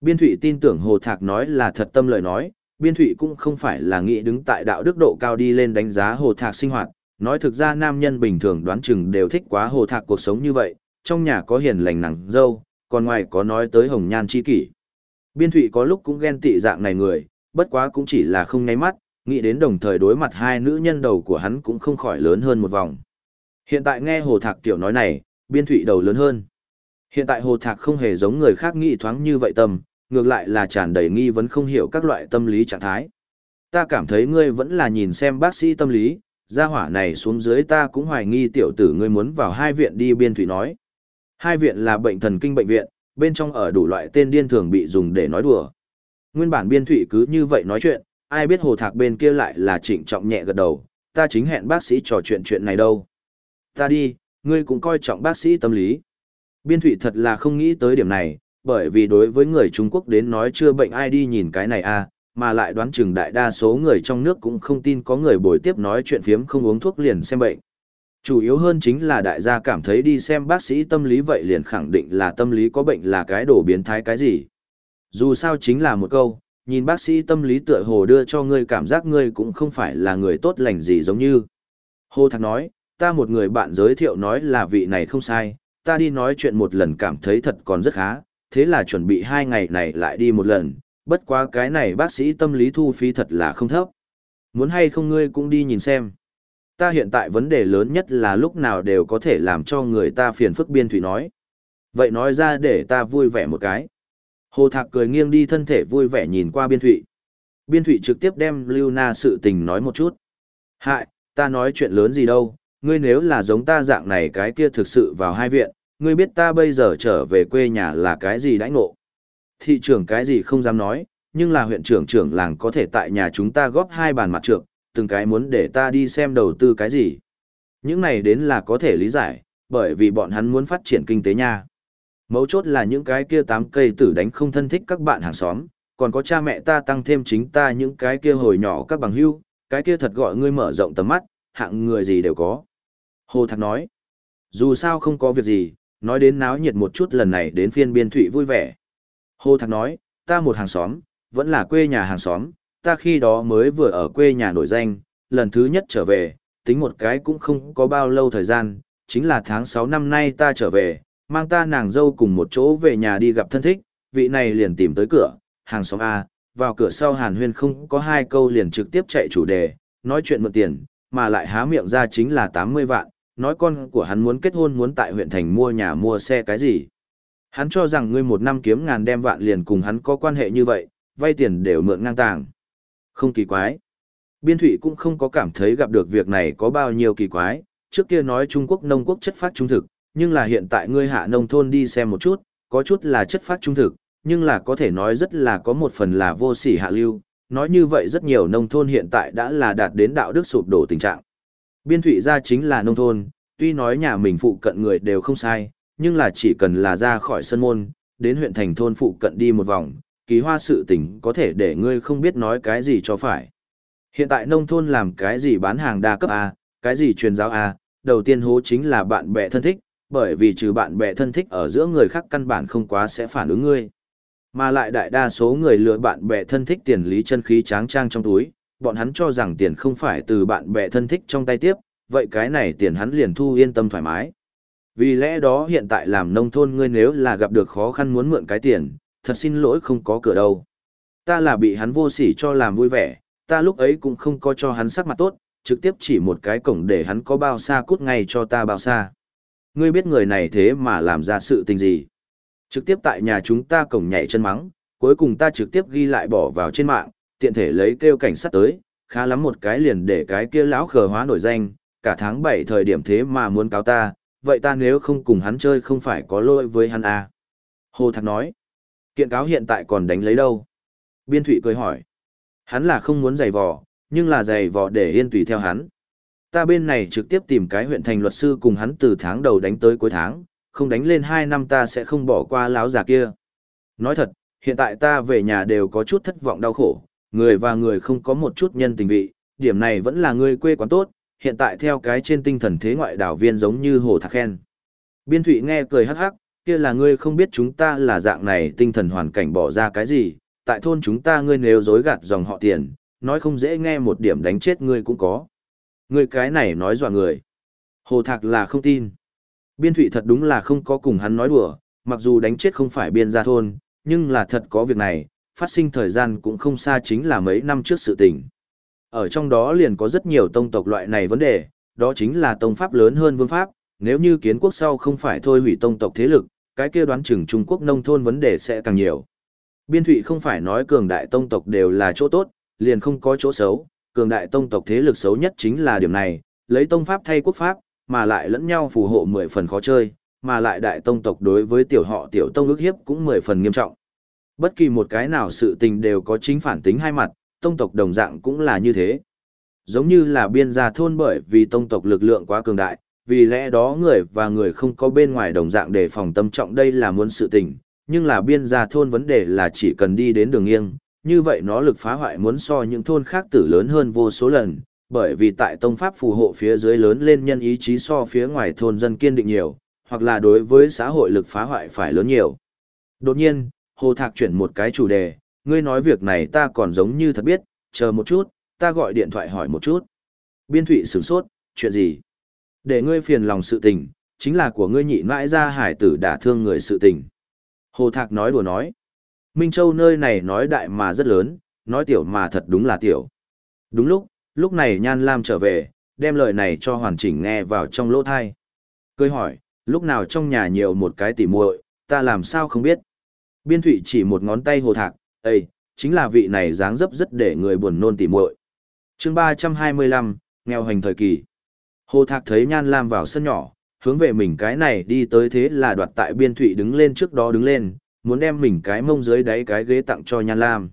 Biên thụy tin tưởng Hồ Thạc nói là thật tâm lời nói, biên thụy cũng không phải là nghĩ đứng tại đạo đức độ cao đi lên đánh giá Hồ Thạc sinh hoạt, nói thực ra nam nhân bình thường đoán chừng đều thích quá Hồ Thạc cuộc sống như vậy, trong nhà có hiền lành nặng dâu, còn ngoài có nói tới hồng nhan chi kỷ. Biên thụy có lúc cũng ghen tị dạng này người, bất quá cũng chỉ là không ngáy mắt, nghĩ đến đồng thời đối mặt hai nữ nhân đầu của hắn cũng không khỏi lớn hơn một vòng. Hiện tại nghe Hồ Thạc tiểu nói này, biên thụy đầu lớn hơn. Hiện tại Hồ Thạc không hề giống người khác nghĩ thoáng như vậy tâm, ngược lại là tràn đầy nghi vấn không hiểu các loại tâm lý trạng thái. Ta cảm thấy ngươi vẫn là nhìn xem bác sĩ tâm lý, gia hỏa này xuống dưới ta cũng hoài nghi tiểu tử ngươi muốn vào hai viện đi biên Thụy nói. Hai viện là bệnh thần kinh bệnh viện, bên trong ở đủ loại tên điên thường bị dùng để nói đùa. Nguyên bản biên thủy cứ như vậy nói chuyện, ai biết hồ thạc bên kia lại là trịnh trọng nhẹ gật đầu, ta chính hẹn bác sĩ trò chuyện chuyện này đâu. Ta đi, ngươi cũng coi trọng bác sĩ tâm lý. Biên thủy thật là không nghĩ tới điểm này, bởi vì đối với người Trung Quốc đến nói chưa bệnh ai đi nhìn cái này à, mà lại đoán chừng đại đa số người trong nước cũng không tin có người bồi tiếp nói chuyện phiếm không uống thuốc liền xem bệnh. Chủ yếu hơn chính là đại gia cảm thấy đi xem bác sĩ tâm lý vậy liền khẳng định là tâm lý có bệnh là cái đồ biến thái cái gì. Dù sao chính là một câu, nhìn bác sĩ tâm lý tựa hồ đưa cho ngươi cảm giác ngươi cũng không phải là người tốt lành gì giống như. Hồ Thạc nói, ta một người bạn giới thiệu nói là vị này không sai, ta đi nói chuyện một lần cảm thấy thật còn rất khá, thế là chuẩn bị hai ngày này lại đi một lần, bất quá cái này bác sĩ tâm lý thu phí thật là không thấp. Muốn hay không ngươi cũng đi nhìn xem. Ta hiện tại vấn đề lớn nhất là lúc nào đều có thể làm cho người ta phiền phức biên thủy nói. Vậy nói ra để ta vui vẻ một cái. Hồ Thạc cười nghiêng đi thân thể vui vẻ nhìn qua biên thụy. Biên thụy trực tiếp đem Lưu Na sự tình nói một chút. Hại, ta nói chuyện lớn gì đâu, ngươi nếu là giống ta dạng này cái kia thực sự vào hai viện, ngươi biết ta bây giờ trở về quê nhà là cái gì đãi ngộ. Thị trưởng cái gì không dám nói, nhưng là huyện trưởng trưởng làng có thể tại nhà chúng ta góp hai bàn mặt trượng, từng cái muốn để ta đi xem đầu tư cái gì. Những này đến là có thể lý giải, bởi vì bọn hắn muốn phát triển kinh tế nha. Mấu chốt là những cái kia tám cây tử đánh không thân thích các bạn hàng xóm, còn có cha mẹ ta tăng thêm chính ta những cái kia hồi nhỏ các bằng hưu, cái kia thật gọi ngươi mở rộng tầm mắt, hạng người gì đều có. Hồ Thạc nói, dù sao không có việc gì, nói đến náo nhiệt một chút lần này đến phiên biên thụy vui vẻ. Hồ Thạc nói, ta một hàng xóm, vẫn là quê nhà hàng xóm, ta khi đó mới vừa ở quê nhà nổi danh, lần thứ nhất trở về, tính một cái cũng không có bao lâu thời gian, chính là tháng 6 năm nay ta trở về, mang ta nàng dâu cùng một chỗ về nhà đi gặp thân thích, vị này liền tìm tới cửa, hàng xóm A, vào cửa sau hàn huyên không có hai câu liền trực tiếp chạy chủ đề, nói chuyện mượn tiền, mà lại há miệng ra chính là 80 vạn, nói con của hắn muốn kết hôn muốn tại huyện thành mua nhà mua xe cái gì. Hắn cho rằng ngươi một năm kiếm ngàn đem vạn liền cùng hắn có quan hệ như vậy, vay tiền đều mượn ngang tàng. Không kỳ quái. Biên thủy cũng không có cảm thấy gặp được việc này có bao nhiêu kỳ quái, trước kia nói Trung Quốc nông quốc chất phát trung thực, nhưng là hiện tại ngươi hạ nông thôn đi xem một chút, có chút là chất phát trung thực, nhưng là có thể nói rất là có một phần là vô sỉ hạ lưu, nói như vậy rất nhiều nông thôn hiện tại đã là đạt đến đạo đức sụp đổ tình trạng. Biên thủy gia chính là nông thôn, tuy nói nhà mình phụ cận người đều không sai, nhưng là chỉ cần là ra khỏi sân môn, đến huyện thành thôn phụ cận đi một vòng, kỳ hoa sự tình có thể để ngươi không biết nói cái gì cho phải. Hiện tại nông thôn làm cái gì bán hàng đa cấp A, cái gì truyền giáo A, đầu tiên hố chính là bạn bè thân thích, bởi vì trừ bạn bè thân thích ở giữa người khác căn bản không quá sẽ phản ứng ngươi. Mà lại đại đa số người lừa bạn bè thân thích tiền lý chân khí tráng trang trong túi, bọn hắn cho rằng tiền không phải từ bạn bè thân thích trong tay tiếp, vậy cái này tiền hắn liền thu yên tâm thoải mái. Vì lẽ đó hiện tại làm nông thôn ngươi nếu là gặp được khó khăn muốn mượn cái tiền, thật xin lỗi không có cửa đâu. Ta là bị hắn vô sỉ cho làm vui vẻ, ta lúc ấy cũng không có cho hắn sắc mặt tốt, trực tiếp chỉ một cái cổng để hắn có bao xa cút ngay cho ta bao xa. Ngươi biết người này thế mà làm ra sự tình gì? Trực tiếp tại nhà chúng ta cổng nhảy chân mắng, cuối cùng ta trực tiếp ghi lại bỏ vào trên mạng, tiện thể lấy kêu cảnh sát tới, khá lắm một cái liền để cái kia lão khờ hóa nổi danh, cả tháng 7 thời điểm thế mà muốn cáo ta, vậy ta nếu không cùng hắn chơi không phải có lỗi với hắn à? Hồ Thạc nói, kiện cáo hiện tại còn đánh lấy đâu? Biên Thụy cười hỏi, hắn là không muốn giày vò, nhưng là giày vò để yên tùy theo hắn. Ta bên này trực tiếp tìm cái huyện thành luật sư cùng hắn từ tháng đầu đánh tới cuối tháng, không đánh lên 2 năm ta sẽ không bỏ qua láo già kia. Nói thật, hiện tại ta về nhà đều có chút thất vọng đau khổ, người và người không có một chút nhân tình vị, điểm này vẫn là người quê quán tốt, hiện tại theo cái trên tinh thần thế ngoại đảo viên giống như hồ thạc khen. Biên thụy nghe cười hắc hắc, kia là ngươi không biết chúng ta là dạng này tinh thần hoàn cảnh bỏ ra cái gì, tại thôn chúng ta ngươi nếu dối gạt dòng họ tiền, nói không dễ nghe một điểm đánh chết ngươi cũng có. Ngươi cái này nói dọa người. Hồ thạc là không tin. Biên thụy thật đúng là không có cùng hắn nói đùa, mặc dù đánh chết không phải biên gia thôn, nhưng là thật có việc này, phát sinh thời gian cũng không xa chính là mấy năm trước sự tình. Ở trong đó liền có rất nhiều tông tộc loại này vấn đề, đó chính là tông pháp lớn hơn vương pháp, nếu như kiến quốc sau không phải thôi hủy tông tộc thế lực, cái kia đoán chừng Trung Quốc nông thôn vấn đề sẽ càng nhiều. Biên thụy không phải nói cường đại tông tộc đều là chỗ tốt, liền không có chỗ xấu, cường đại tông tộc thế lực xấu nhất chính là điểm này, lấy tông pháp thay quốc pháp, mà lại lẫn nhau phù hộ mười phần khó chơi, mà lại đại tông tộc đối với tiểu họ tiểu tông ước hiếp cũng mười phần nghiêm trọng. Bất kỳ một cái nào sự tình đều có chính phản tính hai mặt, tông tộc đồng dạng cũng là như thế. Giống như là biên gia thôn bởi vì tông tộc lực lượng quá cường đại, vì lẽ đó người và người không có bên ngoài đồng dạng để phòng tâm trọng đây là muốn sự tình, nhưng là biên gia thôn vấn đề là chỉ cần đi đến đường nghiêng, như vậy nó lực phá hoại muốn so những thôn khác tử lớn hơn vô số lần, bởi vì tại tông pháp phù hộ phía dưới lớn lên nhân ý chí so phía ngoài thôn dân kiên định nhiều, hoặc là đối với xã hội lực phá hoại phải lớn nhiều. Đột nhiên, Hồ Thạc chuyển một cái chủ đề, ngươi nói việc này ta còn giống như thật biết, chờ một chút, ta gọi điện thoại hỏi một chút. Biên thụy sửng sốt, chuyện gì? Để ngươi phiền lòng sự tình, chính là của ngươi nhị mãi ra hải tử đả thương người sự tình. Hồ Thạc nói đùa nói. Minh Châu nơi này nói đại mà rất lớn, nói tiểu mà thật đúng là tiểu. Đúng lúc, lúc này Nhan Lam trở về, đem lời này cho hoàn chỉnh nghe vào trong lỗ thai. Cười hỏi, lúc nào trong nhà nhiều một cái tỉ muội, ta làm sao không biết. Biên thụy chỉ một ngón tay hồ thạc, Ê, chính là vị này dáng dấp rất để người buồn nôn tỉ muội chương ba trăm hai mươi lăm nghèo hành thời kỳ. Hồ Thạc thấy Nhan Lam vào sân nhỏ, hướng về mình cái này đi tới thế là đoạt tại biên thụy đứng lên trước đó đứng lên, muốn đem mình cái mông dưới đáy cái ghế tặng cho Nhan Lam.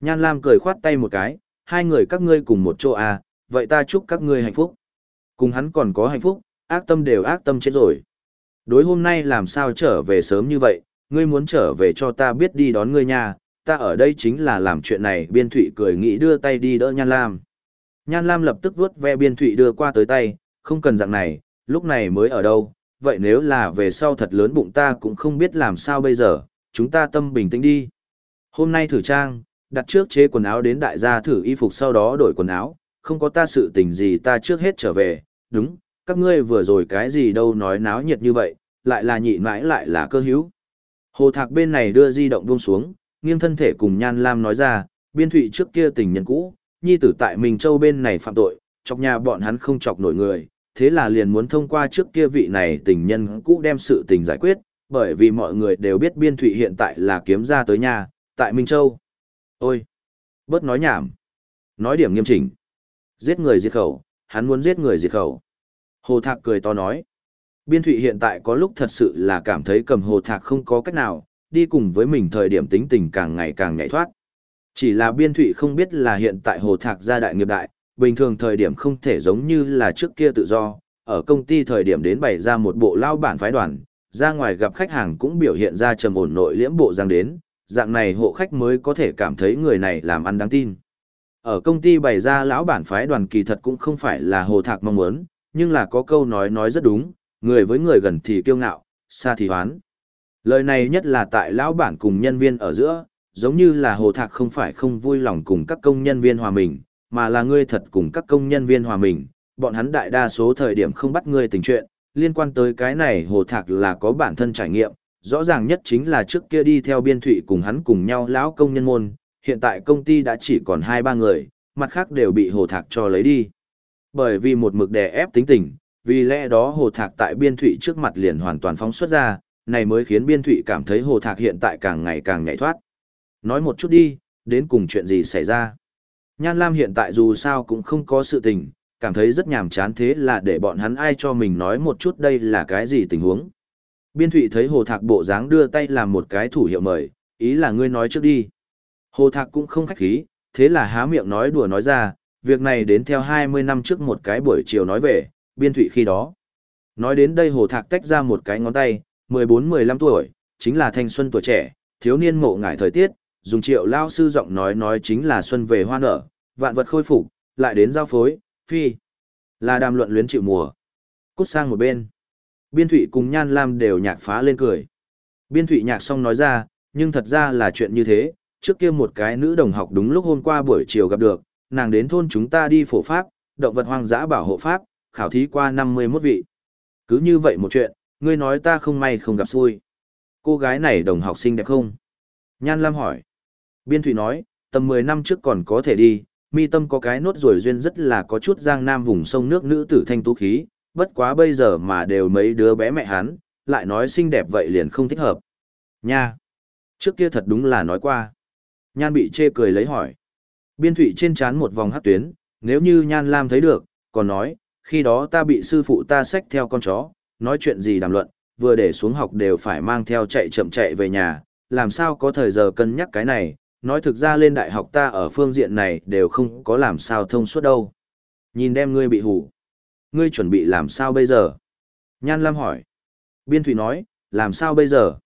Nhan Lam cười khoát tay một cái, hai người các ngươi cùng một chỗ à, vậy ta chúc các ngươi hạnh phúc. Cùng hắn còn có hạnh phúc, ác tâm đều ác tâm chết rồi. Đối hôm nay làm sao trở về sớm như vậy, ngươi muốn trở về cho ta biết đi đón ngươi nha, ta ở đây chính là làm chuyện này biên thụy cười nghĩ đưa tay đi đỡ Nhan Lam. Nhan Lam lập tức vuốt ve biên thụy đưa qua tới tay, không cần dạng này, lúc này mới ở đâu, vậy nếu là về sau thật lớn bụng ta cũng không biết làm sao bây giờ, chúng ta tâm bình tĩnh đi. Hôm nay thử trang, đặt trước chế quần áo đến đại gia thử y phục sau đó đổi quần áo, không có ta sự tình gì ta trước hết trở về, đúng, các ngươi vừa rồi cái gì đâu nói náo nhiệt như vậy, lại là nhị mãi lại là cơ hữu. Hồ Thạc bên này đưa di động buông xuống, nghiêng thân thể cùng Nhan Lam nói ra, biên thụy trước kia tình nhân cũ, nhi tử tại Minh Châu bên này phạm tội, chọc nhà bọn hắn không chọc nổi người, thế là liền muốn thông qua trước kia vị này tình nhân cũ đem sự tình giải quyết, bởi vì mọi người đều biết biên thụy hiện tại là kiếm ra tới nhà, tại Minh Châu. Ôi! Bớt nói nhảm. Nói điểm nghiêm chỉnh. Giết người diệt khẩu, hắn muốn giết người diệt khẩu. Hồ Thạc cười to nói. Biên thụy hiện tại có lúc thật sự là cảm thấy cầm Hồ Thạc không có cách nào, đi cùng với mình thời điểm tính tình càng ngày càng nhảy thoát. Chỉ là biên thụy không biết là hiện tại Hồ Thạc gia đại nghiệp đại, bình thường thời điểm không thể giống như là trước kia tự do, ở công ty thời điểm đến bày ra một bộ lao bản phái đoàn, ra ngoài gặp khách hàng cũng biểu hiện ra trầm ổn nội liễm bộ giang đến, dạng này hộ khách mới có thể cảm thấy người này làm ăn đáng tin. Ở công ty bày ra lão bản phái đoàn kỳ thật cũng không phải là hồ thạc mong muốn, nhưng là có câu nói nói rất đúng, người với người gần thì kiêu ngạo, xa thì hoán. Lời này nhất là tại lão bản cùng nhân viên ở giữa, giống như là hồ thạc không phải không vui lòng cùng các công nhân viên hòa mình, mà là ngươi thật cùng các công nhân viên hòa mình, bọn hắn đại đa số thời điểm không bắt ngươi tình chuyện, liên quan tới cái này hồ thạc là có bản thân trải nghiệm, rõ ràng nhất chính là trước kia đi theo biên thụy cùng hắn cùng nhau lão công nhân môn, hiện tại công ty đã chỉ còn hai ba người, mặt khác đều bị hồ thạc cho lấy đi. Bởi vì một mực đè ép tính tình, vì lẽ đó hồ thạc tại biên thụy trước mặt liền hoàn toàn phóng xuất ra, này mới khiến biên thụy cảm thấy hồ thạc hiện tại càng ngày càng nhảy thoát. Nói một chút đi, đến cùng chuyện gì xảy ra. Nhan Lam hiện tại dù sao cũng không có sự tình, cảm thấy rất nhàm chán thế là để bọn hắn ai cho mình nói một chút đây là cái gì tình huống. Biên Thụy thấy Hồ Thạc bộ dáng đưa tay làm một cái thủ hiệu mời, ý là ngươi nói trước đi. Hồ Thạc cũng không khách khí, thế là há miệng nói đùa nói ra, việc này đến theo 20 năm trước một cái buổi chiều nói về, Biên Thụy khi đó. Nói đến đây Hồ Thạc tách ra một cái ngón tay, 14-15 tuổi, chính là thanh xuân tuổi trẻ, thiếu niên ngộ ngải thời tiết, dùng triệu lao sư giọng nói nói chính là xuân về hoa nở, vạn vật khôi phục, lại đến giao phối, phi. Là đàm luận luyến chịu mùa. Cút sang một bên. Biên Thụy cùng Nhan Lam đều nhạc phá lên cười. Biên Thụy nhạc xong nói ra, nhưng thật ra là chuyện như thế, trước kia một cái nữ đồng học đúng lúc hôm qua buổi chiều gặp được, nàng đến thôn chúng ta đi phổ pháp, động vật hoang dã bảo hộ pháp, khảo thí qua 51 vị. Cứ như vậy một chuyện, ngươi nói ta không may không gặp xui. Cô gái này đồng học xinh đẹp không? Nhan Lam hỏi. Biên Thụy nói, tầm 10 năm trước còn có thể đi, mi tâm có cái nốt rồi duyên rất là có chút giang nam vùng sông nước nữ tử thanh tú khí, bất quá bây giờ mà đều mấy đứa bé mẹ hắn, lại nói xinh đẹp vậy liền không thích hợp. Nha! Trước kia thật đúng là nói qua. Nhan bị chê cười lấy hỏi. Biên thụy trên chán một vòng hát tuyến, nếu như Nhan Lam thấy được, còn nói, khi đó ta bị sư phụ ta xách theo con chó, nói chuyện gì đàm luận, vừa để xuống học đều phải mang theo chạy chậm chạy về nhà, làm sao có thời giờ cân nhắc cái này, nói thực ra lên đại học ta ở phương diện này đều không có làm sao thông suốt đâu. Nhìn đem ngươi bị hủ. Ngươi chuẩn bị làm sao bây giờ? Nhan Lam hỏi. Biên Thủy nói, làm sao bây giờ?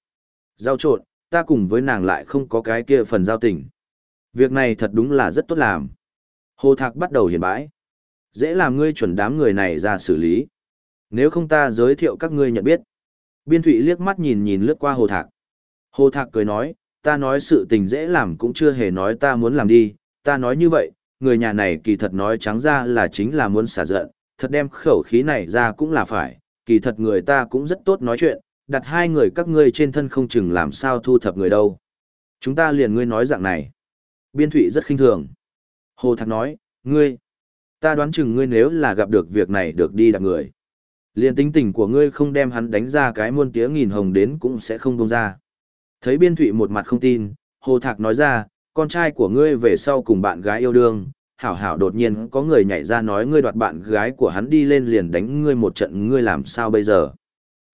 Giao trộn, ta cùng với nàng lại không có cái kia phần giao tình. Việc này thật đúng là rất tốt làm. Hồ Thạc bắt đầu hiền bãi. Dễ làm ngươi chuẩn đám người này ra xử lý. Nếu không ta giới thiệu các ngươi nhận biết. Biên Thụy liếc mắt nhìn nhìn lướt qua Hồ Thạc. Hồ Thạc cười nói, ta nói sự tình dễ làm cũng chưa hề nói ta muốn làm đi, ta nói như vậy, người nhà này kỳ thật nói trắng ra là chính là muốn xả giận, thật đem khẩu khí này ra cũng là phải, kỳ thật người ta cũng rất tốt nói chuyện, đặt hai người các ngươi trên thân không chừng làm sao thu thập người đâu. Chúng ta liền ngươi nói dạng này. Biên thụy rất khinh thường. Hồ Thạc nói, ngươi, ta đoán chừng ngươi nếu là gặp được việc này được đi đặt người. Liền tính tình của ngươi không đem hắn đánh ra cái muôn tía nghìn hồng đến cũng sẽ không bông ra. Thấy biên thụy một mặt không tin, Hồ Thạc nói ra, con trai của ngươi về sau cùng bạn gái yêu đương, hảo hảo đột nhiên có người nhảy ra nói ngươi đoạt bạn gái của hắn đi lên liền đánh ngươi một trận ngươi làm sao bây giờ.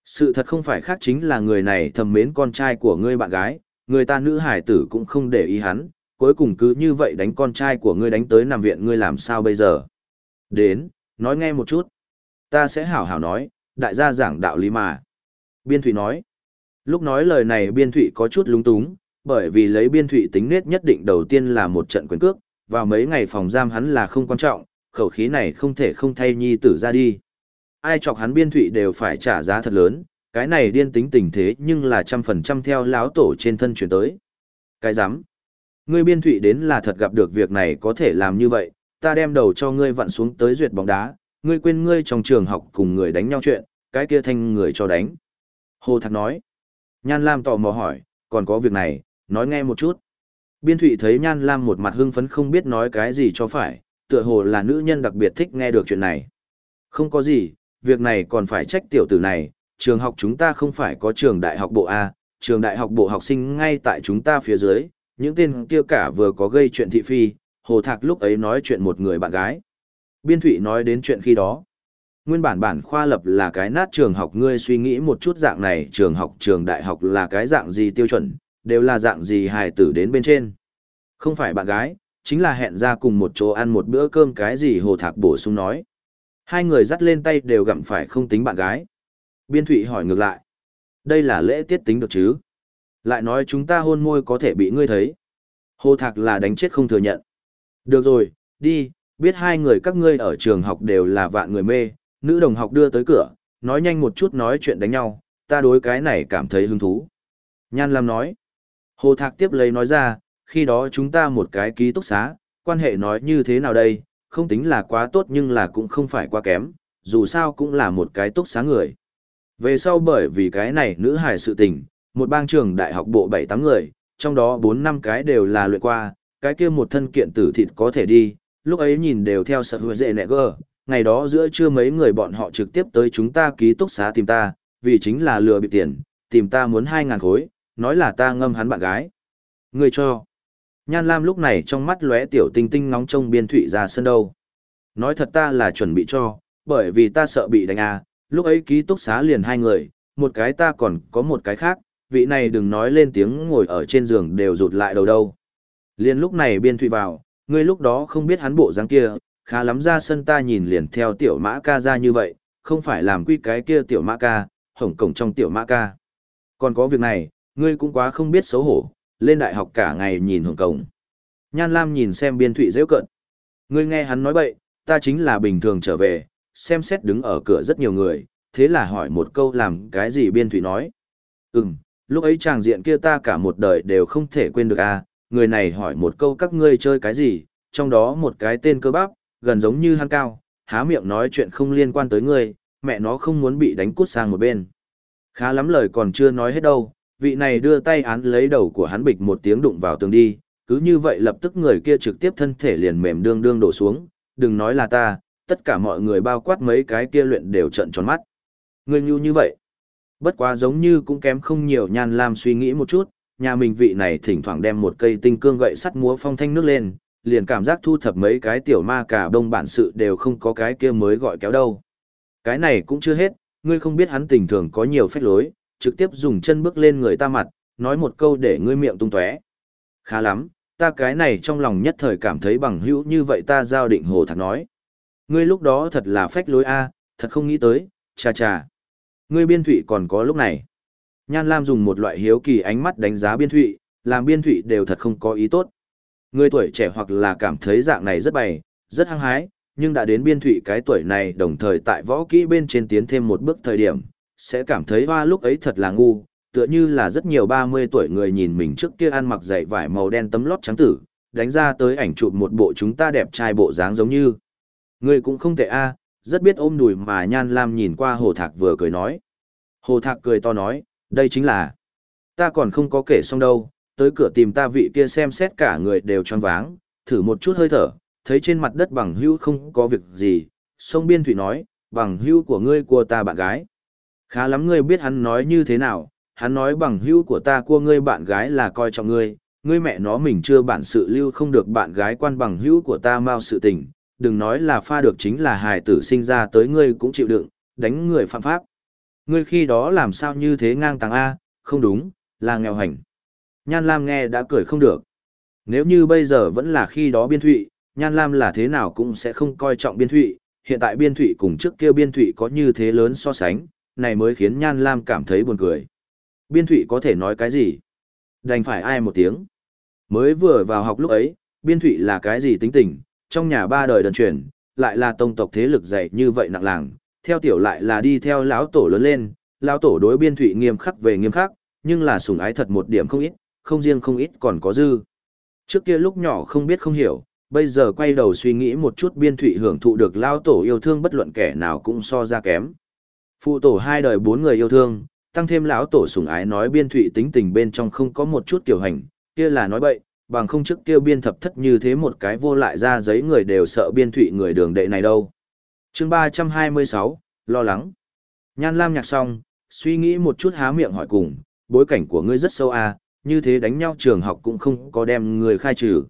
Sự thật không phải khác chính là người này thầm mến con trai của ngươi bạn gái, người ta nữ hải tử cũng không để ý hắn, cuối cùng cứ như vậy đánh con trai của ngươi đánh tới nằm viện ngươi làm sao bây giờ. Đến, nói nghe một chút. Ta sẽ hảo hảo nói, đại gia giảng đạo lý mà. Biên Thụy nói. Lúc nói lời này Biên Thụy có chút lúng túng, bởi vì lấy Biên Thụy tính nết nhất định đầu tiên là một trận quyền cước, vào mấy ngày phòng giam hắn là không quan trọng, khẩu khí này không thể không thay nhi tử ra đi. Ai chọc hắn biên thụy đều phải trả giá thật lớn, cái này điên tính tình thế nhưng là trăm phần trăm theo láo tổ trên thân chuyển tới. Cái dám. Ngươi biên thụy đến là thật gặp được việc này có thể làm như vậy, ta đem đầu cho ngươi vặn xuống tới duyệt bóng đá, ngươi quên ngươi trong trường học cùng người đánh nhau chuyện, cái kia thanh người cho đánh. Hồ Thạc nói. Nhan Lam tò mò hỏi, còn có việc này, nói nghe một chút. Biên Thụy thấy Nhan Lam một mặt hưng phấn không biết nói cái gì cho phải, tựa hồ là nữ nhân đặc biệt thích nghe được chuyện này. Không có gì, việc này còn phải trách tiểu tử này, trường học chúng ta không phải có trường đại học bộ A, trường đại học bộ học sinh ngay tại chúng ta phía dưới, những tên kia cả vừa có gây chuyện thị phi, Hồ Thạc lúc ấy nói chuyện một người bạn gái. Biên Thụy nói đến chuyện khi đó. Nguyên bản bản khoa lập là cái nát trường học ngươi suy nghĩ một chút dạng này trường học trường đại học là cái dạng gì tiêu chuẩn, đều là dạng gì hài tử đến bên trên. Không phải bạn gái, chính là hẹn ra cùng một chỗ ăn một bữa cơm cái gì Hồ Thạc bổ sung nói. Hai người dắt lên tay đều gặm phải không tính bạn gái. Biên Thụy hỏi ngược lại. Đây là lễ tiết tính được chứ? Lại nói chúng ta hôn môi có thể bị ngươi thấy. Hồ Thạc là đánh chết không thừa nhận. Được rồi, đi, biết hai người các ngươi ở trường học đều là vạn người mê, nữ đồng học đưa tới cửa, nói nhanh một chút nói chuyện đánh nhau, ta đối cái này cảm thấy hứng thú. Nhan Lam nói. Hồ Thạc tiếp lấy nói ra, khi đó chúng ta một cái ký túc xá, quan hệ nói như thế nào đây, không tính là quá tốt nhưng là cũng không phải quá kém, dù sao cũng là một cái túc xá người. Về sau bởi vì cái này nữ hài sự tình, một bang trường đại học bộ 7-8 người, trong đó 4-5 cái đều là luyện qua, cái kia một thân kiện tử thịt có thể đi, lúc ấy nhìn đều theo sợ hứa dệ nẹ gơ, ngày đó giữa trưa mấy người bọn họ trực tiếp tới chúng ta ký túc xá tìm ta, vì chính là lừa bị tiền, tìm ta muốn 2.000 khối, nói là ta ngâm hắn bạn gái. Người cho. Nhan Lam lúc này trong mắt lóe tiểu tinh tinh ngóng trông biên thủy ra sân đâu. Nói thật ta là chuẩn bị cho, bởi vì ta sợ bị đánh à, lúc ấy ký túc xá liền hai người, một cái ta còn có một cái khác, vị này đừng nói lên tiếng ngồi ở trên giường đều rụt lại đầu đâu. Liền lúc này biên thủy vào, ngươi lúc đó không biết hắn bộ dáng kia, khá lắm ra sân ta nhìn liền theo tiểu mã ca ra như vậy, không phải làm quy cái kia tiểu mã ca, hổng cổng trong tiểu mã ca. Còn có việc này, ngươi cũng quá không biết xấu hổ, lên đại học cả ngày nhìn hổng cổng. Nhan Lam nhìn xem biên thụy dễ cận. Ngươi nghe hắn nói bậy, ta chính là bình thường trở về, xem xét đứng ở cửa rất nhiều người, thế là hỏi một câu làm cái gì biên thụy nói. Ừm, lúc ấy chàng diện kia ta cả một đời đều không thể quên được à, người này hỏi một câu các ngươi chơi cái gì, trong đó một cái tên cơ bắp, gần giống như hắn cao, há miệng nói chuyện không liên quan tới ngươi, mẹ nó không muốn bị đánh cút sang một bên. Khá lắm lời còn chưa nói hết đâu, vị này đưa tay án lấy đầu của hắn bịch một tiếng đụng vào tường đi, cứ như vậy lập tức người kia trực tiếp thân thể liền mềm đương đương đổ xuống, đừng nói là ta, tất cả mọi người bao quát mấy cái kia luyện đều trận tròn mắt. Ngươi nhu như vậy. Bất quá giống như cũng kém không nhiều nhan lam suy nghĩ một chút, nhà mình vị này thỉnh thoảng đem một cây tinh cương gậy sắt múa phong thanh nước lên, liền cảm giác thu thập mấy cái tiểu ma cả đông bản sự đều không có cái kia mới gọi kéo đâu. Cái này cũng chưa hết, ngươi không biết hắn tình thường có nhiều phách lối, trực tiếp dùng chân bước lên người ta mặt, nói một câu để ngươi miệng tung tóe. Khá lắm, ta cái này trong lòng nhất thời cảm thấy bằng hữu như vậy ta giao định hồ thật nói. Ngươi lúc đó thật là phách lối a, thật không nghĩ tới, cha cha. Ngươi biên thụy còn có lúc này. Nhan Lam dùng một loại hiếu kỳ ánh mắt đánh giá biên thụy, làm biên thụy đều thật không có ý tốt. Người tuổi trẻ hoặc là cảm thấy dạng này rất bày, rất hăng hái, nhưng đã đến biên thụy cái tuổi này đồng thời tại võ kỹ bên trên tiến thêm một bước thời điểm, sẽ cảm thấy hoa lúc ấy thật là ngu, tựa như là rất nhiều 30 tuổi người nhìn mình trước kia ăn mặc dày vải màu đen tấm lót trắng tử, đánh ra tới ảnh chụp một bộ chúng ta đẹp trai bộ dáng giống như. Người cũng không tệ a, rất biết ôm đùi mà Nhan Lam nhìn qua Hồ Thạc vừa cười nói. Hồ Thạc cười to nói, đây chính là, ta còn không có kể xong đâu, tới cửa tìm ta vị kia xem xét cả người đều tròn váng, thử một chút hơi thở, thấy trên mặt đất bằng hữu không có việc gì, sông biên thủy nói, bằng hữu của ngươi của ta bạn gái. Khá lắm ngươi biết hắn nói như thế nào, hắn nói bằng hữu của ta của ngươi bạn gái là coi trọng ngươi, ngươi mẹ nó mình chưa bản sự lưu không được bạn gái quan bằng hữu của ta mau sự tình, đừng nói là pha được chính là hài tử sinh ra tới ngươi cũng chịu đựng, đánh người phạm pháp. Ngươi khi đó làm sao như thế ngang tàng A, không đúng, là nghèo hành. Nhan Lam nghe đã cười không được. Nếu như bây giờ vẫn là khi đó biên thụy, Nhan Lam là thế nào cũng sẽ không coi trọng biên thụy, hiện tại biên thụy cùng trước kia biên thụy có như thế lớn so sánh, này mới khiến Nhan Lam cảm thấy buồn cười. Biên thụy có thể nói cái gì? Đành phải ai một tiếng. Mới vừa vào học lúc ấy, biên thụy là cái gì tính tình, trong nhà ba đời đơn truyền, lại là tông tộc thế lực dày như vậy nặng làng, theo tiểu lại là đi theo lão tổ lớn lên, lão tổ đối biên thụy nghiêm khắc về nghiêm khắc, nhưng là sủng ái thật một điểm không ít, không riêng không ít còn có dư. Trước kia lúc nhỏ không biết không hiểu, bây giờ quay đầu suy nghĩ một chút biên thụy hưởng thụ được lao tổ yêu thương bất luận kẻ nào cũng so ra kém. Phụ tổ hai đời bốn người yêu thương, tăng thêm lão tổ sủng ái nói biên thụy tính tình bên trong không có một chút tiểu hành, kia là nói bậy, bằng không trước kia biên thập thất như thế một cái vô lại ra giấy người đều sợ biên thụy người đường đệ này đâu. chương ba trăm hai mươi sáu lo lắng. Nhan Lam nhạc xong, suy nghĩ một chút há miệng hỏi cùng, bối cảnh của ngươi rất sâu à, như thế đánh nhau trường học cũng không có đem người khai trừ.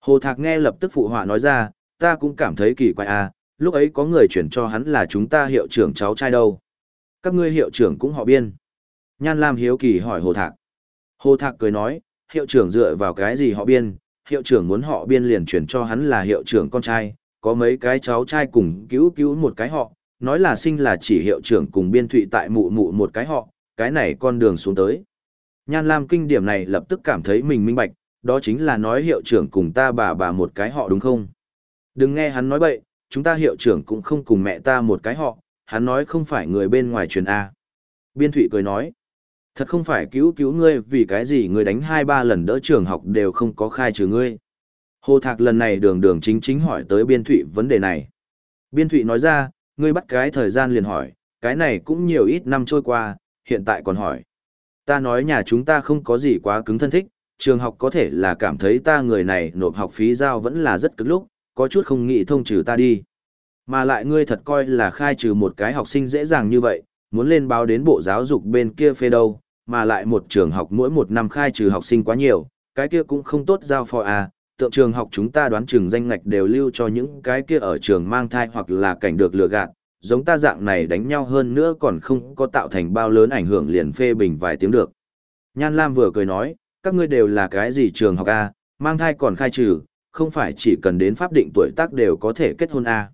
Hồ Thạc nghe lập tức phụ họa nói ra, ta cũng cảm thấy kỳ quái à, lúc ấy có người chuyển cho hắn là chúng ta hiệu trưởng cháu trai đâu. Các ngươi hiệu trưởng cũng họ biên. Nhan Lam hiếu kỳ hỏi Hồ Thạc. Hồ Thạc cười nói, hiệu trưởng dựa vào cái gì họ biên, hiệu trưởng muốn họ biên liền chuyển cho hắn là hiệu trưởng con trai, có mấy cái cháu trai cùng cứu cứu một cái họ, nói là sinh là chỉ hiệu trưởng cùng biên thụy tại mụ mụ một cái họ, cái này con đường xuống tới. Nhan Lam kinh điểm này lập tức cảm thấy mình minh bạch, đó chính là nói hiệu trưởng cùng ta bà bà một cái họ đúng không? Đừng nghe hắn nói bậy, chúng ta hiệu trưởng cũng không cùng mẹ ta một cái họ, hắn nói không phải người bên ngoài truyền A. Biên Thụy cười nói, thật không phải cứu cứu ngươi vì cái gì ngươi đánh hai ba lần đỡ trường học đều không có khai trừ ngươi. Hồ Thạc lần này đường đường chính chính hỏi tới Biên Thụy vấn đề này. Biên Thụy nói ra, ngươi bắt cái thời gian liền hỏi, cái này cũng nhiều ít năm trôi qua, hiện tại còn hỏi. Ta nói nhà chúng ta không có gì quá cứng thân thích, trường học có thể là cảm thấy ta người này nộp học phí giao vẫn là rất cực lúc, có chút không nghĩ thông trừ ta đi. Mà lại ngươi thật coi là khai trừ một cái học sinh dễ dàng như vậy, muốn lên báo đến bộ giáo dục bên kia phê đâu, mà lại một trường học mỗi một năm khai trừ học sinh quá nhiều, cái kia cũng không tốt giao phò à, tượng trường học chúng ta đoán trường danh ngạch đều lưu cho những cái kia ở trường mang thai hoặc là cảnh được lừa gạt, giống ta dạng này đánh nhau hơn nữa còn không có tạo thành bao lớn ảnh hưởng liền phê bình vài tiếng được. Nhan Lam vừa cười nói, các ngươi đều là cái gì trường học A, mang thai còn khai trừ, không phải chỉ cần đến pháp định tuổi tác đều có thể kết hôn A.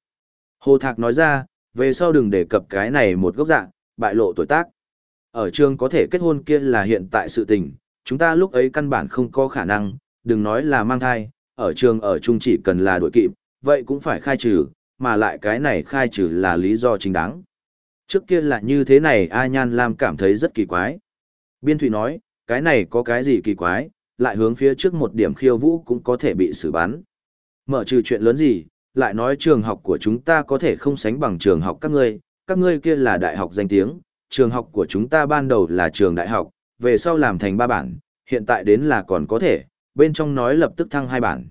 Hồ Thạc nói ra, về sau đừng đề cập cái này một gốc dạng, bại lộ tuổi tác. Ở trường có thể kết hôn kia là hiện tại sự tình, chúng ta lúc ấy căn bản không có khả năng, đừng nói là mang thai, ở trường ở chung chỉ cần là đuổi kịp, vậy cũng phải khai trừ, mà lại cái này khai trừ là lý do chính đáng. Trước kia là như thế này A Nhan Lam cảm thấy rất kỳ quái. Biên Thụy nói, cái này có cái gì kỳ quái, lại hướng phía trước một điểm khiêu vũ cũng có thể bị xử bắn. Mở trừ chuyện lớn gì, lại nói trường học của chúng ta có thể không sánh bằng trường học các ngươi, các ngươi kia là đại học danh tiếng, trường học của chúng ta ban đầu là trường đại học, về sau làm thành ba bản, hiện tại đến là còn có thể, bên trong nói lập tức thăng hai bản.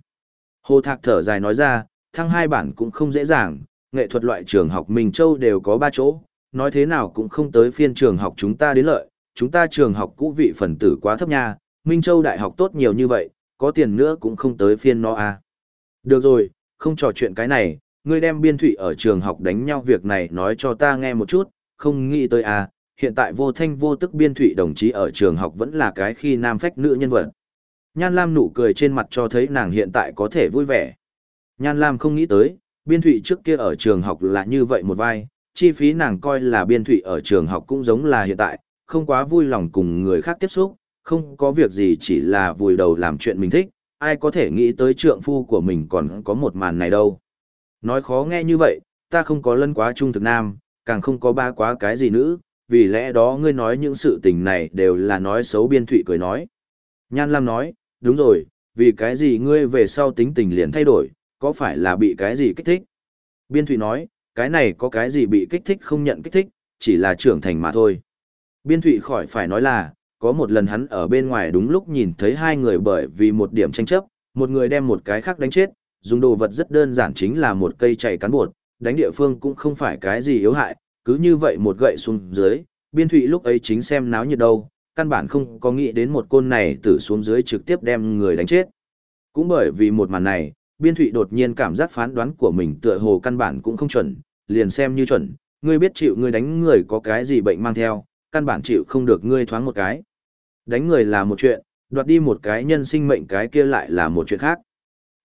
Hồ Thạc thở dài nói ra, thăng hai bản cũng không dễ dàng, nghệ thuật loại trường học Minh Châu đều có ba chỗ, nói thế nào cũng không tới phiên trường học chúng ta đến lợi, chúng ta trường học cũ vị phần tử quá thấp nha, Minh Châu đại học tốt nhiều như vậy, có tiền nữa cũng không tới phiên nó à. Được rồi, không trò chuyện cái này, ngươi đem biên thủy ở trường học đánh nhau việc này nói cho ta nghe một chút, không nghĩ tới à, hiện tại vô thanh vô tức biên thủy đồng chí ở trường học vẫn là cái khi nam phách nữ nhân vật. Nhan Lam nụ cười trên mặt cho thấy nàng hiện tại có thể vui vẻ. Nhan Lam không nghĩ tới, biên thụy trước kia ở trường học là như vậy một vai, chi phí nàng coi là biên thụy ở trường học cũng giống là hiện tại, không quá vui lòng cùng người khác tiếp xúc, không có việc gì chỉ là vùi đầu làm chuyện mình thích, ai có thể nghĩ tới trượng phu của mình còn có một màn này đâu. Nói khó nghe như vậy, ta không có lân quá trung thực nam, càng không có ba quá cái gì nữ, vì lẽ đó ngươi nói những sự tình này đều là nói xấu biên thụy cười nói. Nhan Lam nói, đúng rồi, vì cái gì ngươi về sau tính tình liền thay đổi, có phải là bị cái gì kích thích? Biên thụy nói, cái này có cái gì bị kích thích không nhận kích thích, chỉ là trưởng thành mà thôi. Biên thụy khỏi phải nói là, có một lần hắn ở bên ngoài đúng lúc nhìn thấy hai người bởi vì một điểm tranh chấp, một người đem một cái khác đánh chết, dùng đồ vật rất đơn giản chính là một cây chày cán bột, đánh địa phương cũng không phải cái gì yếu hại, cứ như vậy một gậy xuống dưới, biên thụy lúc ấy chính xem náo nhiệt đâu, căn bản không có nghĩ đến một côn này tử xuống dưới trực tiếp đem người đánh chết. Cũng bởi vì một màn này, biên thụy đột nhiên cảm giác phán đoán của mình tựa hồ căn bản cũng không chuẩn, liền xem như chuẩn, ngươi biết chịu ngươi đánh người có cái gì bệnh mang theo, căn bản chịu không được ngươi thoáng một cái. Đánh người là một chuyện, đoạt đi một cái nhân sinh mệnh cái kia lại là một chuyện khác.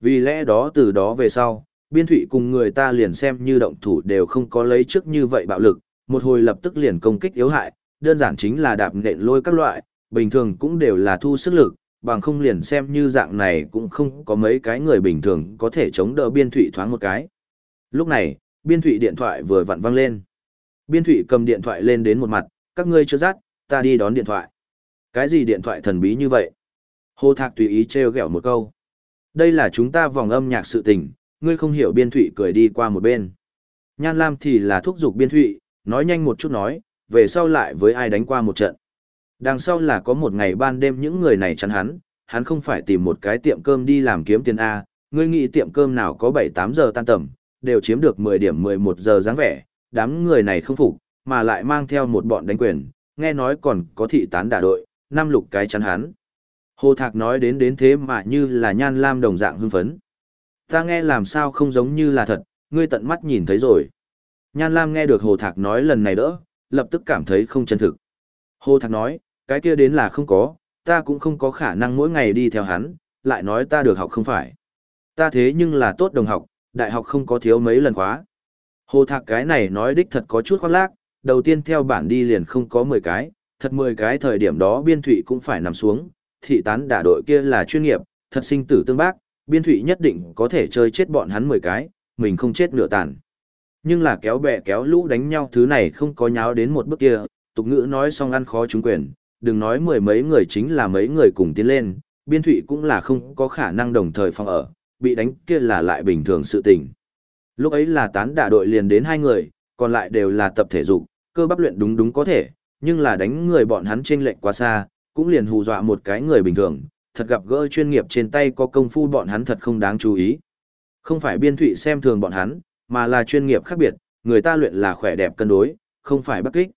Vì lẽ đó từ đó về sau, biên thụy cùng người ta liền xem như động thủ đều không có lấy trước như vậy bạo lực, một hồi lập tức liền công kích yếu hại, đơn giản chính là đạp nện lôi các loại, bình thường cũng đều là thu sức lực, bằng không liền xem như dạng này cũng không có mấy cái người bình thường có thể chống đỡ biên thụy thoáng một cái. Lúc này, biên thụy điện thoại vừa vặn văng lên. Biên thụy cầm điện thoại lên đến một mặt, các ngươi chưa dắt, ta đi đón điện thoại. Cái gì điện thoại thần bí như vậy? Hồ Thạc tùy ý trêu ghẹo một câu. Đây là chúng ta vòng âm nhạc sự tình, ngươi không hiểu biên thụy cười đi qua một bên. Nhan Lam thì là thúc giục biên thụy, nói nhanh một chút nói, về sau lại với ai đánh qua một trận. Đằng sau là có một ngày ban đêm những người này chắn hắn, hắn không phải tìm một cái tiệm cơm đi làm kiếm tiền A, ngươi nghĩ tiệm cơm nào có 7-8 giờ tan tầm, đều chiếm được 10 điểm 11 giờ dáng vẻ, đám người này không phục, mà lại mang theo một bọn đánh quyền, nghe nói còn có thị tán đả đội, năm lục cái chắn hắn. Hồ Thạc nói đến đến thế mà như là nhan lam đồng dạng hưng phấn. Ta nghe làm sao không giống như là thật, ngươi tận mắt nhìn thấy rồi. Nhan lam nghe được Hồ Thạc nói lần này đỡ, lập tức cảm thấy không chân thực. Hồ Thạc nói, cái kia đến là không có, ta cũng không có khả năng mỗi ngày đi theo hắn, lại nói ta được học không phải. Ta thế nhưng là tốt đồng học, đại học không có thiếu mấy lần khóa. Hồ Thạc cái này nói đích thật có chút khoác lác, đầu tiên theo bản đi liền không có 10 cái, thật 10 cái thời điểm đó biên thụy cũng phải nằm xuống, thị tán đả đội kia là chuyên nghiệp, thật sinh tử tương bác, biên thụy nhất định có thể chơi chết bọn hắn 10 cái, mình không chết nửa tàn. Nhưng là kéo bè kéo lũ đánh nhau thứ này không có nháo đến một bước kia, tục ngữ nói xong ăn khó trúng quyền, đừng nói mười mấy người chính là mấy người cùng tiến lên, biên thụy cũng là không có khả năng đồng thời phòng ở, bị đánh kia là lại bình thường sự tình. Lúc ấy là tán đả đội liền đến hai người, còn lại đều là tập thể dục, cơ bắp luyện đúng đúng có thể, nhưng là đánh người bọn hắn trên lệnh quá xa, cũng liền hù dọa một cái người bình thường, thật gặp gỡ chuyên nghiệp trên tay có công phu bọn hắn thật không đáng chú ý. Không phải biên thụy xem thường bọn hắn, mà là chuyên nghiệp khác biệt, người ta luyện là khỏe đẹp cân đối, không phải bắt kích.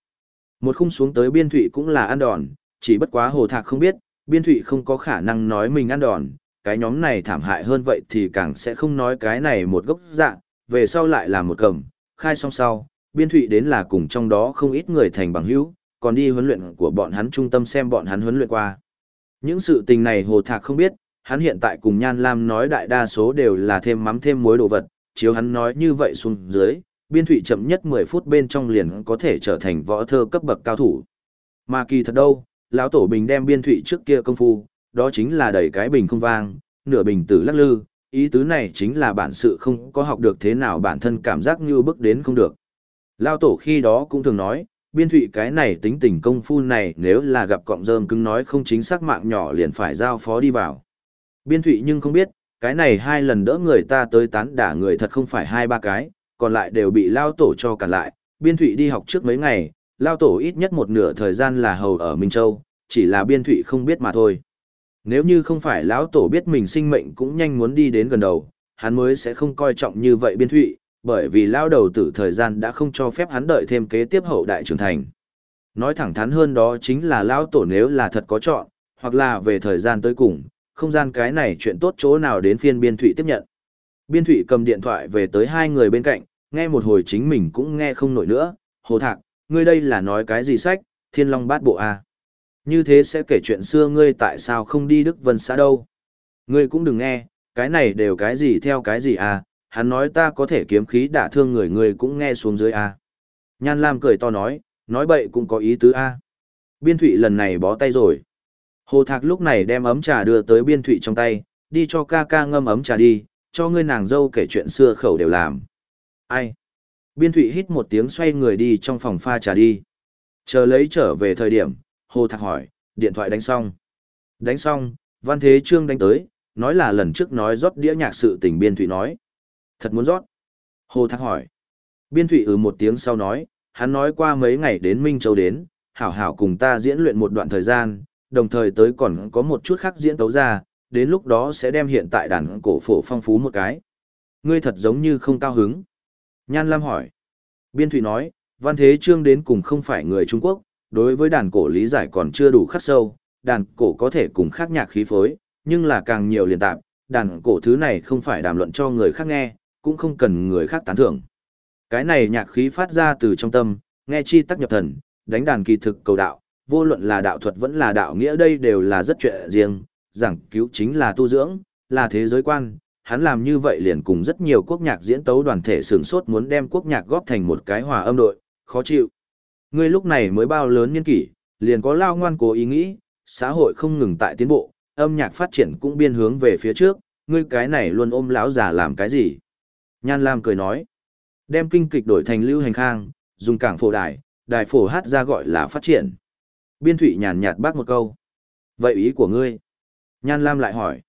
Một khung xuống tới biên thụy cũng là ăn đòn, chỉ bất quá hồ thạc không biết, biên thụy không có khả năng nói mình ăn đòn, cái nhóm này thảm hại hơn vậy thì càng sẽ không nói cái này một gốc dạng, về sau lại là một cầm, khai xong sau, biên thụy đến là cùng trong đó không ít người thành bằng hữu, còn đi huấn luyện của bọn hắn trung tâm xem bọn hắn huấn luyện qua. Những sự tình này hồ thạc không biết, hắn hiện tại cùng Nhan Lam nói đại đa số đều là thêm mắm thêm muối đồ vật, chiếu hắn nói như vậy xuống dưới, biên thụy chậm nhất 10 phút bên trong liền có thể trở thành võ thơ cấp bậc cao thủ. Mà kỳ thật đâu, lão tổ bình đem biên thụy trước kia công phu, đó chính là đẩy cái bình không vang, nửa bình tử lắc lư, ý tứ này chính là bản sự không có học được thế nào bản thân cảm giác như bước đến không được. Lao tổ khi đó cũng thường nói, biên thụy cái này tính tình công phu này nếu là gặp cọng rơm cứng nói không chính xác mạng nhỏ liền phải giao phó đi vào. Biên thụy nhưng không biết, cái này hai lần đỡ người ta tới tán đả người thật không phải hai ba cái, còn lại đều bị lao tổ cho cản lại. Biên thụy đi học trước mấy ngày, lao tổ ít nhất một nửa thời gian là hầu ở Minh Châu, chỉ là biên thụy không biết mà thôi. Nếu như không phải lão tổ biết mình sinh mệnh cũng nhanh muốn đi đến gần đầu, hắn mới sẽ không coi trọng như vậy biên thụy, bởi vì lao đầu tử thời gian đã không cho phép hắn đợi thêm kế tiếp hậu đại trưởng thành. Nói thẳng thắn hơn đó chính là lão tổ nếu là thật có chọn, hoặc là về thời gian tới cùng, không gian cái này chuyện tốt chỗ nào đến phiên biên thụy tiếp nhận. Biên thụy cầm điện thoại về tới hai người bên cạnh, nghe một hồi chính mình cũng nghe không nổi nữa, hồ thạc, ngươi đây là nói cái gì sách, thiên long bát bộ à? Như thế sẽ kể chuyện xưa ngươi tại sao không đi Đức Vân xã đâu. Ngươi cũng đừng nghe, cái này đều cái gì theo cái gì à, hắn nói ta có thể kiếm khí đả thương người ngươi cũng nghe xuống dưới à. Nhan Lam cười to nói, nói bậy cũng có ý tứ à. Biên thụy lần này bó tay rồi. Hồ Thạc lúc này đem ấm trà đưa tới biên thụy trong tay, đi cho ca ca ngâm ấm trà đi, cho ngươi nàng dâu kể chuyện xưa khẩu đều làm. Ai? Biên thụy hít một tiếng xoay người đi trong phòng pha trà đi. Chờ lấy trở về thời điểm, Hồ Thạc hỏi, điện thoại đánh xong. Đánh xong, Văn Thế Trương đánh tới, nói là lần trước nói rót đĩa nhạc sự tình Biên Thụy nói. Thật muốn rót. Hồ Thạc hỏi. Biên Thụy ừ một tiếng sau nói, hắn nói qua mấy ngày đến Minh Châu đến, hảo hảo cùng ta diễn luyện một đoạn thời gian, đồng thời tới còn có một chút khác diễn tấu ra, đến lúc đó sẽ đem hiện tại đàn cổ phổ phong phú một cái. Ngươi thật giống như không cao hứng. Nhan Lam hỏi. Biên Thụy nói, Văn Thế Trương đến cùng không phải người Trung Quốc, đối với đàn cổ lý giải còn chưa đủ khắc sâu, đàn cổ có thể cùng khác nhạc khí phối, nhưng là càng nhiều liền tạp, đàn cổ thứ này không phải đàm luận cho người khác nghe, cũng không cần người khác tán thưởng. Cái này nhạc khí phát ra từ trong tâm, nghe chi tắc nhập thần, đánh đàn kỳ thực cầu đạo, vô luận là đạo thuật vẫn là đạo nghĩa đây đều là rất chuyện riêng, giảng cứu chính là tu dưỡng, là thế giới quan. Hắn làm như vậy liền cùng rất nhiều quốc nhạc diễn tấu đoàn thể sướng sốt muốn đem quốc nhạc góp thành một cái hòa âm đội, khó chịu. Ngươi lúc này mới bao lớn niên kỷ, liền có lao ngoan cố ý nghĩ, xã hội không ngừng tại tiến bộ, âm nhạc phát triển cũng biên hướng về phía trước, ngươi cái này luôn ôm lão già làm cái gì? Nhan Lam cười nói, đem kinh kịch đổi thành lưu hành khang, dùng cảng phổ đài, đài phổ hát ra gọi là phát triển. Biên thụy nhàn nhạt bác một câu. Vậy ý của ngươi? Nhan Lam lại hỏi.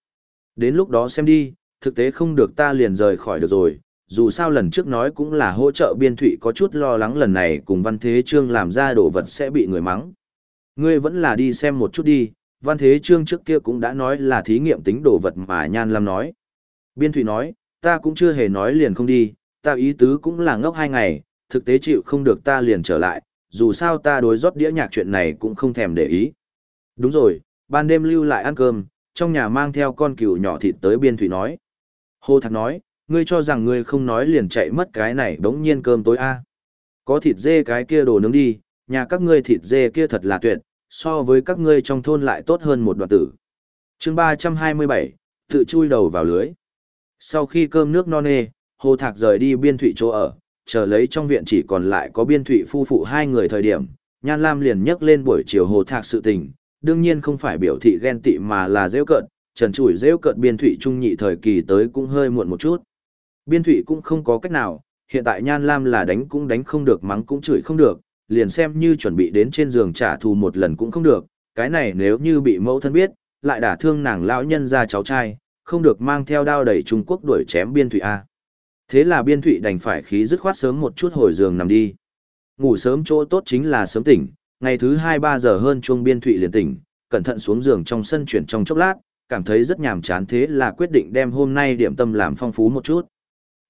Đến lúc đó xem đi, thực tế không được ta liền rời khỏi được rồi, dù sao lần trước nói cũng là hỗ trợ biên thụy có chút lo lắng lần này cùng văn thế trương làm ra đồ vật sẽ bị người mắng. Ngươi vẫn là đi xem một chút đi, văn thế trương trước kia cũng đã nói là thí nghiệm tính đồ vật mà Nhan Lam nói. Biên thụy nói, ta cũng chưa hề nói liền không đi, ta ý tứ cũng là ngốc hai ngày, thực tế chịu không được ta liền trở lại, dù sao ta đối rót đĩa nhạc chuyện này cũng không thèm để ý. Đúng rồi, ban đêm lưu lại ăn cơm, trong nhà mang theo con cừu nhỏ thịt tới biên thủy nói. Hồ Thạc nói, ngươi cho rằng ngươi không nói liền chạy mất cái này đống nhiên cơm tối a Có thịt dê cái kia đồ nướng đi, nhà các ngươi thịt dê kia thật là tuyệt, so với các ngươi trong thôn lại tốt hơn một đoạn tử. chương 327, tự chui đầu vào lưới. Sau khi cơm nước no nê, Hồ Thạc rời đi biên thủy chỗ ở, chờ lấy trong viện chỉ còn lại có biên thủy phu phụ hai người thời điểm, Nhan Lam liền nhắc lên buổi chiều Hồ Thạc sự tình, đương nhiên không phải biểu thị ghen tị mà là rêu cợt, trần trụi rêu cợt biên thủy trung nhị thời kỳ tới cũng hơi muộn một chút. Biên thủy cũng không có cách nào, hiện tại Nhan Lam là đánh cũng đánh không được mắng cũng chửi không được, liền xem như chuẩn bị đến trên giường trả thù một lần cũng không được, cái này nếu như bị mẫu thân biết, lại đả thương nàng lão nhân ra cháu trai, không được mang theo đao đẩy Trung Quốc đuổi chém biên thủy A. Thế là biên thụy đành phải khí dứt khoát sớm một chút hồi giường nằm đi. Ngủ sớm chỗ tốt chính là sớm tỉnh, ngày thứ hai ba giờ hơn chuông biên thụy liền tỉnh, cẩn thận xuống giường trong sân chuyển trong chốc lát, cảm thấy rất nhàm chán thế là quyết định đem hôm nay điểm tâm làm phong phú một chút.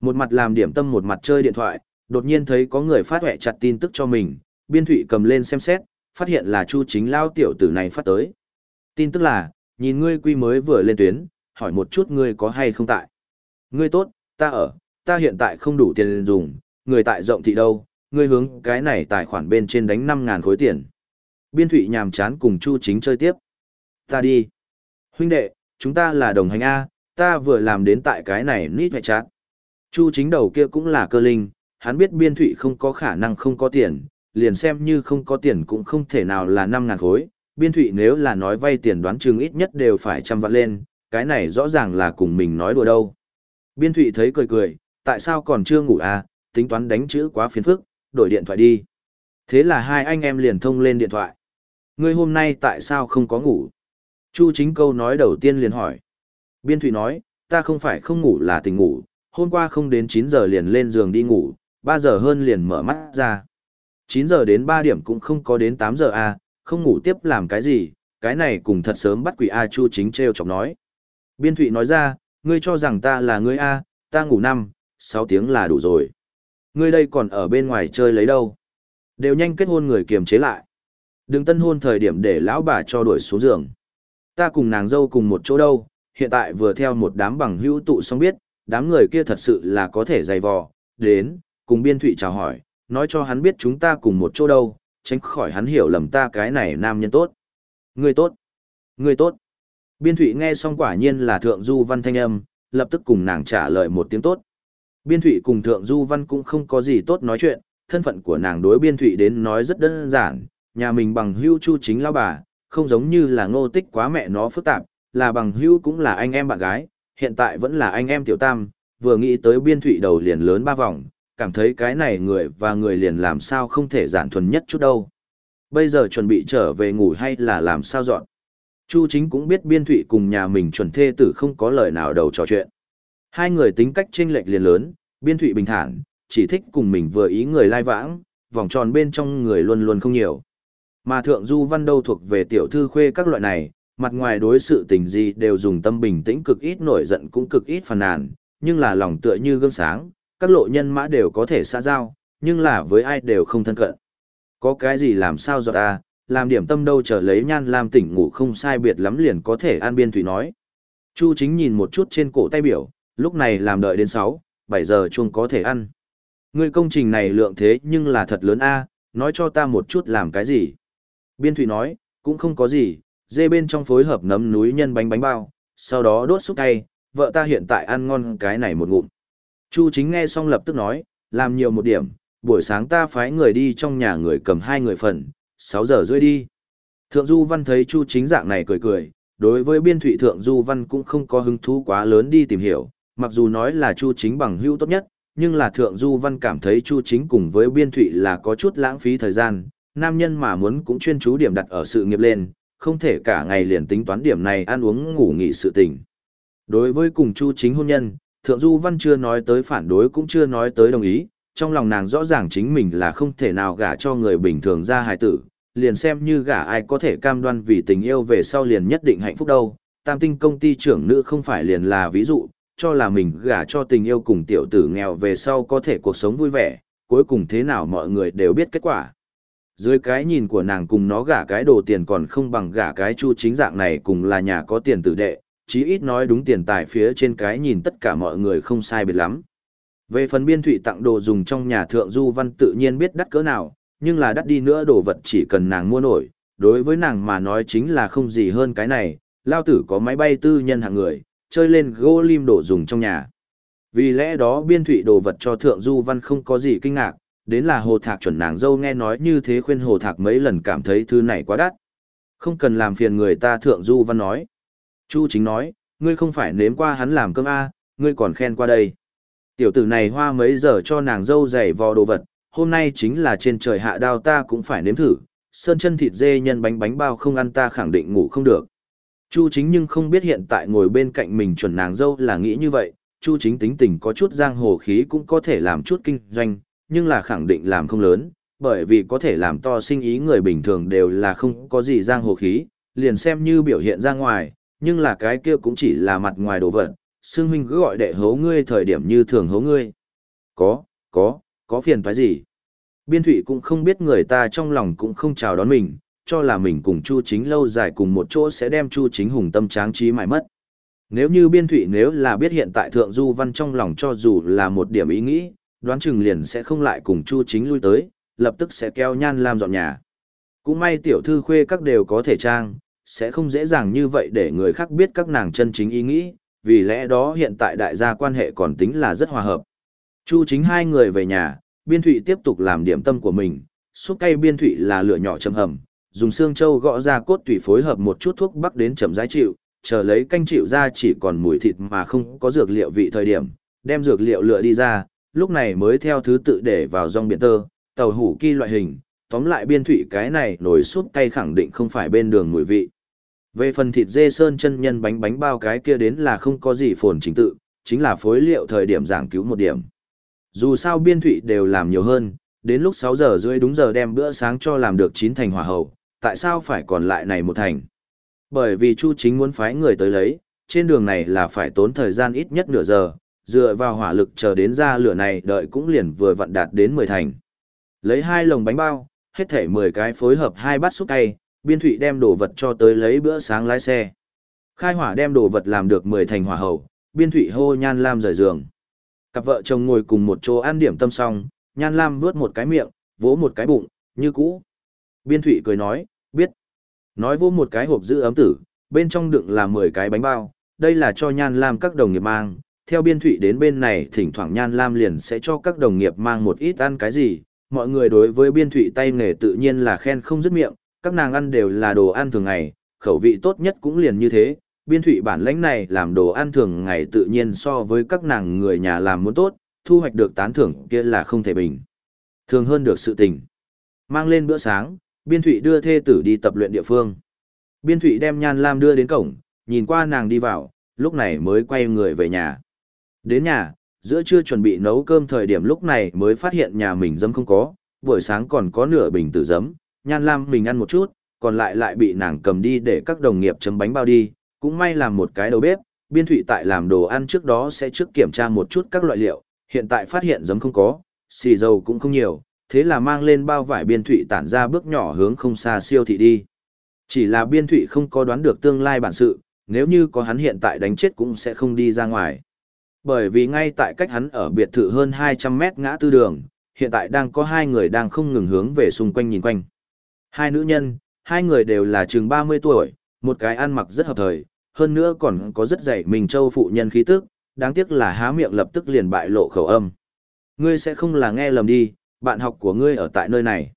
Một mặt làm điểm tâm một mặt chơi điện thoại, đột nhiên thấy có người phát hệ chặt tin tức cho mình, biên thụy cầm lên xem xét, phát hiện là chu chính lao tiểu tử này phát tới. Tin tức là, nhìn ngươi quy mới vừa lên tuyến, hỏi một chút ngươi có hay không tại. Ngươi tốt, ta ở, ta hiện tại không đủ tiền dùng, người tại rộng thị đâu, ngươi hướng cái này tài khoản bên trên đánh 5.000 khối tiền. Biên thụy nhàm chán cùng Chu Chính chơi tiếp. Ta đi. Huynh đệ, chúng ta là đồng hành A, ta vừa làm đến tại cái này nít mẹ chát. Chu Chính đầu kia cũng là cơ linh, hắn biết biên thụy không có khả năng không có tiền, liền xem như không có tiền cũng không thể nào là 5.000 khối. Biên thụy nếu là nói vay tiền đoán chừng ít nhất đều phải trăm vạn lên, cái này rõ ràng là cùng mình nói đùa đâu. Biên thụy thấy cười cười, tại sao còn chưa ngủ à, tính toán đánh chữ quá phiền phức, đổi điện thoại đi. Thế là hai anh em liền thông lên điện thoại. Ngươi hôm nay tại sao không có ngủ? Chu chính câu nói đầu tiên liền hỏi. Biên Thụy nói, ta không phải không ngủ là tình ngủ, hôm qua không đến 9 giờ liền lên giường đi ngủ, 3 giờ hơn liền mở mắt ra. 9 giờ đến 3 điểm cũng không có đến 8 giờ à, không ngủ tiếp làm cái gì, cái này cùng thật sớm bắt quỷ A Chu chính treo chọc nói. Biên Thụy nói ra, ngươi cho rằng ta là ngươi A, ta ngủ năm, 6 tiếng là đủ rồi. Ngươi đây còn ở bên ngoài chơi lấy đâu. Đều nhanh kết hôn người kiềm chế lại. Đừng tân hôn thời điểm để lão bà cho đuổi xuống giường. Ta cùng nàng dâu cùng một chỗ đâu, hiện tại vừa theo một đám bằng hữu tụ xong biết, đám người kia thật sự là có thể dày vò, đến, cùng biên thụy chào hỏi, nói cho hắn biết chúng ta cùng một chỗ đâu, tránh khỏi hắn hiểu lầm ta cái này nam nhân tốt. Người tốt. Người tốt. Biên thụy nghe xong quả nhiên là thượng du văn thanh âm, lập tức cùng nàng trả lời một tiếng tốt. Biên Thụy cùng Thượng Du Văn cũng không có gì tốt nói chuyện, thân phận của nàng đối Biên Thụy đến nói rất đơn giản, nhà mình bằng hưu chu chính lao bà, không giống như là ngô tích quá mẹ nó phức tạp, là bằng hưu cũng là anh em bạn gái, hiện tại vẫn là anh em tiểu tam, vừa nghĩ tới Biên Thụy đầu liền lớn ba vòng, cảm thấy cái này người và người liền làm sao không thể giản thuần nhất chút đâu. Bây giờ chuẩn bị trở về ngủ hay là làm sao dọn. Chu chính cũng biết Biên Thụy cùng nhà mình chuẩn thê tử không có lời nào đầu trò chuyện. Hai người tính cách chênh lệch liền lớn, biên thụy bình thản, chỉ thích cùng mình vừa ý người lai vãng, vòng tròn bên trong người luôn luôn không nhiều. Mà thượng du văn đâu thuộc về tiểu thư khuê các loại này, mặt ngoài đối sự tình gì đều dùng tâm bình tĩnh cực ít nổi giận cũng cực ít phàn nàn, nhưng là lòng tựa như gương sáng, các lộ nhân mã đều có thể xa giao, nhưng là với ai đều không thân cận. Có cái gì làm sao do ta, làm điểm tâm đâu trở lấy nhan làm tỉnh ngủ không sai biệt lắm liền có thể an biên thủy nói. Chu chính nhìn một chút trên cổ tay biểu, lúc này làm đợi đến 6, 7 giờ chuông có thể ăn. Ngươi công trình này lượng thế nhưng là thật lớn a, nói cho ta một chút làm cái gì. Biên Thụy nói, cũng không có gì, dê bên trong phối hợp nấm núi nhân bánh bánh bao, sau đó đốt xúc tay, vợ ta hiện tại ăn ngon cái này một ngụm. Chu chính nghe xong lập tức nói, làm nhiều một điểm, buổi sáng ta phái người đi trong nhà người cầm hai người phần, 6 giờ rưỡi đi. Thượng Du Văn thấy Chu chính dạng này cười cười, đối với biên thụy Thượng Du Văn cũng không có hứng thú quá lớn đi tìm hiểu, mặc dù nói là Chu Chính bằng hữu tốt nhất, nhưng là Thượng Du Văn cảm thấy Chu Chính cùng với Biên Thụy là có chút lãng phí thời gian, nam nhân mà muốn cũng chuyên chú điểm đặt ở sự nghiệp lên, không thể cả ngày liền tính toán điểm này ăn uống ngủ nghỉ sự tình. Đối với cùng Chu Chính hôn nhân, Thượng Du Văn chưa nói tới phản đối cũng chưa nói tới đồng ý, trong lòng nàng rõ ràng chính mình là không thể nào gả cho người bình thường ra hài tử, liền xem như gả ai có thể cam đoan vì tình yêu về sau liền nhất định hạnh phúc đâu. Tam tinh công ty trưởng nữ không phải liền là ví dụ, cho là mình gả cho tình yêu cùng tiểu tử nghèo về sau có thể cuộc sống vui vẻ, cuối cùng thế nào mọi người đều biết kết quả. Dưới cái nhìn của nàng cùng nó gả cái đồ tiền còn không bằng gả cái chu chính dạng này cùng là nhà có tiền tử đệ, chí ít nói đúng tiền tài phía trên cái nhìn tất cả mọi người không sai biệt lắm. Về phần biên thụy tặng đồ dùng trong nhà thượng du văn tự nhiên biết đắt cỡ nào, nhưng là đắt đi nữa đồ vật chỉ cần nàng mua nổi, đối với nàng mà nói chính là không gì hơn cái này, lao tử có máy bay tư nhân hạng người, chơi lên gỗ lim đồ dùng trong nhà. Vì lẽ đó biên thụy đồ vật cho thượng du văn không có gì kinh ngạc, đến là hồ thạc chuẩn nàng dâu nghe nói như thế khuyên hồ thạc mấy lần cảm thấy thứ này quá đắt. Không cần làm phiền người ta thượng du văn nói. Chu chính nói, ngươi không phải nếm qua hắn làm cơm A, ngươi còn khen qua đây. Tiểu tử này hoa mấy giờ cho nàng dâu dày vò đồ vật, hôm nay chính là trên trời hạ đao ta cũng phải nếm thử, sơn chân thịt dê nhân bánh bánh bao không ăn ta khẳng định ngủ không được. Chu chính nhưng không biết hiện tại ngồi bên cạnh mình chuẩn nàng dâu là nghĩ như vậy, Chu chính tính tình có chút giang hồ khí cũng có thể làm chút kinh doanh, nhưng là khẳng định làm không lớn, bởi vì có thể làm to sinh ý người bình thường đều là không có gì giang hồ khí, liền xem như biểu hiện ra ngoài, nhưng là cái kia cũng chỉ là mặt ngoài đồ vật, xương huynh cứ gọi đệ hấu ngươi thời điểm như thường hấu ngươi. Có, có, có phiền phải gì? Biên thụy cũng không biết người ta trong lòng cũng không chào đón mình, cho là mình cùng Chu Chính lâu dài cùng một chỗ sẽ đem Chu Chính hùng tâm tráng trí mãi mất. Nếu như biên thụy nếu là biết hiện tại Thượng Du Văn trong lòng cho dù là một điểm ý nghĩ, đoán chừng liền sẽ không lại cùng Chu Chính lui tới, lập tức sẽ keo nhan làm dọn nhà. Cũng may tiểu thư khuê các đều có thể trang, sẽ không dễ dàng như vậy để người khác biết các nàng chân chính ý nghĩ, vì lẽ đó hiện tại đại gia quan hệ còn tính là rất hòa hợp. Chu chính hai người về nhà, biên thụy tiếp tục làm điểm tâm của mình, Suốt cây biên thụy là lửa nhỏ châm hầm, dùng xương trâu gõ ra cốt tủy phối hợp một chút thuốc bắc đến chậm rãi chịu, chờ lấy canh chịu ra chỉ còn mùi thịt mà không có dược liệu vị thời điểm, đem dược liệu lựa đi ra, lúc này mới theo thứ tự để vào rong biển tơ, tàu hủ kỳ loại hình, tóm lại biên thụy cái này nổi súp cay khẳng định không phải bên đường mùi vị. Về phần thịt dê sơn chân nhân bánh bánh bao cái kia đến là không có gì phồn chính tự, chính là phối liệu thời điểm giảng cứu một điểm. Dù sao biên thụy đều làm nhiều hơn, đến lúc 6 giờ rưỡi đúng giờ đem bữa sáng cho làm được chín thành hỏa hậu, tại sao phải còn lại này một thành? Bởi vì Chu chính muốn phái người tới lấy, trên đường này là phải tốn thời gian ít nhất nửa giờ, dựa vào hỏa lực chờ đến ra lửa này đợi cũng liền vừa vặn đạt đến 10 thành. Lấy hai lồng bánh bao, hết thể 10 cái phối hợp hai bát xúc tay, biên thụy đem đồ vật cho tới lấy bữa sáng lái xe. Khai hỏa đem đồ vật làm được 10 thành hỏa hậu, biên thụy hô Nhan Lam rời giường. Cặp vợ chồng ngồi cùng một chỗ ăn điểm tâm xong, Nhan Lam vuốt một cái miệng, vỗ một cái bụng, như cũ. Biên thụy cười nói, biết. Nói vỗ một cái hộp giữ ấm tử, bên trong đựng là 10 cái bánh bao, đây là cho Nhan Lam các đồng nghiệp mang. Theo biên thụy đến bên này thỉnh thoảng Nhan Lam liền sẽ cho các đồng nghiệp mang một ít ăn cái gì. Mọi người đối với biên thụy tay nghề tự nhiên là khen không dứt miệng, các nàng ăn đều là đồ ăn thường ngày, khẩu vị tốt nhất cũng liền như thế. Biên thủy bản lãnh này làm đồ ăn thường ngày tự nhiên so với các nàng người nhà làm muốn tốt, thu hoạch được tán thưởng kia là không thể bình. Thường hơn được sự tình. Mang lên bữa sáng, biên Thụy đưa thê tử đi tập luyện địa phương. Biên Thụy đem nhan lam đưa đến cổng, nhìn qua nàng đi vào, lúc này mới quay người về nhà. Đến nhà, giữa trưa chuẩn bị nấu cơm thời điểm lúc này mới phát hiện nhà mình dấm không có, buổi sáng còn có nửa bình tử dấm, Nhan Lam mình ăn một chút, còn lại lại bị nàng cầm đi để các đồng nghiệp chấm bánh bao đi, cũng may làm một cái đầu bếp, biên thụy tại làm đồ ăn trước đó sẽ trước kiểm tra một chút các loại liệu, hiện tại phát hiện giấm không có, xì dầu cũng không nhiều, thế là mang lên bao vải biên thụy tản ra bước nhỏ hướng không xa siêu thị đi. Chỉ là biên thụy không có đoán được tương lai bản sự, nếu như có hắn hiện tại đánh chết cũng sẽ không đi ra ngoài. Bởi vì ngay tại cách hắn ở biệt thự hơn 200 mét ngã tư đường, hiện tại đang có hai người đang không ngừng hướng về xung quanh nhìn quanh. Hai nữ nhân, hai người đều là chừng 30 tuổi, một cái ăn mặc rất hợp thời, hơn nữa còn có rất dày mình châu phụ nhân khí tức, đáng tiếc là há miệng lập tức liền bại lộ khẩu âm. Ngươi sẽ không là nghe lầm đi, bạn học của ngươi ở tại nơi này.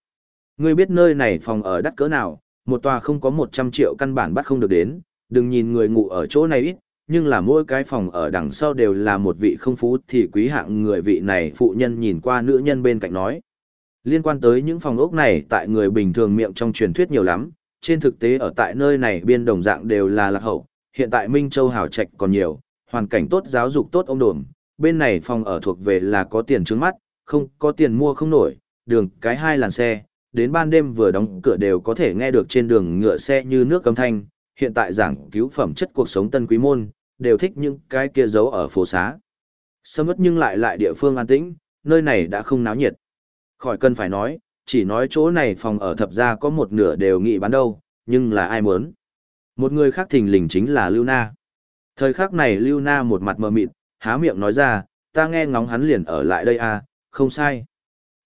Ngươi biết nơi này phòng ở đắt cỡ nào, một tòa không có 100 triệu căn bản bắt không được đến, đừng nhìn người ngủ ở chỗ này ít, nhưng là mỗi cái phòng ở đằng sau đều là một vị không phú thì quý hạng người vị này phụ nhân nhìn qua nữ nhân bên cạnh nói. Liên quan tới những phòng ốc này tại người bình thường miệng trong truyền thuyết nhiều lắm, trên thực tế ở tại nơi này biên đồng dạng đều là lạc hậu, hiện tại Minh Châu hào trạch còn nhiều, hoàn cảnh tốt giáo dục tốt ông đồn, bên này phòng ở thuộc về là có tiền trước mắt, không có tiền mua không nổi, đường cái hai làn xe, đến ban đêm vừa đóng cửa đều có thể nghe được trên đường ngựa xe như nước cấm thanh, hiện tại giảng cứu phẩm chất cuộc sống tân quý môn, đều thích những cái kia giấu ở phố xá. Sâm mất nhưng lại lại địa phương an tĩnh, nơi này đã không náo nhiệt. Khỏi cần phải nói, chỉ nói chỗ này phòng ở thập gia có một nửa đều nghị bán đâu, nhưng là ai muốn. Một người khác thình lình chính là Lưu Na. Thời khắc này Lưu Na một mặt mờ mịt, há miệng nói ra, ta nghe ngóng hắn liền ở lại đây à, không sai.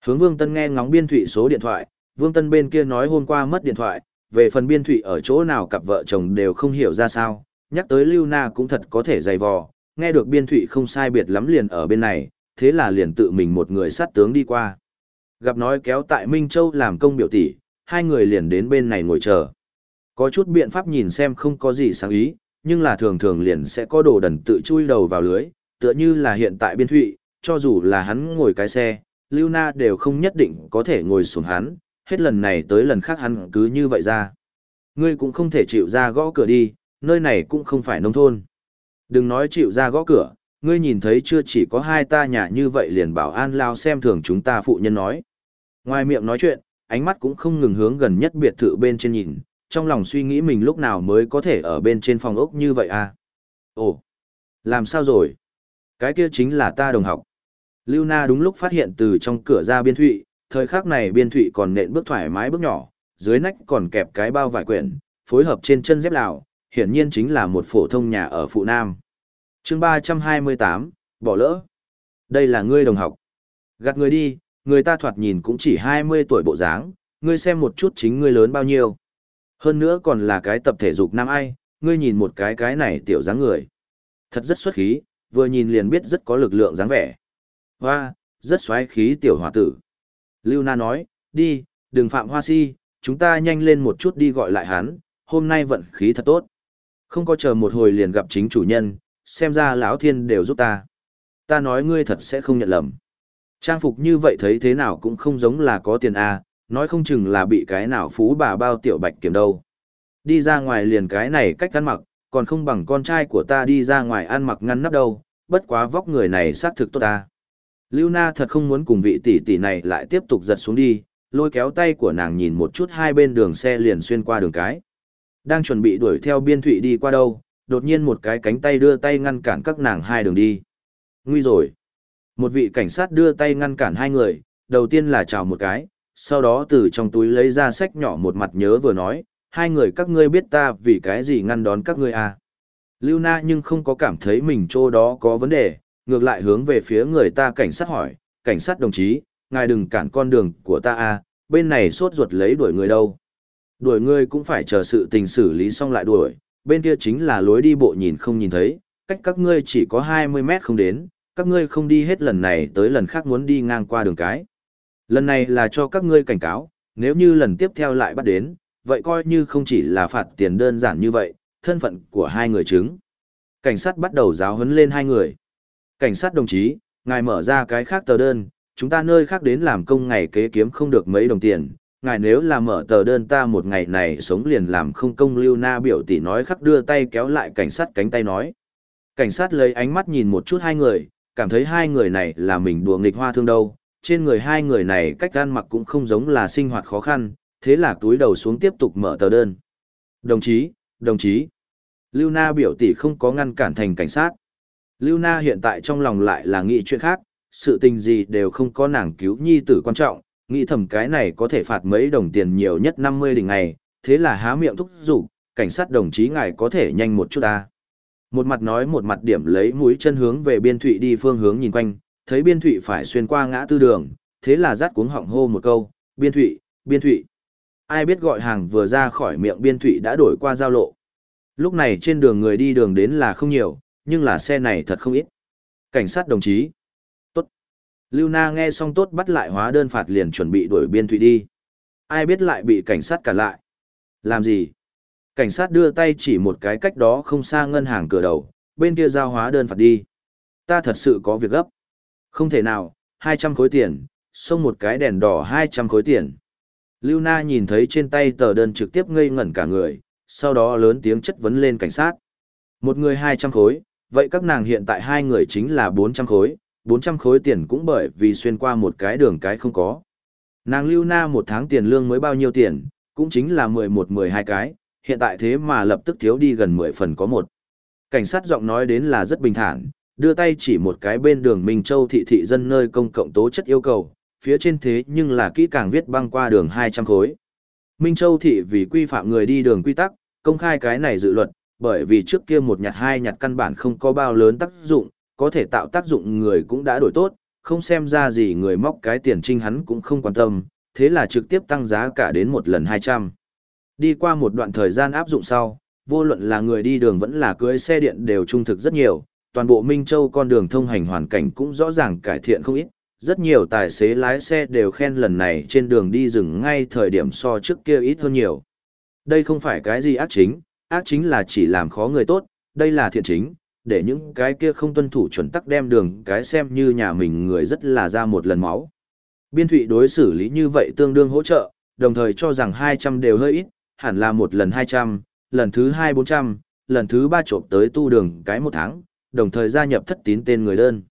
Hướng Vương Tân nghe ngóng biên thụy số điện thoại, Vương Tân bên kia nói hôm qua mất điện thoại, về phần biên thụy ở chỗ nào cặp vợ chồng đều không hiểu ra sao, nhắc tới Lưu Na cũng thật có thể dày vò, nghe được biên thụy không sai biệt lắm liền ở bên này, thế là liền tự mình một người sát tướng đi qua. Gặp nói kéo tại Minh Châu làm công biểu tỷ, hai người liền đến bên này ngồi chờ. Có chút biện pháp nhìn xem không có gì sáng ý, nhưng là thường thường liền sẽ có đồ đần tự chui đầu vào lưới, tựa như là hiện tại biên thụy, cho dù là hắn ngồi cái xe, Lưu Na đều không nhất định có thể ngồi xuống hắn, hết lần này tới lần khác hắn cứ như vậy ra. Ngươi cũng không thể chịu ra gõ cửa đi, nơi này cũng không phải nông thôn. Đừng nói chịu ra gõ cửa, ngươi nhìn thấy chưa chỉ có hai ta nhà như vậy liền bảo an lao xem thường chúng ta phụ nhân nói. Ngoài miệng nói chuyện, ánh mắt cũng không ngừng hướng gần nhất biệt thự bên trên nhìn, trong lòng suy nghĩ mình lúc nào mới có thể ở bên trên phòng ốc như vậy à. Ồ, làm sao rồi? Cái kia chính là ta đồng học. Lưu Na đúng lúc phát hiện từ trong cửa ra biên thụy, thời khắc này biên thụy còn nện bước thoải mái bước nhỏ, dưới nách còn kẹp cái bao vải quyển, phối hợp trên chân dép lào, hiển nhiên chính là một phổ thông nhà ở phụ nam. chương 328, bỏ lỡ. Đây là ngươi đồng học. Gạt người đi, người ta thoạt nhìn cũng chỉ 20 tuổi bộ dáng, ngươi xem một chút chính ngươi lớn bao nhiêu. Hơn nữa còn là cái tập thể dục nam ai, ngươi nhìn một cái cái này tiểu dáng người. Thật rất xuất khí, vừa nhìn liền biết rất có lực lượng dáng vẻ. Hoa, rất xoáy khí tiểu hòa tử. Lưu Na nói, đi, đừng phạm hoa si, chúng ta nhanh lên một chút đi gọi lại hắn, hôm nay vận khí thật tốt. Không có chờ một hồi liền gặp chính chủ nhân, xem ra lão thiên đều giúp ta. Ta nói ngươi thật sẽ không nhận lầm. Trang phục như vậy thấy thế nào cũng không giống là có tiền a, à, nói không chừng là bị cái nào phú bà bao tiểu bạch kiểm đâu. Đi ra ngoài liền cái này cách ăn mặc, còn không bằng con trai của ta đi ra ngoài ăn mặc ngăn nắp đâu, bất quá vóc người này xác thực tốt ta. Lưu Na thật không muốn cùng vị tỷ tỷ này lại tiếp tục giật xuống đi, lôi kéo tay của nàng nhìn một chút hai bên đường xe liền xuyên qua đường cái. Đang chuẩn bị đuổi theo biên thụy đi qua đâu, đột nhiên một cái cánh tay đưa tay ngăn cản các nàng hai đường đi. Nguy rồi. Một vị cảnh sát đưa tay ngăn cản hai người, đầu tiên là chào một cái, sau đó từ trong túi lấy ra sách nhỏ một mặt nhớ vừa nói, hai người các ngươi biết ta vì cái gì ngăn đón các ngươi à. Lưu Na nhưng không có cảm thấy mình chỗ đó có vấn đề, ngược lại hướng về phía người ta cảnh sát hỏi, cảnh sát đồng chí, ngài đừng cản con đường của ta à, bên này sốt ruột lấy đuổi người đâu. Đuổi người cũng phải chờ sự tình xử lý xong lại đuổi, bên kia chính là lối đi bộ nhìn không nhìn thấy, cách các ngươi chỉ có 20 mét không đến, các ngươi không đi hết lần này tới lần khác muốn đi ngang qua đường cái. Lần này là cho các ngươi cảnh cáo, nếu như lần tiếp theo lại bắt đến, vậy coi như không chỉ là phạt tiền đơn giản như vậy, thân phận của hai người chứng. Cảnh sát bắt đầu giáo huấn lên hai người. Cảnh sát đồng chí, ngài mở ra cái khác tờ đơn, chúng ta nơi khác đến làm công ngày kế kiếm không được mấy đồng tiền. Ngài nếu là mở tờ đơn ta một ngày này sống liền làm không công lưu na biểu tỷ nói khắc đưa tay kéo lại cảnh sát cánh tay nói. Cảnh sát lấy ánh mắt nhìn một chút hai người, cảm thấy hai người này là mình đùa nghịch hoa thương đâu. Trên người hai người này cách ăn mặc cũng không giống là sinh hoạt khó khăn, thế là túi đầu xuống tiếp tục mở tờ đơn. Đồng chí, đồng chí. Lưu Na biểu tỷ không có ngăn cản thành cảnh sát. Lưu Na hiện tại trong lòng lại là nghĩ chuyện khác, sự tình gì đều không có nàng cứu nhi tử quan trọng, nghĩ thầm cái này có thể phạt mấy đồng tiền nhiều nhất 50 đỉnh ngày, thế là há miệng thúc giục, cảnh sát đồng chí ngài có thể nhanh một chút ta. Một mặt nói một mặt điểm lấy mũi chân hướng về biên thụy đi phương hướng nhìn quanh, thấy biên thụy phải xuyên qua ngã tư đường, thế là rát cuống họng hô một câu, biên thụy, biên thụy. Ai biết gọi hàng vừa ra khỏi miệng biên thụy đã đổi qua giao lộ. Lúc này trên đường người đi đường đến là không nhiều, nhưng là xe này thật không ít. Cảnh sát đồng chí. Tốt. Lưu Na nghe xong tốt bắt lại hóa đơn phạt liền chuẩn bị đuổi biên thụy đi. Ai biết lại bị cảnh sát cản lại. Làm gì? Cảnh sát đưa tay chỉ một cái cách đó không xa ngân hàng cửa đầu, bên kia giao hóa đơn phạt đi. Ta thật sự có việc gấp. Không thể nào, 200 khối tiền, xông một cái đèn đỏ 200 khối tiền. Lưu Na nhìn thấy trên tay tờ đơn trực tiếp ngây ngẩn cả người, sau đó lớn tiếng chất vấn lên cảnh sát. Một người 200 khối, Vậy các nàng hiện tại hai người chính là 400 khối, 400 khối tiền cũng bởi vì xuyên qua một cái đường cái không có. Nàng Lưu Na một tháng tiền lương mới bao nhiêu tiền, cũng chính là 11-12 cái, hiện tại thế mà lập tức thiếu đi gần 10 phần có một. Cảnh sát giọng nói đến là rất bình thản, đưa tay chỉ một cái bên đường Minh Châu thị thị dân nơi công cộng tố chất yêu cầu, phía trên thế nhưng là kỹ càng viết băng qua đường 200 khối. Minh Châu thị vì quy phạm người đi đường quy tắc, công khai cái này dự luật, bởi vì trước kia một nhặt hai nhặt căn bản không có bao lớn tác dụng, có thể tạo tác dụng người cũng đã đổi tốt, không xem ra gì người móc cái tiền trinh hắn cũng không quan tâm, thế là trực tiếp tăng giá cả đến một lần 200. Đi qua một đoạn thời gian áp dụng sau, vô luận là người đi đường vẫn là cưới xe điện đều trung thực rất nhiều, toàn bộ Minh Châu con đường thông hành hoàn cảnh cũng rõ ràng cải thiện không ít, rất nhiều tài xế lái xe đều khen lần này trên đường đi rừng ngay thời điểm so trước kia ít hơn nhiều. Đây không phải cái gì ác chính, ác chính là chỉ làm khó người tốt, đây là thiện chính, để những cái kia không tuân thủ chuẩn tắc đem đường cái xem như nhà mình người rất là ra một lần máu. Biên thụy đối xử lý như vậy tương đương hỗ trợ, đồng thời cho rằng 200 đều hơi ít, hẳn là một lần 200, lần thứ 2 400, lần thứ 3 trộm tới tu đường cái một tháng, đồng thời gia nhập thất tín tên người đơn.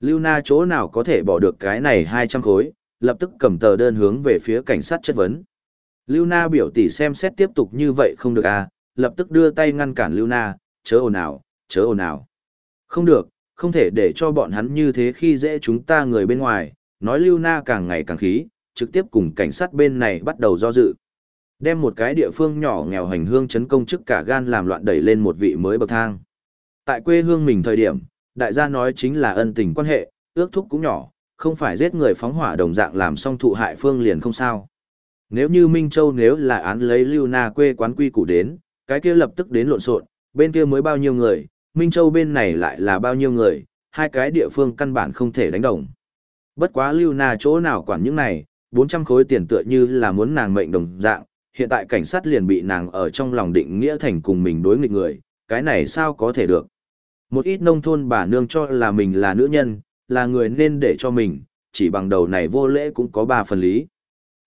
Lưu Na chỗ nào có thể bỏ được cái này 200 khối, lập tức cầm tờ đơn hướng về phía cảnh sát chất vấn. Lưu Na biểu tỷ xem xét tiếp tục như vậy không được à, lập tức đưa tay ngăn cản Lưu Na, chớ ồn ào, chớ ồn ào. Không được, không thể để cho bọn hắn như thế khi dễ chúng ta người bên ngoài, nói Lưu Na càng ngày càng khí, trực tiếp cùng cảnh sát bên này bắt đầu do dự. Đem một cái địa phương nhỏ nghèo hành hương chấn công chức cả gan làm loạn đẩy lên một vị mới bậc thang. Tại quê hương mình thời điểm, đại gia nói chính là ân tình quan hệ, ước thúc cũng nhỏ, không phải giết người phóng hỏa đồng dạng làm xong thụ hại phương liền không sao. Nếu như Minh Châu nếu là án lấy Lưu Na quê quán quy củ đến, cái kia lập tức đến lộn xộn, bên kia mới bao nhiêu người, Minh Châu bên này lại là bao nhiêu người, hai cái địa phương căn bản không thể đánh đồng. Bất quá Lưu Na chỗ nào quản những này, 400 khối tiền tựa như là muốn nàng mệnh đồng dạng, hiện tại cảnh sát liền bị nàng ở trong lòng định nghĩa thành cùng mình đối nghịch người, cái này sao có thể được. Một ít nông thôn bà nương cho là mình là nữ nhân, là người nên để cho mình, chỉ bằng đầu này vô lễ cũng có ba phần lý.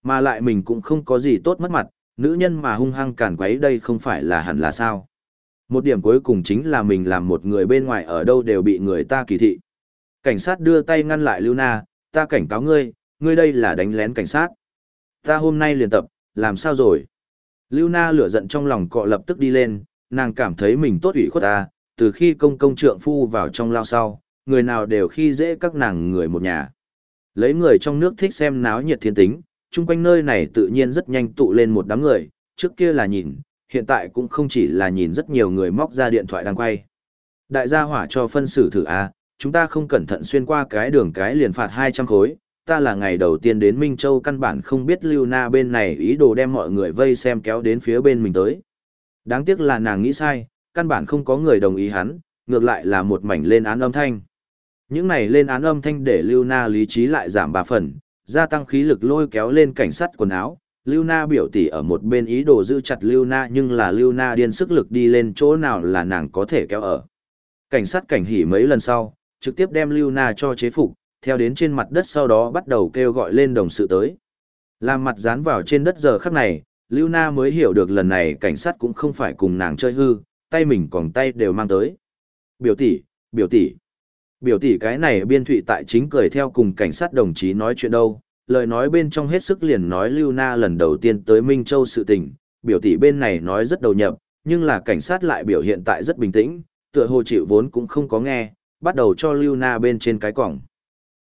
Mà lại mình cũng không có gì tốt mất mặt, nữ nhân mà hung hăng cản quấy đây không phải là hẳn là sao. Một điểm cuối cùng chính là mình làm một người bên ngoài ở đâu đều bị người ta kỳ thị. Cảnh sát đưa tay ngăn lại Lưu Na, ta cảnh cáo ngươi, ngươi đây là đánh lén cảnh sát. Ta hôm nay liền tập, làm sao rồi? Lưu Na lửa giận trong lòng cọ lập tức đi lên, nàng cảm thấy mình tốt ủy khuất ta, từ khi công công trượng phu vào trong lao sau, người nào đều khi dễ các nàng người một nhà. Lấy người trong nước thích xem náo nhiệt thiên tính, chung quanh nơi này tự nhiên rất nhanh tụ lên một đám người, trước kia là nhìn, hiện tại cũng không chỉ là nhìn rất nhiều người móc ra điện thoại đang quay. Đại gia hỏa cho phân xử thử A, chúng ta không cẩn thận xuyên qua cái đường cái liền phạt 200 khối, ta là ngày đầu tiên đến Minh Châu căn bản không biết Lưu Na bên này ý đồ đem mọi người vây xem kéo đến phía bên mình tới. Đáng tiếc là nàng nghĩ sai, căn bản không có người đồng ý hắn, ngược lại là một mảnh lên án âm thanh. Những này lên án âm thanh để Lưu Na lý trí lại giảm 3 phần, gia tăng khí lực lôi kéo lên cảnh sát quần áo. Lưu Na biểu tỷ ở một bên ý đồ giữ chặt Lưu Na nhưng là Lưu Na điên sức lực đi lên chỗ nào là nàng có thể kéo ở. Cảnh sát cảnh hỉ mấy lần sau, trực tiếp đem Lưu Na cho chế phục, theo đến trên mặt đất sau đó bắt đầu kêu gọi lên đồng sự tới. Làm mặt dán vào trên đất giờ khắc này, Lưu Na mới hiểu được lần này cảnh sát cũng không phải cùng nàng chơi hư, tay mình còn tay đều mang tới. Biểu tỷ, biểu tỷ. Biểu tỷ cái này biên thụy tại chính cười theo cùng cảnh sát đồng chí nói chuyện đâu, lời nói bên trong hết sức liền nói Lưu Na lần đầu tiên tới Minh Châu sự tình, biểu tỷ bên này nói rất đầu nhập, nhưng là cảnh sát lại biểu hiện tại rất bình tĩnh, tựa hồ chịu vốn cũng không có nghe, bắt đầu cho Lưu Na bên trên cái cổng.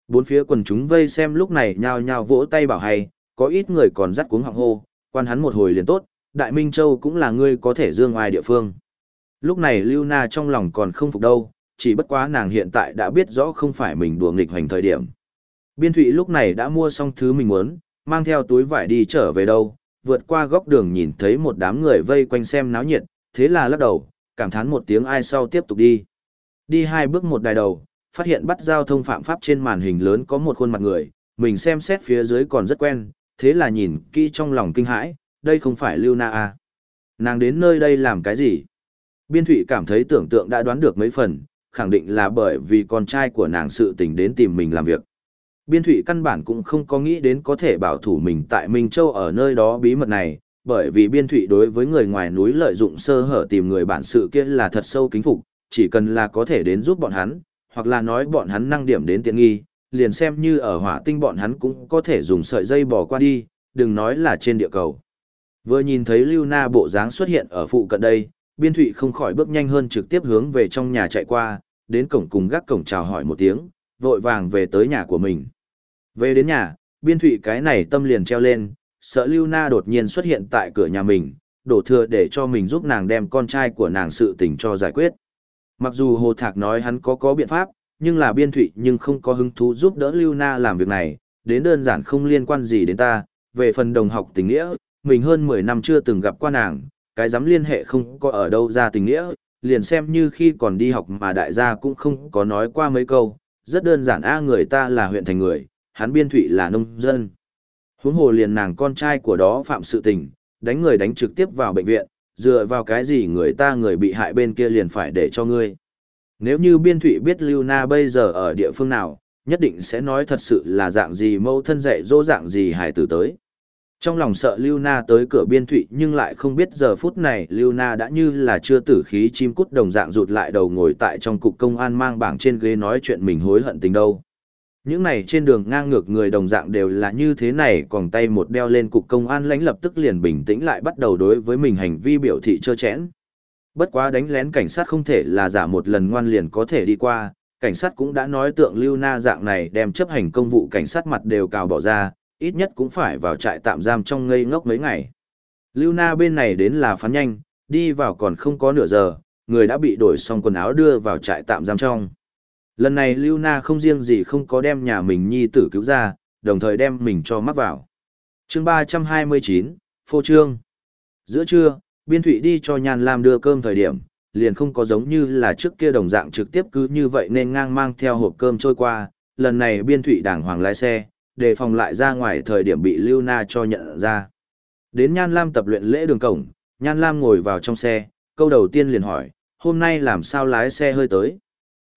Bốn phía quần chúng vây xem lúc này nhao nhao vỗ tay bảo hay, có ít người còn dắt cuống họng hô, quan hắn một hồi liền tốt, Đại Minh Châu cũng là người có thể dương ai địa phương. Lúc này Lưu Na trong lòng còn không phục đâu, chỉ bất quá nàng hiện tại đã biết rõ không phải mình đùa nghịch hoành thời điểm. Biên Thụy lúc này đã mua xong thứ mình muốn, mang theo túi vải đi trở về đâu, vượt qua góc đường nhìn thấy một đám người vây quanh xem náo nhiệt, thế là lắc đầu, cảm thán một tiếng ai sau tiếp tục đi. Đi hai bước một đài đầu, phát hiện bắt giao thông phạm pháp trên màn hình lớn có một khuôn mặt người, mình xem xét phía dưới còn rất quen, thế là nhìn kỹ trong lòng kinh hãi, đây không phải Lưu Na à. Nàng đến nơi đây làm cái gì? Biên Thụy cảm thấy tưởng tượng đã đoán được mấy phần, khẳng định là bởi vì con trai của nàng sự tình đến tìm mình làm việc. Biên thủy căn bản cũng không có nghĩ đến có thể bảo thủ mình tại Minh Châu ở nơi đó bí mật này, bởi vì Biên thủy đối với người ngoài núi lợi dụng sơ hở tìm người bản sự kia là thật sâu kính phục, chỉ cần là có thể đến giúp bọn hắn, hoặc là nói bọn hắn năng điểm đến tiện nghi, liền xem như ở hỏa tinh bọn hắn cũng có thể dùng sợi dây bỏ qua đi, đừng nói là trên địa cầu. Vừa nhìn thấy Lưu Na bộ dáng xuất hiện ở phụ cận đây, Biên Thụy không khỏi bước nhanh hơn trực tiếp hướng về trong nhà chạy qua, đến cổng cùng gác cổng chào hỏi một tiếng, vội vàng về tới nhà của mình. Về đến nhà, Biên Thụy cái này tâm liền treo lên, sợ Lưu Na đột nhiên xuất hiện tại cửa nhà mình, đổ thừa để cho mình giúp nàng đem con trai của nàng sự tình cho giải quyết. Mặc dù Hồ Thạc nói hắn có có biện pháp, nhưng là Biên Thụy nhưng không có hứng thú giúp đỡ Lưu Na làm việc này, đến đơn giản không liên quan gì đến ta, về phần đồng học tình nghĩa, mình hơn 10 năm chưa từng gặp qua nàng, cái dám liên hệ không có ở đâu ra tình nghĩa, liền xem như khi còn đi học mà đại gia cũng không có nói qua mấy câu, rất đơn giản a người ta là huyện thành người, hắn biên thụy là nông dân. Huống hồ liền nàng con trai của đó phạm sự tình, đánh người đánh trực tiếp vào bệnh viện, dựa vào cái gì người ta người bị hại bên kia liền phải để cho ngươi. Nếu như biên thụy biết Lưu Na bây giờ ở địa phương nào, nhất định sẽ nói thật sự là dạng gì mâu thân dạy dỗ dạng gì hải tử tới. Trong lòng sợ Lưu Na tới cửa biên thụy nhưng lại không biết giờ phút này Lưu Na đã như là chưa tử khí chim cút đồng dạng rụt lại đầu ngồi tại trong cục công an mang bảng trên ghế nói chuyện mình hối hận tình đâu. Những này trên đường ngang ngược người đồng dạng đều là như thế này còn tay một đeo lên cục công an lãnh lập tức liền bình tĩnh lại bắt đầu đối với mình hành vi biểu thị trơ chẽn. Bất quá đánh lén cảnh sát không thể là giả một lần ngoan liền có thể đi qua, cảnh sát cũng đã nói tượng Lưu Na dạng này đem chấp hành công vụ cảnh sát mặt đều cào bỏ ra, ít nhất cũng phải vào trại tạm giam trong ngây ngốc mấy ngày. Lưu Na bên này đến là phán nhanh, đi vào còn không có nửa giờ, người đã bị đổi xong quần áo đưa vào trại tạm giam trong. Lần này Lưu Na không riêng gì không có đem nhà mình nhi tử cứu ra, đồng thời đem mình cho mắc vào. chương 329, Phô Trương. Giữa trưa, Biên Thụy đi cho Nhan Lam đưa cơm thời điểm, liền không có giống như là trước kia đồng dạng trực tiếp cứ như vậy nên ngang mang theo hộp cơm trôi qua. Lần này Biên Thụy đảng hoàng lái xe, đề phòng lại ra ngoài thời điểm bị Lưu Na cho nhận ra. Đến Nhan Lam tập luyện lễ đường cổng, Nhan Lam ngồi vào trong xe, câu đầu tiên liền hỏi, hôm nay làm sao lái xe hơi tới.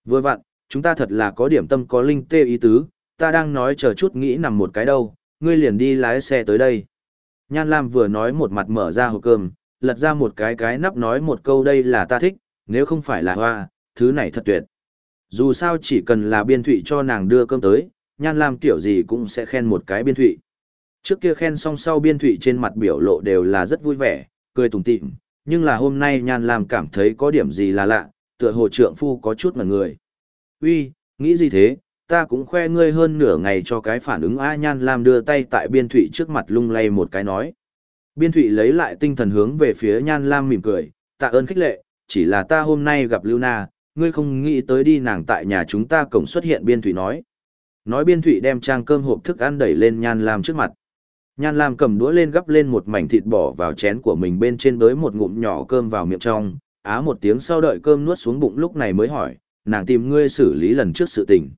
Vừa vặn, chúng ta thật là có điểm tâm có linh tê ý tứ, ta đang nói chờ chút nghĩ nằm một cái đâu, ngươi liền đi lái xe tới đây. Nhan Lam vừa nói một mặt mở ra hộp cơm, lật ra một cái cái nắp nói một câu đây là ta thích, nếu không phải là hoa, thứ này thật tuyệt. Dù sao chỉ cần là biên thụy cho nàng đưa cơm tới, Nhan Lam kiểu gì cũng sẽ khen một cái biên thụy. Trước kia khen xong sau biên thụy trên mặt biểu lộ đều là rất vui vẻ, cười tủm tỉm, nhưng là hôm nay Nhan Lam cảm thấy có điểm gì là lạ, tựa hồ trượng phu có chút ngẩn người. Uy, nghĩ gì thế, ta cũng khoe ngươi hơn nửa ngày cho cái phản ứng A Nhan Lam đưa tay tại biên thụy trước mặt lung lay một cái nói. Biên thụy lấy lại tinh thần hướng về phía Nhan Lam mỉm cười, tạ ơn khích lệ, chỉ là ta hôm nay gặp Lưu Na, ngươi không nghĩ tới đi nàng tại nhà chúng ta cổng xuất hiện biên thụy nói. Nói biên thụy đem trang cơm hộp thức ăn đẩy lên Nhan Lam trước mặt. Nhan Lam cầm đũa lên gắp lên một mảnh thịt bỏ vào chén của mình bên trên đới một ngụm nhỏ cơm vào miệng trong, á một tiếng sau đợi cơm nuốt xuống bụng lúc này mới hỏi, nàng tìm ngươi xử lý lần trước sự tình.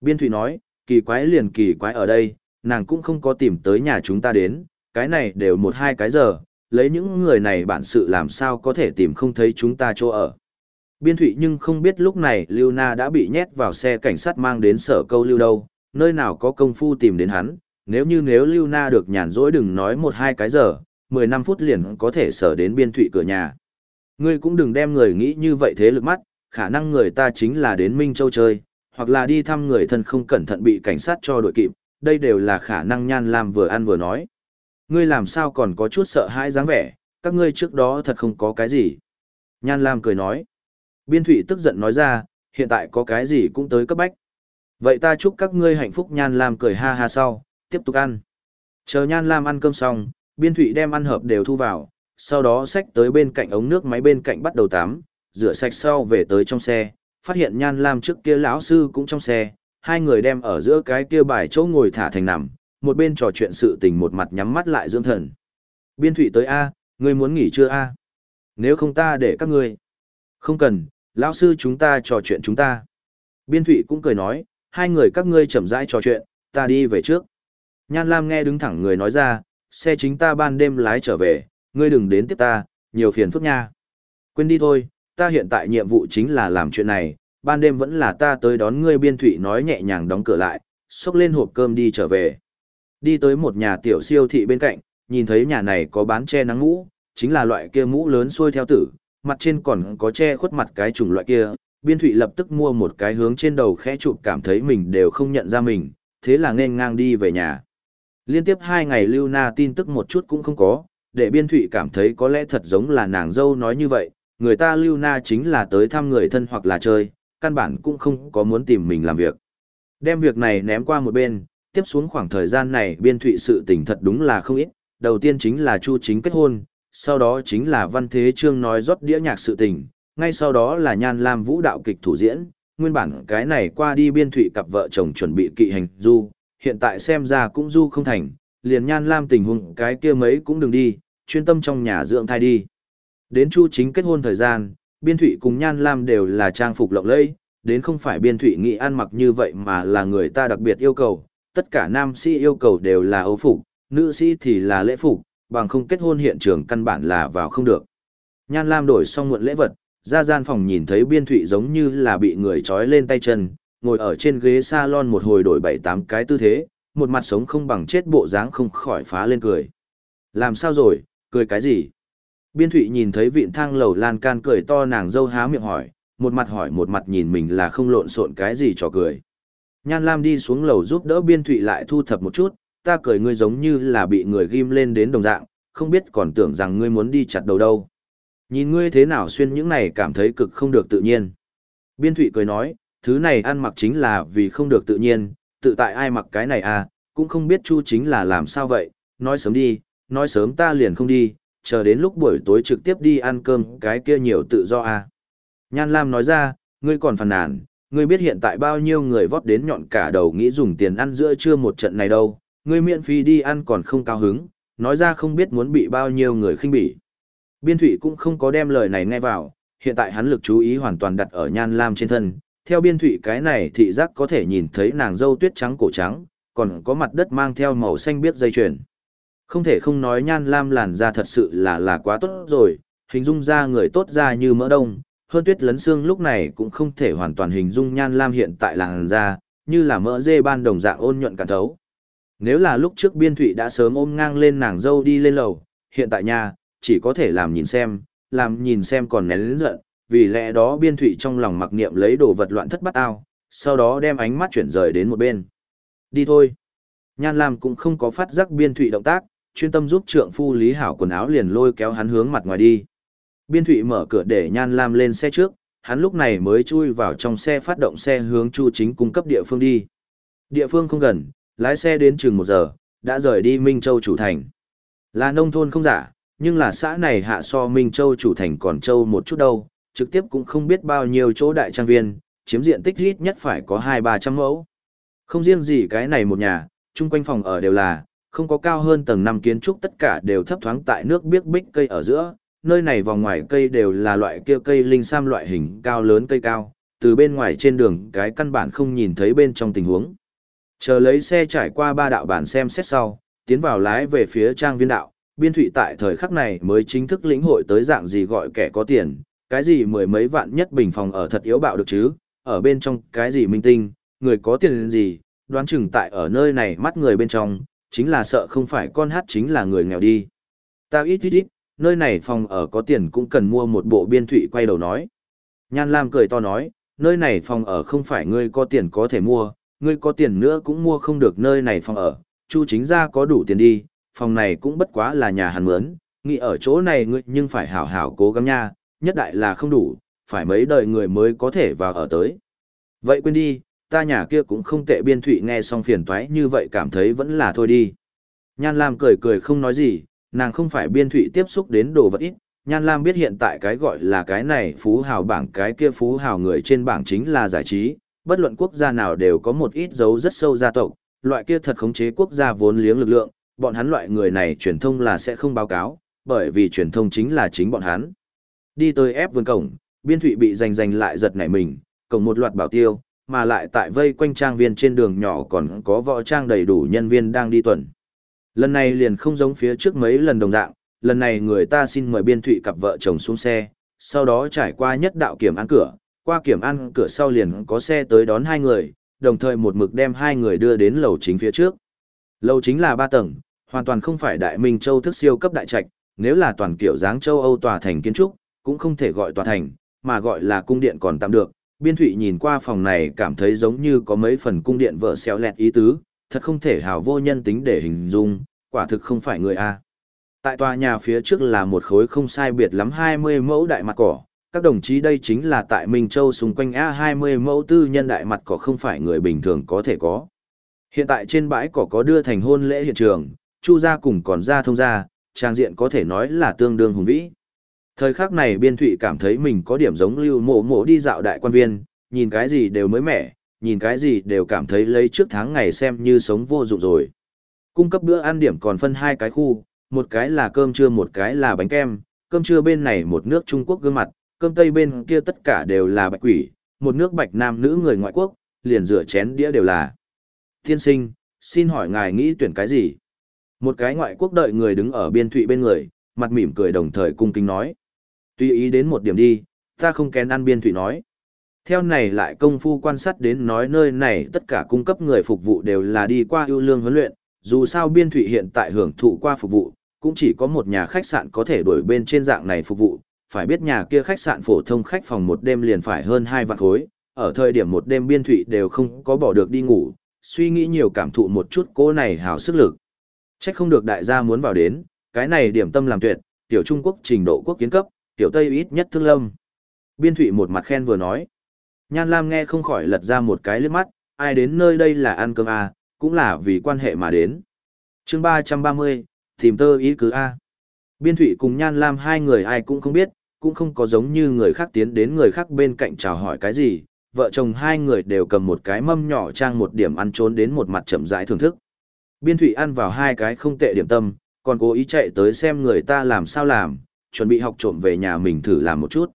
Biên Thụy nói, kỳ quái liền kỳ quái ở đây, nàng cũng không có tìm tới nhà chúng ta đến, cái này đều một hai cái giờ, lấy những người này bản sự làm sao có thể tìm không thấy chúng ta chỗ ở. Biên Thụy nhưng không biết lúc này Lưu Na đã bị nhét vào xe cảnh sát mang đến sở câu lưu đâu, nơi nào có công phu tìm đến hắn, nếu như nếu Lưu Na được nhàn rỗi đừng nói một hai cái giờ, 15 phút liền có thể sở đến Biên Thụy cửa nhà. Ngươi cũng đừng đem người nghĩ như vậy thế lực mắt, khả năng người ta chính là đến Minh Châu chơi, hoặc là đi thăm người thân không cẩn thận bị cảnh sát cho đội kịp, đây đều là khả năng Nhan Lam vừa ăn vừa nói. Ngươi làm sao còn có chút sợ hãi dáng vẻ, các ngươi trước đó thật không có cái gì. Nhan Lam cười nói. Biên Thụy tức giận nói ra, hiện tại có cái gì cũng tới cấp bách. Vậy ta chúc các ngươi hạnh phúc Nhan Lam cười ha ha sau, tiếp tục ăn. Chờ Nhan Lam ăn cơm xong, Biên Thụy đem ăn hợp đều thu vào, sau đó xách tới bên cạnh ống nước máy bên cạnh bắt đầu tắm, rửa sạch sau về tới trong xe, phát hiện Nhan Lam trước kia lão sư cũng trong xe, hai người đem ở giữa cái kia bài chỗ ngồi thả thành nằm, một bên trò chuyện sự tình một mặt nhắm mắt lại dưỡng thần. Biên Thụy tới A, ngươi muốn nghỉ chưa A? Nếu không ta để các ngươi. Không cần, lão sư chúng ta trò chuyện chúng ta. Biên Thụy cũng cười nói, hai người các ngươi chậm rãi trò chuyện, ta đi về trước. Nhan Lam nghe đứng thẳng người nói ra, xe chính ta ban đêm lái trở về, ngươi đừng đến tiếp ta, nhiều phiền phức nha. Quên đi thôi, ta hiện tại nhiệm vụ chính là làm chuyện này, ban đêm vẫn là ta tới đón ngươi biên thủy nói nhẹ nhàng đóng cửa lại, xúc lên hộp cơm đi trở về. Đi tới một nhà tiểu siêu thị bên cạnh, nhìn thấy nhà này có bán che nắng mũ, chính là loại kia mũ lớn xuôi theo tử, mặt trên còn có che khuất mặt cái chủng loại kia, biên thụy lập tức mua một cái hướng trên đầu khẽ chụp cảm thấy mình đều không nhận ra mình, thế là nên ngang đi về nhà. Liên tiếp hai ngày Lưu Na tin tức một chút cũng không có, để biên thụy cảm thấy có lẽ thật giống là nàng dâu nói như vậy, người ta Lưu Na chính là tới thăm người thân hoặc là chơi, căn bản cũng không có muốn tìm mình làm việc. Đem việc này ném qua một bên, tiếp xuống khoảng thời gian này biên thụy sự tình thật đúng là không ít, đầu tiên chính là Chu Chính kết hôn, sau đó chính là Văn Thế Trương nói rót đĩa nhạc sự tình, ngay sau đó là Nhan Lam vũ đạo kịch thủ diễn, nguyên bản cái này qua đi biên thụy cặp vợ chồng chuẩn bị kỵ hành du, hiện tại xem ra cũng du không thành, liền Nhan Lam tình huống cái kia mấy cũng đừng đi, chuyên tâm trong nhà dưỡng thai đi. Đến Chu Chính kết hôn thời gian, biên thụy cùng Nhan Lam đều là trang phục lộng lẫy, đến không phải biên thụy nghĩ ăn mặc như vậy mà là người ta đặc biệt yêu cầu, tất cả nam sĩ yêu cầu đều là ấu phục, nữ sĩ thì là lễ phục, bằng không kết hôn hiện trường căn bản là vào không được. Nhan Lam đổi xong muộn lễ vật, ra gian phòng nhìn thấy biên thụy giống như là bị người trói lên tay chân, ngồi ở trên ghế salon một hồi đổi bảy tám cái tư thế, một mặt sống không bằng chết bộ dáng không khỏi phá lên cười. Làm sao rồi, cười cái gì? Biên thụy nhìn thấy vịn thang lầu lan can cười to nàng dâu há miệng hỏi, một mặt hỏi một mặt nhìn mình là không lộn xộn cái gì cho cười. Nhan Lam đi xuống lầu giúp đỡ biên thụy lại thu thập một chút, ta cười ngươi giống như là bị người ghim lên đến đồng dạng, không biết còn tưởng rằng ngươi muốn đi chặt đầu đâu. Nhìn ngươi thế nào xuyên những này cảm thấy cực không được tự nhiên. Biên thụy cười nói, thứ này ăn mặc chính là vì không được tự nhiên, tự tại ai mặc cái này à, cũng không biết chu chính là làm sao vậy, nói sớm đi, nói sớm ta liền không đi, chờ đến lúc buổi tối trực tiếp đi ăn cơm cái kia nhiều tự do à. Nhan Lam nói ra, ngươi còn phàn nàn, ngươi biết hiện tại bao nhiêu người vót đến nhọn cả đầu nghĩ dùng tiền ăn giữa trưa một trận này đâu, ngươi miễn phí đi ăn còn không cao hứng, nói ra không biết muốn bị bao nhiêu người khinh bỉ. Biên Thụy cũng không có đem lời này nghe vào, hiện tại hắn lực chú ý hoàn toàn đặt ở Nhan Lam trên thân, theo Biên Thụy cái này thị giác có thể nhìn thấy nàng dâu tuyết trắng cổ trắng, còn có mặt đất mang theo màu xanh biếc dây chuyền. Không thể không nói Nhan Lam làn da thật sự là là quá tốt rồi, hình dung ra người tốt ra như mỡ đông, hơn tuyết lấn xương lúc này cũng không thể hoàn toàn hình dung nhan lam hiện tại làn da, như là mỡ dê ban đồng dạng ôn nhuận cả thấu. Nếu là lúc trước biên thụy đã sớm ôm ngang lên nàng dâu đi lên lầu, hiện tại nha, chỉ có thể làm nhìn xem, làm nhìn xem còn nén lĩnh giận, vì lẽ đó biên thụy trong lòng mặc niệm lấy đồ vật loạn thất bắt ao, sau đó đem ánh mắt chuyển rời đến một bên. Đi thôi. Nhan Lam cũng không có phát giác biên thụy động tác, chuyên tâm giúp trượng phu Lý Hảo quần áo liền lôi kéo hắn hướng mặt ngoài đi. Biên Thụy mở cửa để Nhan Lam lên xe trước, hắn lúc này mới chui vào trong xe phát động xe hướng Chu Chính cung cấp địa phương đi. Địa phương không gần, lái xe đến chừng một giờ, đã rời đi Minh Châu chủ thành. Là nông thôn không giả, nhưng là xã này hạ so Minh Châu chủ thành còn châu một chút đâu, trực tiếp cũng không biết bao nhiêu chỗ đại trang viên, chiếm diện tích ít nhất phải có hai ba trăm mẫu. Không riêng gì cái này một nhà, chung quanh phòng ở đều là, không có cao hơn tầng năm kiến trúc tất cả đều thấp thoáng tại nước biếc bích cây ở giữa, nơi này vòng ngoài cây đều là loại kia cây linh sam loại hình cao lớn cây cao, từ bên ngoài trên đường cái căn bản không nhìn thấy bên trong tình huống. Chờ lấy xe trải qua ba đạo bản xem xét sau, tiến vào lái về phía trang viên đạo, biên thụy tại thời khắc này mới chính thức lĩnh hội tới dạng gì gọi kẻ có tiền, cái gì mười mấy vạn nhất bình phòng ở thật yếu bạo được chứ, ở bên trong cái gì minh tinh, người có tiền gì, đoán chừng tại ở nơi này mắt người bên trong, chính là sợ không phải con hát chính là người nghèo đi. Tao ít ít ít, nơi này phòng ở có tiền cũng cần mua một bộ biên thụy quay đầu nói. Nhan Lam cười to nói, nơi này phòng ở không phải ngươi có tiền có thể mua, ngươi có tiền nữa cũng mua không được nơi này phòng ở, Chu chính gia có đủ tiền đi, phòng này cũng bất quá là nhà hàn mướn, nghĩ ở chỗ này ngươi nhưng phải hảo hảo cố gắng nha, nhất đại là không đủ, phải mấy đời người mới có thể vào ở tới. Vậy quên đi, ta nhà kia cũng không tệ biên thụy nghe xong phiền toái như vậy cảm thấy vẫn là thôi đi. Nhan Lam cười cười không nói gì, nàng không phải biên thụy tiếp xúc đến đồ vật ít, Nhan Lam biết hiện tại cái gọi là cái này phú hào bảng cái kia phú hào người trên bảng chính là giải trí, bất luận quốc gia nào đều có một ít dấu rất sâu gia tộc, loại kia thật khống chế quốc gia vốn liếng lực lượng, bọn hắn loại người này truyền thông là sẽ không báo cáo, bởi vì truyền thông chính là chính bọn hắn. Đi tới ép vườn cổng, biên thụy bị giành giành lại giật nảy mình, cổng một loạt bảo tiêu, mà lại tại vây quanh trang viên trên đường nhỏ còn có võ trang đầy đủ nhân viên đang đi tuần. Lần này liền không giống phía trước mấy lần đồng dạng, lần này người ta xin mời biên thụy cặp vợ chồng xuống xe, sau đó trải qua nhất đạo kiểm án cửa, qua kiểm ăn cửa sau liền có xe tới đón hai người, đồng thời một mực đem hai người đưa đến lầu chính phía trước. Lầu chính là ba tầng, hoàn toàn không phải đại minh châu thức siêu cấp đại trạch, nếu là toàn kiểu dáng châu Âu tòa thành kiến trúc, cũng không thể gọi tòa thành, mà gọi là cung điện còn tạm được. Biên thụy nhìn qua phòng này cảm thấy giống như có mấy phần cung điện vợ xéo lẹt ý tứ, thật không thể hào vô nhân tính để hình dung, quả thực không phải người A. Tại tòa nhà phía trước là một khối không sai biệt lắm 20 mẫu đại mặt cỏ, các đồng chí đây chính là tại Minh Châu xung quanh A20 mẫu tư nhân đại mặt cỏ không phải người bình thường có thể có. Hiện tại trên bãi cỏ có đưa thành hôn lễ hiện trường, Chu gia cùng còn ra thông gia, trang diện có thể nói là tương đương hùng vĩ. Thời khắc này biên thụy cảm thấy mình có điểm giống lưu mộ mộ đi dạo đại quan viên, nhìn cái gì đều mới mẻ, nhìn cái gì đều cảm thấy lấy trước tháng ngày xem như sống vô dụng rồi. Cung cấp bữa ăn điểm còn phân hai cái khu, một cái là cơm trưa một cái là bánh kem, cơm trưa bên này một nước Trung Quốc gương mặt, cơm tây bên kia tất cả đều là bạch quỷ, một nước bạch nam nữ người ngoại quốc, liền rửa chén đĩa đều là. Thiên sinh, xin hỏi ngài nghĩ tuyển cái gì? Một cái ngoại quốc đợi người đứng ở biên thụy bên người, mặt mỉm cười đồng thời cung kính nói. Tuy ý đến một điểm đi, ta không kén ăn biên thụy nói. Theo này lại công phu quan sát đến nói nơi này tất cả cung cấp người phục vụ đều là đi qua ưu lương huấn luyện, dù sao biên thụy hiện tại hưởng thụ qua phục vụ, cũng chỉ có một nhà khách sạn có thể đổi bên trên dạng này phục vụ, phải biết nhà kia khách sạn phổ thông khách phòng một đêm liền phải hơn hai vạn khối, ở thời điểm một đêm biên thụy đều không có bỏ được đi ngủ, suy nghĩ nhiều cảm thụ một chút cô này hào sức lực. Chắc không được đại gia muốn vào đến, cái này điểm tâm làm tuyệt, tiểu Trung Quốc trình độ quốc kiến cấp, tiểu Tây ít nhất thương lâm. Biên thụy một mặt khen vừa nói. Nhan Lam nghe không khỏi lật ra một cái lướt mắt, ai đến nơi đây là ăn cơm à, cũng là vì quan hệ mà đến. chương 330, tìm tơ ý cứ A. Biên thụy cùng Nhan Lam hai người ai cũng không biết, cũng không có giống như người khác tiến đến người khác bên cạnh chào hỏi cái gì, vợ chồng hai người đều cầm một cái mâm nhỏ trang một điểm ăn trốn đến một mặt chậm rãi thưởng thức. Biên Thụy ăn vào hai cái không tệ điểm tâm, còn cố ý chạy tới xem người ta làm sao làm, chuẩn bị học trộm về nhà mình thử làm một chút.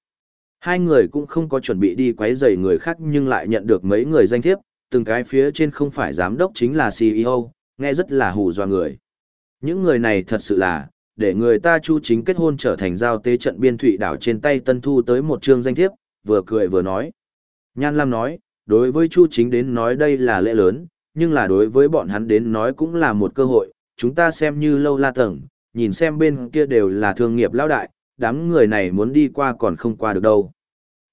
Hai người cũng không có chuẩn bị đi quấy rầy người khác nhưng lại nhận được mấy người danh thiếp, từng cái phía trên không phải giám đốc chính là CEO, nghe rất là hù dọa người. Những người này thật sự là, để người ta chu chính kết hôn trở thành giao tế trận biên thụy đảo trên tay tân thu tới một chương danh thiếp, vừa cười vừa nói. Nhan Lam nói, đối với chu chính đến nói đây là lễ lớn, nhưng là đối với bọn hắn đến nói cũng là một cơ hội, chúng ta xem như lâu la tầng, nhìn xem bên kia đều là thương nghiệp lao đại, đám người này muốn đi qua còn không qua được đâu.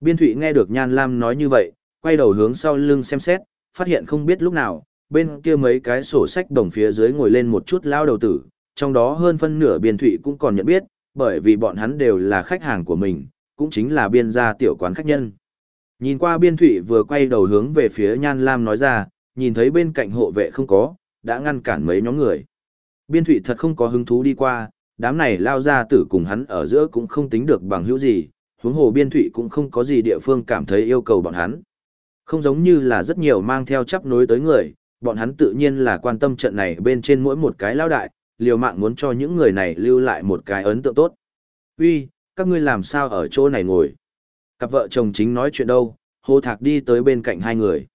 Biên Thụy nghe được Nhan Lam nói như vậy, quay đầu hướng sau lưng xem xét, phát hiện không biết lúc nào, bên kia mấy cái sổ sách đồng phía dưới ngồi lên một chút lao đầu tử, trong đó hơn phân nửa Biên Thụy cũng còn nhận biết, bởi vì bọn hắn đều là khách hàng của mình, cũng chính là biên gia tiểu quán khách nhân. Nhìn qua Biên Thụy vừa quay đầu hướng về phía Nhan Lam nói ra, nhìn thấy bên cạnh hộ vệ không có, đã ngăn cản mấy nhóm người. Biên Thụy thật không có hứng thú đi qua, đám này lao ra tử cùng hắn ở giữa cũng không tính được bằng hữu gì, huống hồ Biên Thụy cũng không có gì địa phương cảm thấy yêu cầu bọn hắn. Không giống như là rất nhiều mang theo chấp nối tới người, bọn hắn tự nhiên là quan tâm trận này bên trên mỗi một cái lao đại, liều mạng muốn cho những người này lưu lại một cái ấn tượng tốt. Uy, các ngươi làm sao ở chỗ này ngồi? Cặp vợ chồng chính nói chuyện đâu, Hồ Thạc đi tới bên cạnh hai người.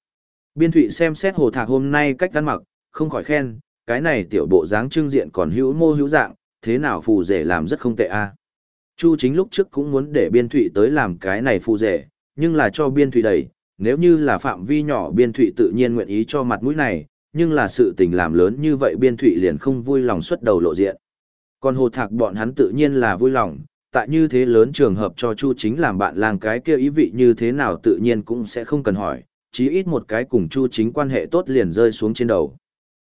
Biên Thụy xem xét Hồ Thạc hôm nay cách ăn mặc, không khỏi khen, cái này tiểu bộ dáng trưng diện còn hữu mô hữu dạng, thế nào phù rể làm rất không tệ a. Chu chính lúc trước cũng muốn để Biên Thụy tới làm cái này phù rể, nhưng là cho Biên Thụy đẩy, nếu như là phạm vi nhỏ Biên Thụy tự nhiên nguyện ý cho mặt mũi này, nhưng là sự tình làm lớn như vậy Biên Thụy liền không vui lòng xuất đầu lộ diện. Còn Hồ Thạc bọn hắn tự nhiên là vui lòng, tại như thế lớn trường hợp cho Chu chính làm bạn làng cái kia ý vị như thế nào tự nhiên cũng sẽ không cần hỏi, chí ít một cái cùng Chu Chính quan hệ tốt liền rơi xuống trên đầu.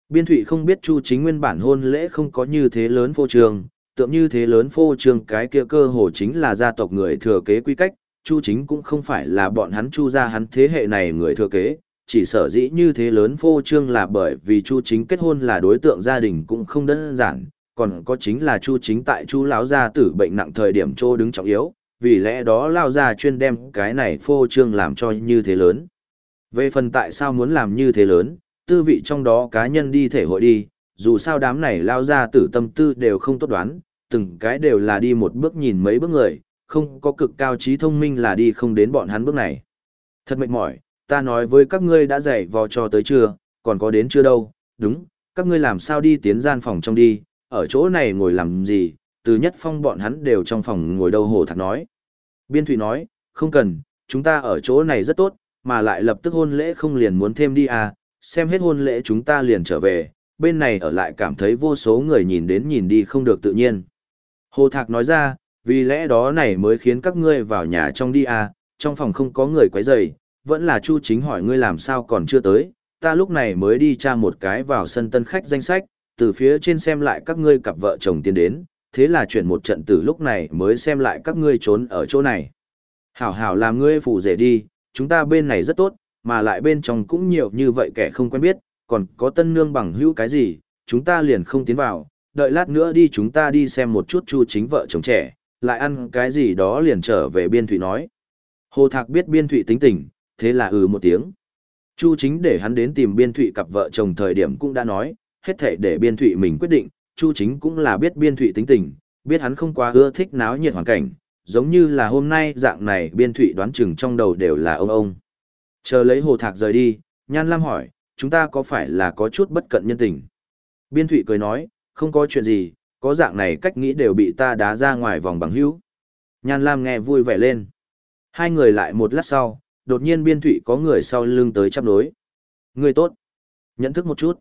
Biên Thụy không biết Chu Chính nguyên bản hôn lễ không có như thế lớn phô trường tượng như thế lớn phô trường cái kia cơ hồ chính là gia tộc người thừa kế quy cách, Chu Chính cũng không phải là bọn hắn Chu gia hắn thế hệ này người thừa kế, chỉ sở dĩ như thế lớn phô trương là bởi vì Chu Chính kết hôn là đối tượng gia đình cũng không đơn giản, còn có chính là Chu Chính tại Chu lão gia tử bệnh nặng thời điểm chỗ đứng trọng yếu, vì lẽ đó lao gia chuyên đem cái này phô trương làm cho như thế lớn. Về phần tại sao muốn làm như thế lớn, tư vị trong đó cá nhân đi thể hội đi, dù sao đám này lao gia tử tâm tư đều không tốt đoán, từng cái đều là đi một bước nhìn mấy bước người, không có cực cao trí thông minh là đi không đến bọn hắn bước này. Thật mệt mỏi, ta nói với các ngươi đã dạy vò cho tới chưa, còn có đến chưa đâu, đúng, các ngươi làm sao đi tiến gian phòng trong đi, ở chỗ này ngồi làm gì, từ nhất phong bọn hắn đều trong phòng ngồi đâu hồ thạc nói. Biên Thụy nói, không cần, chúng ta ở chỗ này rất tốt, mà lại lập tức hôn lễ không liền muốn thêm đi à, xem hết hôn lễ chúng ta liền trở về, bên này ở lại cảm thấy vô số người nhìn đến nhìn đi không được tự nhiên. Hồ Thạc nói ra, Vì lẽ đó này mới khiến các ngươi vào nhà trong đi à, trong phòng không có người quấy rầy, vẫn là Chu Chính hỏi ngươi làm sao còn chưa tới, ta lúc này mới đi tra một cái vào sân tân khách danh sách, từ phía trên xem lại các ngươi cặp vợ chồng tiến đến, thế là chuyển một trận từ lúc này mới xem lại các ngươi trốn ở chỗ này. Hảo hảo làm ngươi phụ rể đi, chúng ta bên này rất tốt, mà lại bên trong cũng nhiều như vậy kẻ không quen biết, còn có tân nương bằng hữu cái gì, chúng ta liền không tiến vào, đợi lát nữa đi chúng ta đi xem một chút chu chính vợ chồng trẻ, lại ăn cái gì đó liền trở về biên thủy nói. Hồ Thạc biết biên thủy tính tình, thế là ừ một tiếng. Chu chính để hắn đến tìm biên thụy cặp vợ chồng thời điểm cũng đã nói, hết thể để biên thụy mình quyết định, Chu chính cũng là biết biên thụy tính tình, biết hắn không quá ưa thích náo nhiệt hoàn cảnh, giống như là hôm nay dạng này biên thụy đoán chừng trong đầu đều là ông ông. Chờ lấy hồ thạc rời đi, Nhan Lam hỏi, chúng ta có phải là có chút bất cận nhân tình? Biên thụy cười nói, không có chuyện gì, có dạng này cách nghĩ đều bị ta đá ra ngoài vòng bằng hữu. Nhan Lam nghe vui vẻ lên. Hai người lại một lát sau, đột nhiên biên thụy có người sau lưng tới chắp đối. Người tốt. Nhận thức một chút.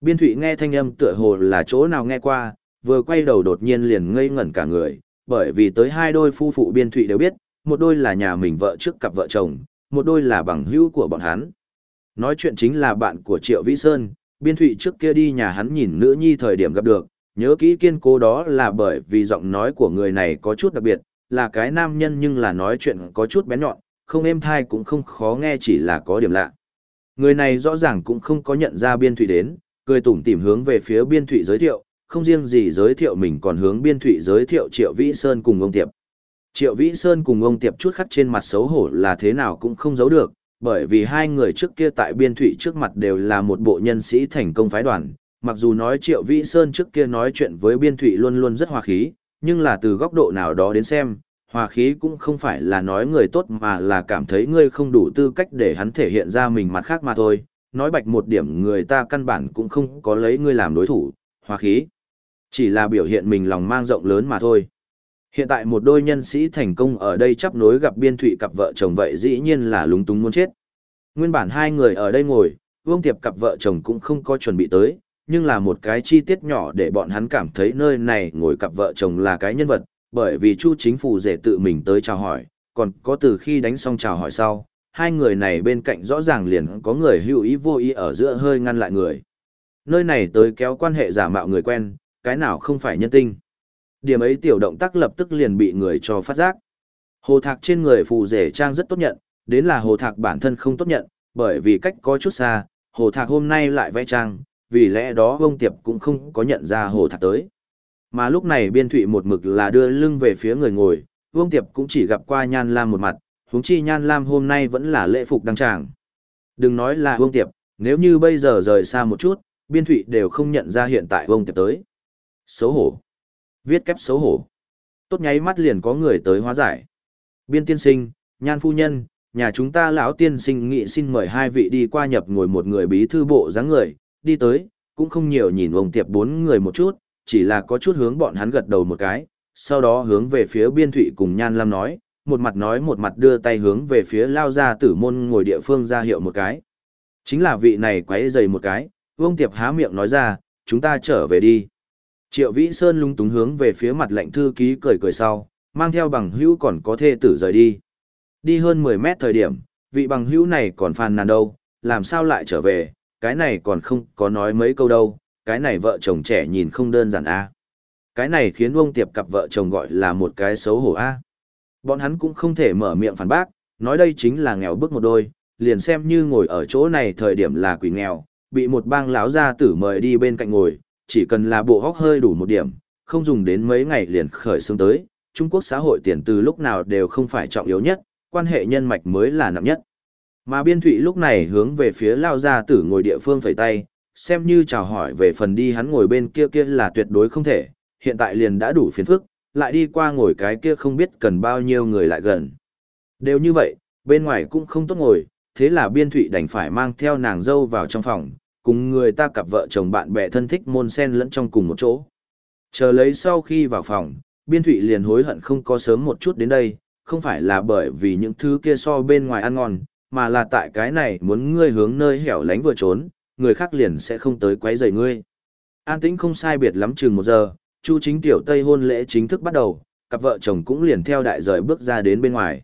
Biên thụy nghe thanh âm tựa hồ là chỗ nào nghe qua, vừa quay đầu đột nhiên liền ngây ngẩn cả người, bởi vì tới hai đôi phu phụ biên thụy đều biết, một đôi là nhà mình vợ trước cặp vợ chồng, một đôi là bằng hữu của bọn hắn. Nói chuyện chính là bạn của Triệu Vĩ Sơn, biên thụy trước kia đi nhà hắn nhìn nữ nhi thời điểm gặp được, nhớ kỹ kiên cố đó là bởi vì giọng nói của người này có chút đặc biệt, là cái nam nhân nhưng là nói chuyện có chút bén nhọn, không êm thai cũng không khó nghe chỉ là có điểm lạ. Người này rõ ràng cũng không có nhận ra biên thụy đến, cười tủm tỉm hướng về phía biên thụy giới thiệu, không riêng gì giới thiệu mình còn hướng biên thụy giới thiệu Triệu Vĩ Sơn cùng ông Tiệp. Triệu Vĩ Sơn cùng ông Tiệp chút khắc trên mặt xấu hổ là thế nào cũng không giấu được, bởi vì hai người trước kia tại biên thụy trước mặt đều là một bộ nhân sĩ thành công phái đoàn. Mặc dù nói Triệu Vĩ Sơn trước kia nói chuyện với biên thụy luôn luôn rất hòa khí, nhưng là từ góc độ nào đó đến xem, hòa khí cũng không phải là nói người tốt mà là cảm thấy ngươi không đủ tư cách để hắn thể hiện ra mình mặt khác mà thôi. Nói bạch một điểm người ta căn bản cũng không có lấy ngươi làm đối thủ, hòa khí. Chỉ là biểu hiện mình lòng mang rộng lớn mà thôi. Hiện tại một đôi nhân sĩ thành công ở đây chấp nối gặp biên thụy cặp vợ chồng vậy dĩ nhiên là lúng túng muốn chết. Nguyên bản hai người ở đây ngồi, vương tiệp cặp vợ chồng cũng không có chuẩn bị tới, nhưng là một cái chi tiết nhỏ để bọn hắn cảm thấy nơi này ngồi cặp vợ chồng là cái nhân vật, bởi vì chu chính phủ rể tự mình tới chào hỏi, còn có từ khi đánh xong chào hỏi sau, hai người này bên cạnh rõ ràng liền có người hữu ý vô ý ở giữa hơi ngăn lại người. Nơi này tới kéo quan hệ giả mạo người quen, cái nào không phải nhân tinh. Điểm ấy tiểu động tác lập tức liền bị người cho phát giác. Hồ thạc trên người phù rể trang rất tốt nhận, đến là hồ thạc bản thân không tốt nhận, bởi vì cách có chút xa, hồ thạc hôm nay lại vẽ trang, vì lẽ đó ông tiệp cũng không có nhận ra hồ thạc tới. Mà lúc này biên thụy một mực là đưa lưng về phía người ngồi, Vương Tiệp cũng chỉ gặp qua Nhan Lam một mặt, huống chi Nhan Lam hôm nay vẫn là lễ phục đăng tràng. Đừng nói là Vương Tiệp, nếu như bây giờ rời xa một chút, biên thụy đều không nhận ra hiện tại Vương Tiệp tới. Xấu hổ. Viết kép xấu hổ. Tốt nháy mắt liền có người tới hóa giải. Biên tiên sinh, Nhan phu nhân, nhà chúng ta lão tiên sinh nghị xin mời hai vị đi qua nhập ngồi một người bí thư bộ dáng người, đi tới, cũng không nhiều nhìn Vương Tiệp bốn người một chút, chỉ là có chút hướng bọn hắn gật đầu một cái, sau đó hướng về phía biên thụy cùng Nhan Lam nói, một mặt nói một mặt đưa tay hướng về phía lao ra tử môn ngồi địa phương ra hiệu một cái. Chính là vị này quấy dày một cái, Vương Tiệp há miệng nói ra, chúng ta trở về đi. Triệu Vĩ Sơn lung túng hướng về phía mặt lệnh thư ký cười cười sau, mang theo bằng hữu còn có thê tử rời đi. Đi hơn 10 mét thời điểm, vị bằng hữu này còn phàn nàn đâu, làm sao lại trở về, cái này còn không có nói mấy câu đâu, cái này vợ chồng trẻ nhìn không đơn giản a. Cái này khiến ông tiệp cặp vợ chồng gọi là một cái xấu hổ a. Bọn hắn cũng không thể mở miệng phản bác, nói đây chính là nghèo bước một đôi, liền xem như ngồi ở chỗ này thời điểm là quỷ nghèo, bị một bang láo gia tử mời đi bên cạnh ngồi, chỉ cần là bộ hóc hơi đủ một điểm, không dùng đến mấy ngày liền khởi xướng tới. Trung quốc xã hội tiền từ lúc nào đều không phải trọng yếu nhất, quan hệ nhân mạch mới là nặng nhất. Mà biên thụy lúc này hướng về phía lao gia tử ngồi địa phương phẩy tay xem như chào hỏi về phần đi hắn ngồi bên kia kia là tuyệt đối không thể, hiện tại liền đã đủ phiền phức, lại đi qua ngồi cái kia không biết cần bao nhiêu người lại gần. Đều như vậy, bên ngoài cũng không tốt ngồi, thế là biên thụy đành phải mang theo nàng dâu vào trong phòng, cùng người ta cặp vợ chồng bạn bè thân thích môn sen lẫn trong cùng một chỗ. Chờ lấy sau khi vào phòng, biên thụy liền hối hận không có sớm một chút đến đây, không phải là bởi vì những thứ kia so bên ngoài ăn ngon, mà là tại cái này muốn ngươi hướng nơi hẻo lánh vừa trốn, người khác liền sẽ không tới quấy rầy ngươi. An tĩnh không sai biệt lắm chừng một giờ, Chu chính tiểu Tây hôn lễ chính thức bắt đầu, cặp vợ chồng cũng liền theo đại rời bước ra đến bên ngoài.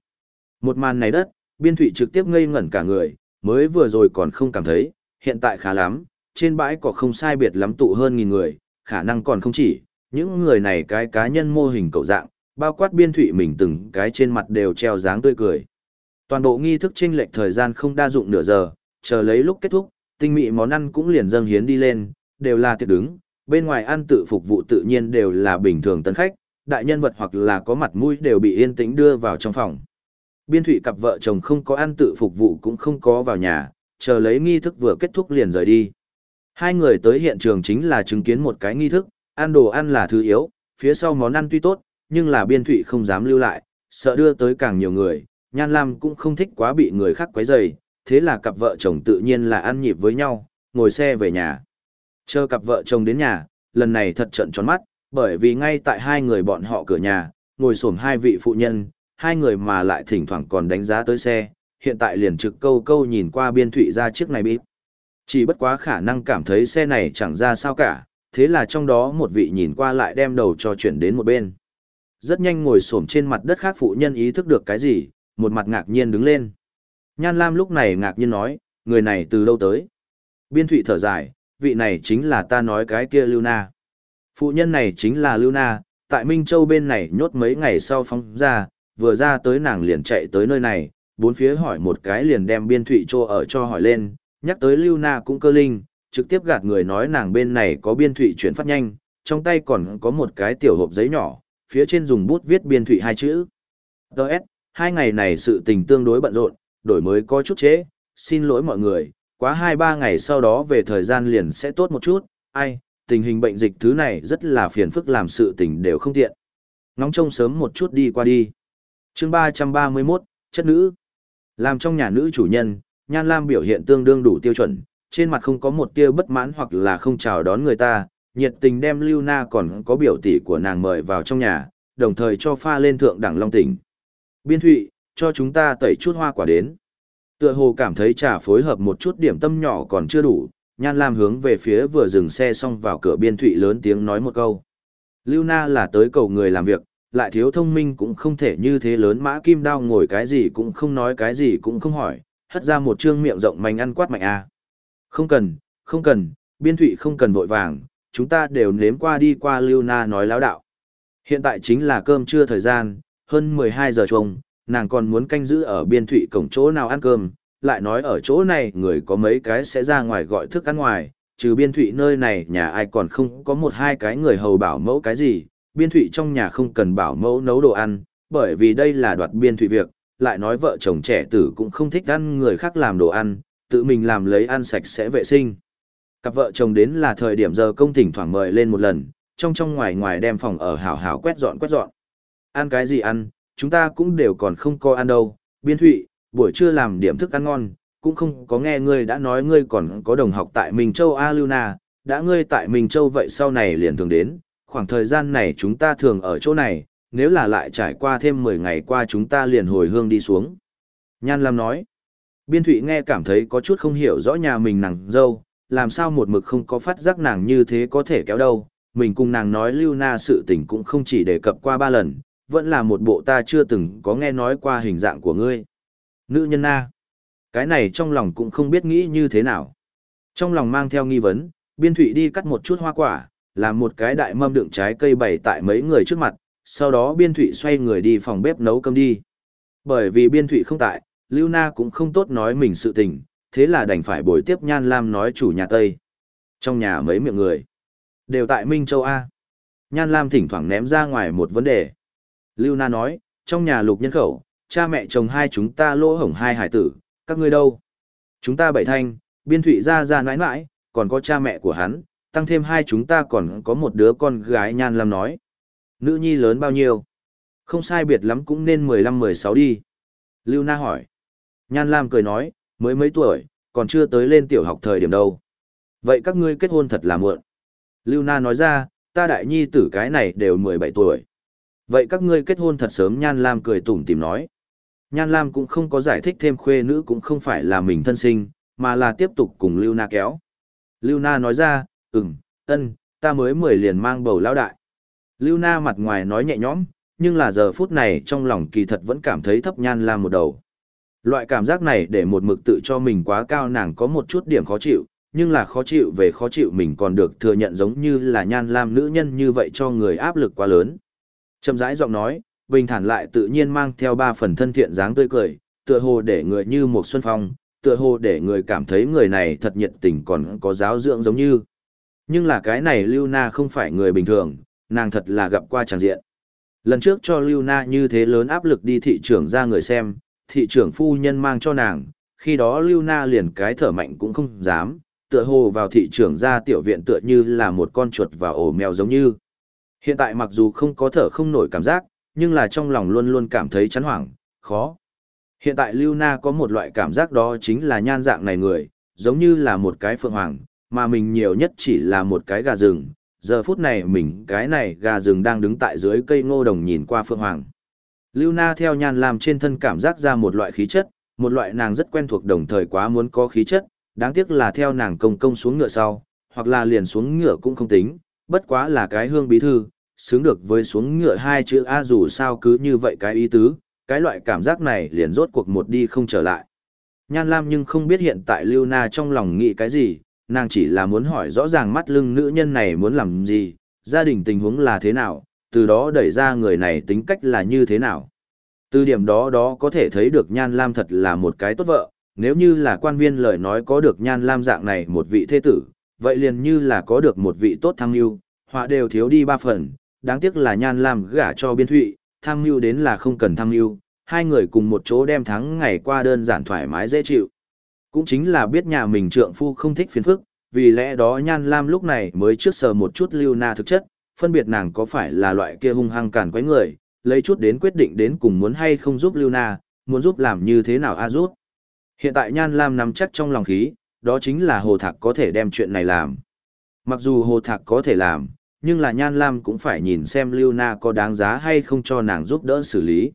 Một màn này đất, biên thụy trực tiếp ngây ngẩn cả người, mới vừa rồi còn không cảm thấy, hiện tại khá lắm, trên bãi có không sai biệt lắm tụ hơn nghìn người, khả năng còn không chỉ, những người này cái cá nhân mô hình cầu dạng, bao quát biên thụy mình từng cái trên mặt đều treo dáng tươi cười. Toàn bộ nghi thức chênh lệch thời gian không đa dụng nửa giờ, chờ lấy lúc kết thúc, tinh mỹ món ăn cũng liền dâng hiến đi lên, đều là tiệc đứng, bên ngoài ăn tự phục vụ tự nhiên đều là bình thường tân khách, đại nhân vật hoặc là có mặt mũi đều bị yên tĩnh đưa vào trong phòng. Biên thủy cặp vợ chồng không có ăn tự phục vụ cũng không có vào nhà, chờ lấy nghi thức vừa kết thúc liền rời đi. Hai người tới hiện trường chính là chứng kiến một cái nghi thức, ăn đồ ăn là thứ yếu, phía sau món ăn tuy tốt, nhưng là biên thủy không dám lưu lại, sợ đưa tới càng nhiều người, Nhan Lam cũng không thích quá bị người khác quấy rầy, thế là cặp vợ chồng tự nhiên là ăn nhịp với nhau, ngồi xe về nhà. Chờ cặp vợ chồng đến nhà, lần này thật trận tròn mắt, bởi vì ngay tại hai người bọn họ cửa nhà, ngồi xổm hai vị phụ nhân, hai người mà lại thỉnh thoảng còn đánh giá tới xe, hiện tại liền trực câu câu nhìn qua biên thụy ra chiếc này bíp. Chỉ bất quá khả năng cảm thấy xe này chẳng ra sao cả, thế là trong đó một vị nhìn qua lại đem đầu cho chuyển đến một bên. Rất nhanh ngồi xổm trên mặt đất khác phụ nhân ý thức được cái gì, một mặt ngạc nhiên đứng lên. Nhan Lam lúc này ngạc nhiên nói, người này từ đâu tới? Biên thụy thở dài, vị này chính là ta nói cái kia Lưu Na. Phụ nhân này chính là Lưu Na, tại Minh Châu bên này nhốt mấy ngày sau phóng ra, vừa ra tới nàng liền chạy tới nơi này, bốn phía hỏi một cái liền đem biên thụy trô ở cho hỏi lên, nhắc tới Lưu Na cũng cơ linh, trực tiếp gạt người nói nàng bên này có biên thụy chuyển phát nhanh, trong tay còn có một cái tiểu hộp giấy nhỏ, phía trên dùng bút viết biên thụy hai chữ. Đợt, hai ngày này sự tình tương đối bận rộn, đổi mới có chút chế, xin lỗi mọi người, quá hai ba ngày sau đó về thời gian liền sẽ tốt một chút, ai, tình hình bệnh dịch thứ này rất là phiền phức làm sự tình đều không tiện. Nóng trông sớm một chút đi qua đi. chương ba trăm ba mươi 331, chất nữ. Làm trong nhà nữ chủ nhân, Nhan Lam biểu hiện tương đương đủ tiêu chuẩn, trên mặt không có một tia bất mãn hoặc là không chào đón người ta, nhiệt tình đem Lưu Na còn có biểu tỷ của nàng mời vào trong nhà, đồng thời cho pha lên thượng đẳng long tỉnh. Biên thụy, cho chúng ta tẩy chút hoa quả đến. Tựa hồ cảm thấy trà phối hợp một chút điểm tâm nhỏ còn chưa đủ, Nhan Lam hướng về phía vừa dừng xe xong vào cửa biên thụy lớn tiếng nói một câu. Lưu Na là tới cầu người làm việc, lại thiếu thông minh cũng không thể như thế lớn mã kim đao ngồi cái gì cũng không nói cái gì cũng không hỏi, hất ra một trương miệng rộng mạnh ăn quát mạnh a. Không cần, không cần, biên thụy không cần vội vàng, chúng ta đều nếm qua đi qua Lưu Na nói láo đạo. Hiện tại chính là cơm trưa thời gian, hơn 12 giờ trông, nàng còn muốn canh giữ ở biên thụy cổng chỗ nào ăn cơm, lại nói ở chỗ này người có mấy cái sẽ ra ngoài gọi thức ăn ngoài, trừ biên thụy nơi này nhà ai còn không có một hai cái người hầu bảo mẫu cái gì, biên thụy trong nhà không cần bảo mẫu nấu đồ ăn, bởi vì đây là đoạt biên thụy việc, lại nói vợ chồng trẻ tử cũng không thích ăn người khác làm đồ ăn, tự mình làm lấy ăn sạch sẽ vệ sinh. Cặp vợ chồng đến là thời điểm giờ công thỉnh thoảng mời lên một lần, trong trong ngoài ngoài đem phòng ở hảo hảo quét dọn quét dọn. Ăn cái gì ăn, chúng ta cũng đều còn không có ăn đâu, biên thụy, buổi trưa làm điểm thức ăn ngon, cũng không có nghe ngươi đã nói ngươi còn có đồng học tại Minh Châu A Luna, đã ngươi tại Minh Châu vậy sau này liền thường đến, khoảng thời gian này chúng ta thường ở chỗ này, nếu là lại trải qua thêm 10 ngày qua chúng ta liền hồi hương đi xuống. Nhan Lam nói, biên thụy nghe cảm thấy có chút không hiểu rõ nhà mình nàng dâu, làm sao một mực không có phát giác nàng như thế có thể kéo đâu, mình cùng nàng nói lưu na sự tình cũng không chỉ đề cập qua ba lần, vẫn là một bộ ta chưa từng có nghe nói qua hình dạng của ngươi. Nữ nhân na. Cái này trong lòng cũng không biết nghĩ như thế nào. Trong lòng mang theo nghi vấn, biên thụy đi cắt một chút hoa quả, làm một cái đại mâm đựng trái cây bày tại mấy người trước mặt, sau đó biên thụy xoay người đi phòng bếp nấu cơm đi. Bởi vì biên thụy không tại, Lưu Na cũng không tốt nói mình sự tình, thế là đành phải bồi tiếp Nhan Lam nói chủ nhà Tây. Trong nhà mấy miệng người, đều tại Minh Châu A. Nhan Lam thỉnh thoảng ném ra ngoài một vấn đề. Lưu Na nói, trong nhà lục nhân khẩu, cha mẹ chồng hai chúng ta lỗ hổng hai hải tử, các ngươi đâu? Chúng ta bảy thanh, biên thụy ra ra nãi nãi, còn có cha mẹ của hắn, tăng thêm hai chúng ta còn có một đứa con gái nhan lam nói. Nữ nhi lớn bao nhiêu? Không sai biệt lắm cũng nên 15-16 đi. Lưu Na hỏi. Nhan Lam cười nói, mới mấy tuổi, còn chưa tới lên tiểu học thời điểm đâu. Vậy các ngươi kết hôn thật là muộn. Lưu Na nói ra, ta đại nhi tử cái này đều 17 tuổi. Vậy các ngươi kết hôn thật sớm Nhan Lam cười tủm tìm nói. Nhan Lam cũng không có giải thích thêm khuê nữ cũng không phải là mình thân sinh, mà là tiếp tục cùng Lưu Na kéo. Lưu Na nói ra, ừm, ân, ta mới mười liền mang bầu lao đại. Lưu Na mặt ngoài nói nhẹ nhõm, nhưng là giờ phút này trong lòng kỳ thật vẫn cảm thấy thấp nhan lam một đầu. Loại cảm giác này để một mực tự cho mình quá cao nàng có một chút điểm khó chịu, nhưng là khó chịu về khó chịu mình còn được thừa nhận giống như là nhan lam nữ nhân như vậy cho người áp lực quá lớn. Chậm rãi giọng nói, bình thản lại tự nhiên mang theo ba phần thân thiện dáng tươi cười, tựa hồ để người như một xuân phong, tựa hồ để người cảm thấy người này thật nhiệt tình còn có giáo dưỡng giống như. Nhưng là cái này Lưu Na không phải người bình thường, nàng thật là gặp qua tràng diện. Lần trước cho Lưu Na như thế lớn áp lực đi thị trưởng ra người xem, thị trưởng phu nhân mang cho nàng, khi đó Lưu Na liền cái thở mạnh cũng không dám, tựa hồ vào thị trưởng ra tiểu viện tựa như là một con chuột vào ổ mèo giống như. Hiện tại mặc dù không có thở không nổi cảm giác, nhưng là trong lòng luôn luôn cảm thấy chán hoảng, khó. Hiện tại Lưu Na có một loại cảm giác đó chính là nhan dạng này người, giống như là một cái phượng hoàng, mà mình nhiều nhất chỉ là một cái gà rừng. Giờ phút này mình cái này gà rừng đang đứng tại dưới cây ngô đồng nhìn qua phượng hoàng. Lưu Na theo nhan làm trên thân cảm giác ra một loại khí chất, một loại nàng rất quen thuộc đồng thời quá muốn có khí chất, đáng tiếc là theo nàng công công xuống ngựa sau, hoặc là liền xuống ngựa cũng không tính, bất quá là cái hương bí thư, xứng được với xuống ngựa hai chữ A dù sao cứ như vậy cái ý tứ, cái loại cảm giác này liền rốt cuộc một đi không trở lại. Nhan Lam nhưng không biết hiện tại Lưu Na trong lòng nghĩ cái gì, nàng chỉ là muốn hỏi rõ ràng mắt lưng nữ nhân này muốn làm gì, gia đình tình huống là thế nào, từ đó đẩy ra người này tính cách là như thế nào. Từ điểm đó đó có thể thấy được Nhan Lam thật là một cái tốt vợ, nếu như là quan viên lời nói có được Nhan Lam dạng này một vị thế tử, vậy liền như là có được một vị tốt tham mưu, họa đều thiếu đi ba phần, đáng tiếc là Nhan Lam gả cho biên thụy, tham mưu đến là không cần tham mưu, hai người cùng một chỗ đem thắng ngày qua đơn giản thoải mái dễ chịu. Cũng chính là biết nhà mình trượng phu không thích phiền phức, vì lẽ đó Nhan Lam lúc này mới trước sờ một chút lưu na thực chất, phân biệt nàng có phải là loại kia hung hăng cản quấy người, lấy chút đến quyết định đến cùng muốn hay không giúp lưu na, muốn giúp làm như thế nào a giúp. Hiện tại Nhan Lam nắm chắc trong lòng khí, đó chính là Hồ Thạc có thể đem chuyện này làm. Mặc dù Hồ Thạc có thể làm, nhưng là Nhan Lam cũng phải nhìn xem Lưu Na có đáng giá hay không cho nàng giúp đỡ xử lý.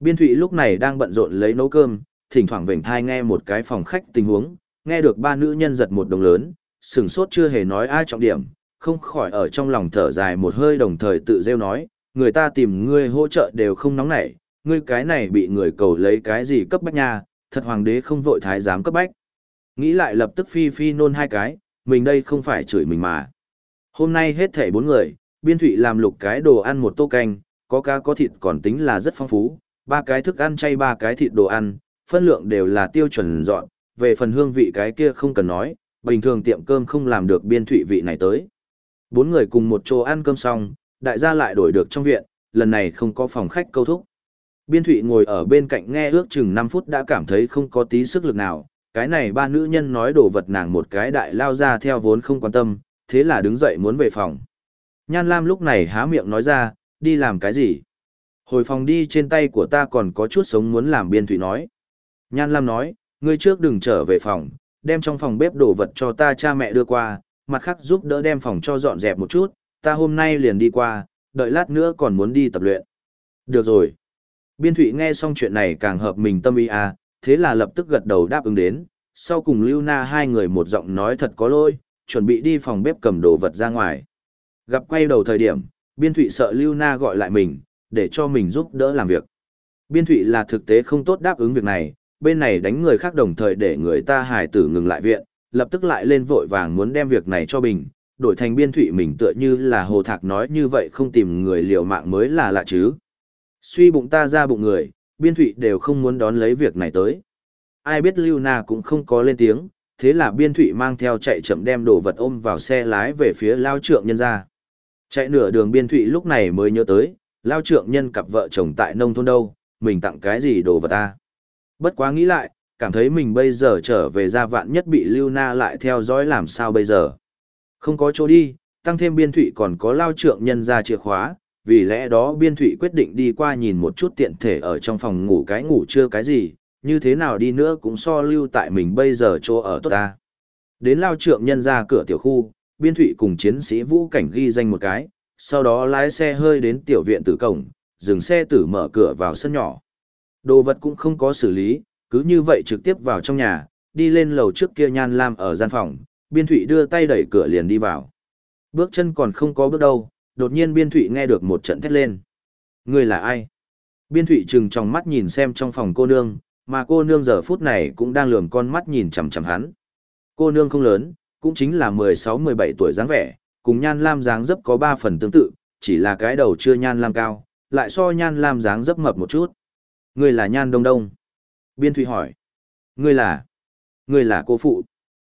Biên Thụy lúc này đang bận rộn lấy nấu cơm, thỉnh thoảng vểnh thai nghe một cái phòng khách tình huống, nghe được ba nữ nhân giật một đồng lớn, sừng sốt chưa hề nói ai trọng điểm, không khỏi ở trong lòng thở dài một hơi đồng thời tự rêu nói, người ta tìm ngươi hỗ trợ đều không nóng nảy, ngươi cái này bị người cầu lấy cái gì cấp bách nha, thật hoàng đế không vội thái giám cấp bách. Nghĩ lại lập tức phi phi nôn hai cái, mình đây không phải chửi mình mà. Hôm nay hết thảy bốn người, biên thụy làm lục cái đồ ăn một tô canh, có cá có thịt còn tính là rất phong phú, ba cái thức ăn chay ba cái thịt đồ ăn, phân lượng đều là tiêu chuẩn dọn, về phần hương vị cái kia không cần nói, bình thường tiệm cơm không làm được biên thụy vị này tới. Bốn người cùng một chỗ ăn cơm xong, đại gia lại đổi được trong viện, lần này không có phòng khách câu thúc. Biên thụy ngồi ở bên cạnh nghe ước chừng 5 phút đã cảm thấy không có tí sức lực nào, cái này ba nữ nhân nói đồ vật nàng một cái đại lao ra theo vốn không quan tâm, thế là đứng dậy muốn về phòng. Nhan Lam lúc này há miệng nói ra, đi làm cái gì? Hồi phòng đi trên tay của ta còn có chút sống muốn làm biên thủy nói. Nhan Lam nói, ngươi trước đừng trở về phòng, đem trong phòng bếp đồ vật cho ta cha mẹ đưa qua, mặt khác giúp đỡ đem phòng cho dọn dẹp một chút, ta hôm nay liền đi qua, đợi lát nữa còn muốn đi tập luyện. Được rồi. Biên thủy nghe xong chuyện này càng hợp mình tâm ý à, thế là lập tức gật đầu đáp ứng đến, sau cùng Lưu Na hai người một giọng nói thật có lỗi, chuẩn bị đi phòng bếp cầm đồ vật ra ngoài. Gặp quay đầu thời điểm, Biên Thụy sợ Lưu Na gọi lại mình, để cho mình giúp đỡ làm việc. Biên Thụy là thực tế không tốt đáp ứng việc này, bên này đánh người khác đồng thời để người ta hài tử ngừng lại viện, lập tức lại lên vội vàng muốn đem việc này cho mình, đổi thành Biên Thụy mình tựa như là hồ thạc nói như vậy không tìm người liều mạng mới là lạ chứ. Suy bụng ta ra bụng người, Biên Thụy đều không muốn đón lấy việc này tới. Ai biết Lưu Na cũng không có lên tiếng, thế là biên thụy mang theo chạy chậm đem đồ vật ôm vào xe lái về phía lao trượng nhân ra. Chạy nửa đường biên thụy lúc này mới nhớ tới, lao trượng nhân cặp vợ chồng tại nông thôn đâu, mình tặng cái gì đồ vật ta. Bất quá nghĩ lại, cảm thấy mình bây giờ trở về gia vạn nhất bị lưu na lại theo dõi làm sao bây giờ. Không có chỗ đi, tăng thêm biên thụy còn có lao trượng nhân ra chìa khóa, vì lẽ đó biên thụy quyết định đi qua nhìn một chút tiện thể ở trong phòng ngủ cái ngủ chưa cái gì, như thế nào đi nữa cũng so lưu tại mình bây giờ chỗ ở tốt ta. Đến lao trượng nhân ra cửa tiểu khu, biên thụy cùng chiến sĩ vũ cảnh ghi danh một cái, sau đó lái xe hơi đến tiểu viện tử cổng, dừng xe tử mở cửa vào sân nhỏ. Đồ vật cũng không có xử lý, cứ như vậy trực tiếp vào trong nhà, đi lên lầu trước kia nhan lam ở gian phòng, biên thụy đưa tay đẩy cửa liền đi vào. Bước chân còn không có bước đâu, đột nhiên biên thụy nghe được một trận thét lên. người là ai? Biên thụy trừng trong mắt nhìn xem trong phòng cô nương, mà cô nương giờ phút này cũng đang lườm con mắt nhìn chằm chằm hắn. Cô nương không lớn, cũng chính là 16-17 tuổi dáng vẻ, cùng nhan lam dáng dấp có 3 phần tương tự, chỉ là cái đầu chưa nhan lam cao, lại so nhan lam dáng dấp mập một chút. người là nhan đông đông. Biên thụy hỏi. người là? người là cô phụ.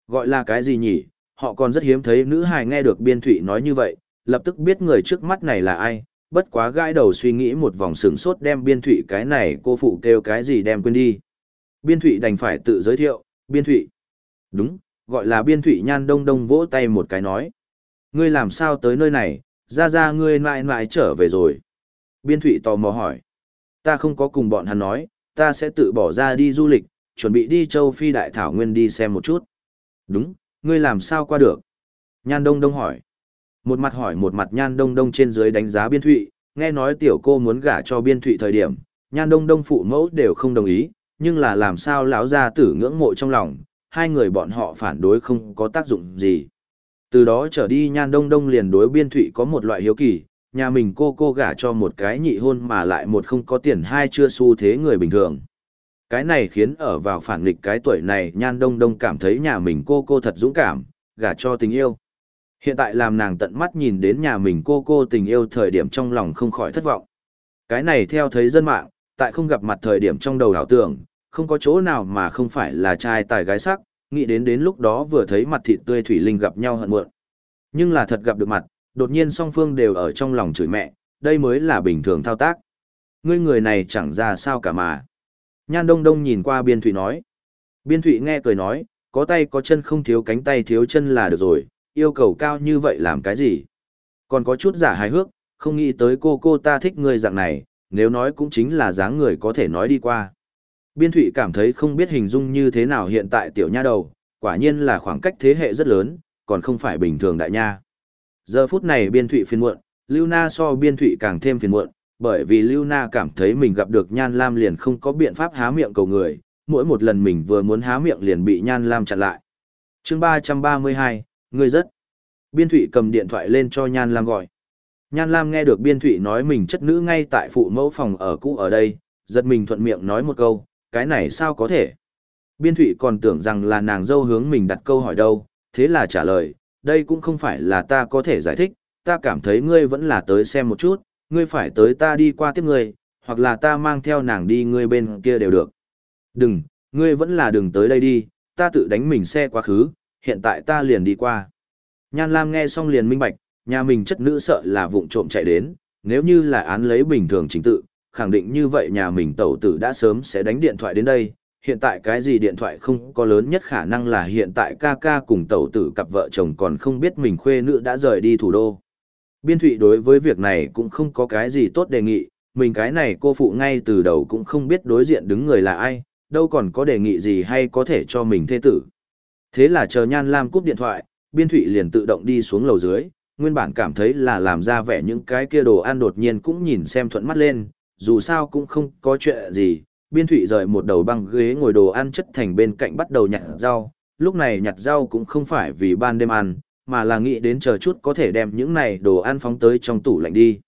Gọi là cái gì nhỉ? Họ còn rất hiếm thấy nữ hài nghe được biên thụy nói như vậy, lập tức biết người trước mắt này là ai, bất quá gãi đầu suy nghĩ một vòng sừng sốt đem biên thụy cái này cô phụ kêu cái gì đem quên đi. Biên thụy đành phải tự giới thiệu, biên thụy. Đúng, gọi là biên thụy nhan đông đông vỗ tay một cái nói. Ngươi làm sao tới nơi này, ra ra ngươi mãi mãi trở về rồi. Biên thụy tò mò hỏi. Ta không có cùng bọn hắn nói, ta sẽ tự bỏ ra đi du lịch, chuẩn bị đi châu Phi Đại Thảo Nguyên đi xem một chút. Đúng, ngươi làm sao qua được? Nhan Đông Đông hỏi. Một mặt hỏi một mặt Nhan Đông Đông trên dưới đánh giá Biên Thụy, nghe nói tiểu cô muốn gả cho Biên Thụy thời điểm, Nhan Đông Đông phụ mẫu đều không đồng ý, nhưng là làm sao lão gia tử ngưỡng mộ trong lòng, hai người bọn họ phản đối không có tác dụng gì. Từ đó trở đi Nhan Đông Đông liền đối Biên Thụy có một loại hiếu kỳ, nhà mình cô cô gả cho một cái nhị hôn mà lại một không có tiền hai chưa xu thế người bình thường. Cái này khiến ở vào phản nghịch cái tuổi này Nhan Đông Đông cảm thấy nhà mình cô cô thật dũng cảm, gả cho tình yêu. Hiện tại làm nàng tận mắt nhìn đến nhà mình cô cô tình yêu thời điểm trong lòng không khỏi thất vọng. Cái này theo thấy dân mạng, tại không gặp mặt thời điểm trong đầu đảo tưởng, không có chỗ nào mà không phải là trai tài gái sắc, nghĩ đến đến lúc đó vừa thấy mặt thịt tươi thủy linh gặp nhau hận muộn. Nhưng là thật gặp được mặt, đột nhiên song phương đều ở trong lòng chửi mẹ, đây mới là bình thường thao tác. Ngươi người này chẳng ra sao cả mà. Nhan Đông Đông nhìn qua Biên Thụy nói. Biên Thụy nghe cười nói, có tay có chân không thiếu cánh tay thiếu chân là được rồi, yêu cầu cao như vậy làm cái gì? Còn có chút giả hài hước, không nghĩ tới cô cô ta thích người dạng này, nếu nói cũng chính là dáng người có thể nói đi qua. Biên Thụy cảm thấy không biết hình dung như thế nào hiện tại tiểu nha đầu, quả nhiên là khoảng cách thế hệ rất lớn, còn không phải bình thường đại nha. Giờ phút này Biên Thụy phiền muộn, Lưu Na so Biên Thụy càng thêm phiền muộn, bởi vì Lưu Na cảm thấy mình gặp được Nhan Lam liền không có biện pháp há miệng cầu người, mỗi một lần mình vừa muốn há miệng liền bị Nhan Lam chặn lại. chương 332, ngươi rất. Biên Thụy cầm điện thoại lên cho Nhan Lam gọi. Nhan Lam nghe được Biên Thụy nói mình chất nữ ngay tại phụ mẫu phòng ở cũ ở đây, giật mình thuận miệng nói một câu, cái này sao có thể? Biên Thụy còn tưởng rằng là nàng dâu hướng mình đặt câu hỏi đâu, thế là trả lời, đây cũng không phải là ta có thể giải thích, ta cảm thấy ngươi vẫn là tới xem một chút, ngươi phải tới ta đi qua tiếp ngươi, hoặc là ta mang theo nàng đi ngươi bên kia đều được. Đừng, ngươi vẫn là đừng tới đây đi, ta tự đánh mình xe quá khứ, hiện tại ta liền đi qua. Nhan Lam nghe xong liền minh bạch, nhà mình chất nữ sợ là vụng trộm chạy đến, nếu như là án lấy bình thường chính tự, khẳng định như vậy nhà mình tẩu tử đã sớm sẽ đánh điện thoại đến đây. Hiện tại cái gì điện thoại không có lớn nhất khả năng là hiện tại ca ca cùng tẩu tử cặp vợ chồng còn không biết mình khuê nữ đã rời đi thủ đô. Biên thụy đối với việc này cũng không có cái gì tốt đề nghị, mình cái này cô phụ ngay từ đầu cũng không biết đối diện đứng người là ai, đâu còn có đề nghị gì hay có thể cho mình thê tử. Thế là chờ Nhan Lam cúp điện thoại, Biên Thụy liền tự động đi xuống lầu dưới, nguyên bản cảm thấy là làm ra vẻ những cái kia đồ ăn đột nhiên cũng nhìn xem thuận mắt lên, dù sao cũng không có chuyện gì. Biên Thụy rời một đầu băng ghế ngồi đồ ăn chất thành bên cạnh bắt đầu nhặt rau, lúc này nhặt rau cũng không phải vì ban đêm ăn, mà là nghĩ đến chờ chút có thể đem những này đồ ăn phóng tới trong tủ lạnh đi.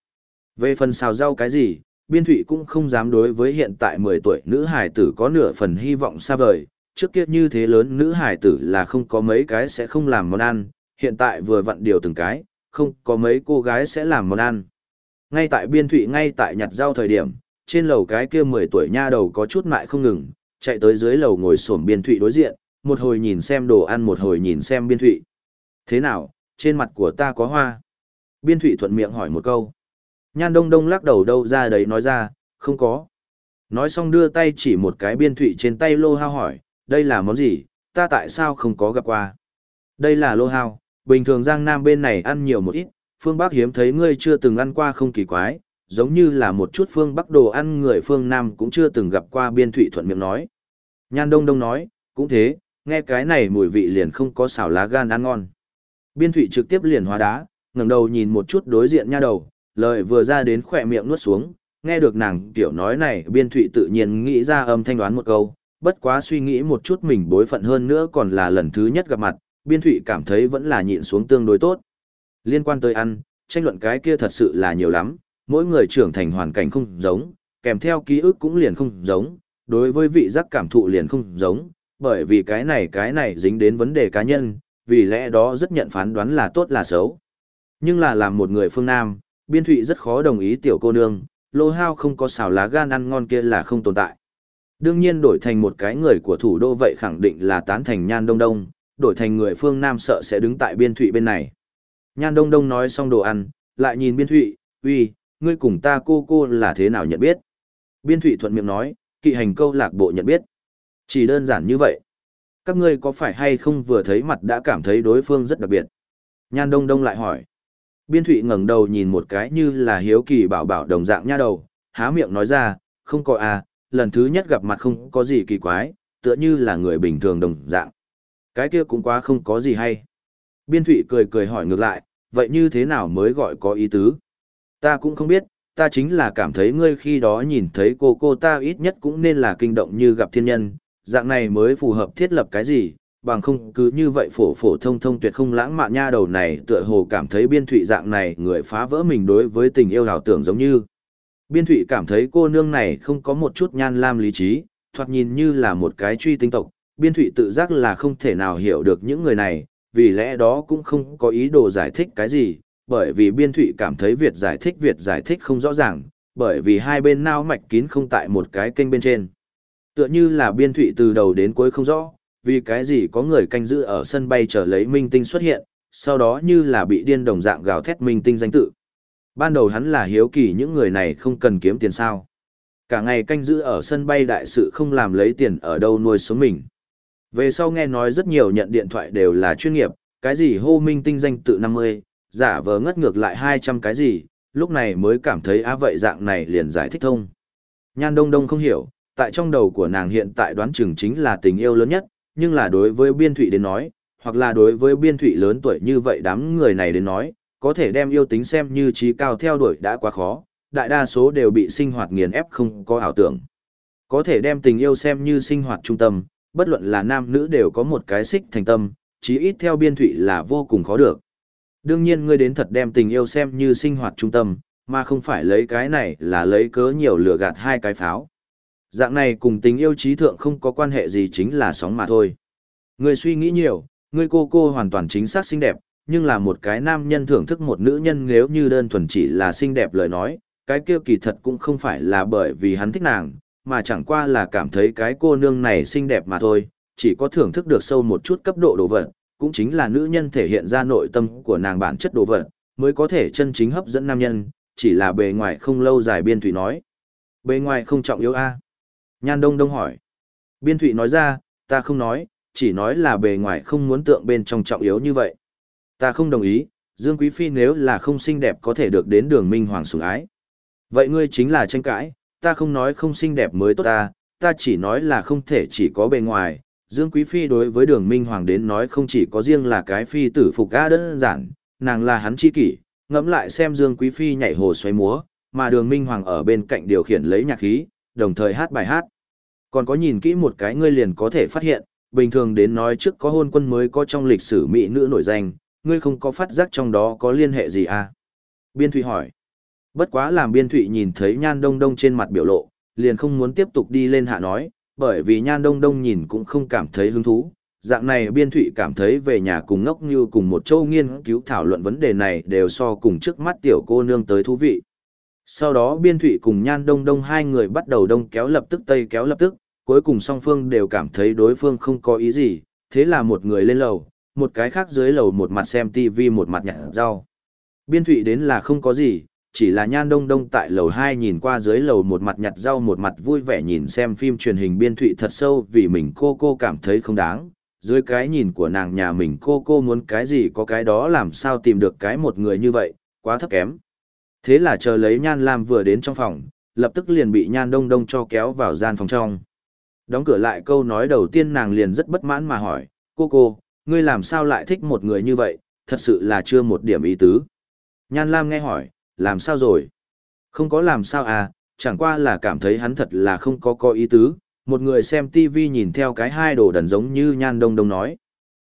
Về phần xào rau cái gì, biên thụy cũng không dám đối với hiện tại 10 tuổi nữ hải tử có nửa phần hy vọng xa vời, trước kia như thế lớn nữ hải tử là không có mấy cái sẽ không làm món ăn, hiện tại vừa vặn điều từng cái, không có mấy cô gái sẽ làm món ăn. Ngay tại biên thụy ngay tại nhặt rau thời điểm, trên lầu cái kia 10 tuổi nha đầu có chút mại không ngừng, chạy tới dưới lầu ngồi xổm biên thụy đối diện, một hồi nhìn xem đồ ăn một hồi nhìn xem biên thụy. Thế nào, trên mặt của ta có hoa? Biên thụy thuận miệng hỏi một câu. Nhan đông đông lắc đầu đâu ra đấy nói ra, không có. Nói xong đưa tay chỉ một cái biên thụy trên tay lô hao hỏi, đây là món gì, ta tại sao không có gặp qua? Đây là lô hao, bình thường Giang Nam bên này ăn nhiều một ít, phương Bắc hiếm thấy ngươi chưa từng ăn qua không kỳ quái, giống như là một chút phương Bắc đồ ăn người phương Nam cũng chưa từng gặp qua biên thụy thuận miệng nói. Nhan Đông Đông nói, cũng thế, nghe cái này mùi vị liền không có xào lá gan ăn ngon. Biên thụy trực tiếp liền hóa đá, ngẩng đầu nhìn một chút đối diện nha đầu, lời vừa ra đến khỏe miệng nuốt xuống, nghe được nàng tiểu nói này biên thụy tự nhiên nghĩ ra âm thanh đoán một câu, bất quá suy nghĩ một chút mình bối phận hơn nữa còn là lần thứ nhất gặp mặt, biên thụy cảm thấy vẫn là nhịn xuống tương đối tốt. Liên quan tới ăn, tranh luận cái kia thật sự là nhiều lắm, mỗi người trưởng thành hoàn cảnh không giống, kèm theo ký ức cũng liền không giống, đối với vị giác cảm thụ liền không giống, bởi vì cái này cái này dính đến vấn đề cá nhân, vì lẽ đó rất nhận phán đoán là tốt là xấu. Nhưng là làm một người phương Nam, biên thụy rất khó đồng ý tiểu cô nương, lô hao không có xào lá gan ăn ngon kia là không tồn tại. Đương nhiên đổi thành một cái người của thủ đô vậy khẳng định là tán thành nhan đông đông, đổi thành người phương Nam sợ sẽ đứng tại biên thụy bên này. Nhan đông đông nói xong đồ ăn, lại nhìn biên thụy, uy, ngươi cùng ta cô cô là thế nào nhận biết. Biên thụy thuận miệng nói, kỵ hành câu lạc bộ nhận biết. Chỉ đơn giản như vậy. Các ngươi có phải hay không vừa thấy mặt đã cảm thấy đối phương rất đặc biệt? Nhan đông đông lại hỏi. Biên thụy ngẩng đầu nhìn một cái như là hiếu kỳ bảo bảo đồng dạng nha đầu, há miệng nói ra, không có à, lần thứ nhất gặp mặt không có gì kỳ quái, tựa như là người bình thường đồng dạng. Cái kia cũng quá không có gì hay. Biên thụy cười cười hỏi ngược lại, vậy như thế nào mới gọi có ý tứ? Ta cũng không biết, ta chính là cảm thấy ngươi khi đó nhìn thấy cô cô ta ít nhất cũng nên là kinh động như gặp thiên nhân, dạng này mới phù hợp thiết lập cái gì, bằng không cứ như vậy phổ phổ thông thông tuyệt không lãng mạn nha đầu này tựa hồ cảm thấy biên thụy dạng này người phá vỡ mình đối với tình yêu hào tưởng giống như. Biên thụy cảm thấy cô nương này không có một chút nhan lam lý trí, thoạt nhìn như là một cái truy tinh tộc, biên thụy tự giác là không thể nào hiểu được những người này, vì lẽ đó cũng không có ý đồ giải thích cái gì, bởi vì biên thụy cảm thấy Việt giải thích Việt giải thích không rõ ràng, bởi vì hai bên nao mạch kín không tại một cái kênh bên trên. Tựa như là biên thụy từ đầu đến cuối không rõ, vì cái gì có người canh giữ ở sân bay chờ lấy minh tinh xuất hiện, sau đó như là bị điên đồng dạng gào thét minh tinh danh tự. Ban đầu hắn là hiếu kỳ những người này không cần kiếm tiền sao. Cả ngày canh giữ ở sân bay đại sự không làm lấy tiền ở đâu nuôi sống mình. Về sau nghe nói rất nhiều nhận điện thoại đều là chuyên nghiệp, cái gì hô minh tinh danh tự 50, giả vờ ngất ngược lại 200 cái gì, lúc này mới cảm thấy á vậy dạng này liền giải thích thông. Nhan Đông Đông không hiểu, tại trong đầu của nàng hiện tại đoán chừng chính là tình yêu lớn nhất, nhưng là đối với biên thụy đến nói, hoặc là đối với biên thụy lớn tuổi như vậy đám người này đến nói, có thể đem yêu tính xem như trí cao theo đuổi đã quá khó, đại đa số đều bị sinh hoạt nghiền ép không có ảo tưởng. Có thể đem tình yêu xem như sinh hoạt trung tâm, bất luận là nam nữ đều có một cái xích thành tâm, chí ít theo biên thụy là vô cùng khó được. Đương nhiên ngươi đến thật đem tình yêu xem như sinh hoạt trung tâm, mà không phải lấy cái này là lấy cớ nhiều lừa gạt hai cái pháo. Dạng này cùng tình yêu trí thượng không có quan hệ gì chính là sóng mà thôi. Ngươi suy nghĩ nhiều, ngươi cô cô hoàn toàn chính xác xinh đẹp, nhưng là một cái nam nhân thưởng thức một nữ nhân nếu như đơn thuần chỉ là xinh đẹp lời nói, cái kia kỳ thật cũng không phải là bởi vì hắn thích nàng, mà chẳng qua là cảm thấy cái cô nương này xinh đẹp mà thôi, chỉ có thưởng thức được sâu một chút cấp độ đồ vật, cũng chính là nữ nhân thể hiện ra nội tâm của nàng bản chất đồ vật, mới có thể chân chính hấp dẫn nam nhân, chỉ là bề ngoài không lâu dài biên thủy nói. Bề ngoài không trọng yếu a Nhan Đông Đông hỏi. Biên thủy nói ra, ta không nói, chỉ nói là bề ngoài không muốn tượng bên trong trọng yếu như vậy. Ta không đồng ý, Dương Quý Phi nếu là không xinh đẹp có thể được đến đường minh hoàng sủng ái. Vậy ngươi chính là tranh cãi, ta không nói không xinh đẹp mới tốt ta, ta chỉ nói là không thể chỉ có bề ngoài. Dương Quý Phi đối với đường minh hoàng đến nói không chỉ có riêng là cái phi tử phục ga đơn giản, nàng là hắn chi kỷ, ngẫm lại xem Dương Quý Phi nhảy hồ xoay múa, mà đường minh hoàng ở bên cạnh điều khiển lấy nhạc khí, đồng thời hát bài hát. Còn có nhìn kỹ một cái ngươi liền có thể phát hiện, bình thường đến nói trước có hôn quân mới có trong lịch sử mỹ nữ nổi danh, ngươi không có phát giác trong đó có liên hệ gì à? Biên Thụy hỏi. Bất quá làm Biên Thụy nhìn thấy Nhan Đông Đông trên mặt biểu lộ, liền không muốn tiếp tục đi lên hạ nói, bởi vì Nhan Đông Đông nhìn cũng không cảm thấy hứng thú. Dạng này Biên Thụy cảm thấy về nhà cùng ngốc như cùng một châu nghiên cứu thảo luận vấn đề này đều so cùng trước mắt tiểu cô nương tới thú vị. Sau đó Biên Thụy cùng Nhan Đông Đông hai người bắt đầu đông kéo lập tức tây kéo lập tức, cuối cùng song phương đều cảm thấy đối phương không có ý gì, thế là một người lên lầu, một cái khác dưới lầu một mặt xem tivi một mặt nhặt rau. Biên Thụy đến là không có gì, chỉ là Nhan Đông Đông tại lầu 2 nhìn qua dưới lầu một mặt nhặt rau một mặt vui vẻ nhìn xem phim truyền hình Biên Thụy thật sâu vì mình cô cô cảm thấy không đáng. Dưới cái nhìn của nàng nhà mình cô cô muốn cái gì có cái đó làm sao tìm được cái một người như vậy, quá thấp kém. Thế là chờ lấy Nhan Lam vừa đến trong phòng, lập tức liền bị Nhan Đông Đông cho kéo vào gian phòng trong. Đóng cửa lại câu nói đầu tiên nàng liền rất bất mãn mà hỏi, cô cô, ngươi làm sao lại thích một người như vậy, thật sự là chưa một điểm ý tứ. Nhan Lam nghe hỏi, làm sao rồi? Không có làm sao à, chẳng qua là cảm thấy hắn thật là không có có ý tứ, một người xem TV nhìn theo cái hai đồ đần giống như Nhan Đông Đông nói.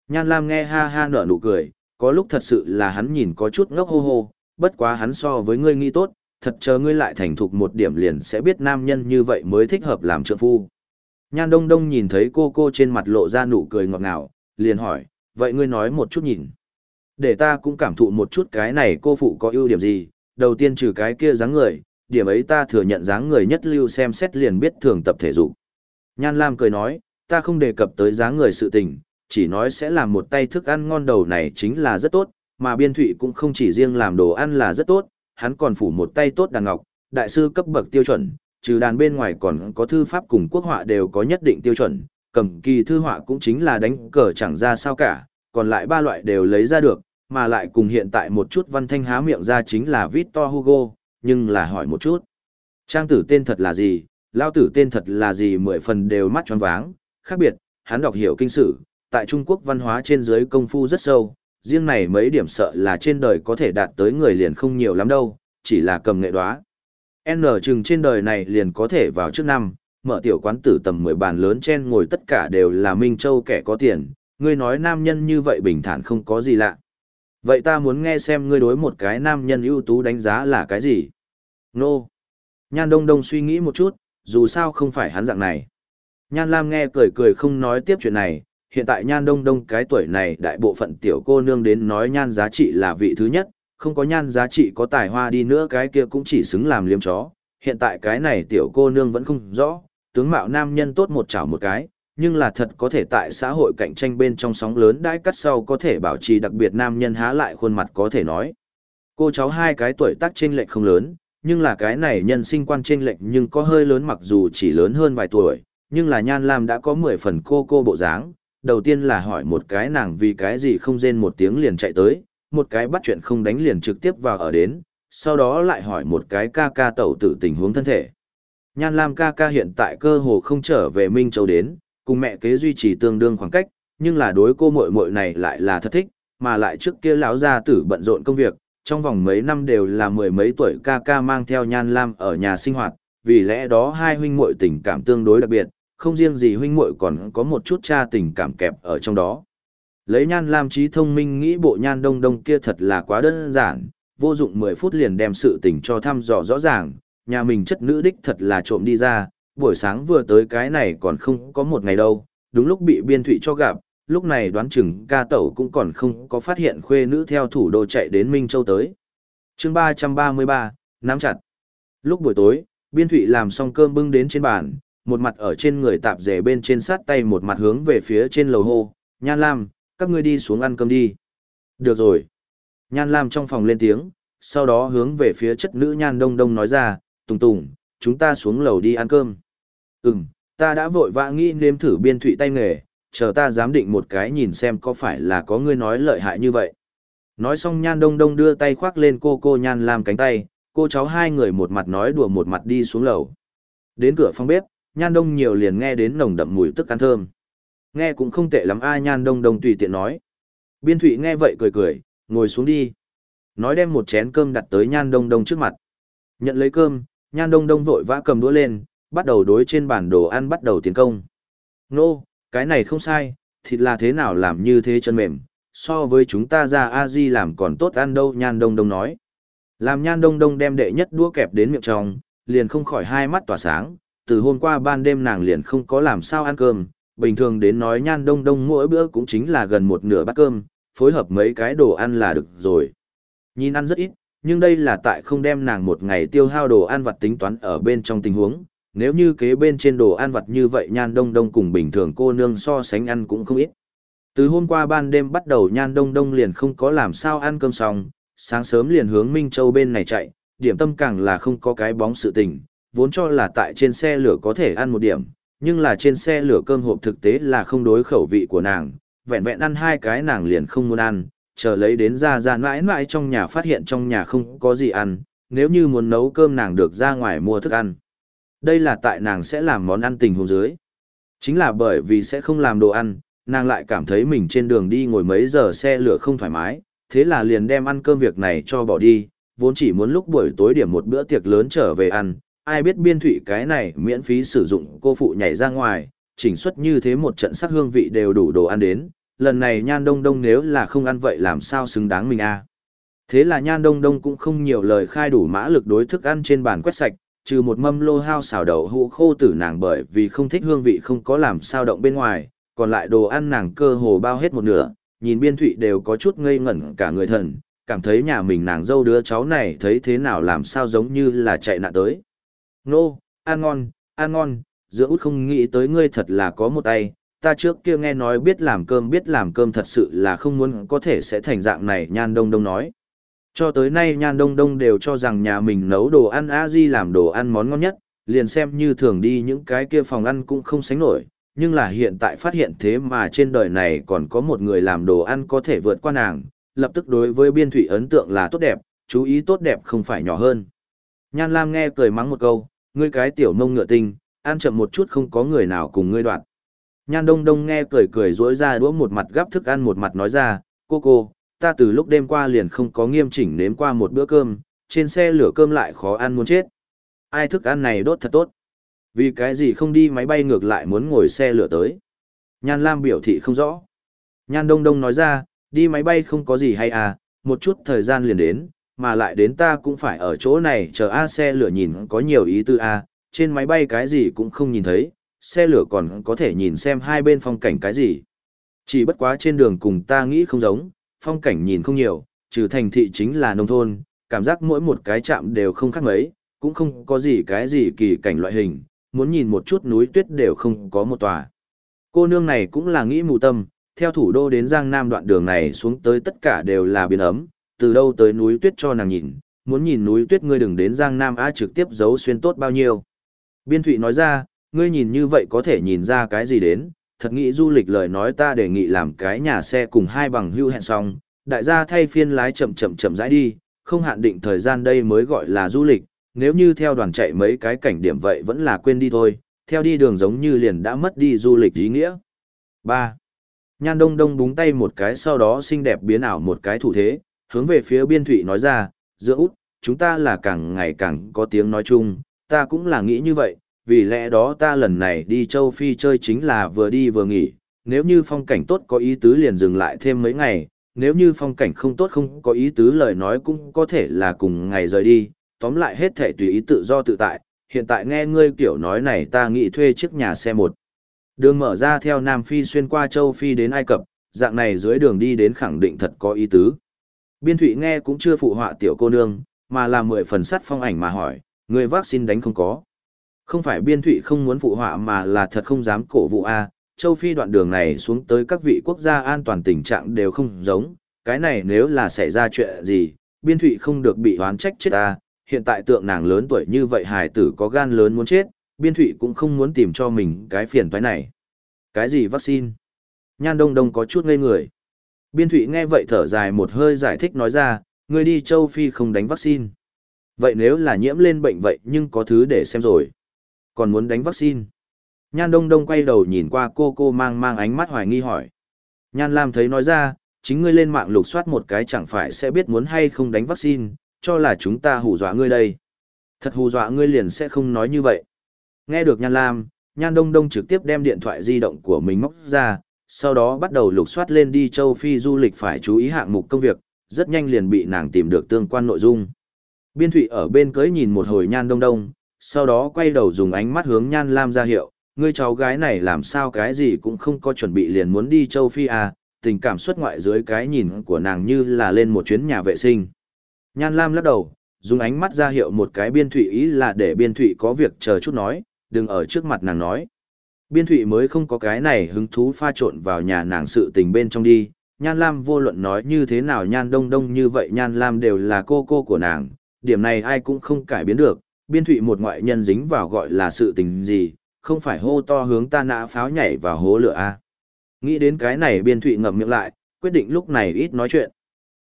Nhan Lam nghe ha ha nở nụ cười, có lúc thật sự là hắn nhìn có chút ngốc hô hô, bất quá hắn so với ngươi nghĩ tốt, thật chờ ngươi lại thành thục một điểm liền sẽ biết nam nhân như vậy mới thích hợp làm trượng phu. Nhan Đông Đông nhìn thấy cô cô trên mặt lộ ra nụ cười ngọt ngào, liền hỏi, vậy ngươi nói một chút nhìn. Để ta cũng cảm thụ một chút cái này cô phụ có ưu điểm gì, đầu tiên trừ cái kia dáng người, điểm ấy ta thừa nhận dáng người nhất lưu xem xét liền biết thường tập thể dục. Nhan Lam cười nói, ta không đề cập tới dáng người sự tình, chỉ nói sẽ làm một tay thức ăn ngon đầu này chính là rất tốt, mà biên thụy cũng không chỉ riêng làm đồ ăn là rất tốt, hắn còn phủ một tay tốt đàn ngọc, đại sư cấp bậc tiêu chuẩn, trừ đàn bên ngoài còn có thư pháp cùng quốc họa đều có nhất định tiêu chuẩn, cầm kỳ thư họa cũng chính là đánh cờ chẳng ra sao cả, còn lại ba loại đều lấy ra được, mà lại cùng hiện tại một chút văn thanh há miệng ra chính là Victor Hugo, nhưng là hỏi một chút. Trang tử tên thật là gì, lao tử tên thật là gì mười phần đều mắt tròn váng, khác biệt, hắn đọc hiểu kinh sử, tại Trung Quốc văn hóa trên dưới công phu rất sâu, riêng này mấy điểm sợ là trên đời có thể đạt tới người liền không nhiều lắm đâu, chỉ là cầm nghệ đoá. N chừng trên đời này liền có thể vào trước năm, mở tiểu quán tử tầm 10 bàn lớn trên ngồi tất cả đều là Minh Châu kẻ có tiền, ngươi nói nam nhân như vậy bình thản không có gì lạ. Vậy ta muốn nghe xem ngươi đối một cái nam nhân ưu tú đánh giá là cái gì? Nô. No. Nhan Đông Đông suy nghĩ một chút, dù sao không phải hắn dạng này. Nhan Lam nghe cười cười không nói tiếp chuyện này, hiện tại Nhan Đông Đông cái tuổi này đại bộ phận tiểu cô nương đến nói Nhan giá trị là vị thứ nhất, không có Nhan giá trị có tài hoa đi nữa cái kia cũng chỉ xứng làm liếm chó. Hiện tại cái này tiểu cô nương vẫn không rõ, tướng mạo nam nhân tốt một chảo một cái, nhưng là thật có thể tại xã hội cạnh tranh bên trong sóng lớn đãi cắt sau có thể bảo trì đặc biệt nam nhân há lại khuôn mặt có thể nói. Cô cháu hai cái tuổi tác trên lệch không lớn, nhưng là cái này nhân sinh quan trên lệch nhưng có hơi lớn mặc dù chỉ lớn hơn vài tuổi, nhưng là Nhan Lam đã có 10 phần cô cô bộ dáng. Đầu tiên là hỏi một cái nàng vì cái gì không rên một tiếng liền chạy tới, một cái bắt chuyện không đánh liền trực tiếp vào ở đến, sau đó lại hỏi một cái ca ca tẩu tử tình huống thân thể. Nhan Lam ca ca hiện tại cơ hồ không trở về Minh Châu đến, cùng mẹ kế duy trì tương đương khoảng cách, nhưng là đối cô muội muội này lại là thật thích, mà lại trước kia lão gia tử bận rộn công việc, trong vòng mấy năm đều là mười mấy tuổi ca ca mang theo Nhan Lam ở nhà sinh hoạt, vì lẽ đó hai huynh muội tình cảm tương đối đặc biệt, không riêng gì huynh muội còn có một chút cha tình cảm kẹp ở trong đó. Lấy Nhan Lam trí thông minh nghĩ bộ Nhan Đông Đông kia thật là quá đơn giản, vô dụng 10 phút liền đem sự tình cho thăm dò rõ ràng, nhà mình chất nữ đích thật là trộm đi ra, buổi sáng vừa tới cái này còn không có một ngày đâu, đúng lúc bị biên thụy cho gặp, lúc này đoán chừng ca tẩu cũng còn không có phát hiện khuê nữ theo thủ đô chạy đến Minh Châu tới. chương 333, nắm chặt. Lúc buổi tối, biên thụy làm xong cơm bưng đến trên bàn, một mặt ở trên người tạp rể bên trên sát tay một mặt hướng về phía trên lầu hô, Nhan Lam, các ngươi đi xuống ăn cơm đi. Được rồi. Nhan Lam trong phòng lên tiếng, sau đó hướng về phía chất nữ Nhan Đông Đông nói ra, Tùng Tùng, chúng ta xuống lầu đi ăn cơm. Ừm, ta đã vội vã nghĩ nếm thử biên thụy tay nghề, chờ ta giám định một cái nhìn xem có phải là có ngươi nói lợi hại như vậy. Nói xong nhan đông đông đưa tay khoác lên cô cô nhan làm cánh tay, cô cháu hai người một mặt nói đùa một mặt đi xuống lầu. Đến cửa phòng bếp, nhan đông nhiều liền nghe đến nồng đậm mùi tức ăn thơm. Nghe cũng không tệ lắm ai nhan đông đông tùy tiện nói. Biên thụy nghe vậy cười cười, ngồi xuống đi. Nói đem một chén cơm đặt tới nhan đông đông trước mặt. Nhận lấy cơm, nhan đông đông vội vã cầm đũa lên, bắt đầu đối trên bản đồ ăn bắt đầu tiến công. Nô, cái này không sai, thịt là thế nào làm như thế chân mềm, so với chúng ta ra a di làm còn tốt ăn đâu nhan đông đông nói. Làm nhan đông đông đem đệ nhất đũa kẹp đến miệng trong, liền không khỏi hai mắt tỏa sáng, từ hôm qua ban đêm nàng liền không có làm sao ăn cơm, bình thường đến nói nhan đông đông mỗi bữa cũng chính là gần một nửa bát cơm, phối hợp mấy cái đồ ăn là được rồi. Nhìn ăn rất ít, nhưng đây là tại không đem nàng một ngày tiêu hao đồ ăn vặt tính toán ở bên trong tình huống, nếu như kế bên trên đồ ăn vặt như vậy nhan đông đông cùng bình thường cô nương so sánh ăn cũng không ít. Từ hôm qua ban đêm bắt đầu nhan đông đông liền không có làm sao ăn cơm xong, sáng sớm liền hướng Minh Châu bên này chạy, điểm tâm càng là không có cái bóng sự tình, vốn cho là tại trên xe lửa có thể ăn một điểm, nhưng là trên xe lửa cơm hộp thực tế là không đối khẩu vị của nàng, vẹn vẹn ăn hai cái nàng liền không muốn ăn, chờ lấy đến ra ra mãi mãi trong nhà phát hiện trong nhà không có gì ăn, nếu như muốn nấu cơm nàng được ra ngoài mua thức ăn. Đây là tại nàng sẽ làm món ăn tình huống dưới. Chính là bởi vì sẽ không làm đồ ăn, nàng lại cảm thấy mình trên đường đi ngồi mấy giờ xe lửa không thoải mái, thế là liền đem ăn cơm việc này cho bỏ đi, vốn chỉ muốn lúc buổi tối điểm một bữa tiệc lớn trở về ăn, ai biết biên thủy cái này miễn phí sử dụng cô phụ nhảy ra ngoài, chỉnh xuất như thế một trận sắc hương vị đều đủ đồ ăn đến, lần này nhan đông đông nếu là không ăn vậy làm sao xứng đáng mình a Thế là Nhan Đông Đông cũng không nhiều lời khai đủ mã lực đối thức ăn trên bàn quét sạch, trừ một mâm lô hao xào đậu hũ khô tử nàng bởi vì không thích hương vị không có làm sao động bên ngoài, còn lại đồ ăn nàng cơ hồ bao hết một nửa, nhìn biên thụy đều có chút ngây ngẩn cả người thần, cảm thấy nhà mình nàng dâu đứa cháu này thấy thế nào làm sao giống như là chạy nạn tới. Nô, ăn ngon, ăn ngon, giữa út không nghĩ tới ngươi thật là có một tay, ta trước kia nghe nói biết làm cơm biết làm cơm thật sự là không muốn có thể sẽ thành dạng này nhan đông đông nói. Cho tới nay nhan đông đông đều cho rằng nhà mình nấu đồ ăn a di làm đồ ăn món ngon nhất, liền xem như thường đi những cái kia phòng ăn cũng không sánh nổi, nhưng là hiện tại phát hiện thế mà trên đời này còn có một người làm đồ ăn có thể vượt qua nàng, lập tức đối với biên thủy ấn tượng là tốt đẹp, chú ý tốt đẹp không phải nhỏ hơn. Nhan Lam nghe cười mắng một câu, ngươi cái tiểu mông ngựa tinh, ăn chậm một chút không có người nào cùng ngươi đoạn. Nhan Đông Đông nghe cười cười rỗi ra đũa một mặt gắp thức ăn một mặt nói ra, cô cô, ta từ lúc đêm qua liền không có nghiêm chỉnh nếm qua một bữa cơm, trên xe lửa cơm lại khó ăn muốn chết. Ai thức ăn này đốt thật tốt. Vì cái gì không đi máy bay ngược lại muốn ngồi xe lửa tới. Nhan Lam biểu thị không rõ. Nhan Đông Đông nói ra, đi máy bay không có gì hay à, một chút thời gian liền đến, mà lại đến ta cũng phải ở chỗ này chờ A xe lửa nhìn có nhiều ý tư A, trên máy bay cái gì cũng không nhìn thấy, xe lửa còn có thể nhìn xem hai bên phong cảnh cái gì. Chỉ bất quá trên đường cùng ta nghĩ không giống, phong cảnh nhìn không nhiều, trừ thành thị chính là nông thôn, cảm giác mỗi một cái chạm đều không khác mấy, cũng không có gì cái gì kỳ cảnh loại hình, muốn nhìn một chút núi tuyết đều không có một tòa. Cô nương này cũng là nghĩ mù tâm, theo thủ đô đến Giang Nam đoạn đường này xuống tới tất cả đều là biển ấm, từ đâu tới núi tuyết cho nàng nhìn, muốn nhìn núi tuyết ngươi đừng đến Giang Nam á trực tiếp giấu xuyên tốt bao nhiêu. Biên Thụy nói ra, ngươi nhìn như vậy có thể nhìn ra cái gì đến, thật nghĩ du lịch lời nói ta đề nghị làm cái nhà xe cùng hai bằng hưu hẹn xong, đại gia thay phiên lái chậm chậm chậm rãi đi, không hạn định thời gian đây mới gọi là du lịch, nếu như theo đoàn chạy mấy cái cảnh điểm vậy vẫn là quên đi thôi, theo đi đường giống như liền đã mất đi du lịch ý nghĩa. 3. Nhan đông đông búng tay một cái sau đó xinh đẹp biến ảo một cái thủ thế, hướng về phía biên thủy nói ra, giữa út, chúng ta là càng ngày càng có tiếng nói chung, ta cũng là nghĩ như vậy, vì lẽ đó ta lần này đi châu Phi chơi chính là vừa đi vừa nghỉ, nếu như phong cảnh tốt có ý tứ liền dừng lại thêm mấy ngày, nếu như phong cảnh không tốt không có ý tứ lời nói cũng có thể là cùng ngày rời đi, tóm lại hết thể tùy ý tự do tự tại, hiện tại nghe ngươi kiểu nói này ta nghĩ thuê chiếc nhà xe một. Đường mở ra theo Nam Phi xuyên qua châu Phi đến Ai Cập, dạng này dưới đường đi đến khẳng định thật có ý tứ. Biên Thụy nghe cũng chưa phụ họa tiểu cô nương, mà là mười phần sắt phong ảnh mà hỏi, người vaccine đánh không có. Không phải Biên Thụy không muốn phụ họa mà là thật không dám cổ vụ A, châu Phi đoạn đường này xuống tới các vị quốc gia an toàn tình trạng đều không giống, cái này nếu là xảy ra chuyện gì, Biên Thụy không được bị hoán trách chết A, hiện tại tượng nàng lớn tuổi như vậy hài tử có gan lớn muốn chết, Biên Thụy cũng không muốn tìm cho mình cái phiền toái này. Cái gì vaccine? Nhan Đông Đông có chút ngây người. Biên Thụy nghe vậy thở dài một hơi giải thích nói ra, người đi châu Phi không đánh vaccine. Vậy nếu là nhiễm lên bệnh vậy nhưng có thứ để xem rồi. Còn muốn đánh vaccine. Nhan Đông Đông quay đầu nhìn qua cô cô mang mang ánh mắt hoài nghi hỏi. Nhan Lam thấy nói ra, chính ngươi lên mạng lục soát một cái chẳng phải sẽ biết muốn hay không đánh vaccine, cho là chúng ta hù dọa ngươi đây. Thật hù dọa ngươi liền sẽ không nói như vậy. Nghe được Nhan Lam, Nhan Đông Đông trực tiếp đem điện thoại di động của mình móc ra, sau đó bắt đầu lục soát lên đi châu Phi du lịch phải chú ý hạng mục công việc, rất nhanh liền bị nàng tìm được tương quan nội dung. Biên Thụy ở bên cưới nhìn một hồi Nhan Đông Đông, sau đó quay đầu dùng ánh mắt hướng Nhan Lam ra hiệu, ngươi cháu gái này làm sao cái gì cũng không có chuẩn bị liền muốn đi châu Phi à, tình cảm xuất ngoại dưới cái nhìn của nàng như là lên một chuyến nhà vệ sinh. Nhan Lam lắc đầu, dùng ánh mắt ra hiệu một cái biên thụy ý là để biên thụy có việc chờ chút nói, đừng ở trước mặt nàng nói. Biên thụy mới không có cái này hứng thú pha trộn vào nhà nàng sự tình bên trong đi, Nhan Lam vô luận nói như thế nào Nhan Đông Đông như vậy Nhan Lam đều là cô cô của nàng, điểm này ai cũng không cải biến được, biên thụy một ngoại nhân dính vào gọi là sự tình gì, không phải hô to hướng ta nã pháo nhảy vào hố lửa a Nghĩ đến cái này biên thụy ngậm miệng lại, quyết định lúc này ít nói chuyện.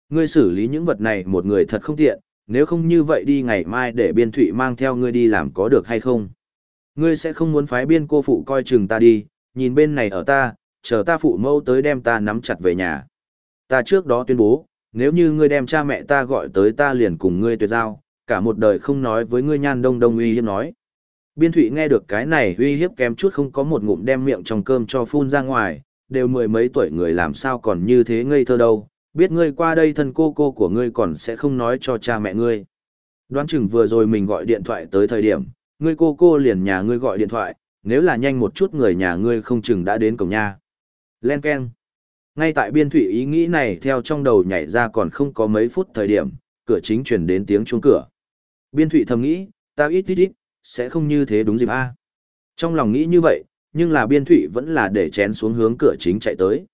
Ngươi xử lý những vật này một người thật không tiện, nếu không như vậy đi ngày mai để biên thụy mang theo ngươi đi làm có được hay không? Ngươi sẽ không muốn phái biên cô phụ coi chừng ta đi, nhìn bên này ở ta, chờ ta phụ mâu tới đem ta nắm chặt về nhà. Ta trước đó tuyên bố, nếu như ngươi đem cha mẹ ta gọi tới ta liền cùng ngươi tuyệt giao, cả một đời không nói với ngươi nhan đông đông uy hiếp nói. Biên thụy nghe được cái này uy hiếp kém chút không có một ngụm đem miệng trong cơm cho phun ra ngoài, đều mười mấy tuổi người làm sao còn như thế ngây thơ đâu, biết ngươi qua đây thân cô cô của ngươi còn sẽ không nói cho cha mẹ ngươi. Đoán chừng vừa rồi mình gọi điện thoại tới thời điểm, ngươi cô cô liền nhà ngươi gọi điện thoại, nếu là nhanh một chút người nhà ngươi không chừng đã đến cổng nhà. Len Ken. Ngay tại biên thủy ý nghĩ này theo trong đầu nhảy ra còn không có mấy phút thời điểm, cửa chính chuyển đến tiếng chuông cửa. Biên thụy thầm nghĩ, tao ít ít ít, sẽ không như thế đúng dịp A. Trong lòng nghĩ như vậy, nhưng là biên thụy vẫn là để chén xuống hướng cửa chính chạy tới.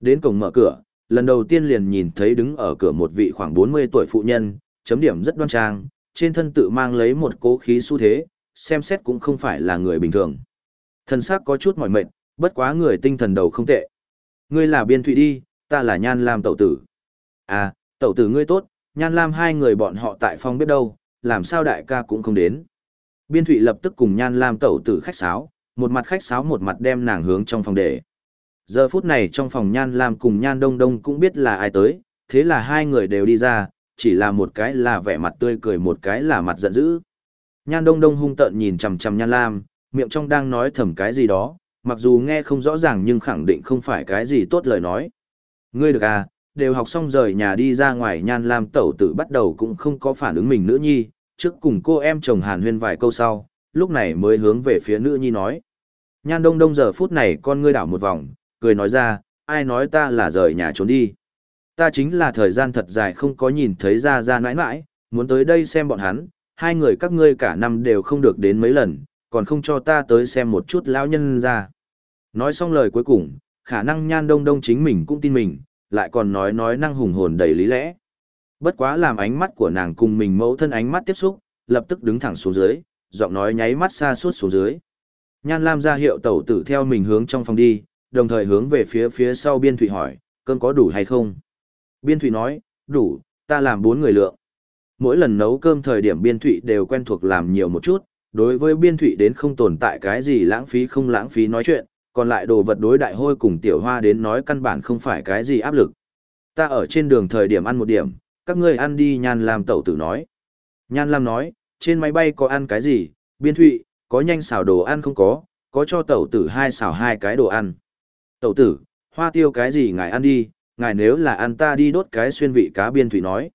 Đến cổng mở cửa, lần đầu tiên liền nhìn thấy đứng ở cửa một vị khoảng 40 tuổi phụ nhân, chấm điểm rất đoan trang, trên thân tự mang lấy một cố khí xu thế, xem xét cũng không phải là người bình thường. Thần sắc có chút mỏi mệt, bất quá người tinh thần đầu không tệ. Ngươi là biên thụy đi, ta là Nhan Lam tẩu tử. À, tẩu tử ngươi tốt, Nhan Lam hai người bọn họ tại phòng biết đâu, làm sao đại ca cũng không đến. Biên thụy lập tức cùng Nhan Lam tẩu tử khách sáo, một mặt khách sáo một mặt đem nàng hướng trong phòng để. Giờ phút này trong phòng Nhan Lam cùng Nhan Đông Đông cũng biết là ai tới, thế là hai người đều đi ra, chỉ là một cái là vẻ mặt tươi cười một cái là mặt giận dữ. Nhan Đông Đông hung tợn nhìn chằm chằm Nhan Lam, miệng trong đang nói thầm cái gì đó, mặc dù nghe không rõ ràng nhưng khẳng định không phải cái gì tốt lời nói. Ngươi được à, đều học xong rời nhà đi ra ngoài Nhan Lam tẩu tử bắt đầu cũng không có phản ứng mình nữa nhi, trước cùng cô em chồng Hàn Huyên vài câu sau, lúc này mới hướng về phía nữ nhi nói. Nhan Đông Đông giờ phút này con ngươi đảo một vòng, cười nói ra, ai nói ta là rời nhà trốn đi. Ta chính là thời gian thật dài không có nhìn thấy ra ra nãi nãi, muốn tới đây xem bọn hắn, hai người các ngươi cả năm đều không được đến mấy lần, còn không cho ta tới xem một chút lão nhân ra. Nói xong lời cuối cùng, khả năng nhan đông đông chính mình cũng tin mình, lại còn nói nói năng hùng hồn đầy lý lẽ. Bất quá làm ánh mắt của nàng cùng mình mẫu thân ánh mắt tiếp xúc, lập tức đứng thẳng xuống dưới, giọng nói nháy mắt xa suốt xuống dưới. Nhan Lam ra hiệu tẩu tử theo mình hướng trong phòng đi, đồng thời hướng về phía phía sau biên thụy hỏi, cơm có đủ hay không? Biên thụy nói, đủ, ta làm bốn người lượng. Mỗi lần nấu cơm thời điểm biên thụy đều quen thuộc làm nhiều một chút, đối với biên thụy đến không tồn tại cái gì lãng phí không lãng phí nói chuyện, còn lại đồ vật đối đại hôi cùng tiểu hoa đến nói căn bản không phải cái gì áp lực. Ta ở trên đường thời điểm ăn một điểm, các ngươi ăn đi Nhan Lam tẩu tử nói. Nhan Lam nói, trên máy bay có ăn cái gì, biên thụy, có nhanh xào đồ ăn không có, có cho tẩu tử hai xào hai cái đồ ăn. Tẩu tử, hoa tiêu cái gì ngài ăn đi, ngài nếu là ăn ta đi đốt cái xuyên vị cá biên thụy nói.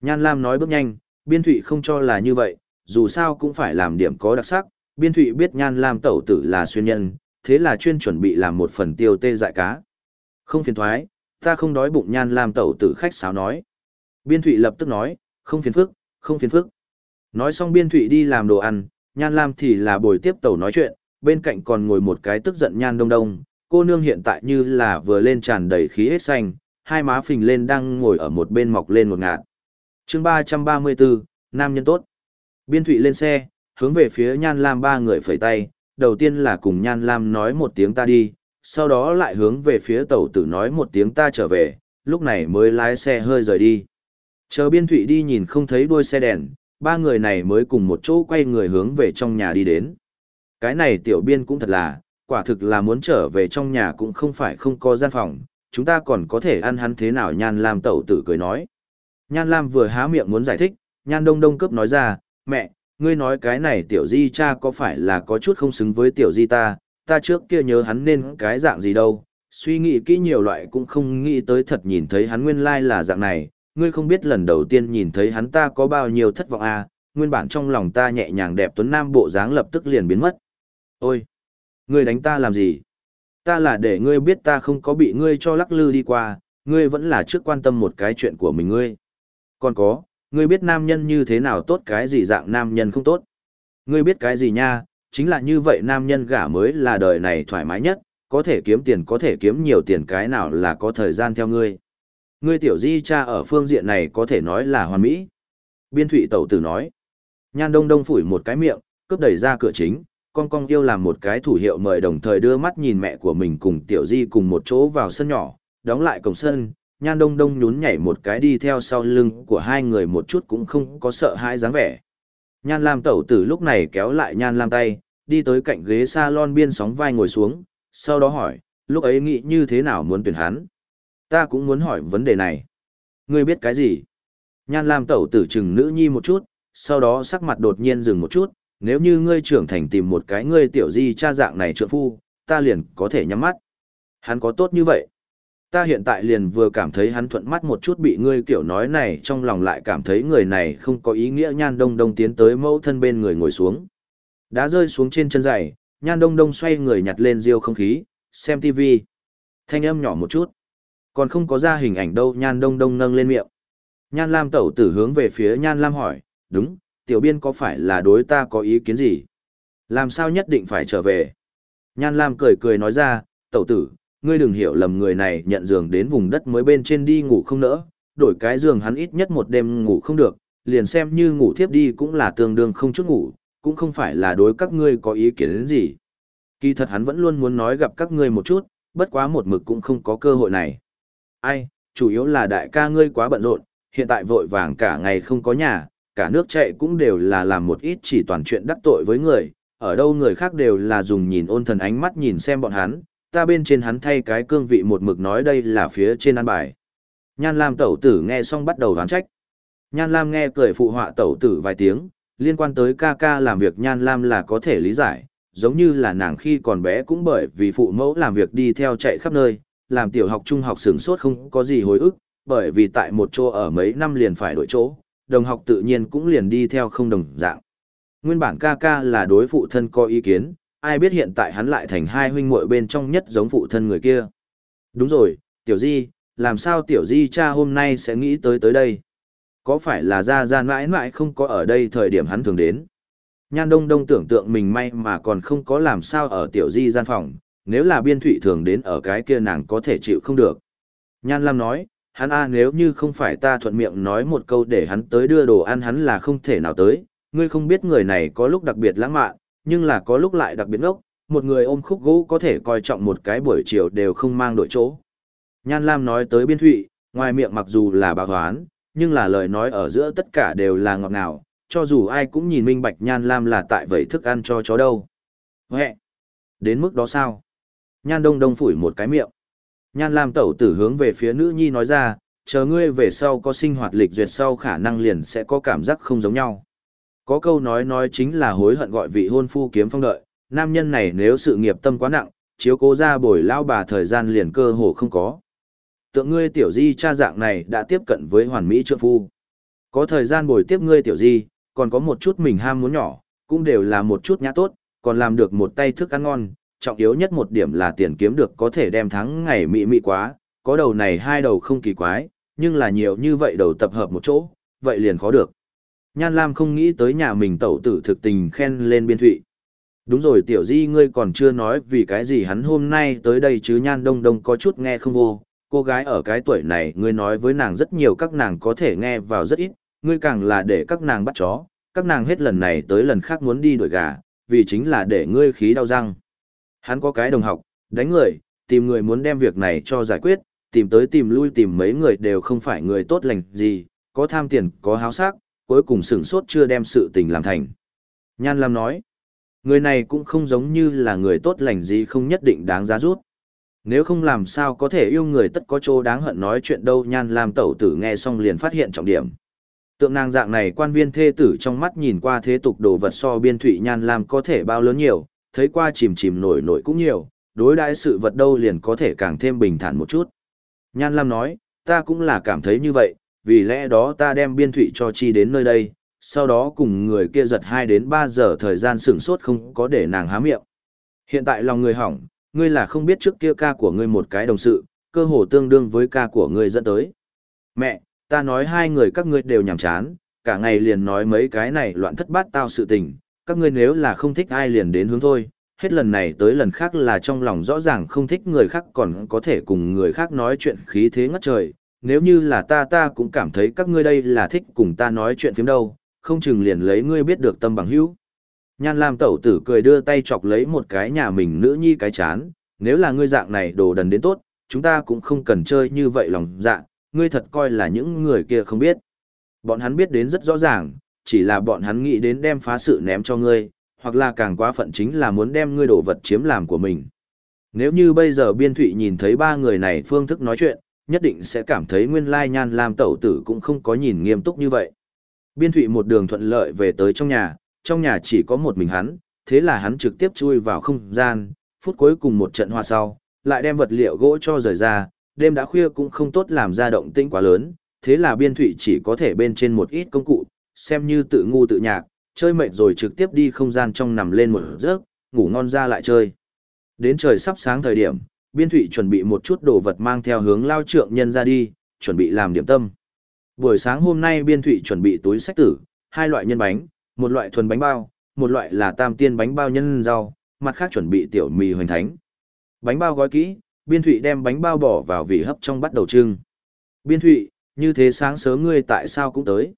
Nhan Lam nói bước nhanh, biên thụy không cho là như vậy, dù sao cũng phải làm điểm có đặc sắc, biên thụy biết Nhan Lam tẩu tử là xuyên nhân, thế là chuyên chuẩn bị làm một phần tiêu tê dại cá. Không phiền thoái, ta không đói bụng Nhan Lam tẩu tử khách sáo nói. Biên thụy lập tức nói, không phiền phức, không phiền phức. Nói xong biên thụy đi làm đồ ăn, Nhan Lam thì là bồi tiếp tẩu nói chuyện, bên cạnh còn ngồi một cái tức giận Nhan Đông Đông, cô nương hiện tại như là vừa lên tràn đầy khí hết xanh, hai má phình lên đang ngồi ở một bên mọc lên một ngạt. chương 334, Nam nhân tốt. Biên thụy lên xe, hướng về phía Nhan Lam ba người phẩy tay, đầu tiên là cùng Nhan Lam nói một tiếng ta đi, sau đó lại hướng về phía tàu tử nói một tiếng ta trở về, lúc này mới lái xe hơi rời đi. Chờ biên thụy đi nhìn không thấy đuôi xe đèn, ba người này mới cùng một chỗ quay người hướng về trong nhà đi đến. Cái này tiểu biên cũng thật là, quả thực là muốn trở về trong nhà cũng không phải không có gian phòng, chúng ta còn có thể ăn hắn thế nào Nhan Lam tẩu tử cười nói. Nhan Lam vừa há miệng muốn giải thích, Nhan Đông Đông cấp nói ra, mẹ, ngươi nói cái này tiểu di cha có phải là có chút không xứng với tiểu di ta, ta trước kia nhớ hắn nên cái dạng gì đâu, suy nghĩ kỹ nhiều loại cũng không nghĩ tới thật nhìn thấy hắn nguyên lai là dạng này, ngươi không biết lần đầu tiên nhìn thấy hắn ta có bao nhiêu thất vọng à, nguyên bản trong lòng ta nhẹ nhàng đẹp tuấn nam bộ dáng lập tức liền biến mất. Ôi! Ngươi đánh ta làm gì? Ta là để ngươi biết ta không có bị ngươi cho lắc lư đi qua, ngươi vẫn là trước quan tâm một cái chuyện của mình ngươi. Còn có, ngươi biết nam nhân như thế nào tốt cái gì dạng nam nhân không tốt. Ngươi biết cái gì nha, chính là như vậy nam nhân gả mới là đời này thoải mái nhất, có thể kiếm tiền có thể kiếm nhiều tiền cái nào là có thời gian theo ngươi. Ngươi tiểu di cha ở phương diện này có thể nói là hoàn mỹ. Biên thụy tẩu tử nói. Nhan đông đông phủi một cái miệng, cướp đẩy ra cửa chính, con con yêu làm một cái thủ hiệu mời đồng thời đưa mắt nhìn mẹ của mình cùng tiểu di cùng một chỗ vào sân nhỏ, đóng lại cổng sân, nhan đông đông nhún nhảy một cái đi theo sau lưng của hai người một chút cũng không có sợ hãi dáng vẻ. Nhan Lam tẩu tử lúc này kéo lại Nhan Lam tay, đi tới cạnh ghế salon biên sóng vai ngồi xuống, sau đó hỏi, lúc ấy nghĩ như thế nào muốn tuyển hắn? Ta cũng muốn hỏi vấn đề này. Ngươi biết cái gì? Nhan Lam tẩu tử chừng nữ nhi một chút, sau đó sắc mặt đột nhiên dừng một chút, nếu như ngươi trưởng thành tìm một cái ngươi tiểu di cha dạng này trượng phu, ta liền có thể nhắm mắt. Hắn có tốt như vậy. Ta hiện tại liền vừa cảm thấy hắn thuận mắt một chút bị ngươi kiểu nói này trong lòng lại cảm thấy người này không có ý nghĩa nhan đông đông tiến tới mẫu thân bên người ngồi xuống. Đã rơi xuống trên chân giày, nhan đông đông xoay người nhặt lên riêu không khí, xem tivi. Thanh âm nhỏ một chút. Còn không có ra hình ảnh đâu nhan đông đông nâng lên miệng. Nhan Lam tẩu tử hướng về phía Nhan Lam hỏi, đúng, tiểu biên có phải là đối ta có ý kiến gì? Làm sao nhất định phải trở về? Nhan Lam cười cười nói ra, tẩu tử, ngươi đừng hiểu lầm người này nhận giường đến vùng đất mới bên trên đi ngủ không nỡ, đổi cái giường hắn ít nhất một đêm ngủ không được, liền xem như ngủ thiếp đi cũng là tương đương không chút ngủ, cũng không phải là đối các ngươi có ý kiến đến gì. Kỳ thật hắn vẫn luôn muốn nói gặp các ngươi một chút, bất quá một mực cũng không có cơ hội này. Ai, chủ yếu là đại ca ngươi quá bận rộn, hiện tại vội vàng cả ngày không có nhà, cả nước chạy cũng đều là làm một ít chỉ toàn chuyện đắc tội với người, ở đâu người khác đều là dùng nhìn ôn thần ánh mắt nhìn xem bọn hắn, ta bên trên hắn thay cái cương vị một mực nói đây là phía trên ăn bài. Nhan Lam tẩu tử nghe xong bắt đầu đoán trách. Nhan Lam nghe cười phụ họa tẩu tử vài tiếng, liên quan tới ca ca làm việc Nhan Lam là có thể lý giải, giống như là nàng khi còn bé cũng bởi vì phụ mẫu làm việc đi theo chạy khắp nơi, làm tiểu học trung học sửng sốt không có gì hồi ức, bởi vì tại một chỗ ở mấy năm liền phải đổi chỗ, đồng học tự nhiên cũng liền đi theo không đồng dạng. Nguyên bản ca ca là đối phụ thân có ý kiến, ai biết hiện tại hắn lại thành hai huynh muội bên trong nhất giống phụ thân người kia. Đúng rồi, tiểu di, làm sao tiểu di cha hôm nay sẽ nghĩ tới tới đây? Có phải là ra ra mãi mãi không có ở đây thời điểm hắn thường đến? Nhan đông đông tưởng tượng mình may mà còn không có làm sao ở tiểu di gian phòng, nếu là biên thụy thường đến ở cái kia nàng có thể chịu không được. Nhan Lam nói, hắn a nếu như không phải ta thuận miệng nói một câu để hắn tới đưa đồ ăn hắn là không thể nào tới, ngươi không biết người này có lúc đặc biệt lãng mạn, nhưng là có lúc lại đặc biệt ngốc, một người ôm khúc gỗ có thể coi trọng một cái buổi chiều đều không mang đội chỗ. Nhan Lam nói tới biên thụy, ngoài miệng mặc dù là bà hoán, nhưng là lời nói ở giữa tất cả đều là ngọt ngào, cho dù ai cũng nhìn minh bạch Nhan Lam là tại vậy thức ăn cho chó đâu. Huệ! Đến mức đó sao? Nhan Đông Đông phủi một cái miệng. Nhan Lam tẩu tử hướng về phía nữ nhi nói ra, chờ ngươi về sau có sinh hoạt lịch duyệt sau khả năng liền sẽ có cảm giác không giống nhau. Có câu nói nói chính là hối hận gọi vị hôn phu kiếm phong đợi, nam nhân này nếu sự nghiệp tâm quá nặng, chiếu cố ra bồi lao bà thời gian liền cơ hồ không có. Tượng ngươi tiểu di cha dạng này đã tiếp cận với hoàn mỹ trượng phu. Có thời gian bồi tiếp ngươi tiểu di, còn có một chút mình ham muốn nhỏ, cũng đều là một chút nhã tốt, còn làm được một tay thức ăn ngon, trọng yếu nhất một điểm là tiền kiếm được có thể đem thắng ngày mị mị quá, có đầu này hai đầu không kỳ quái, nhưng là nhiều như vậy đầu tập hợp một chỗ, vậy liền khó được. Nhan Lam không nghĩ tới nhà mình tẩu tử thực tình khen lên biên thụy. Đúng rồi tiểu di ngươi còn chưa nói vì cái gì hắn hôm nay tới đây chứ Nhan Đông Đông có chút nghe không vô. Cô gái ở cái tuổi này ngươi nói với nàng rất nhiều các nàng có thể nghe vào rất ít, ngươi càng là để các nàng bắt chó, các nàng hết lần này tới lần khác muốn đi đuổi gà, vì chính là để ngươi khí đau răng. Hắn có cái đồng học, đánh người, tìm người muốn đem việc này cho giải quyết, tìm tới tìm lui tìm mấy người đều không phải người tốt lành gì, có tham tiền, có háo sắc, cuối cùng sửng sốt chưa đem sự tình làm thành. Nhan Lam nói, người này cũng không giống như là người tốt lành gì không nhất định đáng giá rút. Nếu không làm sao có thể yêu người tất có chỗ đáng hận nói chuyện đâu Nhan Lam tẩu tử nghe xong liền phát hiện trọng điểm. Tượng nàng dạng này quan viên thê tử trong mắt nhìn qua thế tục đồ vật so biên thụy Nhan Lam có thể bao lớn nhiều, thấy qua chìm chìm nổi nổi cũng nhiều, đối đãi sự vật đâu liền có thể càng thêm bình thản một chút. Nhan Lam nói, ta cũng là cảm thấy như vậy, vì lẽ đó ta đem biên thụy cho chi đến nơi đây, sau đó cùng người kia giật 2 đến 3 giờ thời gian sửng sốt không có để nàng há miệng. Hiện tại lòng người hỏng, ngươi là không biết trước kia ca của ngươi một cái đồng sự, cơ hồ tương đương với ca của ngươi dẫn tới. Mẹ, ta nói hai người các ngươi đều nhảm chán, cả ngày liền nói mấy cái này loạn thất bát tao sự tình, các ngươi nếu là không thích ai liền đến hướng thôi, hết lần này tới lần khác là trong lòng rõ ràng không thích người khác còn có thể cùng người khác nói chuyện khí thế ngất trời, nếu như là ta ta cũng cảm thấy các ngươi đây là thích cùng ta nói chuyện phiếm đâu, không chừng liền lấy ngươi biết được tâm bằng hữu. Nhan Lam tẩu tử cười đưa tay chọc lấy một cái nhà mình nữ nhi cái chán, nếu là ngươi dạng này đồ đần đến tốt, chúng ta cũng không cần chơi như vậy lòng dạ, ngươi thật coi là những người kia không biết. Bọn hắn biết đến rất rõ ràng, chỉ là bọn hắn nghĩ đến đem phá sự ném cho ngươi, hoặc là càng quá phận chính là muốn đem ngươi đồ vật chiếm làm của mình. Nếu như bây giờ biên thụy nhìn thấy ba người này phương thức nói chuyện, nhất định sẽ cảm thấy nguyên lai nhan lam tẩu tử cũng không có nhìn nghiêm túc như vậy. Biên thụy một đường thuận lợi về tới trong nhà, trong nhà chỉ có một mình hắn, thế là hắn trực tiếp chui vào không gian, phút cuối cùng một trận hoa sau, lại đem vật liệu gỗ cho rời ra, đêm đã khuya cũng không tốt làm ra động tĩnh quá lớn, thế là biên thụy chỉ có thể bên trên một ít công cụ, xem như tự ngu tự nhạc, chơi mệt rồi trực tiếp đi không gian trong nằm lên một giấc, ngủ ngon ra lại chơi. Đến trời sắp sáng thời điểm, biên thụy chuẩn bị một chút đồ vật mang theo hướng lao trượng nhân ra đi, chuẩn bị làm điểm tâm. Buổi sáng hôm nay biên thụy chuẩn bị túi sách tử, hai loại nhân bánh, một loại thuần bánh bao, một loại là tam tiên bánh bao nhân rau, mặt khác chuẩn bị tiểu mì hoành thánh. Bánh bao gói kỹ, biên thụy đem bánh bao bỏ vào vị hấp trong bắt đầu trưng. Biên thụy, như thế sáng sớm ngươi tại sao cũng tới.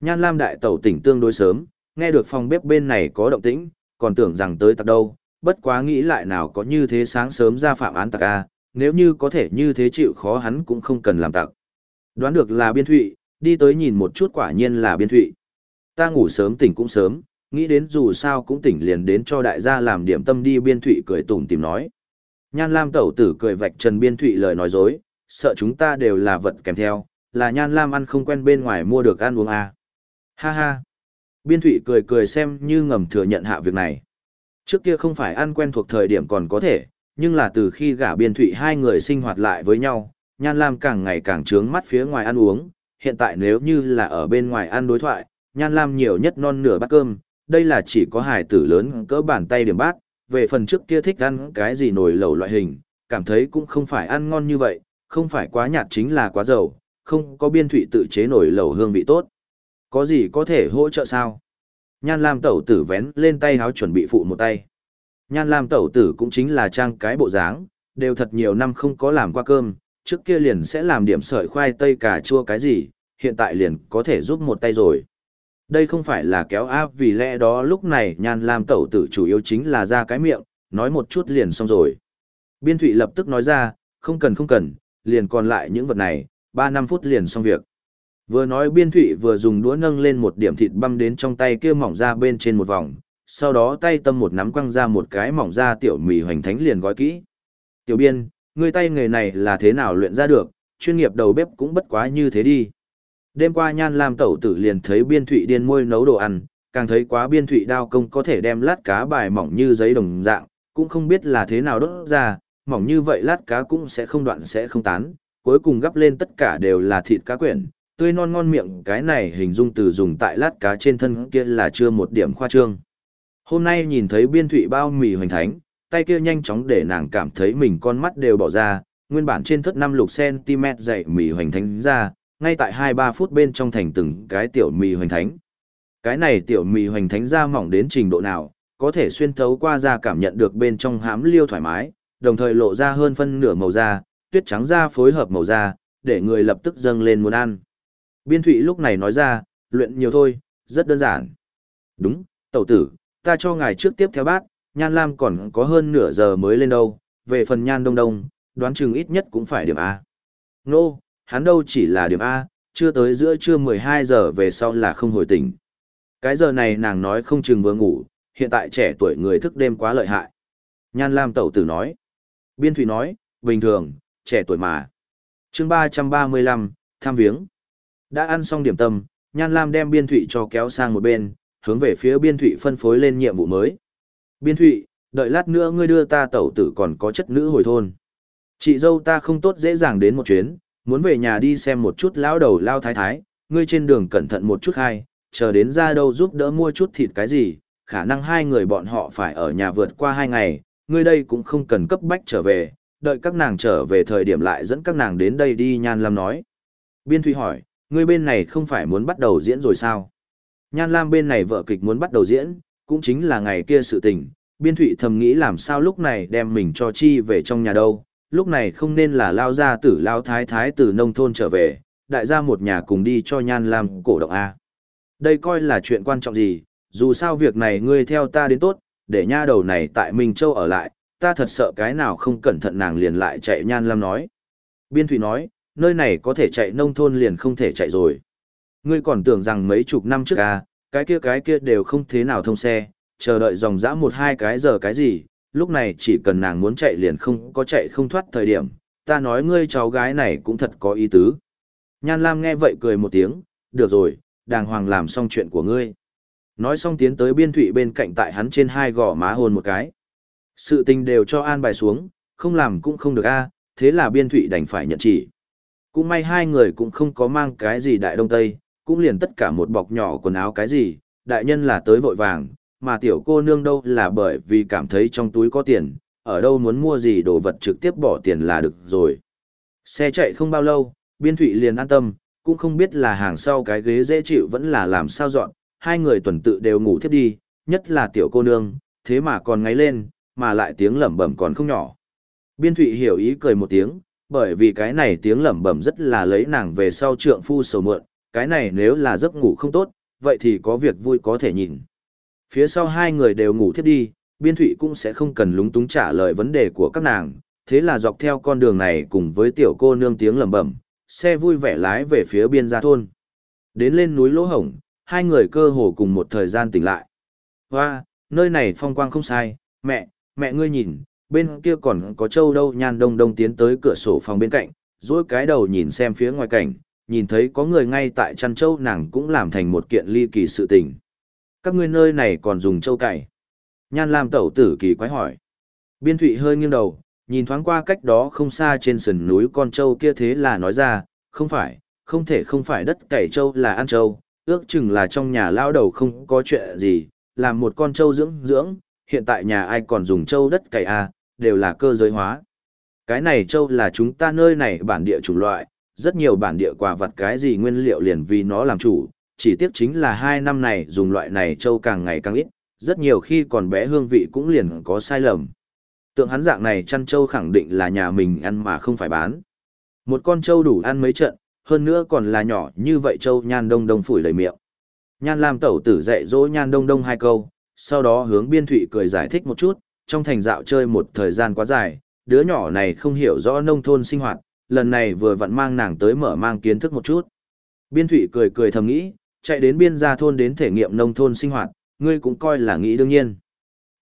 Nhan Lam đại tẩu tỉnh tương đối sớm, nghe được phòng bếp bên này có động tĩnh, còn tưởng rằng tới tặc đâu, bất quá nghĩ lại nào có như thế sáng sớm ra phạm án tặc a, nếu như có thể như thế chịu khó hắn cũng không cần làm tặc. Đoán được là biên thụy, đi tới nhìn một chút quả nhiên là biên thụy. Ta ngủ sớm tỉnh cũng sớm, nghĩ đến dù sao cũng tỉnh liền đến cho đại gia làm điểm tâm đi biên thụy cười tủm tìm nói. Nhan Lam tẩu tử cười vạch trần biên thụy lời nói dối, sợ chúng ta đều là vật kèm theo, là Nhan Lam ăn không quen bên ngoài mua được ăn uống à. Ha ha. Biên thụy cười cười xem như ngầm thừa nhận hạ việc này. Trước kia không phải ăn quen thuộc thời điểm còn có thể, nhưng là từ khi gả biên thụy hai người sinh hoạt lại với nhau, Nhan Lam càng ngày càng trướng mắt phía ngoài ăn uống, hiện tại nếu như là ở bên ngoài ăn đối thoại, Nhan Lam nhiều nhất non nửa bát cơm, đây là chỉ có hài tử lớn cỡ bàn tay điểm bát, về phần trước kia thích ăn cái gì nồi lẩu loại hình, cảm thấy cũng không phải ăn ngon như vậy, không phải quá nhạt chính là quá dầu, không có biên thụy tự chế nồi lẩu hương vị tốt. Có gì có thể hỗ trợ sao? Nhan Lam tẩu tử vén lên tay háo chuẩn bị phụ một tay. Nhan Lam tẩu tử cũng chính là trang cái bộ dáng, đều thật nhiều năm không có làm qua cơm, trước kia liền sẽ làm điểm sợi khoai tây cà chua cái gì, hiện tại liền có thể giúp một tay rồi. Đây không phải là kéo áp vì lẽ đó lúc này Nhan Lam tẩu tử chủ yếu chính là ra cái miệng, nói một chút liền xong rồi. Biên Thụy lập tức nói ra, không cần không cần, liền còn lại những vật này, 3 năm phút liền xong việc. Vừa nói biên thụy vừa dùng đũa nâng lên một điểm thịt băm đến trong tay kia mỏng ra bên trên một vòng, sau đó tay tâm một nắm quăng ra một cái mỏng ra tiểu mì hoành thánh liền gói kỹ. Tiểu biên, người tay nghề này là thế nào luyện ra được, chuyên nghiệp đầu bếp cũng bất quá như thế đi. Đêm qua nhan làm tẩu tử liền thấy biên thụy điên môi nấu đồ ăn, càng thấy quá biên thụy đao công có thể đem lát cá bài mỏng như giấy đồng dạng, cũng không biết là thế nào đốt ra, mỏng như vậy lát cá cũng sẽ không đoạn sẽ không tán, cuối cùng gấp lên tất cả đều là thịt cá quyển, tươi non ngon miệng cái này hình dung từ dùng tại lát cá trên thân kia là chưa một điểm khoa trương. Hôm nay nhìn thấy biên thụy bao mì hoành thánh, tay kia nhanh chóng để nàng cảm thấy mình con mắt đều bỏ ra, nguyên bản trên thất 5 lục cm dày mì hoành thánh ra, ngay tại 2-3 phút bên trong thành từng cái tiểu mì hoành thánh. Cái này tiểu mì hoành thánh ra mỏng đến trình độ nào, có thể xuyên thấu qua da cảm nhận được bên trong hám liêu thoải mái, đồng thời lộ ra hơn phân nửa màu da, tuyết trắng da phối hợp màu da, để người lập tức dâng lên muốn ăn. Biên Thụy lúc này nói ra, luyện nhiều thôi, rất đơn giản. Đúng, tẩu tử, ta cho ngài trước tiếp theo bát, Nhan Lam còn có hơn nửa giờ mới lên đâu, về phần Nhan Đông Đông, đoán chừng ít nhất cũng phải điểm A. Nô, no, hắn đâu chỉ là điểm A, chưa tới giữa trưa 12 giờ về sau là không hồi tỉnh. Cái giờ này nàng nói không chừng vừa ngủ, hiện tại trẻ tuổi người thức đêm quá lợi hại. Nhan Lam tẩu tử nói. Biên Thụy nói, bình thường, trẻ tuổi mà. chương 335, tham viếng. Đã ăn xong điểm tâm, Nhan Lam đem Biên Thụy cho kéo sang một bên, hướng về phía Biên Thụy phân phối lên nhiệm vụ mới. Biên Thụy, đợi lát nữa ngươi đưa ta tẩu tử còn có chất nữ hồi thôn. Chị dâu ta không tốt dễ dàng đến một chuyến, muốn về nhà đi xem một chút lão đầu lao thái thái, ngươi trên đường cẩn thận một chút hay, chờ đến ra đâu giúp đỡ mua chút thịt cái gì, khả năng hai người bọn họ phải ở nhà vượt qua hai ngày, ngươi đây cũng không cần cấp bách trở về, đợi các nàng trở về thời điểm lại dẫn các nàng đến đây đi Nhan Lam nói. Biên Thụy hỏi, Ngươi bên này không phải muốn bắt đầu diễn rồi sao? Nhan Lam bên này vợ kịch muốn bắt đầu diễn, cũng chính là ngày kia sự tình. Biên Thụy thầm nghĩ làm sao lúc này đem mình cho chi về trong nhà đâu. Lúc này không nên là lao ra tử lao thái thái từ nông thôn trở về, đại gia một nhà cùng đi cho Nhan Lam cổ động A. Đây coi là chuyện quan trọng gì, dù sao việc này ngươi theo ta đến tốt, để nha đầu này tại Minh Châu ở lại, ta thật sợ cái nào không cẩn thận nàng liền lại chạy Nhan Lam nói. Biên Thụy nói, nơi này có thể chạy nông thôn liền không thể chạy rồi. Ngươi còn tưởng rằng mấy chục năm trước à, cái kia cái kia đều không thế nào thông xe, chờ đợi dòng dã một hai cái giờ cái gì, lúc này chỉ cần nàng muốn chạy liền không có chạy không thoát thời điểm, ta nói ngươi cháu gái này cũng thật có ý tứ. Nhan Lam nghe vậy cười một tiếng, được rồi, đàng hoàng làm xong chuyện của ngươi. Nói xong tiến tới biên thụy bên cạnh tại hắn trên hai gò má hôn một cái. Sự tình đều cho an bài xuống, không làm cũng không được a thế là biên thụy đành phải nhận chỉ. Cũng may hai người cũng không có mang cái gì đại đông tây, cũng liền tất cả một bọc nhỏ quần áo cái gì, đại nhân là tới vội vàng, mà tiểu cô nương đâu là bởi vì cảm thấy trong túi có tiền, ở đâu muốn mua gì đồ vật trực tiếp bỏ tiền là được rồi. Xe chạy không bao lâu, biên thụy liền an tâm, cũng không biết là hàng sau cái ghế dễ chịu vẫn là làm sao dọn, hai người tuần tự đều ngủ thiếp đi, nhất là tiểu cô nương, thế mà còn ngáy lên, mà lại tiếng lẩm bẩm còn không nhỏ. Biên thụy hiểu ý cười một tiếng, bởi vì cái này tiếng lẩm bẩm rất là lấy nàng về sau trượng phu sầu mượn, cái này nếu là giấc ngủ không tốt, vậy thì có việc vui có thể nhìn. Phía sau hai người đều ngủ thiếp đi, biên thụy cũng sẽ không cần lúng túng trả lời vấn đề của các nàng, thế là dọc theo con đường này cùng với tiểu cô nương tiếng lẩm bẩm, xe vui vẻ lái về phía biên gia thôn. Đến lên núi Lỗ Hổng, hai người cơ hồ cùng một thời gian tỉnh lại. Hoa, nơi này phong quang không sai, mẹ, mẹ ngươi nhìn, bên kia còn có châu đâu nhan đông đông tiến tới cửa sổ phòng bên cạnh, dỗi cái đầu nhìn xem phía ngoài cảnh, nhìn thấy có người ngay tại chăn châu nàng cũng làm thành một kiện ly kỳ sự tình. Các ngươi nơi này còn dùng châu cày. Nhan lam tẩu tử kỳ quái hỏi. Biên thụy hơi nghiêng đầu, nhìn thoáng qua cách đó không xa trên sườn núi con trâu kia thế là nói ra, không phải, không thể không phải đất cày trâu là ăn trâu, ước chừng là trong nhà lao đầu không có chuyện gì, làm một con trâu dưỡng dưỡng, hiện tại nhà ai còn dùng trâu đất cày à, đều là cơ giới hóa. Cái này châu là chúng ta nơi này bản địa chủng loại, rất nhiều bản địa quả vật cái gì nguyên liệu liền vì nó làm chủ, chỉ tiếc chính là hai năm này dùng loại này châu càng ngày càng ít, rất nhiều khi còn bé hương vị cũng liền có sai lầm. Tượng hắn dạng này chăn châu khẳng định là nhà mình ăn mà không phải bán. Một con châu đủ ăn mấy trận, hơn nữa còn là nhỏ như vậy châu nhan đông đông phủi lấy miệng. Nhan Lam tẩu tử dạy dỗ nhan đông đông hai câu, sau đó hướng biên thụy cười giải thích một chút, trong thành dạo chơi một thời gian quá dài, đứa nhỏ này không hiểu rõ nông thôn sinh hoạt, lần này vừa vặn mang nàng tới mở mang kiến thức một chút. Biên thụy cười cười thầm nghĩ, chạy đến biên gia thôn đến thể nghiệm nông thôn sinh hoạt, ngươi cũng coi là nghĩ đương nhiên.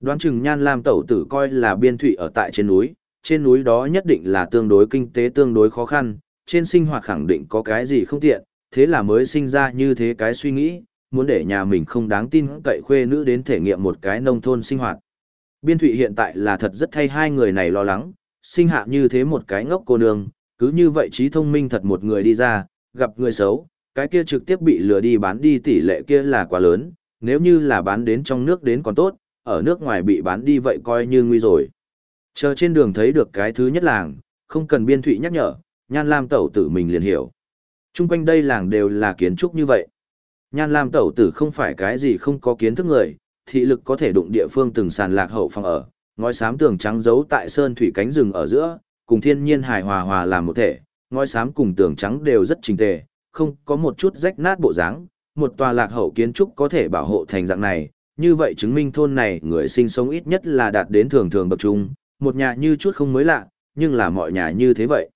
Đoán chừng Nhan Lam tẩu tử coi là biên thụy ở tại trên núi, trên núi đó nhất định là tương đối kinh tế tương đối khó khăn, trên sinh hoạt khẳng định có cái gì không tiện, thế là mới sinh ra như thế cái suy nghĩ, muốn để nhà mình không đáng tin cậy khuê nữ đến thể nghiệm một cái nông thôn sinh hoạt. Biên thụy hiện tại là thật rất thay hai người này lo lắng, sinh hạ như thế một cái ngốc cô nương, cứ như vậy trí thông minh thật một người đi ra, gặp người xấu, cái kia trực tiếp bị lừa đi bán đi tỷ lệ kia là quá lớn, nếu như là bán đến trong nước đến còn tốt, ở nước ngoài bị bán đi vậy coi như nguy rồi. Chờ trên đường thấy được cái thứ nhất làng, không cần biên thụy nhắc nhở, nhan lam tẩu tử mình liền hiểu. Trung quanh đây làng đều là kiến trúc như vậy. Nhan lam tẩu tử không phải cái gì không có kiến thức người, thị lực có thể đụng địa phương từng sàn lạc hậu phòng ở, ngói xám tường trắng giấu tại sơn thủy cánh rừng ở giữa, cùng thiên nhiên hài hòa hòa làm một thể, ngói xám cùng tường trắng đều rất trình tề, không có một chút rách nát bộ dáng, một tòa lạc hậu kiến trúc có thể bảo hộ thành dạng này, như vậy chứng minh thôn này người sinh sống ít nhất là đạt đến thường thường bậc trung, một nhà như chút không mới lạ, nhưng là mọi nhà như thế vậy.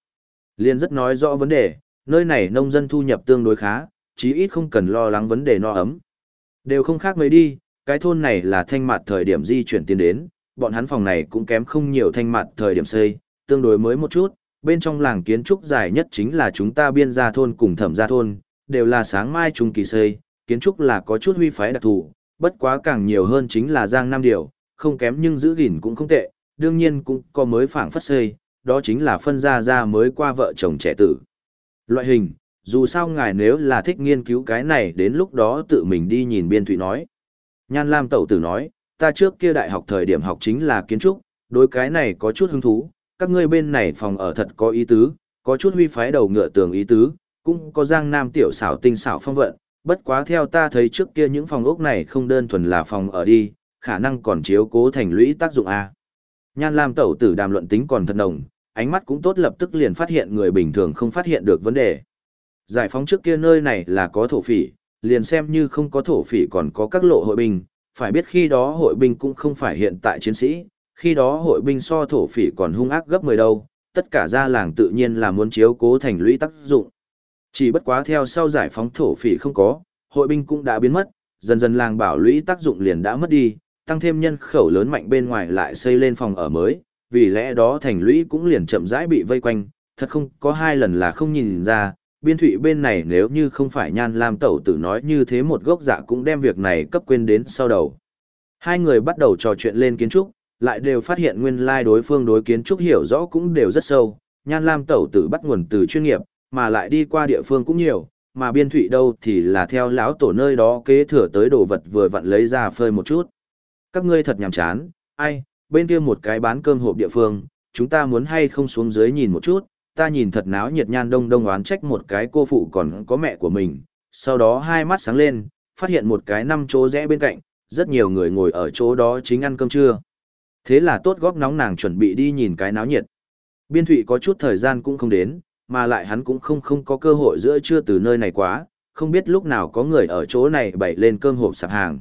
Liên rất nói rõ vấn đề, nơi này nông dân thu nhập tương đối khá, chí ít không cần lo lắng vấn đề no ấm. Đều không khác mấy đi, cái thôn này là thanh mặt thời điểm di chuyển tiến đến, bọn hắn phòng này cũng kém không nhiều thanh mặt thời điểm xây, tương đối mới một chút, bên trong làng kiến trúc dài nhất chính là chúng ta biên gia thôn cùng thẩm gia thôn, đều là sáng mai trung kỳ xây, kiến trúc là có chút huy phái đặc thù, bất quá càng nhiều hơn chính là Giang Nam Điều, không kém nhưng giữ gìn cũng không tệ, đương nhiên cũng có mới phảng phất xây, đó chính là phân gia gia mới qua vợ chồng trẻ tử. Loại hình, dù sao ngài nếu là thích nghiên cứu cái này đến lúc đó tự mình đi nhìn biên thủy nói. Nhan Lam Tẩu Tử nói, ta trước kia đại học thời điểm học chính là kiến trúc, đối cái này có chút hứng thú, các ngươi bên này phòng ở thật có ý tứ, có chút huy phái đầu ngựa tường ý tứ, cũng có giang nam tiểu xảo tinh xảo phong vận, bất quá theo ta thấy trước kia những phòng ốc này không đơn thuần là phòng ở đi, khả năng còn chiếu cố thành lũy tác dụng A. Nhan Lam tẩu tử đàm luận tính còn thật nồng, ánh mắt cũng tốt lập tức liền phát hiện người bình thường không phát hiện được vấn đề. Giải phóng trước kia nơi này là có thổ phỉ, liền xem như không có thổ phỉ còn có các lộ hội binh, phải biết khi đó hội binh cũng không phải hiện tại chiến sĩ, khi đó hội binh so thổ phỉ còn hung ác gấp 10 đâu, tất cả gia làng tự nhiên là muốn chiếu cố thành lũy tác dụng. Chỉ bất quá theo sau giải phóng thổ phỉ không có, hội binh cũng đã biến mất, dần dần làng bảo lũy tác dụng liền đã mất đi, tăng thêm nhân khẩu lớn mạnh bên ngoài lại xây lên phòng ở mới, vì lẽ đó thành lũy cũng liền chậm rãi bị vây quanh, thật không có hai lần là không nhìn ra, biên thụy bên này nếu như không phải nhan lam tẩu tử nói như thế một gốc dạ cũng đem việc này cấp quên đến sau đầu. Hai người bắt đầu trò chuyện lên kiến trúc, lại đều phát hiện nguyên lai đối phương đối kiến trúc hiểu rõ cũng đều rất sâu, Nhan Lam tẩu tử bắt nguồn từ chuyên nghiệp, mà lại đi qua địa phương cũng nhiều, mà biên thụy đâu thì là theo lão tổ nơi đó kế thừa tới đồ vật vừa vặn lấy ra phơi một chút. Các ngươi thật nhàm chán, ai, bên kia một cái bán cơm hộp địa phương, chúng ta muốn hay không xuống dưới nhìn một chút, ta nhìn thật náo nhiệt nhan đông đông oán trách một cái cô phụ còn có mẹ của mình, sau đó hai mắt sáng lên, phát hiện một cái năm chỗ rẽ bên cạnh, rất nhiều người ngồi ở chỗ đó chính ăn cơm trưa. Thế là tốt góp nóng nàng chuẩn bị đi nhìn cái náo nhiệt. Biên thụy có chút thời gian cũng không đến, mà lại hắn cũng không không có cơ hội giữa trưa từ nơi này quá, không biết lúc nào có người ở chỗ này bày lên cơm hộp sạp hàng.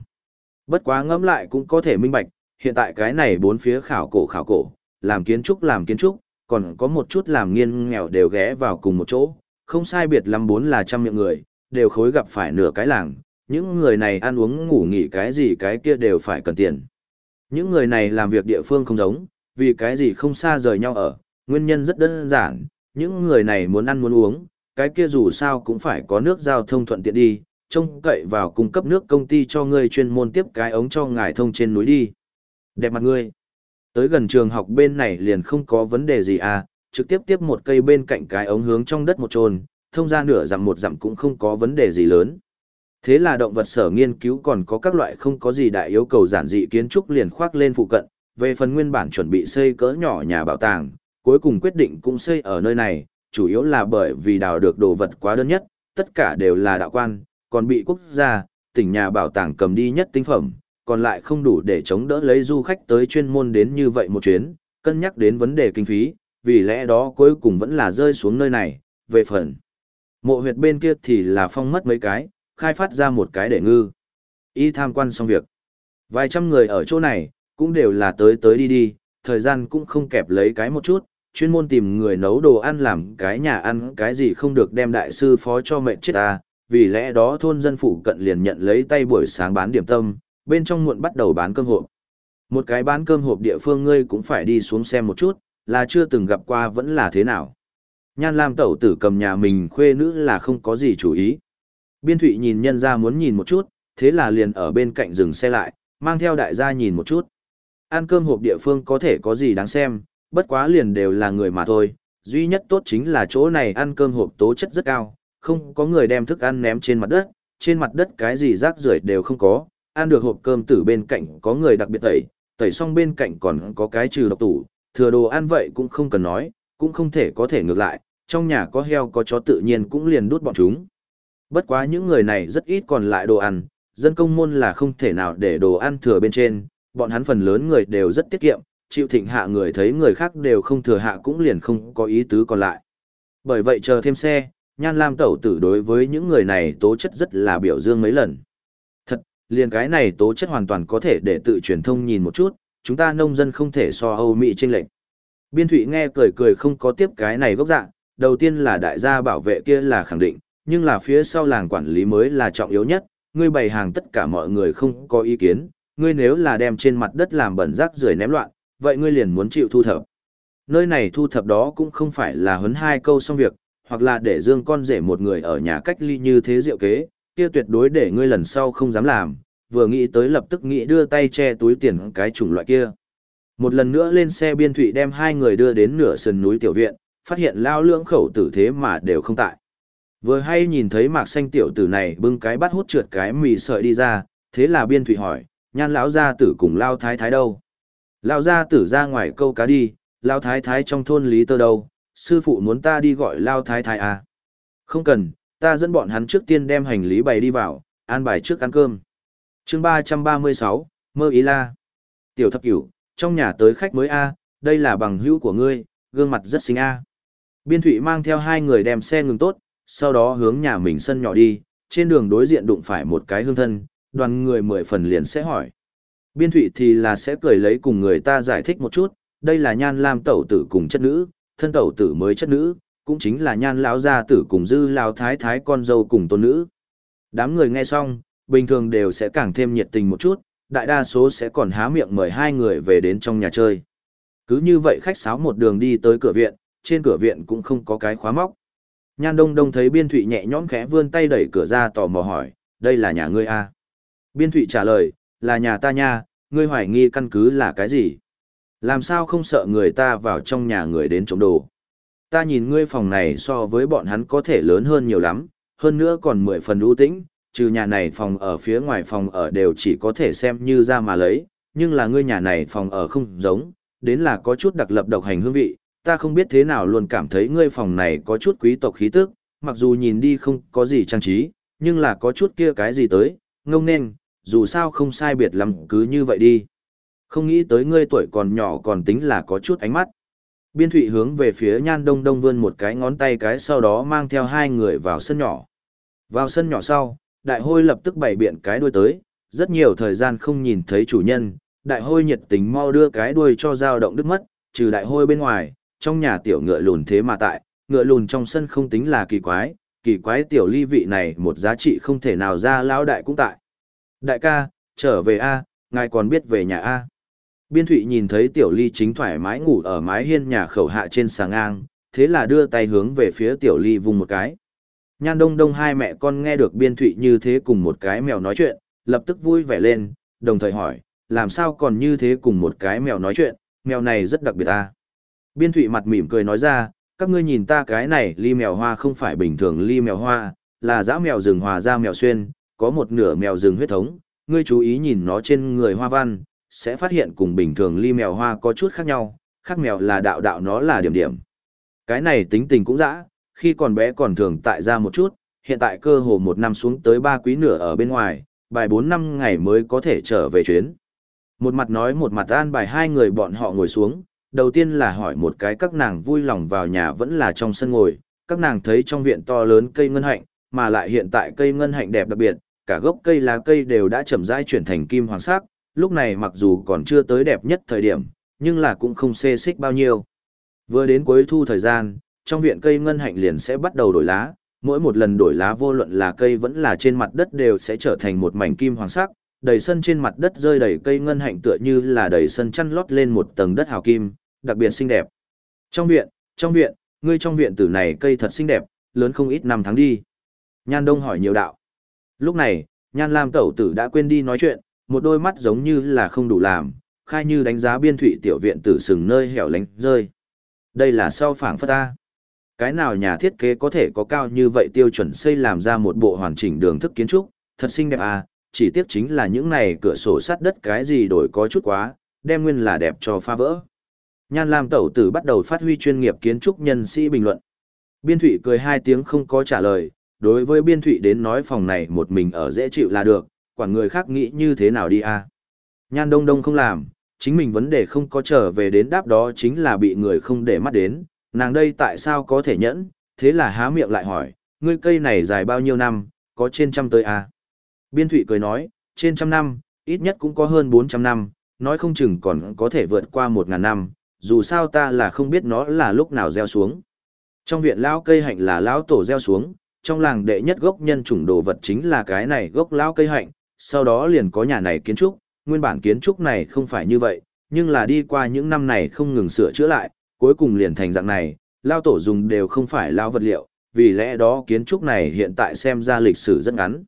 Bất quá ngẫm lại cũng có thể minh bạch, hiện tại cái này bốn phía khảo cổ khảo cổ, làm kiến trúc làm kiến trúc, còn có một chút làm nghiên nghèo đều ghé vào cùng một chỗ, không sai biệt lắm bốn là trăm miệng người, đều khối gặp phải nửa cái làng, những người này ăn uống ngủ nghỉ cái gì cái kia đều phải cần tiền. Những người này làm việc địa phương không giống, vì cái gì không xa rời nhau ở, nguyên nhân rất đơn giản, những người này muốn ăn muốn uống, cái kia dù sao cũng phải có nước giao thông thuận tiện đi, trông cậy vào cung cấp nước công ty cho ngươi chuyên môn tiếp cái ống cho ngài thông trên núi đi. Đẹp mặt ngươi. Tới gần trường học bên này liền không có vấn đề gì à, trực tiếp tiếp một cây bên cạnh cái ống hướng trong đất một trồn, thông ra nửa dặm một dặm cũng không có vấn đề gì lớn. Thế là động vật sở nghiên cứu còn có các loại không có gì đại yêu cầu giản dị kiến trúc liền khoác lên phụ cận, về phần nguyên bản chuẩn bị xây cỡ nhỏ nhà bảo tàng, cuối cùng quyết định cũng xây ở nơi này, chủ yếu là bởi vì đào được đồ vật quá đơn nhất, tất cả đều là đạo quan, còn bị quốc gia, tỉnh nhà bảo tàng cầm đi nhất tinh phẩm, còn lại không đủ để chống đỡ lấy du khách tới chuyên môn đến như vậy một chuyến, cân nhắc đến vấn đề kinh phí, vì lẽ đó cuối cùng vẫn là rơi xuống nơi này, về phần. Mộ huyệt bên kia thì là phong mất mấy cái, khai phát ra một cái để ngư. Y tham quan xong việc. Vài trăm người ở chỗ này, cũng đều là tới tới đi đi, thời gian cũng không kẹp lấy cái một chút, chuyên môn tìm người nấu đồ ăn làm cái nhà ăn cái gì không được đem đại sư phó cho mệnh chết ta, vì lẽ đó thôn dân phụ cận liền nhận lấy tay buổi sáng bán điểm tâm, bên trong muộn bắt đầu bán cơm hộp. Một cái bán cơm hộp địa phương ngươi cũng phải đi xuống xem một chút, là chưa từng gặp qua vẫn là thế nào. Nhan Lam tẩu tử cầm nhà mình khuê nữ là không có gì chủ ý. Biên Thụy nhìn nhân ra muốn nhìn một chút, thế là liền ở bên cạnh dừng xe lại, mang theo đại gia nhìn một chút. Ăn cơm hộp địa phương có thể có gì đáng xem, bất quá liền đều là người mà thôi. Duy nhất tốt chính là chỗ này ăn cơm hộp tố chất rất cao, không có người đem thức ăn ném trên mặt đất, trên mặt đất cái gì rác rưởi đều không có, ăn được hộp cơm tử bên cạnh có người đặc biệt tẩy, tẩy xong bên cạnh còn có cái trừ độc tủ, thừa đồ ăn vậy cũng không cần nói, cũng không thể có thể ngược lại, trong nhà có heo có chó tự nhiên cũng liền đút bọn chúng. Bất quá những người này rất ít còn lại đồ ăn, dân công môn là không thể nào để đồ ăn thừa bên trên, bọn hắn phần lớn người đều rất tiết kiệm, chịu thịnh hạ người thấy người khác đều không thừa hạ cũng liền không có ý tứ còn lại. Bởi vậy chờ thêm xe, Nhan Lam tẩu tử đối với những người này tố chất rất là biểu dương mấy lần. Liền cái này tố chất hoàn toàn có thể để tự truyền thông nhìn một chút, chúng ta nông dân không thể so Âu Mỹ trên lệnh. Biên Thụy nghe cười cười không có tiếp cái này gốc dạng, đầu tiên là đại gia bảo vệ kia là khẳng định, nhưng là phía sau làng quản lý mới là trọng yếu nhất, ngươi bày hàng tất cả mọi người không có ý kiến, ngươi nếu là đem trên mặt đất làm bẩn rác rưởi ném loạn, vậy ngươi liền muốn chịu thu thập. Nơi này thu thập đó cũng không phải là huấn hai câu xong việc, hoặc là để dương con rể một người ở nhà cách ly như thế diệu kế, kia tuyệt đối để ngươi lần sau không dám làm, vừa nghĩ tới lập tức nghĩ đưa tay che túi tiền cái chủng loại kia. Một lần nữa lên xe biên thủy đem hai người đưa đến nửa sườn núi tiểu viện, phát hiện lao lưỡng khẩu tử thế mà đều không tại. Vừa hay nhìn thấy mạc xanh tiểu tử này bưng cái bát hút trượt cái mì sợi đi ra, thế là biên thủy hỏi, nhan lão gia tử cùng lao thái thái đâu? Lao gia tử ra ngoài câu cá đi, lao thái thái trong thôn lý tơ đâu, sư phụ muốn ta đi gọi lao thái thái à? Không cần, ta dẫn bọn hắn trước tiên đem hành lý bày đi vào, an bài trước ăn cơm. chương ba trăm ba mươi sáu mơ ý la. Tiểu thập cửu, trong nhà tới khách mới A, đây là bằng hữu của ngươi, gương mặt rất xinh A. Biên thủy mang theo hai người đem xe ngừng tốt, sau đó hướng nhà mình sân nhỏ đi, trên đường đối diện đụng phải một cái hương thân, đoàn người mười phần liền sẽ hỏi. Biên thụy thì là sẽ cười lấy cùng người ta giải thích một chút, đây là nhan lam tẩu tử cùng chất nữ, thân tẩu tử mới chất nữ, cũng chính là nhan lão gia tử cùng dư lão thái thái con dâu cùng tôn nữ. Đám người nghe xong, bình thường đều sẽ càng thêm nhiệt tình một chút, đại đa số sẽ còn há miệng mời hai người về đến trong nhà chơi. Cứ như vậy khách sáo một đường đi tới cửa viện, trên cửa viện cũng không có cái khóa móc. Nhan Đông Đông thấy Biên Thụy nhẹ nhõm khẽ vươn tay đẩy cửa ra tò mò hỏi, đây là nhà ngươi à? Biên Thụy trả lời, là nhà ta nha, ngươi hoài nghi căn cứ là cái gì? Làm sao không sợ người ta vào trong nhà người đến trộm đồ? Ta nhìn ngươi phòng này so với bọn hắn có thể lớn hơn nhiều lắm, hơn nữa còn mười phần ưu tĩnh, trừ nhà này phòng ở phía ngoài phòng ở đều chỉ có thể xem như ra mà lấy, nhưng là ngươi nhà này phòng ở không giống, đến là có chút đặc lập độc hành hương vị, ta không biết thế nào luôn cảm thấy ngươi phòng này có chút quý tộc khí tức, mặc dù nhìn đi không có gì trang trí, nhưng là có chút kia cái gì tới, ngông nên, dù sao không sai biệt lắm cứ như vậy đi. Không nghĩ tới ngươi tuổi còn nhỏ còn tính là có chút ánh mắt. Biên thụy hướng về phía nhan đông đông vươn một cái ngón tay cái sau đó mang theo hai người vào sân nhỏ. Vào sân nhỏ sau, đại hôi lập tức bày biện cái đuôi tới, rất nhiều thời gian không nhìn thấy chủ nhân, đại hôi nhiệt tình mau đưa cái đuôi cho dao động đứt mất, trừ đại hôi bên ngoài, trong nhà tiểu ngựa lùn thế mà tại, ngựa lùn trong sân không tính là kỳ quái, kỳ quái tiểu ly vị này một giá trị không thể nào ra lão đại cũng tại. Đại ca, trở về A, ngài còn biết về nhà A. Biên thụy nhìn thấy tiểu ly chính thoải mái ngủ ở mái hiên nhà khẩu hạ trên sàng ngang, thế là đưa tay hướng về phía tiểu ly vùng một cái. Nhan đông đông hai mẹ con nghe được biên thụy như thế cùng một cái mèo nói chuyện, lập tức vui vẻ lên, đồng thời hỏi, làm sao còn như thế cùng một cái mèo nói chuyện, mèo này rất đặc biệt ta. Biên thụy mặt mỉm cười nói ra, các ngươi nhìn ta cái này ly mèo hoa không phải bình thường ly mèo hoa, là dã mèo rừng hòa ra mèo xuyên, có một nửa mèo rừng huyết thống, ngươi chú ý nhìn nó trên người hoa văn, sẽ phát hiện cùng bình thường ly mèo hoa có chút khác nhau, khác mèo là đạo đạo nó là điểm điểm. Cái này tính tình cũng dã, khi còn bé còn thường tại ra một chút, hiện tại cơ hồ một năm xuống tới ba quý nửa ở bên ngoài, bài bốn năm ngày mới có thể trở về chuyến. Một mặt nói một mặt an bài hai người bọn họ ngồi xuống, đầu tiên là hỏi một cái các nàng vui lòng vào nhà vẫn là trong sân ngồi, các nàng thấy trong viện to lớn cây ngân hạnh, mà lại hiện tại cây ngân hạnh đẹp đặc biệt, cả gốc cây lá cây đều đã chậm rãi chuyển thành kim hoàng sắc, lúc này mặc dù còn chưa tới đẹp nhất thời điểm, nhưng là cũng không xê xích bao nhiêu. Vừa đến cuối thu thời gian, trong viện cây ngân hạnh liền sẽ bắt đầu đổi lá, mỗi một lần đổi lá vô luận là cây vẫn là trên mặt đất đều sẽ trở thành một mảnh kim hoàng sắc, đầy sân trên mặt đất rơi đầy cây ngân hạnh tựa như là đầy sân chăn lót lên một tầng đất hào kim, đặc biệt xinh đẹp. Trong viện, trong viện, ngươi trong viện tử này cây thật xinh đẹp, lớn không ít năm tháng đi. Nhan Đông hỏi nhiều đạo. Lúc này, Nhan Lam tẩu tử đã quên đi nói chuyện, một đôi mắt giống như là không đủ làm, khai như đánh giá biên thủy tiểu viện tử sừng nơi hẻo lánh rơi. Đây là sau phảng phất ta. Cái nào nhà thiết kế có thể có cao như vậy tiêu chuẩn xây làm ra một bộ hoàn chỉnh đường thức kiến trúc, thật xinh đẹp à, chỉ tiếc chính là những này cửa sổ sắt đất cái gì đổi có chút quá, đem nguyên là đẹp cho pha vỡ. Nhan Lam tẩu tử bắt đầu phát huy chuyên nghiệp kiến trúc nhân sĩ bình luận. Biên Thụy cười hai tiếng không có trả lời, đối với Biên Thụy đến nói phòng này một mình ở dễ chịu là được, quản người khác nghĩ như thế nào đi à. Nhan Đông Đông không làm, chính mình vấn đề không có trở về đến đáp đó chính là bị người không để mắt đến, nàng đây tại sao có thể nhẫn, thế là há miệng lại hỏi, ngươi cây này dài bao nhiêu năm, có trên trăm tới à. Biên Thụy cười nói, trên trăm năm, ít nhất cũng có hơn 400 năm, nói không chừng còn có thể vượt qua 1.000 năm, dù sao ta là không biết nó là lúc nào gieo xuống. Trong viện lão cây hạnh là lão tổ gieo xuống, trong làng đệ nhất gốc nhân chủng đồ vật chính là cái này gốc lão cây hạnh, sau đó liền có nhà này kiến trúc, nguyên bản kiến trúc này không phải như vậy, nhưng là đi qua những năm này không ngừng sửa chữa lại, cuối cùng liền thành dạng này, Lao tổ dùng đều không phải lao vật liệu, vì lẽ đó kiến trúc này hiện tại xem ra lịch sử rất ngắn.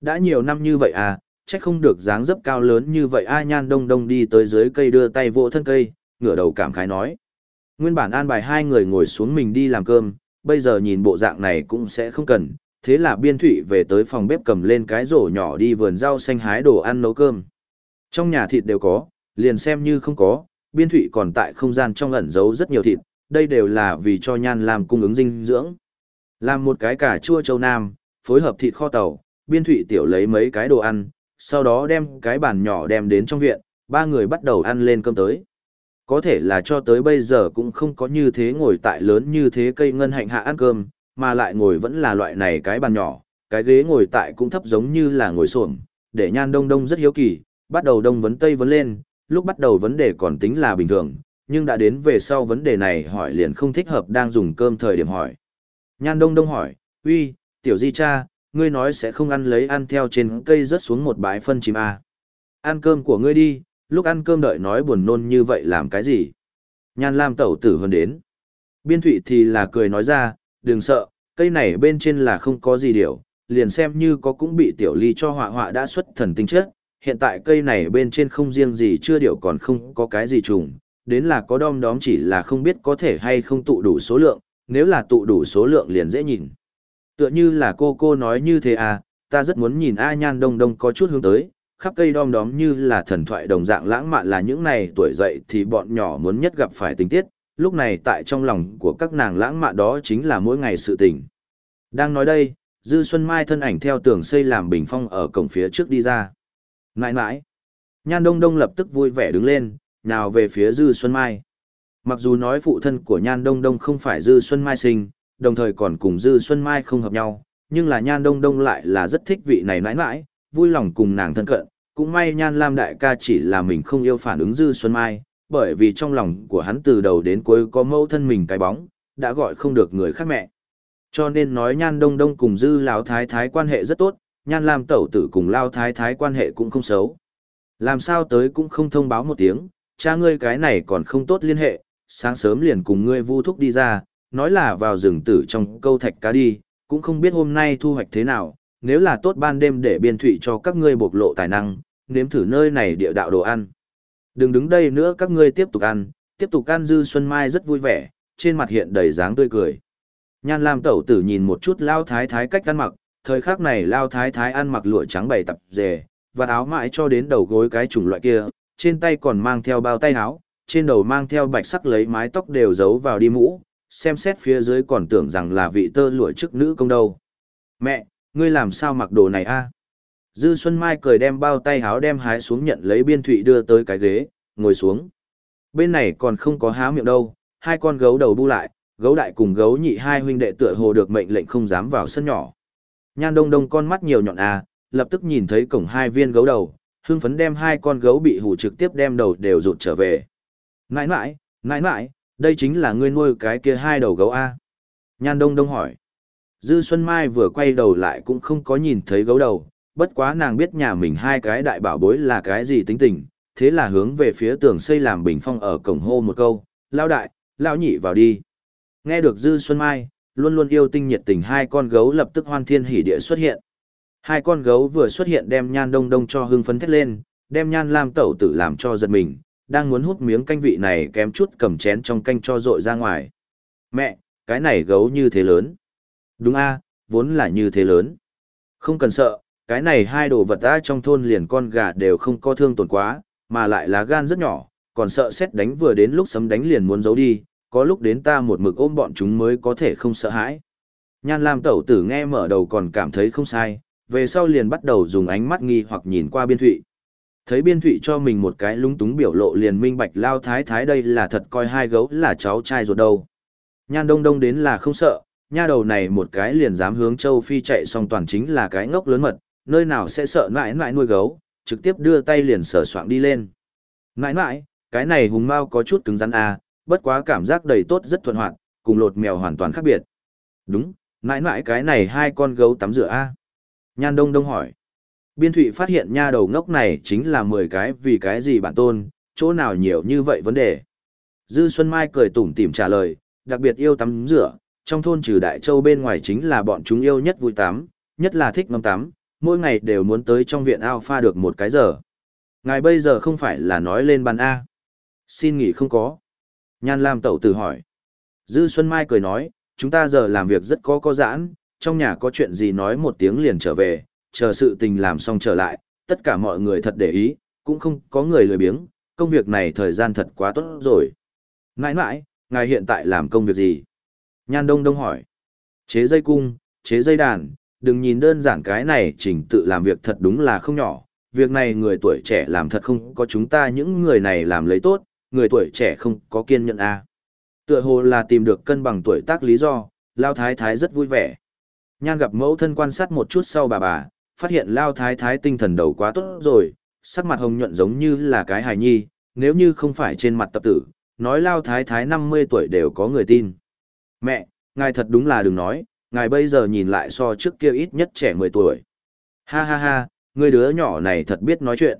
Đã nhiều năm như vậy à, chắc không được dáng dấp cao lớn như vậy a nhan đông đông đi tới dưới cây đưa tay vỗ thân cây, ngửa đầu cảm khái nói. Nguyên bản an bài hai người ngồi xuống mình đi làm cơm, bây giờ nhìn bộ dạng này cũng sẽ không cần, thế là biên thủy về tới phòng bếp cầm lên cái rổ nhỏ đi vườn rau xanh hái đồ ăn nấu cơm. Trong nhà thịt đều có, liền xem như không có, biên thủy còn tại không gian trong ẩn giấu rất nhiều thịt, đây đều là vì cho nhan làm cung ứng dinh dưỡng. Làm một cái cà chua châu Nam, phối hợp thịt kho tàu, biên thụy tiểu lấy mấy cái đồ ăn, sau đó đem cái bàn nhỏ đem đến trong viện, ba người bắt đầu ăn lên cơm tới. Có thể là cho tới bây giờ cũng không có như thế ngồi tại lớn như thế cây ngân hạnh hạ ăn cơm, mà lại ngồi vẫn là loại này cái bàn nhỏ, cái ghế ngồi tại cũng thấp giống như là ngồi xổm để nhan đông đông rất hiếu kỳ, bắt đầu đông vấn tây vấn lên, lúc bắt đầu vấn đề còn tính là bình thường, nhưng đã đến về sau vấn đề này hỏi liền không thích hợp đang dùng cơm thời điểm hỏi. Nhan đông đông hỏi, uy, tiểu di cha, ngươi nói sẽ không ăn lấy ăn theo trên cây rớt xuống một bãi phân chim à. Ăn cơm của ngươi đi, lúc ăn cơm đợi nói buồn nôn như vậy làm cái gì? Nhan Lam tẩu tử hơn đến. Biên thụy thì là cười nói ra, đừng sợ, cây này bên trên là không có gì điều, liền xem như có cũng bị tiểu ly cho họa họa đã xuất thần tinh chất. Hiện tại cây này bên trên không riêng gì chưa điều còn không có cái gì trùng, đến là có đom đóm chỉ là không biết có thể hay không tụ đủ số lượng, nếu là tụ đủ số lượng liền dễ nhìn. Tựa như là cô cô nói như thế à, ta rất muốn nhìn A Nhan Đông Đông có chút hướng tới, khắp cây đom đóm như là thần thoại đồng dạng lãng mạn là những này tuổi dậy thì bọn nhỏ muốn nhất gặp phải tình tiết, lúc này tại trong lòng của các nàng lãng mạn đó chính là mỗi ngày sự tình. Đang nói đây, Dư Xuân Mai thân ảnh theo tường xây làm bình phong ở cổng phía trước đi ra. Nãi nãi. Nhan Đông Đông lập tức vui vẻ đứng lên, nào về phía Dư Xuân Mai. Mặc dù nói phụ thân của Nhan Đông Đông không phải Dư Xuân Mai sinh, đồng thời còn cùng Dư Xuân Mai không hợp nhau, nhưng là Nhan Đông Đông lại là rất thích vị này nãi nãi, vui lòng cùng nàng thân cận. Cũng may Nhan Lam đại ca chỉ là mình không yêu phản ứng Dư Xuân Mai, bởi vì trong lòng của hắn từ đầu đến cuối có mẫu thân mình cái bóng, đã gọi không được người khác mẹ. Cho nên nói Nhan Đông Đông cùng Dư Lão Thái Thái quan hệ rất tốt, Nhan Lam tẩu tử cùng Lao Thái Thái quan hệ cũng không xấu. Làm sao tới cũng không thông báo một tiếng, cha ngươi cái này còn không tốt liên hệ, sáng sớm liền cùng ngươi vu thúc đi ra, nói là vào rừng tử trong câu thạch cá đi, cũng không biết hôm nay thu hoạch thế nào, nếu là tốt ban đêm để biên thủy cho các ngươi bộc lộ tài năng, nếm thử nơi này địa đạo đồ ăn. Đừng đứng đây nữa các ngươi tiếp tục ăn, tiếp tục ăn dư xuân mai rất vui vẻ, trên mặt hiện đầy dáng tươi cười. Nhan Lam tẩu tử nhìn một chút lao thái thái cách ăn mặc, thời khắc này lao thái thái ăn mặc lụa trắng bày tập dề, và áo mãi cho đến đầu gối cái chủng loại kia, trên tay còn mang theo bao tay áo, trên đầu mang theo bạch sắc lấy mái tóc đều giấu vào đi mũ, xem xét phía dưới còn tưởng rằng là vị tơ lụa chức nữ công đâu. Mẹ, ngươi làm sao mặc đồ này a? Dư Xuân Mai cười đem bao tay háo đem hái xuống nhận lấy biên thụy đưa tới cái ghế, ngồi xuống. Bên này còn không có há miệng đâu, hai con gấu đầu bu lại, gấu đại cùng gấu nhị hai huynh đệ tựa hồ được mệnh lệnh không dám vào sân nhỏ. Nhan đông đông con mắt nhiều nhọn à, lập tức nhìn thấy cổng hai viên gấu đầu, hưng phấn đem hai con gấu bị hù trực tiếp đem đầu đều rụt trở về. Nãi nãi, nãi nãi, đây chính là ngươi nuôi cái kia hai đầu gấu A. Nhan đông đông hỏi. Dư Xuân Mai vừa quay đầu lại cũng không có nhìn thấy gấu đầu, bất quá nàng biết nhà mình hai cái đại bảo bối là cái gì tính tình, thế là hướng về phía tường xây làm bình phong ở cổng hô một câu, lao đại, lao nhị vào đi. Nghe được Dư Xuân Mai, luôn luôn yêu tinh nhiệt tình hai con gấu lập tức hoan thiên hỉ địa xuất hiện. Hai con gấu vừa xuất hiện đem nhan đông đông cho hưng phấn thét lên, đem nhan lam tẩu tử làm cho giật mình, đang muốn hút miếng canh vị này kém chút cầm chén trong canh cho rội ra ngoài. Mẹ, cái này gấu như thế lớn. Đúng a, vốn là như thế lớn. Không cần sợ, cái này hai đồ vật ta trong thôn liền con gà đều không có thương tổn quá, mà lại là gan rất nhỏ, còn sợ xét đánh vừa đến lúc sấm đánh liền muốn giấu đi, có lúc đến ta một mực ôm bọn chúng mới có thể không sợ hãi. Nhan Lam tẩu tử nghe mở đầu còn cảm thấy không sai, về sau liền bắt đầu dùng ánh mắt nghi hoặc nhìn qua biên thụy. Thấy biên thụy cho mình một cái lúng túng biểu lộ liền minh bạch lao thái thái đây là thật coi hai gấu là cháu trai ruột đâu. Nhan đông đông đến là không sợ, nha đầu này một cái liền dám hướng châu phi chạy xong toàn chính là cái ngốc lớn mật, nơi nào sẽ sợ mãi mãi nuôi gấu, trực tiếp đưa tay liền sờ soạn đi lên. Mãi mãi, cái này hùng mau có chút cứng rắn à, bất quá cảm giác đầy tốt rất thuận hoạt, cùng lột mèo hoàn toàn khác biệt. Đúng, mãi mãi cái này hai con gấu tắm rửa a à? Nhan Đông Đông hỏi. Biên Thụy phát hiện nha đầu ngốc này chính là 10 cái vì cái gì bản tôn, chỗ nào nhiều như vậy vấn đề. Dư Xuân Mai cười tủm tỉm trả lời, đặc biệt yêu tắm rửa, trong thôn trừ Đại Châu bên ngoài chính là bọn chúng yêu nhất vui tắm, nhất là thích ngâm tắm, mỗi ngày đều muốn tới trong viện Alpha được một cái giờ. Ngài bây giờ không phải là nói lên bàn A. Xin nghỉ không có. Nhan Lam Tẩu tử hỏi. Dư Xuân Mai cười nói, chúng ta giờ làm việc rất có có giãn, trong nhà có chuyện gì nói một tiếng liền trở về, chờ sự tình làm xong trở lại, tất cả mọi người thật để ý, cũng không có người lười biếng, công việc này thời gian thật quá tốt rồi. Nãi nãi, ngài hiện tại làm công việc gì? Nhan Đông Đông hỏi. Chế dây cung, chế dây đàn, đừng nhìn đơn giản cái này trình tự làm việc thật đúng là không nhỏ. Việc này người tuổi trẻ làm thật không có chúng ta những người này làm lấy tốt, người tuổi trẻ không có kiên nhẫn à. Tựa hồ là tìm được cân bằng tuổi tác lý do, Lao Thái Thái rất vui vẻ. Nhan gặp mẫu thân quan sát một chút sau bà bà, phát hiện Lao Thái Thái tinh thần đầu quá tốt rồi, sắc mặt hồng nhuận giống như là cái hài nhi, nếu như không phải trên mặt tập tử, nói Lao Thái Thái 50 tuổi đều có người tin. Mẹ, ngài thật đúng là đừng nói, ngài bây giờ nhìn lại so trước kia ít nhất trẻ 10 tuổi. Ha ha ha, người đứa nhỏ này thật biết nói chuyện.